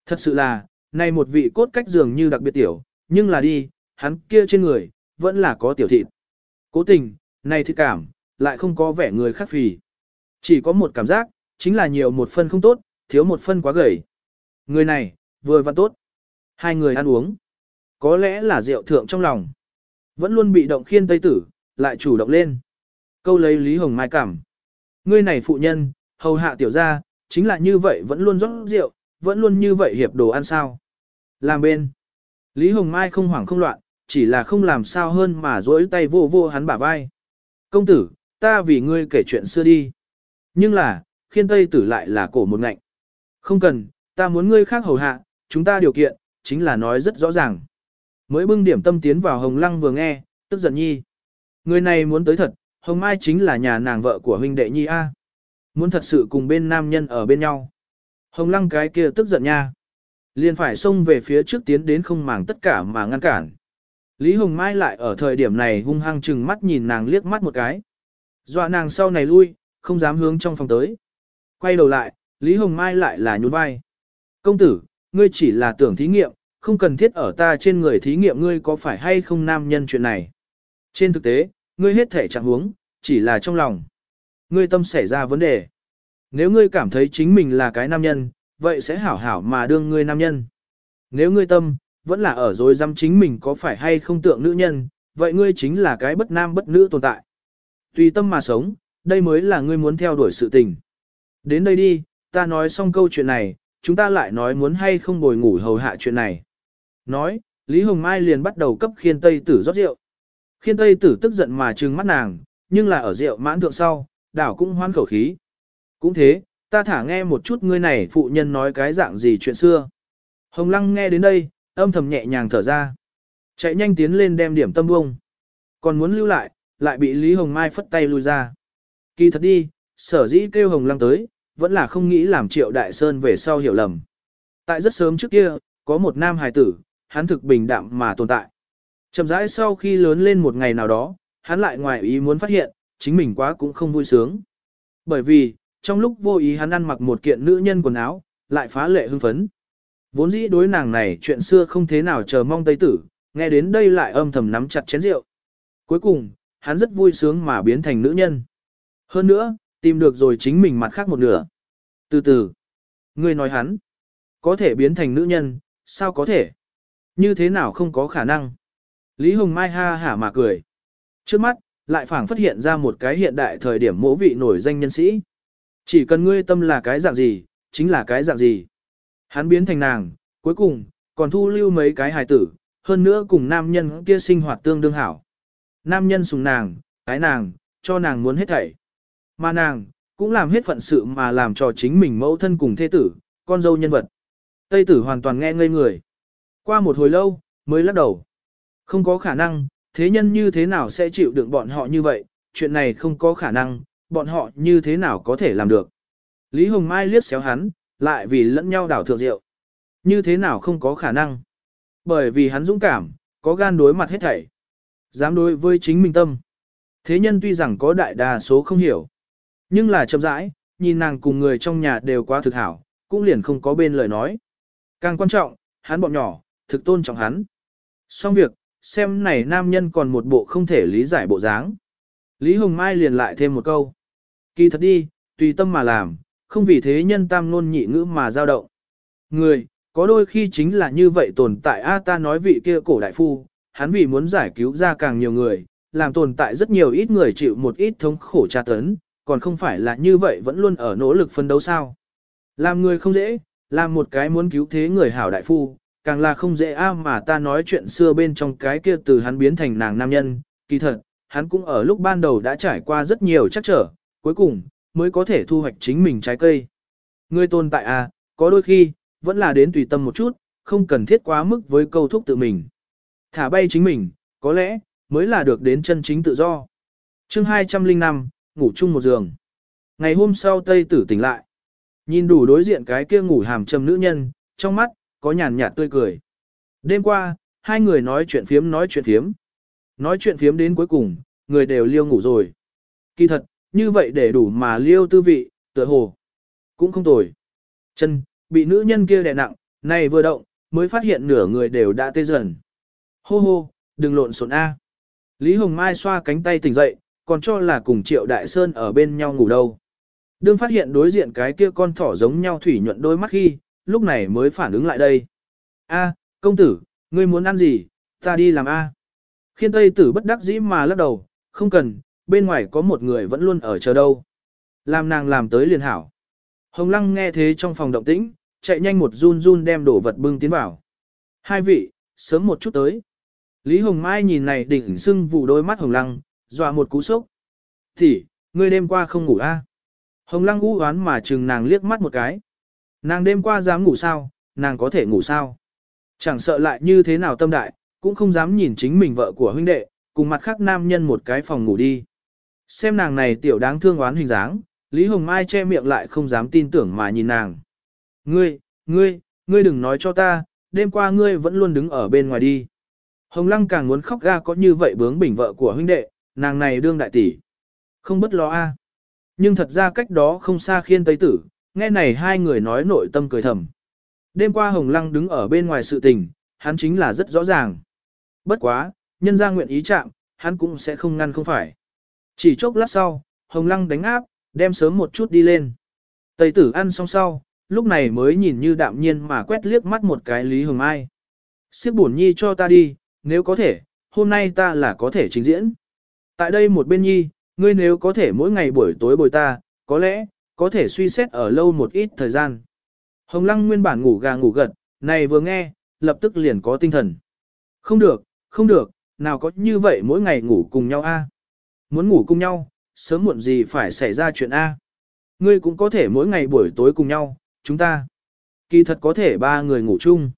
Thật sự là, này một vị cốt cách dường như đặc biệt tiểu, nhưng là đi, hắn kia trên người, vẫn là có tiểu thịt. Cố tình, này thì cảm, lại không có vẻ người khác phì. Chỉ có một cảm giác, chính là nhiều một phân không tốt, thiếu một phân quá gầy. Người này, vừa và tốt. Hai người ăn uống. Có lẽ là rượu thượng trong lòng. Vẫn luôn bị động khiên tây tử, lại chủ động lên. Câu lấy Lý Hồng Mai cảm. Ngươi này phụ nhân, hầu hạ tiểu gia, chính là như vậy vẫn luôn rót rượu, vẫn luôn như vậy hiệp đồ ăn sao. Làm bên. Lý Hồng Mai không hoảng không loạn, chỉ là không làm sao hơn mà dỗi tay vô vô hắn bả vai. Công tử, ta vì ngươi kể chuyện xưa đi. Nhưng là, khiên tây tử lại là cổ một ngạnh. Không cần, ta muốn ngươi khác hầu hạ, chúng ta điều kiện, chính là nói rất rõ ràng. Mới bưng điểm tâm tiến vào Hồng Lăng vừa nghe, tức giận nhi. Người này muốn tới thật, Hồng Mai chính là nhà nàng vợ của huynh đệ nhi A. Muốn thật sự cùng bên nam nhân ở bên nhau. Hồng Lăng cái kia tức giận nha. Liền phải xông về phía trước tiến đến không màng tất cả mà ngăn cản. Lý Hồng Mai lại ở thời điểm này hung hăng chừng mắt nhìn nàng liếc mắt một cái. Dọa nàng sau này lui, không dám hướng trong phòng tới. Quay đầu lại, Lý Hồng Mai lại là nhún vai. Công tử, ngươi chỉ là tưởng thí nghiệm, không cần thiết ở ta trên người thí nghiệm ngươi có phải hay không nam nhân chuyện này. Trên thực tế, ngươi hết thể chẳng huống, chỉ là trong lòng. Ngươi tâm xảy ra vấn đề. Nếu ngươi cảm thấy chính mình là cái nam nhân, vậy sẽ hảo hảo mà đương ngươi nam nhân. Nếu ngươi tâm, vẫn là ở dối dăm chính mình có phải hay không tượng nữ nhân, vậy ngươi chính là cái bất nam bất nữ tồn tại. Tùy tâm mà sống, đây mới là ngươi muốn theo đuổi sự tình. Đến đây đi, ta nói xong câu chuyện này, chúng ta lại nói muốn hay không bồi ngủ hầu hạ chuyện này. Nói, Lý Hồng Mai liền bắt đầu cấp khiên tây tử rót rượu. Khiên tây tử tức giận mà trừng mắt nàng, nhưng là ở rượu mãn thượng sau, đảo cũng hoan khẩu khí. Cũng thế, ta thả nghe một chút ngươi này phụ nhân nói cái dạng gì chuyện xưa. Hồng Lăng nghe đến đây, âm thầm nhẹ nhàng thở ra. Chạy nhanh tiến lên đem điểm tâm bông. Còn muốn lưu lại, lại bị Lý Hồng Mai phất tay lui ra. Kỳ thật đi, sở dĩ kêu Hồng Lăng tới, vẫn là không nghĩ làm Triệu Đại Sơn về sau hiểu lầm. Tại rất sớm trước kia, có một nam hài tử, hắn thực bình đạm mà tồn tại. Chậm rãi sau khi lớn lên một ngày nào đó, hắn lại ngoài ý muốn phát hiện, chính mình quá cũng không vui sướng. Bởi vì, trong lúc vô ý hắn ăn mặc một kiện nữ nhân quần áo, lại phá lệ hưng phấn. Vốn dĩ đối nàng này chuyện xưa không thế nào chờ mong Tây Tử, nghe đến đây lại âm thầm nắm chặt chén rượu. Cuối cùng, hắn rất vui sướng mà biến thành nữ nhân. Hơn nữa, tìm được rồi chính mình mặt khác một nửa. Từ từ, ngươi nói hắn, có thể biến thành nữ nhân, sao có thể? Như thế nào không có khả năng? Lý Hồng Mai ha hả mà cười. Trước mắt, lại phảng phát hiện ra một cái hiện đại thời điểm mỗ vị nổi danh nhân sĩ. Chỉ cần ngươi tâm là cái dạng gì, chính là cái dạng gì. Hắn biến thành nàng, cuối cùng, còn thu lưu mấy cái hài tử, hơn nữa cùng nam nhân kia sinh hoạt tương đương hảo. Nam nhân sùng nàng, cái nàng, cho nàng muốn hết thảy. Mà nàng, cũng làm hết phận sự mà làm cho chính mình mẫu thân cùng thế tử, con dâu nhân vật. Tây tử hoàn toàn nghe ngây người. Qua một hồi lâu, mới lắc đầu. Không có khả năng, thế nhân như thế nào sẽ chịu đựng bọn họ như vậy, chuyện này không có khả năng, bọn họ như thế nào có thể làm được. Lý Hồng Mai liếc xéo hắn, lại vì lẫn nhau đảo thượng rượu. Như thế nào không có khả năng. Bởi vì hắn dũng cảm, có gan đối mặt hết thảy. Dám đối với chính mình tâm. Thế nhân tuy rằng có đại đa số không hiểu. Nhưng là chậm rãi, nhìn nàng cùng người trong nhà đều quá thực hảo, cũng liền không có bên lời nói. Càng quan trọng, hắn bọn nhỏ, thực tôn trọng hắn. Xong việc, xem này nam nhân còn một bộ không thể lý giải bộ dáng. Lý Hồng Mai liền lại thêm một câu. Kỳ thật đi, tùy tâm mà làm, không vì thế nhân tam nôn nhị ngữ mà dao động. Người, có đôi khi chính là như vậy tồn tại a ta nói vị kia cổ đại phu, hắn vì muốn giải cứu ra càng nhiều người, làm tồn tại rất nhiều ít người chịu một ít thống khổ tra tấn, còn không phải là như vậy vẫn luôn ở nỗ lực phân đấu sao. Làm người không dễ, làm một cái muốn cứu thế người hảo đại phu, càng là không dễ a mà ta nói chuyện xưa bên trong cái kia từ hắn biến thành nàng nam nhân, kỳ thật, hắn cũng ở lúc ban đầu đã trải qua rất nhiều chắc trở, cuối cùng, mới có thể thu hoạch chính mình trái cây. Người tồn tại à? có đôi khi, vẫn là đến tùy tâm một chút, không cần thiết quá mức với câu thúc tự mình. Thả bay chính mình, có lẽ, mới là được đến chân chính tự do. chương 205, ngủ chung một giường. Ngày hôm sau Tây Tử tỉnh lại. Nhìn đủ đối diện cái kia ngủ hàm trầm nữ nhân, trong mắt, có nhàn nhạt tươi cười. Đêm qua, hai người nói chuyện phiếm nói chuyện phiếm. Nói chuyện phiếm đến cuối cùng, người đều liêu ngủ rồi. Kỳ thật, như vậy để đủ mà liêu tư vị, tựa hồ. Cũng không tồi. Chân, bị nữ nhân kia đè nặng, này vừa động, mới phát hiện nửa người đều đã tê dần. Hô hô, đừng lộn xộn A. Lý Hồng Mai xoa cánh tay tỉnh dậy, còn cho là cùng Triệu Đại Sơn ở bên nhau ngủ đâu. Đương phát hiện đối diện cái kia con thỏ giống nhau thủy nhuận đôi mắt khi, lúc này mới phản ứng lại đây. A, công tử, ngươi muốn ăn gì, ta đi làm A. Khiên Tây tử bất đắc dĩ mà lắc đầu, không cần, bên ngoài có một người vẫn luôn ở chờ đâu. Làm nàng làm tới liền hảo. Hồng Lăng nghe thế trong phòng động tĩnh, chạy nhanh một run run đem đổ vật bưng tiến vào. Hai vị, sớm một chút tới. Lý Hồng Mai nhìn này đỉnh sưng vụ đôi mắt Hồng Lăng, dọa một cú sốc. Thì, ngươi đêm qua không ngủ a? À? Hồng Lăng u oán mà chừng nàng liếc mắt một cái. Nàng đêm qua dám ngủ sao, nàng có thể ngủ sao? Chẳng sợ lại như thế nào tâm đại, cũng không dám nhìn chính mình vợ của huynh đệ, cùng mặt khác nam nhân một cái phòng ngủ đi. Xem nàng này tiểu đáng thương oán hình dáng, Lý Hồng Mai che miệng lại không dám tin tưởng mà nhìn nàng. Ngươi, ngươi, ngươi đừng nói cho ta, đêm qua ngươi vẫn luôn đứng ở bên ngoài đi. Hồng Lăng càng muốn khóc ga có như vậy bướng bỉnh vợ của huynh đệ, nàng này đương đại tỷ. Không bất lo a. Nhưng thật ra cách đó không xa khiên tây tử, nghe này hai người nói nội tâm cười thầm. Đêm qua Hồng Lăng đứng ở bên ngoài sự tình, hắn chính là rất rõ ràng. Bất quá, nhân ra nguyện ý chạm, hắn cũng sẽ không ngăn không phải. Chỉ chốc lát sau, Hồng Lăng đánh áp, đem sớm một chút đi lên. Tây tử ăn xong sau, lúc này mới nhìn như đạm nhiên mà quét liếc mắt một cái Lý Hồng Mai. Siếc bổn nhi cho ta đi, nếu có thể, hôm nay ta là có thể trình diễn. Tại đây một bên nhi, ngươi nếu có thể mỗi ngày buổi tối bồi ta, có lẽ, có thể suy xét ở lâu một ít thời gian. Hồng Lăng nguyên bản ngủ gà ngủ gật, này vừa nghe, lập tức liền có tinh thần. Không được, không được, nào có như vậy mỗi ngày ngủ cùng nhau a? Muốn ngủ cùng nhau, sớm muộn gì phải xảy ra chuyện a? Ngươi cũng có thể mỗi ngày buổi tối cùng nhau, chúng ta. Kỳ thật có thể ba người ngủ chung.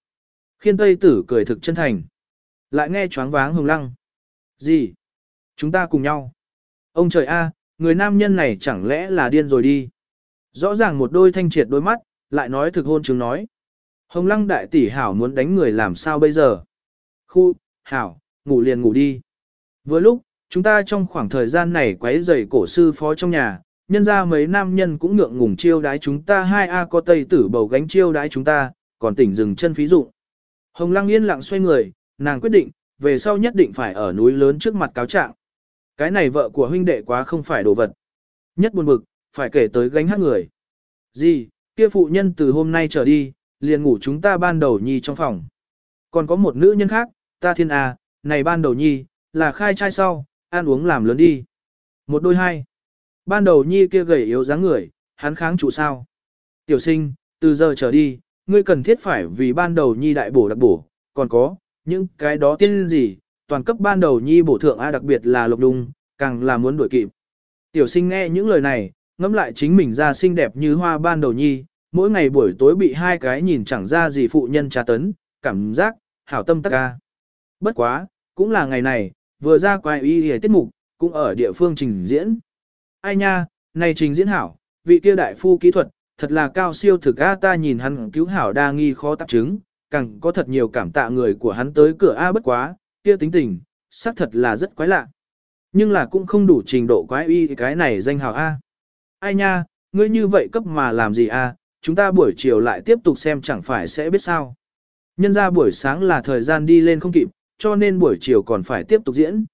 Khiên Tây Tử cười thực chân thành. Lại nghe choáng váng hồng lăng. Gì? Chúng ta cùng nhau. Ông trời a, người nam nhân này chẳng lẽ là điên rồi đi. Rõ ràng một đôi thanh triệt đôi mắt, lại nói thực hôn chứng nói. Hồng lăng đại tỷ hảo muốn đánh người làm sao bây giờ? Khu, hảo, ngủ liền ngủ đi. Vừa lúc, chúng ta trong khoảng thời gian này quấy rầy cổ sư phó trong nhà, nhân ra mấy nam nhân cũng ngượng ngùng chiêu đái chúng ta hai A có tây tử bầu gánh chiêu đái chúng ta, còn tỉnh dừng chân phí dụ. Hồng lăng yên lặng xoay người, nàng quyết định, về sau nhất định phải ở núi lớn trước mặt cáo trạng. Cái này vợ của huynh đệ quá không phải đồ vật. Nhất buồn bực, phải kể tới gánh hát người. Gì, kia phụ nhân từ hôm nay trở đi, liền ngủ chúng ta ban đầu nhi trong phòng. Còn có một nữ nhân khác, ta thiên à, này ban đầu nhi, là khai trai sau, ăn uống làm lớn đi. Một đôi hai. Ban đầu nhi kia gầy yếu dáng người, hắn kháng trụ sao. Tiểu sinh, từ giờ trở đi, ngươi cần thiết phải vì ban đầu nhi đại bổ đặc bổ, còn có, những cái đó tiên gì, toàn cấp ban đầu nhi bổ thượng A đặc biệt là lục đung, càng là muốn đuổi kịp. Tiểu sinh nghe những lời này, ngẫm lại chính mình ra xinh đẹp như hoa ban đầu nhi, mỗi ngày buổi tối bị hai cái nhìn chẳng ra gì phụ nhân trà tấn, cảm giác, hảo tâm tắc ca. Bất quá, cũng là ngày này, vừa ra quay y hề tiết mục, cũng ở địa phương trình diễn. Ai nha, này trình diễn hảo, vị kia đại phu kỹ thuật, thật là cao siêu thực A ta nhìn hắn cứu hảo đa nghi khó tạp chứng, càng có thật nhiều cảm tạ người của hắn tới cửa A bất quá, kia tính tình, xác thật là rất quái lạ. Nhưng là cũng không đủ trình độ quái y cái này danh hào A. Ai nha, ngươi như vậy cấp mà làm gì A, chúng ta buổi chiều lại tiếp tục xem chẳng phải sẽ biết sao. Nhân ra buổi sáng là thời gian đi lên không kịp, cho nên buổi chiều còn phải tiếp tục diễn.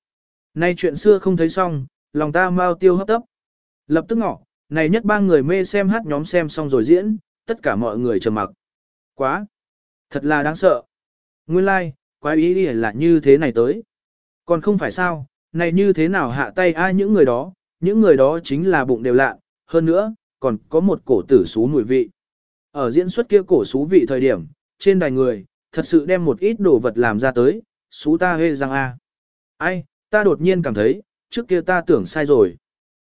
Nay chuyện xưa không thấy xong, lòng ta mau tiêu hấp tấp. Lập tức ngọ, này nhất ba người mê xem hát nhóm xem xong rồi diễn, tất cả mọi người trầm mặc. Quá! Thật là đáng sợ. Nguyên lai, like, quái ý đi là như thế này tới. Còn không phải sao, này như thế nào hạ tay ai những người đó, những người đó chính là bụng đều lạ, hơn nữa, còn có một cổ tử xú mùi vị. Ở diễn xuất kia cổ xú vị thời điểm, trên đài người, thật sự đem một ít đồ vật làm ra tới, xú ta hê răng a. Ai, ta đột nhiên cảm thấy, trước kia ta tưởng sai rồi.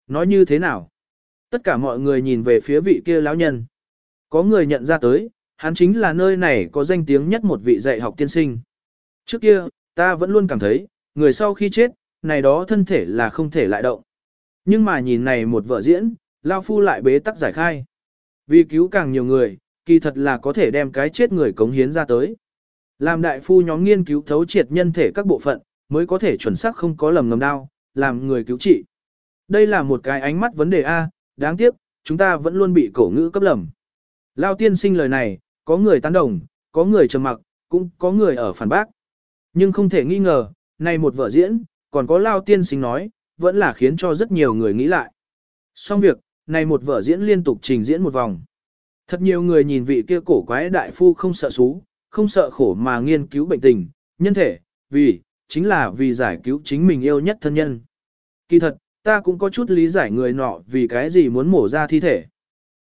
Nói như thế nào? Tất cả mọi người nhìn về phía vị kia lão nhân. Có người nhận ra tới, hắn chính là nơi này có danh tiếng nhất một vị dạy học tiên sinh. Trước kia, ta vẫn luôn cảm thấy, người sau khi chết, này đó thân thể là không thể lại động. Nhưng mà nhìn này một vợ diễn, Lao Phu lại bế tắc giải khai. Vì cứu càng nhiều người, kỳ thật là có thể đem cái chết người cống hiến ra tới. Làm đại phu nhóm nghiên cứu thấu triệt nhân thể các bộ phận, mới có thể chuẩn xác không có lầm ngầm đau, làm người cứu trị. Đây là một cái ánh mắt vấn đề A, đáng tiếc, chúng ta vẫn luôn bị cổ ngữ cấp lầm. Lao tiên sinh lời này, có người tán đồng, có người trầm mặc, cũng có người ở phản bác. Nhưng không thể nghi ngờ, này một vở diễn, còn có Lao tiên sinh nói, vẫn là khiến cho rất nhiều người nghĩ lại. Xong việc, này một vở diễn liên tục trình diễn một vòng. Thật nhiều người nhìn vị kia cổ quái đại phu không sợ xú, không sợ khổ mà nghiên cứu bệnh tình, nhân thể, vì, chính là vì giải cứu chính mình yêu nhất thân nhân. Kỳ thật, ta cũng có chút lý giải người nọ vì cái gì muốn mổ ra thi thể.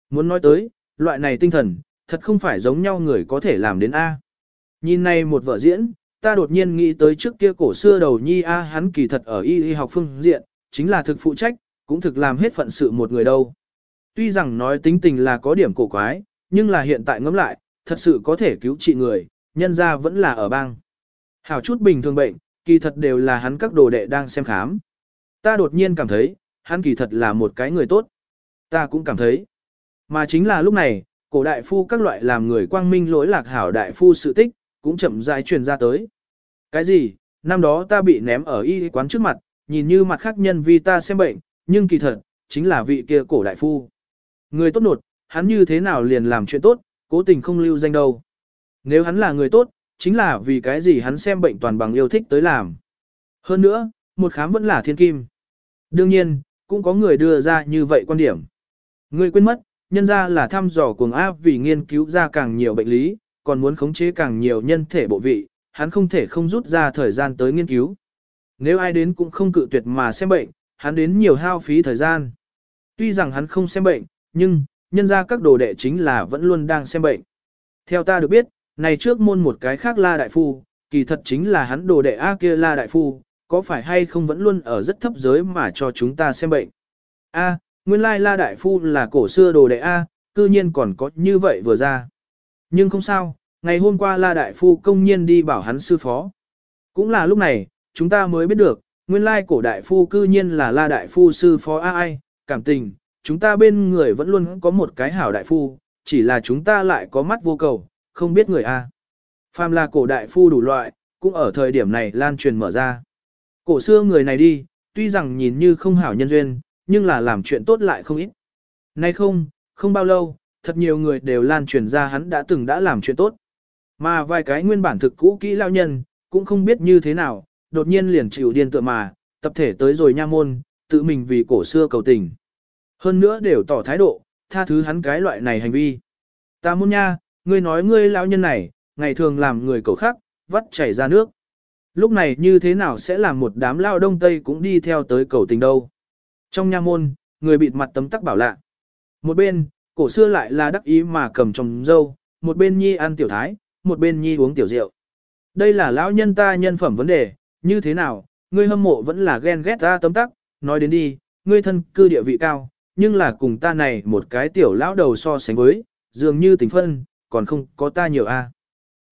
Muốn nói tới, loại này tinh thần, thật không phải giống nhau người có thể làm đến A. Nhìn này một vở diễn, ta đột nhiên nghĩ tới trước kia cổ xưa đầu nhi A hắn kỳ thật ở y y học phương diện, chính là thực phụ trách, cũng thực làm hết phận sự một người đâu. Tuy rằng nói tính tình là có điểm cổ quái, nhưng là hiện tại ngẫm lại, thật sự có thể cứu trị người, nhân ra vẫn là ở bang. Hảo chút bình thường bệnh, kỳ thật đều là hắn các đồ đệ đang xem khám. Ta đột nhiên cảm thấy, hắn kỳ thật là một cái người tốt. Ta cũng cảm thấy. Mà chính là lúc này, cổ đại phu các loại làm người quang minh lỗi lạc hảo đại phu sự tích, cũng chậm rãi truyền ra tới. Cái gì, năm đó ta bị ném ở y quán trước mặt, nhìn như mặt khác nhân vì ta xem bệnh, nhưng kỳ thật, chính là vị kia cổ đại phu. Người tốt nột, hắn như thế nào liền làm chuyện tốt, cố tình không lưu danh đâu. Nếu hắn là người tốt, chính là vì cái gì hắn xem bệnh toàn bằng yêu thích tới làm. Hơn nữa, một khám vẫn là thiên kim. Đương nhiên, cũng có người đưa ra như vậy quan điểm. Người quên mất, nhân ra là thăm dò cuồng áp vì nghiên cứu ra càng nhiều bệnh lý, còn muốn khống chế càng nhiều nhân thể bộ vị, hắn không thể không rút ra thời gian tới nghiên cứu. Nếu ai đến cũng không cự tuyệt mà xem bệnh, hắn đến nhiều hao phí thời gian. Tuy rằng hắn không xem bệnh, nhưng, nhân ra các đồ đệ chính là vẫn luôn đang xem bệnh. Theo ta được biết, này trước môn một cái khác La Đại Phu, kỳ thật chính là hắn đồ đệ A kia La Đại Phu, có phải hay không vẫn luôn ở rất thấp giới mà cho chúng ta xem bệnh. A, nguyên lai La Đại Phu là cổ xưa đồ đệ A, cư nhiên còn có như vậy vừa ra. Nhưng không sao, ngày hôm qua La Đại Phu công nhiên đi bảo hắn sư phó. Cũng là lúc này, chúng ta mới biết được, nguyên lai cổ Đại Phu cư nhiên là La Đại Phu sư phó A ai, cảm tình, chúng ta bên người vẫn luôn có một cái hảo Đại Phu, chỉ là chúng ta lại có mắt vô cầu, không biết người A. Phàm là cổ Đại Phu đủ loại, cũng ở thời điểm này lan truyền mở ra. Cổ xưa người này đi, tuy rằng nhìn như không hảo nhân duyên, nhưng là làm chuyện tốt lại không ít. Nay không, không bao lâu, thật nhiều người đều lan truyền ra hắn đã từng đã làm chuyện tốt. Mà vài cái nguyên bản thực cũ kỹ lao nhân, cũng không biết như thế nào, đột nhiên liền chịu điên tựa mà, tập thể tới rồi nha môn, tự mình vì cổ xưa cầu tình. Hơn nữa đều tỏ thái độ, tha thứ hắn cái loại này hành vi. Ta muốn nha, ngươi nói ngươi lão nhân này, ngày thường làm người cầu khác, vắt chảy ra nước. Lúc này như thế nào sẽ làm một đám lao đông tây cũng đi theo tới cầu tình đâu. Trong nha môn, người bịt mặt tấm tắc bảo lạ. Một bên, cổ xưa lại là đắc ý mà cầm trong dâu, một bên nhi ăn tiểu thái, một bên nhi uống tiểu rượu. Đây là lão nhân ta nhân phẩm vấn đề, như thế nào, ngươi hâm mộ vẫn là ghen ghét ta tấm tắc, nói đến đi, ngươi thân cư địa vị cao, nhưng là cùng ta này một cái tiểu lão đầu so sánh với, dường như tình phân, còn không có ta nhiều a.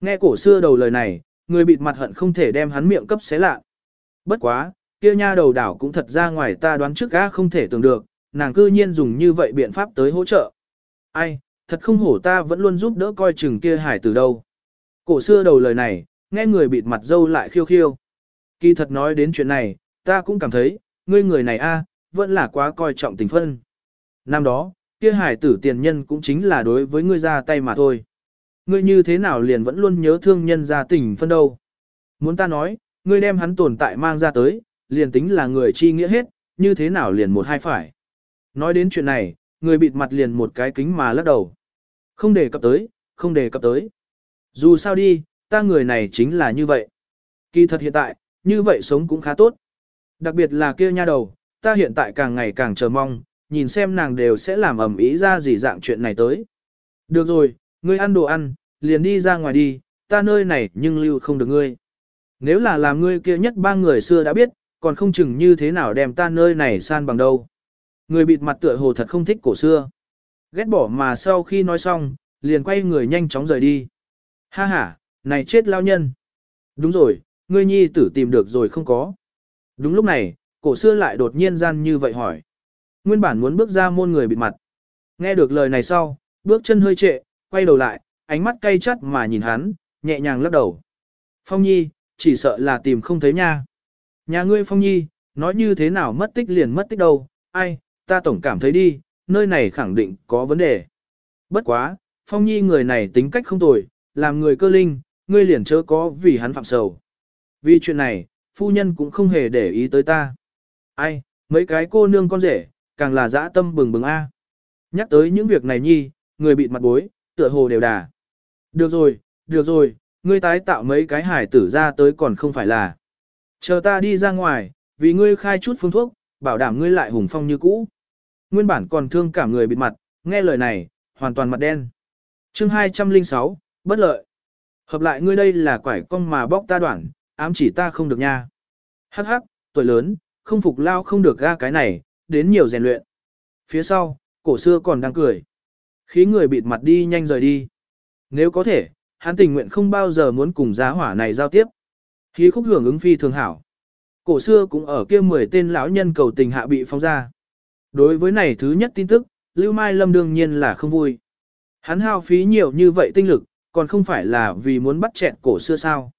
Nghe cổ xưa đầu lời này, người bịt mặt hận không thể đem hắn miệng cấp xé lạ. Bất quá, kia nha đầu đảo cũng thật ra ngoài ta đoán trước gã không thể tưởng được, nàng cư nhiên dùng như vậy biện pháp tới hỗ trợ. Ai, thật không hổ ta vẫn luôn giúp đỡ coi chừng kia hải từ đâu. Cổ xưa đầu lời này, nghe người bịt mặt dâu lại khiêu khiêu. Kỳ thật nói đến chuyện này, ta cũng cảm thấy, ngươi người này a vẫn là quá coi trọng tình phân. Năm đó, kia hải tử tiền nhân cũng chính là đối với ngươi ra tay mà thôi. Ngươi như thế nào liền vẫn luôn nhớ thương nhân gia tình phân đâu. Muốn ta nói, ngươi đem hắn tồn tại mang ra tới, liền tính là người chi nghĩa hết, như thế nào liền một hai phải. Nói đến chuyện này, người bịt mặt liền một cái kính mà lắc đầu. Không đề cập tới, không đề cập tới. Dù sao đi, ta người này chính là như vậy. Kỳ thật hiện tại, như vậy sống cũng khá tốt. Đặc biệt là kia nha đầu, ta hiện tại càng ngày càng chờ mong, nhìn xem nàng đều sẽ làm ẩm ý ra gì dạng chuyện này tới. Được rồi, ngươi ăn đồ ăn, liền đi ra ngoài đi, ta nơi này nhưng lưu không được ngươi. Nếu là làm ngươi kia nhất ba người xưa đã biết, còn không chừng như thế nào đem ta nơi này san bằng đâu. Người bịt mặt tựa hồ thật không thích cổ xưa. Ghét bỏ mà sau khi nói xong, liền quay người nhanh chóng rời đi. Ha ha, này chết lao nhân. Đúng rồi, ngươi nhi tử tìm được rồi không có. Đúng lúc này, cổ xưa lại đột nhiên gian như vậy hỏi. Nguyên bản muốn bước ra môn người bịt mặt. Nghe được lời này sau, bước chân hơi trệ, quay đầu lại, ánh mắt cay chắt mà nhìn hắn, nhẹ nhàng lắc đầu. Phong nhi, chỉ sợ là tìm không thấy nha. Nhà ngươi Phong nhi, nói như thế nào mất tích liền mất tích đâu, ai, ta tổng cảm thấy đi, nơi này khẳng định có vấn đề. Bất quá, Phong nhi người này tính cách không tồi, làm người cơ linh, ngươi liền chớ có vì hắn phạm sầu. Vì chuyện này, phu nhân cũng không hề để ý tới ta. Ai, mấy cái cô nương con rể, càng là dã tâm bừng bừng a. Nhắc tới những việc này nhi, người bị mặt bối, tựa hồ đều đà. Được rồi, được rồi, ngươi tái tạo mấy cái hải tử ra tới còn không phải là. Chờ ta đi ra ngoài, vì ngươi khai chút phương thuốc, bảo đảm ngươi lại hùng phong như cũ. Nguyên bản còn thương cả người bịt mặt, nghe lời này, hoàn toàn mặt đen. chương 206, bất lợi. Hợp lại ngươi đây là quải cong mà bóc ta đoạn, ám chỉ ta không được nha. Hắc hắc, tuổi lớn, không phục lao không được ga cái này, đến nhiều rèn luyện. Phía sau, cổ xưa còn đang cười. Khí người bịt mặt đi nhanh rời đi. Nếu có thể, hắn tình nguyện không bao giờ muốn cùng giá hỏa này giao tiếp. Khí khúc hưởng ứng phi thường hảo. Cổ xưa cũng ở kia 10 tên lão nhân cầu tình hạ bị phóng ra. Đối với này thứ nhất tin tức, Lưu Mai Lâm đương nhiên là không vui. Hắn hao phí nhiều như vậy tinh lực, còn không phải là vì muốn bắt chẹn cổ xưa sao.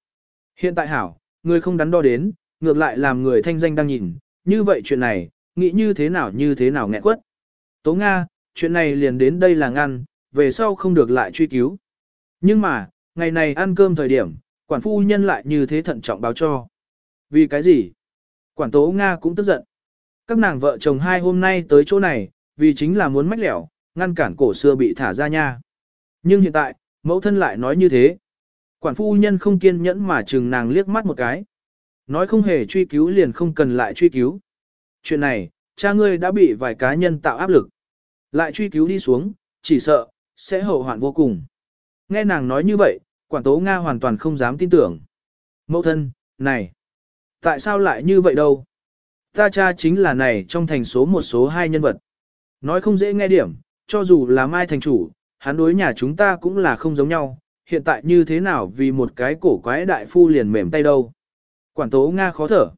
Hiện tại hảo, người không đắn đo đến, ngược lại làm người thanh danh đang nhìn, như vậy chuyện này, nghĩ như thế nào như thế nào nghẹn quất. Tố Nga, chuyện này liền đến đây là ngăn, về sau không được lại truy cứu. Nhưng mà, ngày này ăn cơm thời điểm, quản phu nhân lại như thế thận trọng báo cho. Vì cái gì? Quản tố Nga cũng tức giận. Các nàng vợ chồng hai hôm nay tới chỗ này, vì chính là muốn mách lẻo, ngăn cản cổ xưa bị thả ra nha. Nhưng hiện tại, mẫu thân lại nói như thế. Quản phu nhân không kiên nhẫn mà chừng nàng liếc mắt một cái. Nói không hề truy cứu liền không cần lại truy cứu. Chuyện này, cha ngươi đã bị vài cá nhân tạo áp lực. Lại truy cứu đi xuống, chỉ sợ, sẽ hậu hoạn vô cùng. Nghe nàng nói như vậy, quản tố Nga hoàn toàn không dám tin tưởng. Mẫu thân, này, tại sao lại như vậy đâu? Ta cha chính là này trong thành số một số hai nhân vật. Nói không dễ nghe điểm, cho dù là mai thành chủ, hắn đối nhà chúng ta cũng là không giống nhau, hiện tại như thế nào vì một cái cổ quái đại phu liền mềm tay đâu. Quản tố Nga khó thở.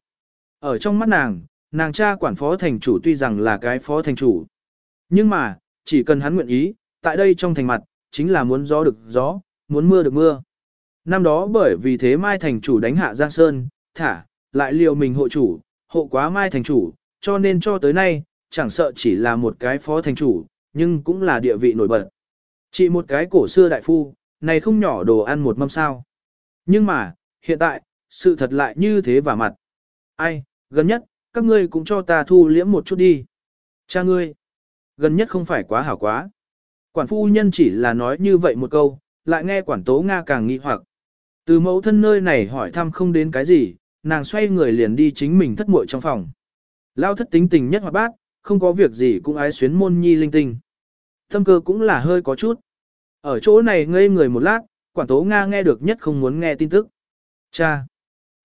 Ở trong mắt nàng, nàng cha quản phó thành chủ tuy rằng là cái phó thành chủ. Nhưng mà, chỉ cần hắn nguyện ý, tại đây trong thành mặt, chính là muốn gió được gió, muốn mưa được mưa. Năm đó bởi vì thế Mai thành chủ đánh hạ Giang Sơn, thả, lại liều mình hộ chủ, hộ quá Mai thành chủ, cho nên cho tới nay, chẳng sợ chỉ là một cái phó thành chủ, nhưng cũng là địa vị nổi bật. Chỉ một cái cổ xưa đại phu, này không nhỏ đồ ăn một mâm sao. Nhưng mà, hiện tại, sự thật lại như thế và mặt. Ai, gần nhất, các ngươi cũng cho ta thu liễm một chút đi. Cha ngươi, gần nhất không phải quá hảo quá. Quản phu nhân chỉ là nói như vậy một câu, lại nghe quản tố Nga càng nghi hoặc. Từ mẫu thân nơi này hỏi thăm không đến cái gì, nàng xoay người liền đi chính mình thất muội trong phòng. Lao thất tính tình nhất hoạt bát, không có việc gì cũng ái xuyến môn nhi linh tinh. Thâm cơ cũng là hơi có chút. Ở chỗ này ngây người một lát, quản tố Nga nghe được nhất không muốn nghe tin tức. Cha!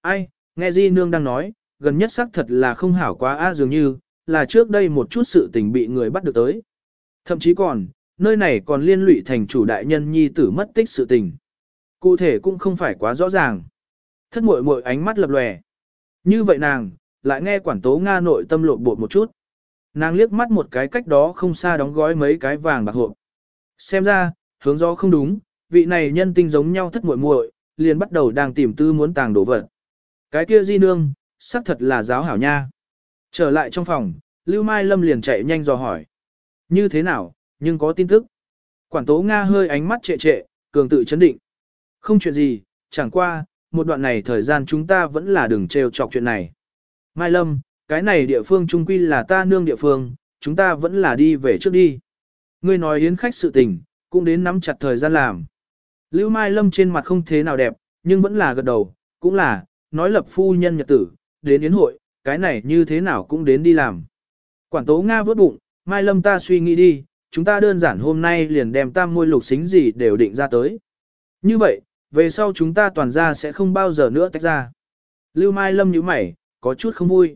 Ai, nghe Di Nương đang nói, gần nhất xác thật là không hảo quá a dường như, là trước đây một chút sự tình bị người bắt được tới. Thậm chí còn, nơi này còn liên lụy thành chủ đại nhân nhi tử mất tích sự tình. Cụ thể cũng không phải quá rõ ràng. Thất muội muội ánh mắt lập lòe. Như vậy nàng, lại nghe quản tố Nga nội tâm lộn bột một chút. Nàng liếc mắt một cái cách đó không xa đóng gói mấy cái vàng bạc hộp. Xem ra, hướng gió không đúng, vị này nhân tinh giống nhau thất muội muội, liền bắt đầu đang tìm tư muốn tàng đồ vật. Cái kia di nương, xác thật là giáo hảo nha. Trở lại trong phòng, Lưu Mai Lâm liền chạy nhanh dò hỏi. Như thế nào, nhưng có tin tức. Quản tố Nga hơi ánh mắt trệ trệ, cường tự chấn định. Không chuyện gì, chẳng qua, một đoạn này thời gian chúng ta vẫn là đừng trêu chọc chuyện này. Mai Lâm, cái này địa phương trung quy là ta nương địa phương, chúng ta vẫn là đi về trước đi. Ngươi nói yến khách sự tình, cũng đến nắm chặt thời gian làm. Lưu Mai Lâm trên mặt không thế nào đẹp, nhưng vẫn là gật đầu, cũng là, nói lập phu nhân nhật tử, đến yến hội, cái này như thế nào cũng đến đi làm. Quản tố Nga vớt bụng, Mai Lâm ta suy nghĩ đi, chúng ta đơn giản hôm nay liền đem tam môi lục xính gì đều định ra tới. Như vậy, về sau chúng ta toàn ra sẽ không bao giờ nữa tách ra. Lưu Mai Lâm như mày, có chút không vui.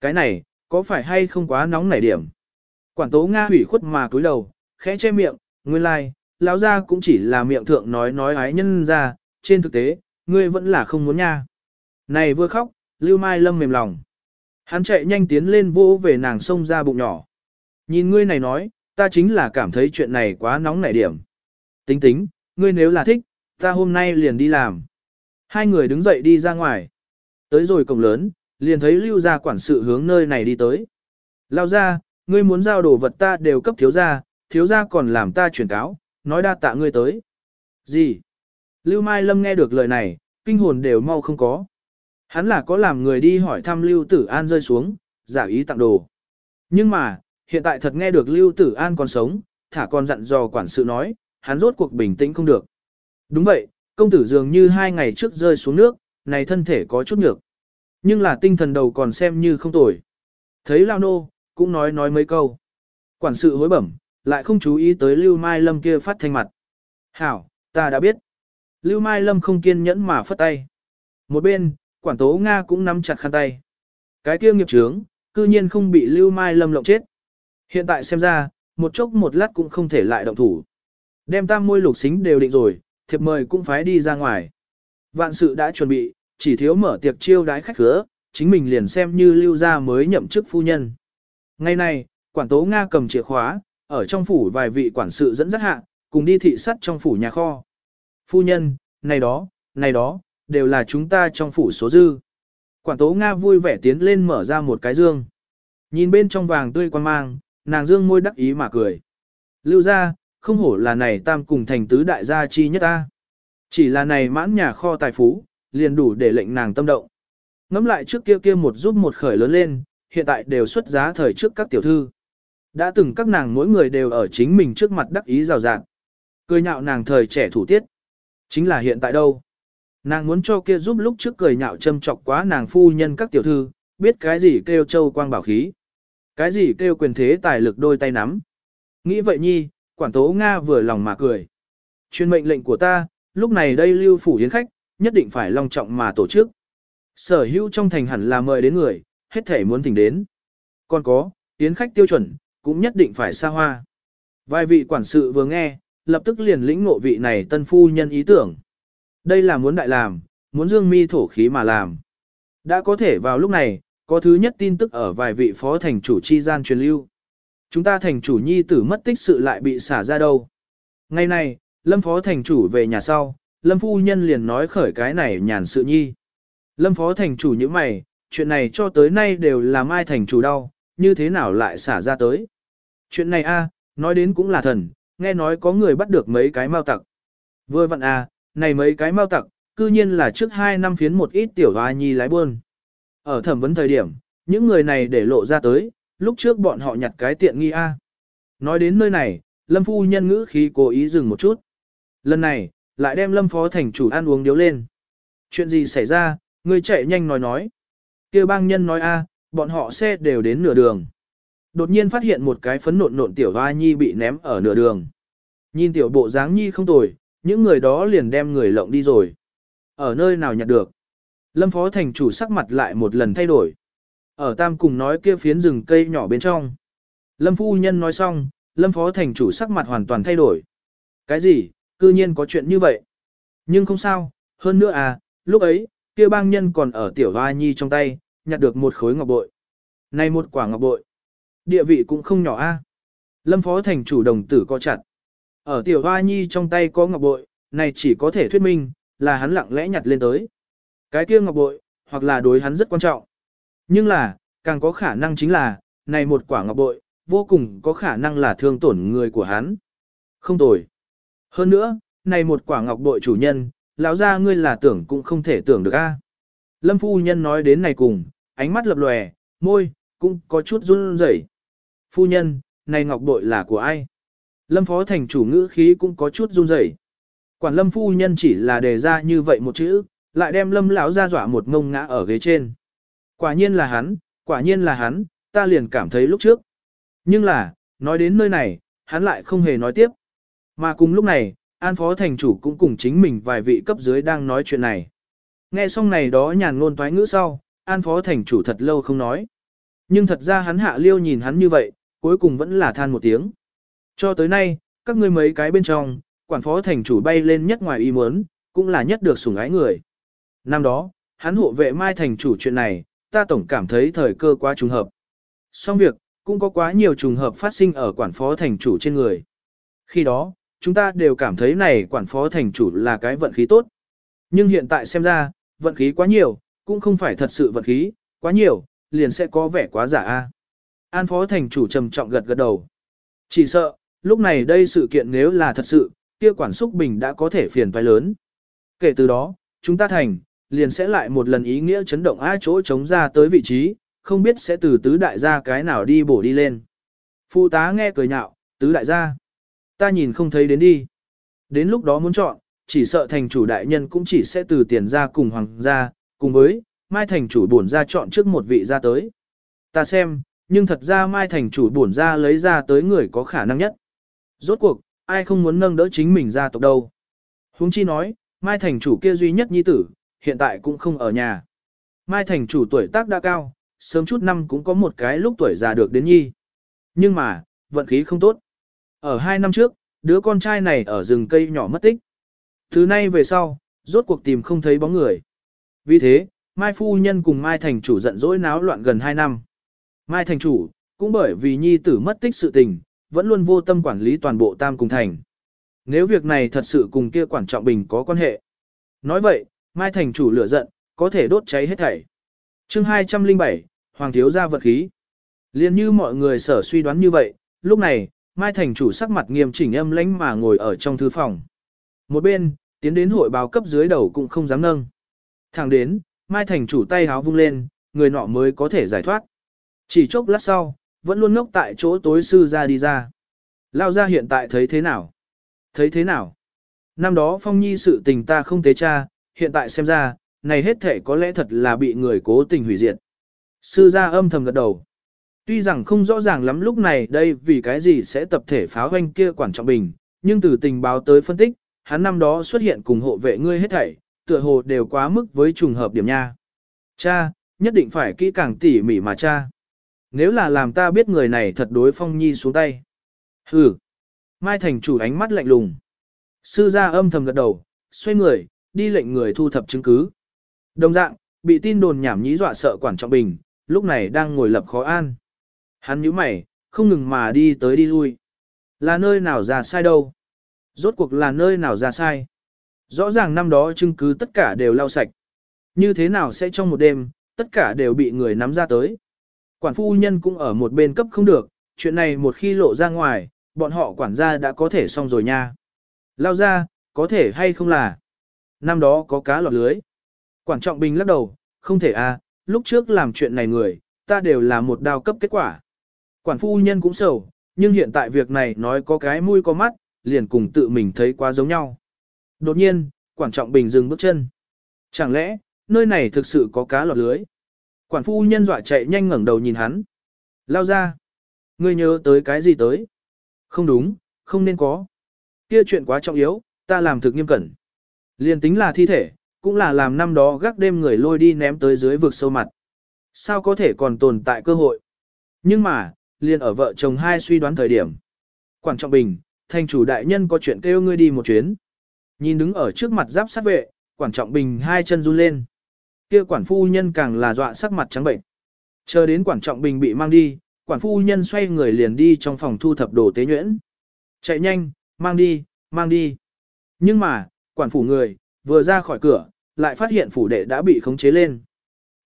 Cái này, có phải hay không quá nóng nảy điểm? Quản tố Nga hủy khuất mà cúi đầu, khẽ che miệng, nguyên lai, like, lão ra cũng chỉ là miệng thượng nói nói ái nhân ra, trên thực tế, ngươi vẫn là không muốn nha. Này vừa khóc, Lưu Mai Lâm mềm lòng. Hắn chạy nhanh tiến lên vô về nàng xông ra bụng nhỏ. Nhìn ngươi này nói, ta chính là cảm thấy chuyện này quá nóng nảy điểm. Tính tính, ngươi nếu là thích, ta hôm nay liền đi làm. Hai người đứng dậy đi ra ngoài. Tới rồi cổng lớn, liền thấy lưu gia quản sự hướng nơi này đi tới. Lao ra, ngươi muốn giao đồ vật ta đều cấp thiếu gia, thiếu gia còn làm ta chuyển cáo, nói đa tạ ngươi tới. Gì? Lưu Mai Lâm nghe được lời này, kinh hồn đều mau không có. Hắn là có làm người đi hỏi thăm Lưu Tử An rơi xuống, giả ý tặng đồ. Nhưng mà, hiện tại thật nghe được Lưu Tử An còn sống, thả còn dặn dò quản sự nói, hắn rốt cuộc bình tĩnh không được. Đúng vậy, công tử dường như hai ngày trước rơi xuống nước, này thân thể có chút nhược. Nhưng là tinh thần đầu còn xem như không tồi. Thấy Lao Nô, cũng nói nói mấy câu. Quản sự hối bẩm, lại không chú ý tới Lưu Mai Lâm kia phát thanh mặt. Hảo, ta đã biết. Lưu Mai Lâm không kiên nhẫn mà phất tay. Một bên, quản tố Nga cũng nắm chặt khăn tay. Cái kia nghiệp trướng, cư nhiên không bị Lưu Mai Lâm lộng chết. Hiện tại xem ra, một chốc một lát cũng không thể lại động thủ. Đem tam môi lục xính đều định rồi, thiệp mời cũng phải đi ra ngoài. Vạn sự đã chuẩn bị, chỉ thiếu mở tiệc chiêu đái khách khứa, chính mình liền xem như lưu gia mới nhậm chức phu nhân. Ngày nay, quản tố Nga cầm chìa khóa, ở trong phủ vài vị quản sự dẫn dắt hạ, cùng đi thị sắt trong phủ nhà kho. Phu nhân, này đó, này đó, đều là chúng ta trong phủ số dư. Quản tố Nga vui vẻ tiến lên mở ra một cái dương. Nhìn bên trong vàng tươi quan mang, nàng dương môi đắc ý mà cười. Lưu ra, không hổ là này tam cùng thành tứ đại gia chi nhất ta. Chỉ là này mãn nhà kho tài phú, liền đủ để lệnh nàng tâm động. Ngắm lại trước kia kia một giúp một khởi lớn lên, hiện tại đều xuất giá thời trước các tiểu thư. Đã từng các nàng mỗi người đều ở chính mình trước mặt đắc ý rào rạng. Cười nhạo nàng thời trẻ thủ tiết. Chính là hiện tại đâu. Nàng muốn cho kia giúp lúc trước cười nhạo châm chọc quá nàng phu nhân các tiểu thư, biết cái gì kêu châu quang bảo khí. Cái gì kêu quyền thế tài lực đôi tay nắm. Nghĩ vậy nhi, quản tố Nga vừa lòng mà cười. Chuyên mệnh lệnh của ta, lúc này đây lưu phủ yến khách, nhất định phải long trọng mà tổ chức. Sở hữu trong thành hẳn là mời đến người, hết thể muốn thỉnh đến. Còn có, yến khách tiêu chuẩn, cũng nhất định phải xa hoa. Vài vị quản sự vừa nghe, lập tức liền lĩnh ngộ vị này tân phu nhân ý tưởng. Đây là muốn đại làm, muốn dương mi thổ khí mà làm. Đã có thể vào lúc này, có thứ nhất tin tức ở vài vị phó thành chủ chi gian truyền lưu. Chúng ta thành chủ nhi tử mất tích sự lại bị xả ra đâu. Ngày nay lâm phó thành chủ về nhà sau, lâm phu nhân liền nói khởi cái này nhàn sự nhi. Lâm phó thành chủ như mày, chuyện này cho tới nay đều là mai thành chủ đau, như thế nào lại xả ra tới. Chuyện này a, nói đến cũng là thần, nghe nói có người bắt được mấy cái mao tặc. Vừa vặn a, này mấy cái mau tặc, cư nhiên là trước hai năm phiến một ít tiểu hoa nhi lái buôn. Ở thẩm vấn thời điểm, những người này để lộ ra tới, lúc trước bọn họ nhặt cái tiện nghi a. Nói đến nơi này, Lâm phu nhân ngữ khí cố ý dừng một chút. Lần này, lại đem Lâm phó thành chủ ăn uống điếu lên. Chuyện gì xảy ra, người chạy nhanh nói nói. kia bang nhân nói a, bọn họ xe đều đến nửa đường. Đột nhiên phát hiện một cái phấn nộn nộn tiểu hoa nhi bị ném ở nửa đường. Nhìn tiểu bộ dáng nhi không tồi, những người đó liền đem người lộng đi rồi. Ở nơi nào nhặt được? Lâm phó thành chủ sắc mặt lại một lần thay đổi. Ở tam cùng nói kia phiến rừng cây nhỏ bên trong. Lâm phu nhân nói xong, lâm phó thành chủ sắc mặt hoàn toàn thay đổi. Cái gì, cư nhiên có chuyện như vậy. Nhưng không sao, hơn nữa à, lúc ấy, kia bang nhân còn ở tiểu hoa nhi trong tay, nhặt được một khối ngọc bội. Này một quả ngọc bội. Địa vị cũng không nhỏ a. Lâm phó thành chủ đồng tử co chặt. Ở tiểu hoa nhi trong tay có ngọc bội, này chỉ có thể thuyết minh, là hắn lặng lẽ nhặt lên tới. Cái kia ngọc bội, hoặc là đối hắn rất quan trọng. Nhưng là, càng có khả năng chính là, này một quả ngọc bội, vô cùng có khả năng là thương tổn người của hắn. Không tồi. Hơn nữa, này một quả ngọc bội chủ nhân, lão ra ngươi là tưởng cũng không thể tưởng được a. Lâm phu nhân nói đến này cùng, ánh mắt lập lòe, môi, cũng có chút run rẩy. Phu nhân, này ngọc bội là của ai? Lâm phó thành chủ ngữ khí cũng có chút run rẩy. Quản lâm phu nhân chỉ là đề ra như vậy một chữ, lại đem lâm lão ra dọa một ngông ngã ở ghế trên. Quả nhiên là hắn, quả nhiên là hắn, ta liền cảm thấy lúc trước. Nhưng là, nói đến nơi này, hắn lại không hề nói tiếp. Mà cùng lúc này, an phó thành chủ cũng cùng chính mình vài vị cấp dưới đang nói chuyện này. Nghe xong này đó nhàn ngôn toái ngữ sau, an phó thành chủ thật lâu không nói. Nhưng thật ra hắn hạ liêu nhìn hắn như vậy, cuối cùng vẫn là than một tiếng. Cho tới nay, các ngươi mấy cái bên trong, quản phó thành chủ bay lên nhất ngoài ý muốn, cũng là nhất được sủng ái người. Năm đó, hắn hộ vệ mai thành chủ chuyện này, ta tổng cảm thấy thời cơ quá trùng hợp. Xong việc, cũng có quá nhiều trùng hợp phát sinh ở quản phó thành chủ trên người. Khi đó, chúng ta đều cảm thấy này quản phó thành chủ là cái vận khí tốt. Nhưng hiện tại xem ra, vận khí quá nhiều, cũng không phải thật sự vận khí, quá nhiều, liền sẽ có vẻ quá giả a. An phó thành chủ trầm trọng gật gật đầu. Chỉ sợ, lúc này đây sự kiện nếu là thật sự, kia quản xúc bình đã có thể phiền phải lớn. Kể từ đó, chúng ta thành, liền sẽ lại một lần ý nghĩa chấn động ai chỗ chống ra tới vị trí, không biết sẽ từ tứ đại gia cái nào đi bổ đi lên. Phụ tá nghe cười nhạo, tứ đại gia. Ta nhìn không thấy đến đi. Đến lúc đó muốn chọn, chỉ sợ thành chủ đại nhân cũng chỉ sẽ từ tiền ra cùng hoàng gia, cùng với, mai thành chủ bổn ra chọn trước một vị ra tới. Ta xem, nhưng thật ra mai thành chủ bổn ra lấy ra tới người có khả năng nhất. Rốt cuộc, ai không muốn nâng đỡ chính mình ra tộc đâu. Huống chi nói, mai thành chủ kia duy nhất nhi tử, hiện tại cũng không ở nhà. Mai thành chủ tuổi tác đã cao, sớm chút năm cũng có một cái lúc tuổi già được đến nhi. Nhưng mà, vận khí không tốt. Ở hai năm trước, đứa con trai này ở rừng cây nhỏ mất tích. Thứ nay về sau, rốt cuộc tìm không thấy bóng người. Vì thế, Mai Phu Nhân cùng Mai Thành Chủ giận dỗi náo loạn gần hai năm. Mai Thành Chủ, cũng bởi vì nhi tử mất tích sự tình, vẫn luôn vô tâm quản lý toàn bộ Tam Cùng Thành. Nếu việc này thật sự cùng kia quản trọng bình có quan hệ. Nói vậy, Mai Thành Chủ lửa giận, có thể đốt cháy hết thảy. chương 207, Hoàng Thiếu gia vật khí. Liên như mọi người sở suy đoán như vậy, lúc này, Mai Thành Chủ sắc mặt nghiêm chỉnh âm lãnh mà ngồi ở trong thư phòng. Một bên, tiến đến hội báo cấp dưới đầu cũng không dám nâng. Thẳng đến, Mai Thành Chủ tay háo vung lên, người nọ mới có thể giải thoát. Chỉ chốc lát sau, vẫn luôn ngốc tại chỗ tối sư ra đi ra. Lao ra hiện tại thấy thế nào? Thấy thế nào? Năm đó Phong Nhi sự tình ta không tế cha, hiện tại xem ra, này hết thể có lẽ thật là bị người cố tình hủy diệt. Sư gia âm thầm gật đầu. Tuy rằng không rõ ràng lắm lúc này đây vì cái gì sẽ tập thể pháo hoanh kia quản trọng bình, nhưng từ tình báo tới phân tích, hắn năm đó xuất hiện cùng hộ vệ ngươi hết thảy, tựa hồ đều quá mức với trùng hợp điểm nha. Cha, nhất định phải kỹ càng tỉ mỉ mà cha. Nếu là làm ta biết người này thật đối phong nhi xuống tay. Hừ. Mai thành chủ ánh mắt lạnh lùng. Sư gia âm thầm gật đầu, xoay người, đi lệnh người thu thập chứng cứ. Đồng dạng, bị tin đồn nhảm nhí dọa sợ quản trọng bình, lúc này đang ngồi lập khó an. Hắn nhíu mày, không ngừng mà đi tới đi lui. Là nơi nào ra sai đâu? Rốt cuộc là nơi nào ra sai? Rõ ràng năm đó chứng cứ tất cả đều lau sạch. Như thế nào sẽ trong một đêm, tất cả đều bị người nắm ra tới. Quản phu nhân cũng ở một bên cấp không được, chuyện này một khi lộ ra ngoài, bọn họ quản gia đã có thể xong rồi nha. Lao ra, có thể hay không là. Năm đó có cá lọt lưới. Quản trọng bình lắc đầu, không thể à, lúc trước làm chuyện này người, ta đều là một đao cấp kết quả. Quản phu nhân cũng sầu, nhưng hiện tại việc này nói có cái mũi có mắt, liền cùng tự mình thấy quá giống nhau. Đột nhiên, quản trọng bình dừng bước chân. Chẳng lẽ, nơi này thực sự có cá lọt lưới? Quản phu nhân dọa chạy nhanh ngẩng đầu nhìn hắn. Lao ra. Ngươi nhớ tới cái gì tới? Không đúng, không nên có. Kia chuyện quá trọng yếu, ta làm thực nghiêm cẩn. Liên tính là thi thể, cũng là làm năm đó gác đêm người lôi đi ném tới dưới vực sâu mặt. Sao có thể còn tồn tại cơ hội? Nhưng mà, liền ở vợ chồng hai suy đoán thời điểm. Quản trọng bình, thành chủ đại nhân có chuyện kêu ngươi đi một chuyến. Nhìn đứng ở trước mặt giáp sát vệ, quản trọng bình hai chân run lên. Kia quản phu nhân càng là dọa sắc mặt trắng bệnh. Chờ đến quản trọng bình bị mang đi, quản phu nhân xoay người liền đi trong phòng thu thập đồ tế nhuyễn. Chạy nhanh, mang đi, mang đi. Nhưng mà, quản phủ người, vừa ra khỏi cửa, lại phát hiện phủ đệ đã bị khống chế lên.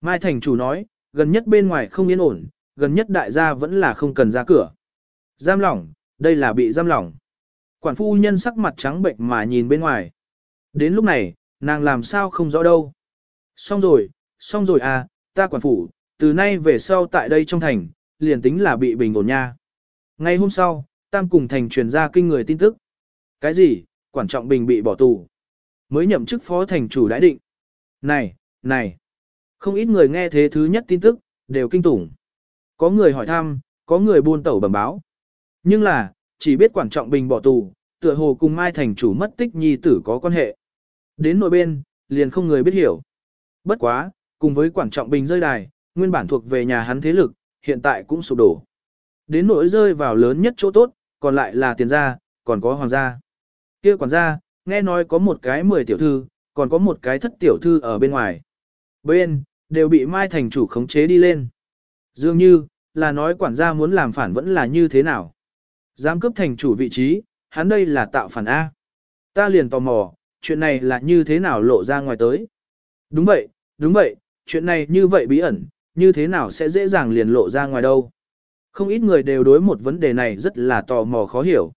Mai thành chủ nói, gần nhất bên ngoài không yên ổn, gần nhất đại gia vẫn là không cần ra cửa. Giam lỏng, đây là bị giam lỏng. Quản phu nhân sắc mặt trắng bệnh mà nhìn bên ngoài. Đến lúc này, nàng làm sao không rõ đâu. Xong rồi, xong rồi à, ta quản phủ, từ nay về sau tại đây trong thành, liền tính là bị bình ổn nha. Ngay hôm sau, Tam cùng thành truyền ra kinh người tin tức. Cái gì, quản trọng bình bị bỏ tù. Mới nhậm chức phó thành chủ đãi định. Này, này, không ít người nghe thế thứ nhất tin tức, đều kinh tủng. Có người hỏi thăm, có người buôn tẩu bẩm báo. Nhưng là, chỉ biết quản trọng bình bỏ tù, tựa hồ cùng Mai thành chủ mất tích nhi tử có quan hệ. Đến nội bên, liền không người biết hiểu. Bất quá, cùng với quản trọng bình rơi đài, nguyên bản thuộc về nhà hắn thế lực, hiện tại cũng sụp đổ. Đến nỗi rơi vào lớn nhất chỗ tốt, còn lại là tiền gia, còn có hoàng gia. Kia quản gia, nghe nói có một cái 10 tiểu thư, còn có một cái thất tiểu thư ở bên ngoài. Bên, đều bị Mai thành chủ khống chế đi lên. Dường như, là nói quản gia muốn làm phản vẫn là như thế nào. Giám cướp thành chủ vị trí, hắn đây là tạo phản A. Ta liền tò mò, chuyện này là như thế nào lộ ra ngoài tới. Đúng vậy, đúng vậy, chuyện này như vậy bí ẩn, như thế nào sẽ dễ dàng liền lộ ra ngoài đâu. Không ít người đều đối một vấn đề này rất là tò mò khó hiểu.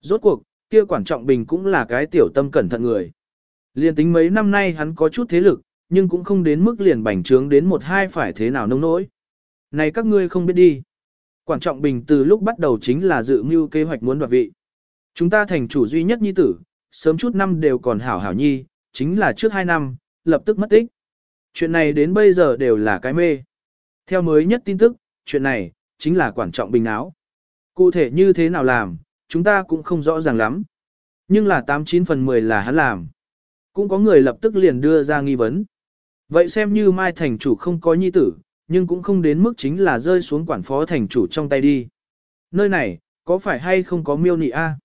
Rốt cuộc, kia quản trọng bình cũng là cái tiểu tâm cẩn thận người. Liên tính mấy năm nay hắn có chút thế lực, nhưng cũng không đến mức liền bành trướng đến một hai phải thế nào nông nỗi. Này các ngươi không biết đi. Quản trọng bình từ lúc bắt đầu chính là dự mưu kế hoạch muốn đoạt vị. Chúng ta thành chủ duy nhất nhi tử, sớm chút năm đều còn hảo hảo nhi, chính là trước hai năm, lập tức mất tích. Chuyện này đến bây giờ đều là cái mê. Theo mới nhất tin tức, chuyện này, chính là quản trọng bình áo. Cụ thể như thế nào làm, chúng ta cũng không rõ ràng lắm. Nhưng là 89 phần 10 là hắn làm. Cũng có người lập tức liền đưa ra nghi vấn. Vậy xem như Mai thành chủ không có nhi tử, nhưng cũng không đến mức chính là rơi xuống quản phó thành chủ trong tay đi. Nơi này, có phải hay không có miêu nị a?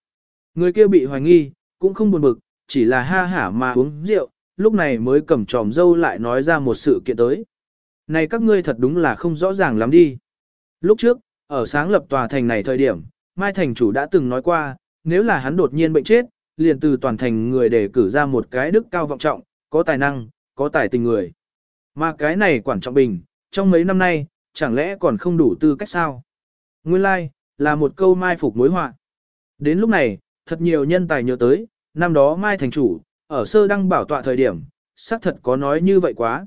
Người kia bị hoài nghi, cũng không buồn bực, chỉ là ha hả mà uống rượu, lúc này mới cầm tròm dâu lại nói ra một sự kiện tới. Này các ngươi thật đúng là không rõ ràng lắm đi. Lúc trước, ở sáng lập tòa thành này thời điểm, Mai thành chủ đã từng nói qua, nếu là hắn đột nhiên bệnh chết, liền từ toàn thành người để cử ra một cái đức cao vọng trọng, có tài năng, có tài tình người. Mà cái này quản trọng bình, trong mấy năm nay, chẳng lẽ còn không đủ tư cách sao? Nguyên lai, like, là một câu mai phục mối họa. Đến lúc này, thật nhiều nhân tài nhớ tới, năm đó mai thành chủ, ở sơ đăng bảo tọa thời điểm, xác thật có nói như vậy quá.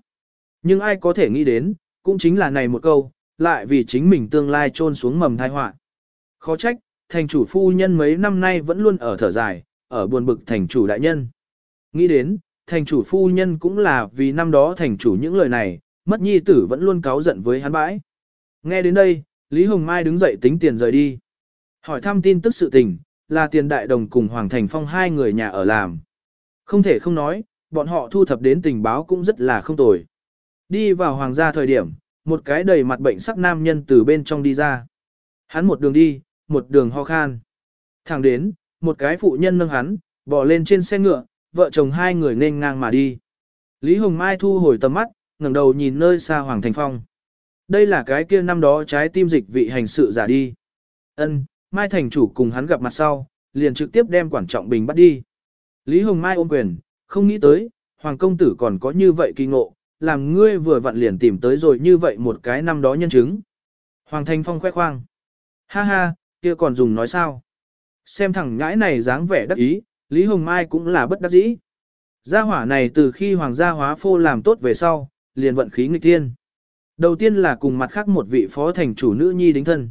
Nhưng ai có thể nghĩ đến, cũng chính là này một câu, lại vì chính mình tương lai trôn xuống mầm thai họa. Khó trách, thành chủ phu nhân mấy năm nay vẫn luôn ở thở dài, ở buồn bực thành chủ đại nhân. Nghĩ đến, thành chủ phu nhân cũng là vì năm đó thành chủ những lời này, mất nhi tử vẫn luôn cáu giận với hắn bãi. Nghe đến đây, Lý Hồng Mai đứng dậy tính tiền rời đi. Hỏi thăm tin tức sự tình, là tiền đại đồng cùng Hoàng Thành Phong hai người nhà ở làm. Không thể không nói, bọn họ thu thập đến tình báo cũng rất là không tồi. Đi vào hoàng gia thời điểm, một cái đầy mặt bệnh sắc nam nhân từ bên trong đi ra. Hắn một đường đi, một đường ho khan. Thẳng đến, một cái phụ nhân nâng hắn, bỏ lên trên xe ngựa, vợ chồng hai người nên ngang mà đi. Lý Hồng Mai thu hồi tầm mắt, ngẩng đầu nhìn nơi xa Hoàng Thành Phong. Đây là cái kia năm đó trái tim dịch vị hành sự giả đi. Ân, Mai thành chủ cùng hắn gặp mặt sau, liền trực tiếp đem quản trọng bình bắt đi. Lý Hồng Mai ôm quyền, không nghĩ tới, Hoàng công tử còn có như vậy kỳ ngộ, làm ngươi vừa vặn liền tìm tới rồi như vậy một cái năm đó nhân chứng. Hoàng Thanh Phong khoe khoang. Ha ha, kia còn dùng nói sao? Xem thằng ngãi này dáng vẻ đắc ý, Lý Hồng Mai cũng là bất đắc dĩ. Gia hỏa này từ khi hoàng gia hóa phô làm tốt về sau, liền vận khí nghịch thiên. Đầu tiên là cùng mặt khác một vị phó thành chủ nữ nhi đính thân.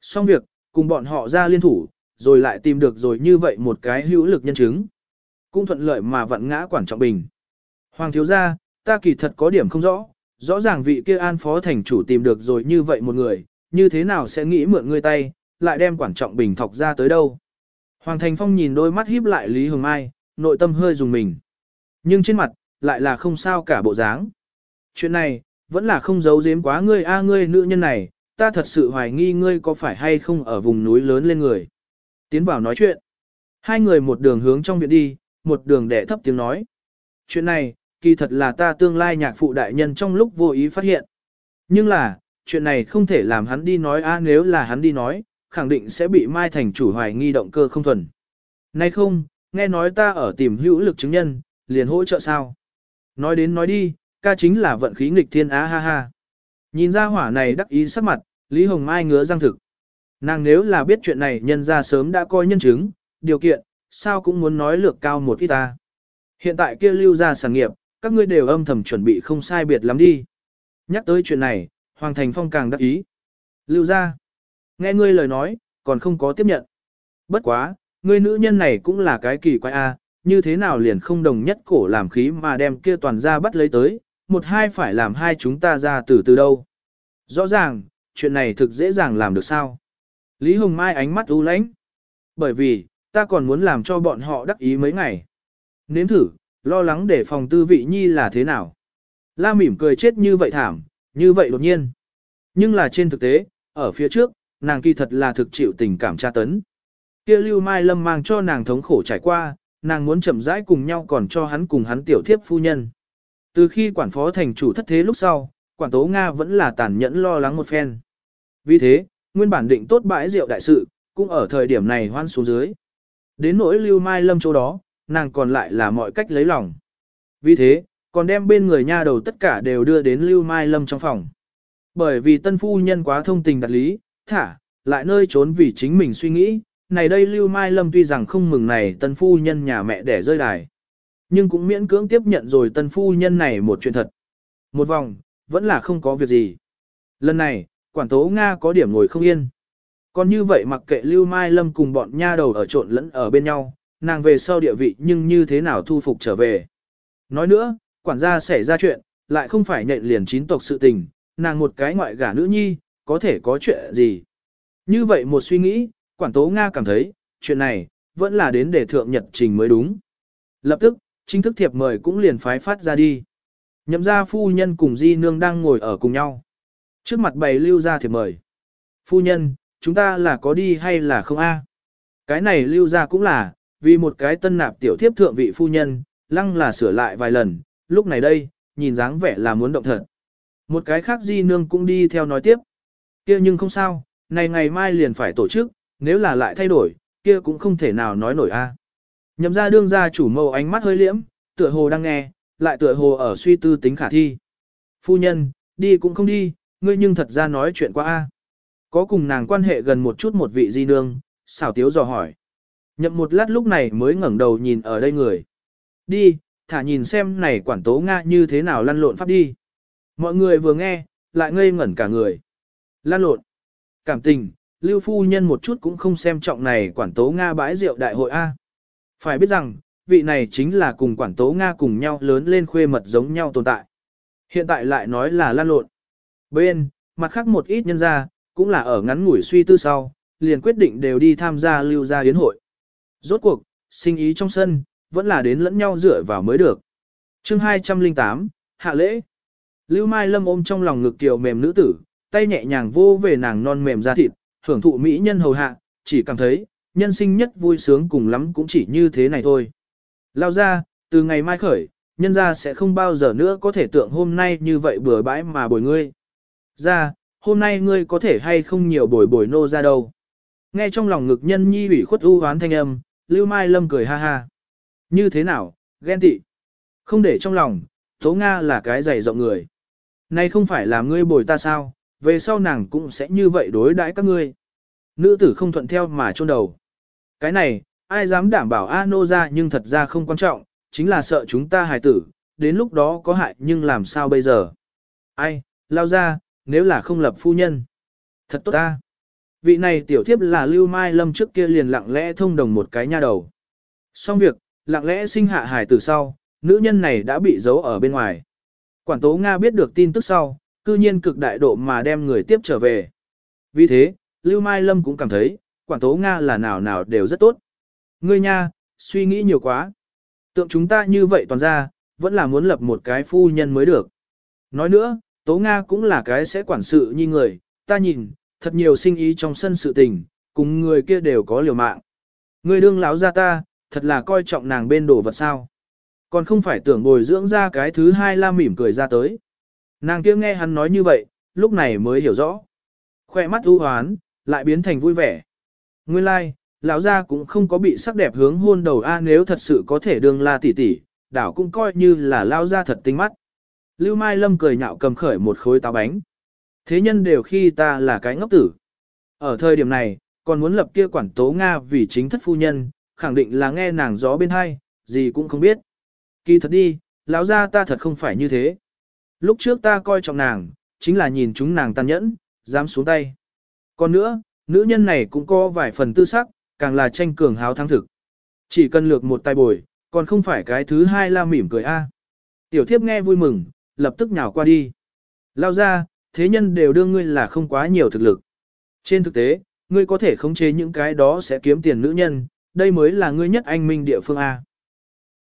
Xong việc, cùng bọn họ ra liên thủ, rồi lại tìm được rồi như vậy một cái hữu lực nhân chứng. Cũng thuận lợi mà vặn ngã quản trọng bình. Hoàng thiếu gia, ta kỳ thật có điểm không rõ, rõ ràng vị kia an phó thành chủ tìm được rồi như vậy một người, như thế nào sẽ nghĩ mượn ngươi tay, lại đem quản trọng bình thọc ra tới đâu. Hoàng Thành Phong nhìn đôi mắt híp lại Lý Hồng Mai, nội tâm hơi dùng mình. Nhưng trên mặt, lại là không sao cả bộ dáng. Chuyện này, vẫn là không giấu giếm quá ngươi a ngươi nữ nhân này, ta thật sự hoài nghi ngươi có phải hay không ở vùng núi lớn lên người. Tiến vào nói chuyện. Hai người một đường hướng trong viện đi, một đường đẻ thấp tiếng nói. Chuyện này, kỳ thật là ta tương lai nhạc phụ đại nhân trong lúc vô ý phát hiện. Nhưng là, chuyện này không thể làm hắn đi nói a nếu là hắn đi nói, khẳng định sẽ bị Mai Thành chủ hoài nghi động cơ không thuần. Nay không, nghe nói ta ở tìm hữu lực chứng nhân, liền hỗ trợ sao. Nói đến nói đi, ca chính là vận khí nghịch thiên á ha ha. Nhìn ra hỏa này đắc ý sắc mặt, Lý Hồng Mai ngứa răng thực. Nàng nếu là biết chuyện này nhân ra sớm đã coi nhân chứng, điều kiện, sao cũng muốn nói lược cao một ít ta. Hiện tại kia lưu ra sản nghiệp, các ngươi đều âm thầm chuẩn bị không sai biệt lắm đi. Nhắc tới chuyện này, Hoàng Thành Phong càng đắc ý. Lưu ra. Nghe ngươi lời nói, còn không có tiếp nhận. Bất quá, ngươi nữ nhân này cũng là cái kỳ quái a, như thế nào liền không đồng nhất cổ làm khí mà đem kia toàn ra bắt lấy tới, một hai phải làm hai chúng ta ra từ từ đâu. Rõ ràng, chuyện này thực dễ dàng làm được sao. Lý Hồng Mai ánh mắt u lãnh. Bởi vì, ta còn muốn làm cho bọn họ đắc ý mấy ngày. Nếm thử, lo lắng để phòng tư vị nhi là thế nào. La mỉm cười chết như vậy thảm, như vậy đột nhiên. Nhưng là trên thực tế, ở phía trước, nàng kỳ thật là thực chịu tình cảm tra tấn. Kia Lưu Mai Lâm mang cho nàng thống khổ trải qua, nàng muốn chậm rãi cùng nhau còn cho hắn cùng hắn tiểu thiếp phu nhân. Từ khi quản phó thành chủ thất thế lúc sau, quản tố Nga vẫn là tàn nhẫn lo lắng một phen. Vì thế, nguyên bản định tốt bãi rượu đại sự, cũng ở thời điểm này hoan xuống dưới. Đến nỗi Lưu Mai Lâm chỗ đó, nàng còn lại là mọi cách lấy lòng. Vì thế, còn đem bên người nha đầu tất cả đều đưa đến Lưu Mai Lâm trong phòng. Bởi vì tân phu nhân quá thông tình đặt lý, thả, lại nơi trốn vì chính mình suy nghĩ, này đây Lưu Mai Lâm tuy rằng không mừng này tân phu nhân nhà mẹ đẻ rơi đài, nhưng cũng miễn cưỡng tiếp nhận rồi tân phu nhân này một chuyện thật. Một vòng, vẫn là không có việc gì. Lần này, quản tố Nga có điểm ngồi không yên. Còn như vậy mặc kệ Lưu Mai Lâm cùng bọn nha đầu ở trộn lẫn ở bên nhau, nàng về sau địa vị nhưng như thế nào thu phục trở về. Nói nữa, quản gia xảy ra chuyện, lại không phải nhện liền chín tộc sự tình, nàng một cái ngoại gả nữ nhi, có thể có chuyện gì. Như vậy một suy nghĩ, quản tố Nga cảm thấy, chuyện này, vẫn là đến để thượng nhật trình mới đúng. Lập tức, chính thức thiệp mời cũng liền phái phát ra đi. Nhậm ra phu nhân cùng di nương đang ngồi ở cùng nhau. Trước mặt bày lưu ra thiệp mời. Phu nhân, chúng ta là có đi hay là không a? Cái này lưu ra cũng là, vì một cái tân nạp tiểu thiếp thượng vị phu nhân, lăng là sửa lại vài lần, lúc này đây, nhìn dáng vẻ là muốn động thật. Một cái khác di nương cũng đi theo nói tiếp. kia nhưng không sao, này ngày mai liền phải tổ chức, nếu là lại thay đổi, kia cũng không thể nào nói nổi a. Nhậm ra đương ra chủ mâu ánh mắt hơi liễm, tựa hồ đang nghe, lại tựa hồ ở suy tư tính khả thi. Phu nhân, đi cũng không đi, ngươi nhưng thật ra nói chuyện qua a. Có cùng nàng quan hệ gần một chút một vị di nương, xảo tiếu dò hỏi. Nhậm một lát lúc này mới ngẩng đầu nhìn ở đây người. Đi, thả nhìn xem này quản tố Nga như thế nào lăn lộn pháp đi. Mọi người vừa nghe, lại ngây ngẩn cả người. Lăn lộn. Cảm tình, lưu phu nhân một chút cũng không xem trọng này quản tố Nga bãi rượu đại hội A. Phải biết rằng, vị này chính là cùng quản tố Nga cùng nhau lớn lên khuê mật giống nhau tồn tại. Hiện tại lại nói là lan lộn. Bên, mặt khác một ít nhân gia, cũng là ở ngắn ngủi suy tư sau, liền quyết định đều đi tham gia lưu gia yến hội. Rốt cuộc, sinh ý trong sân, vẫn là đến lẫn nhau dựa vào mới được. chương 208, Hạ lễ. Lưu Mai Lâm ôm trong lòng ngực kiều mềm nữ tử, tay nhẹ nhàng vô về nàng non mềm da thịt, hưởng thụ mỹ nhân hầu hạ, chỉ cảm thấy, nhân sinh nhất vui sướng cùng lắm cũng chỉ như thế này thôi. Lao ra, từ ngày mai khởi, nhân ra sẽ không bao giờ nữa có thể tượng hôm nay như vậy bừa bãi mà bồi ngươi. Ra, hôm nay ngươi có thể hay không nhiều bồi bồi nô ra đâu. Nghe trong lòng ngực nhân nhi ủy khuất u hoán thanh âm, Lưu Mai Lâm cười ha ha. Như thế nào, ghen tị. Không để trong lòng, Tố Nga là cái dày rộng người. Này không phải là ngươi bồi ta sao, về sau nàng cũng sẽ như vậy đối đãi các ngươi. Nữ tử không thuận theo mà chôn đầu. Cái này, ai dám đảm bảo A nô ra nhưng thật ra không quan trọng, chính là sợ chúng ta hài tử, đến lúc đó có hại nhưng làm sao bây giờ. Ai, lao ra, nếu là không lập phu nhân. Thật tốt ta. Vị này tiểu thiếp là Lưu Mai Lâm trước kia liền lặng lẽ thông đồng một cái nha đầu. Xong việc, lặng lẽ sinh hạ hài tử sau, nữ nhân này đã bị giấu ở bên ngoài. Quản tố Nga biết được tin tức sau, cư nhiên cực đại độ mà đem người tiếp trở về. Vì thế, Lưu Mai Lâm cũng cảm thấy, quản tố Nga là nào nào đều rất tốt. Ngươi nha, suy nghĩ nhiều quá. Tượng chúng ta như vậy toàn ra, vẫn là muốn lập một cái phu nhân mới được. Nói nữa, Tố Nga cũng là cái sẽ quản sự như người, ta nhìn, thật nhiều sinh ý trong sân sự tình, cùng người kia đều có liều mạng. Ngươi đương láo ra ta, thật là coi trọng nàng bên đồ vật sao. Còn không phải tưởng bồi dưỡng ra cái thứ hai la mỉm cười ra tới. Nàng kia nghe hắn nói như vậy, lúc này mới hiểu rõ. Khoe mắt u hoán, lại biến thành vui vẻ. Nguyên lai, like, lão gia cũng không có bị sắc đẹp hướng hôn đầu a nếu thật sự có thể đương la tỷ tỷ, đảo cũng coi như là lão gia thật tinh mắt. Lưu Mai Lâm cười nhạo cầm khởi một khối táo bánh. Thế nhân đều khi ta là cái ngốc tử. Ở thời điểm này, còn muốn lập kia quản tố Nga vì chính thất phu nhân, khẳng định là nghe nàng gió bên hai, gì cũng không biết. Kỳ thật đi, lão gia ta thật không phải như thế. Lúc trước ta coi trọng nàng, chính là nhìn chúng nàng tàn nhẫn, dám xuống tay. Còn nữa, nữ nhân này cũng có vài phần tư sắc, càng là tranh cường háo thắng thực. Chỉ cần lược một tay bồi, còn không phải cái thứ hai la mỉm cười a. Tiểu thiếp nghe vui mừng, lập tức nhào qua đi. Lao ra, thế nhân đều đương ngươi là không quá nhiều thực lực. Trên thực tế, ngươi có thể khống chế những cái đó sẽ kiếm tiền nữ nhân, đây mới là ngươi nhất anh minh địa phương A.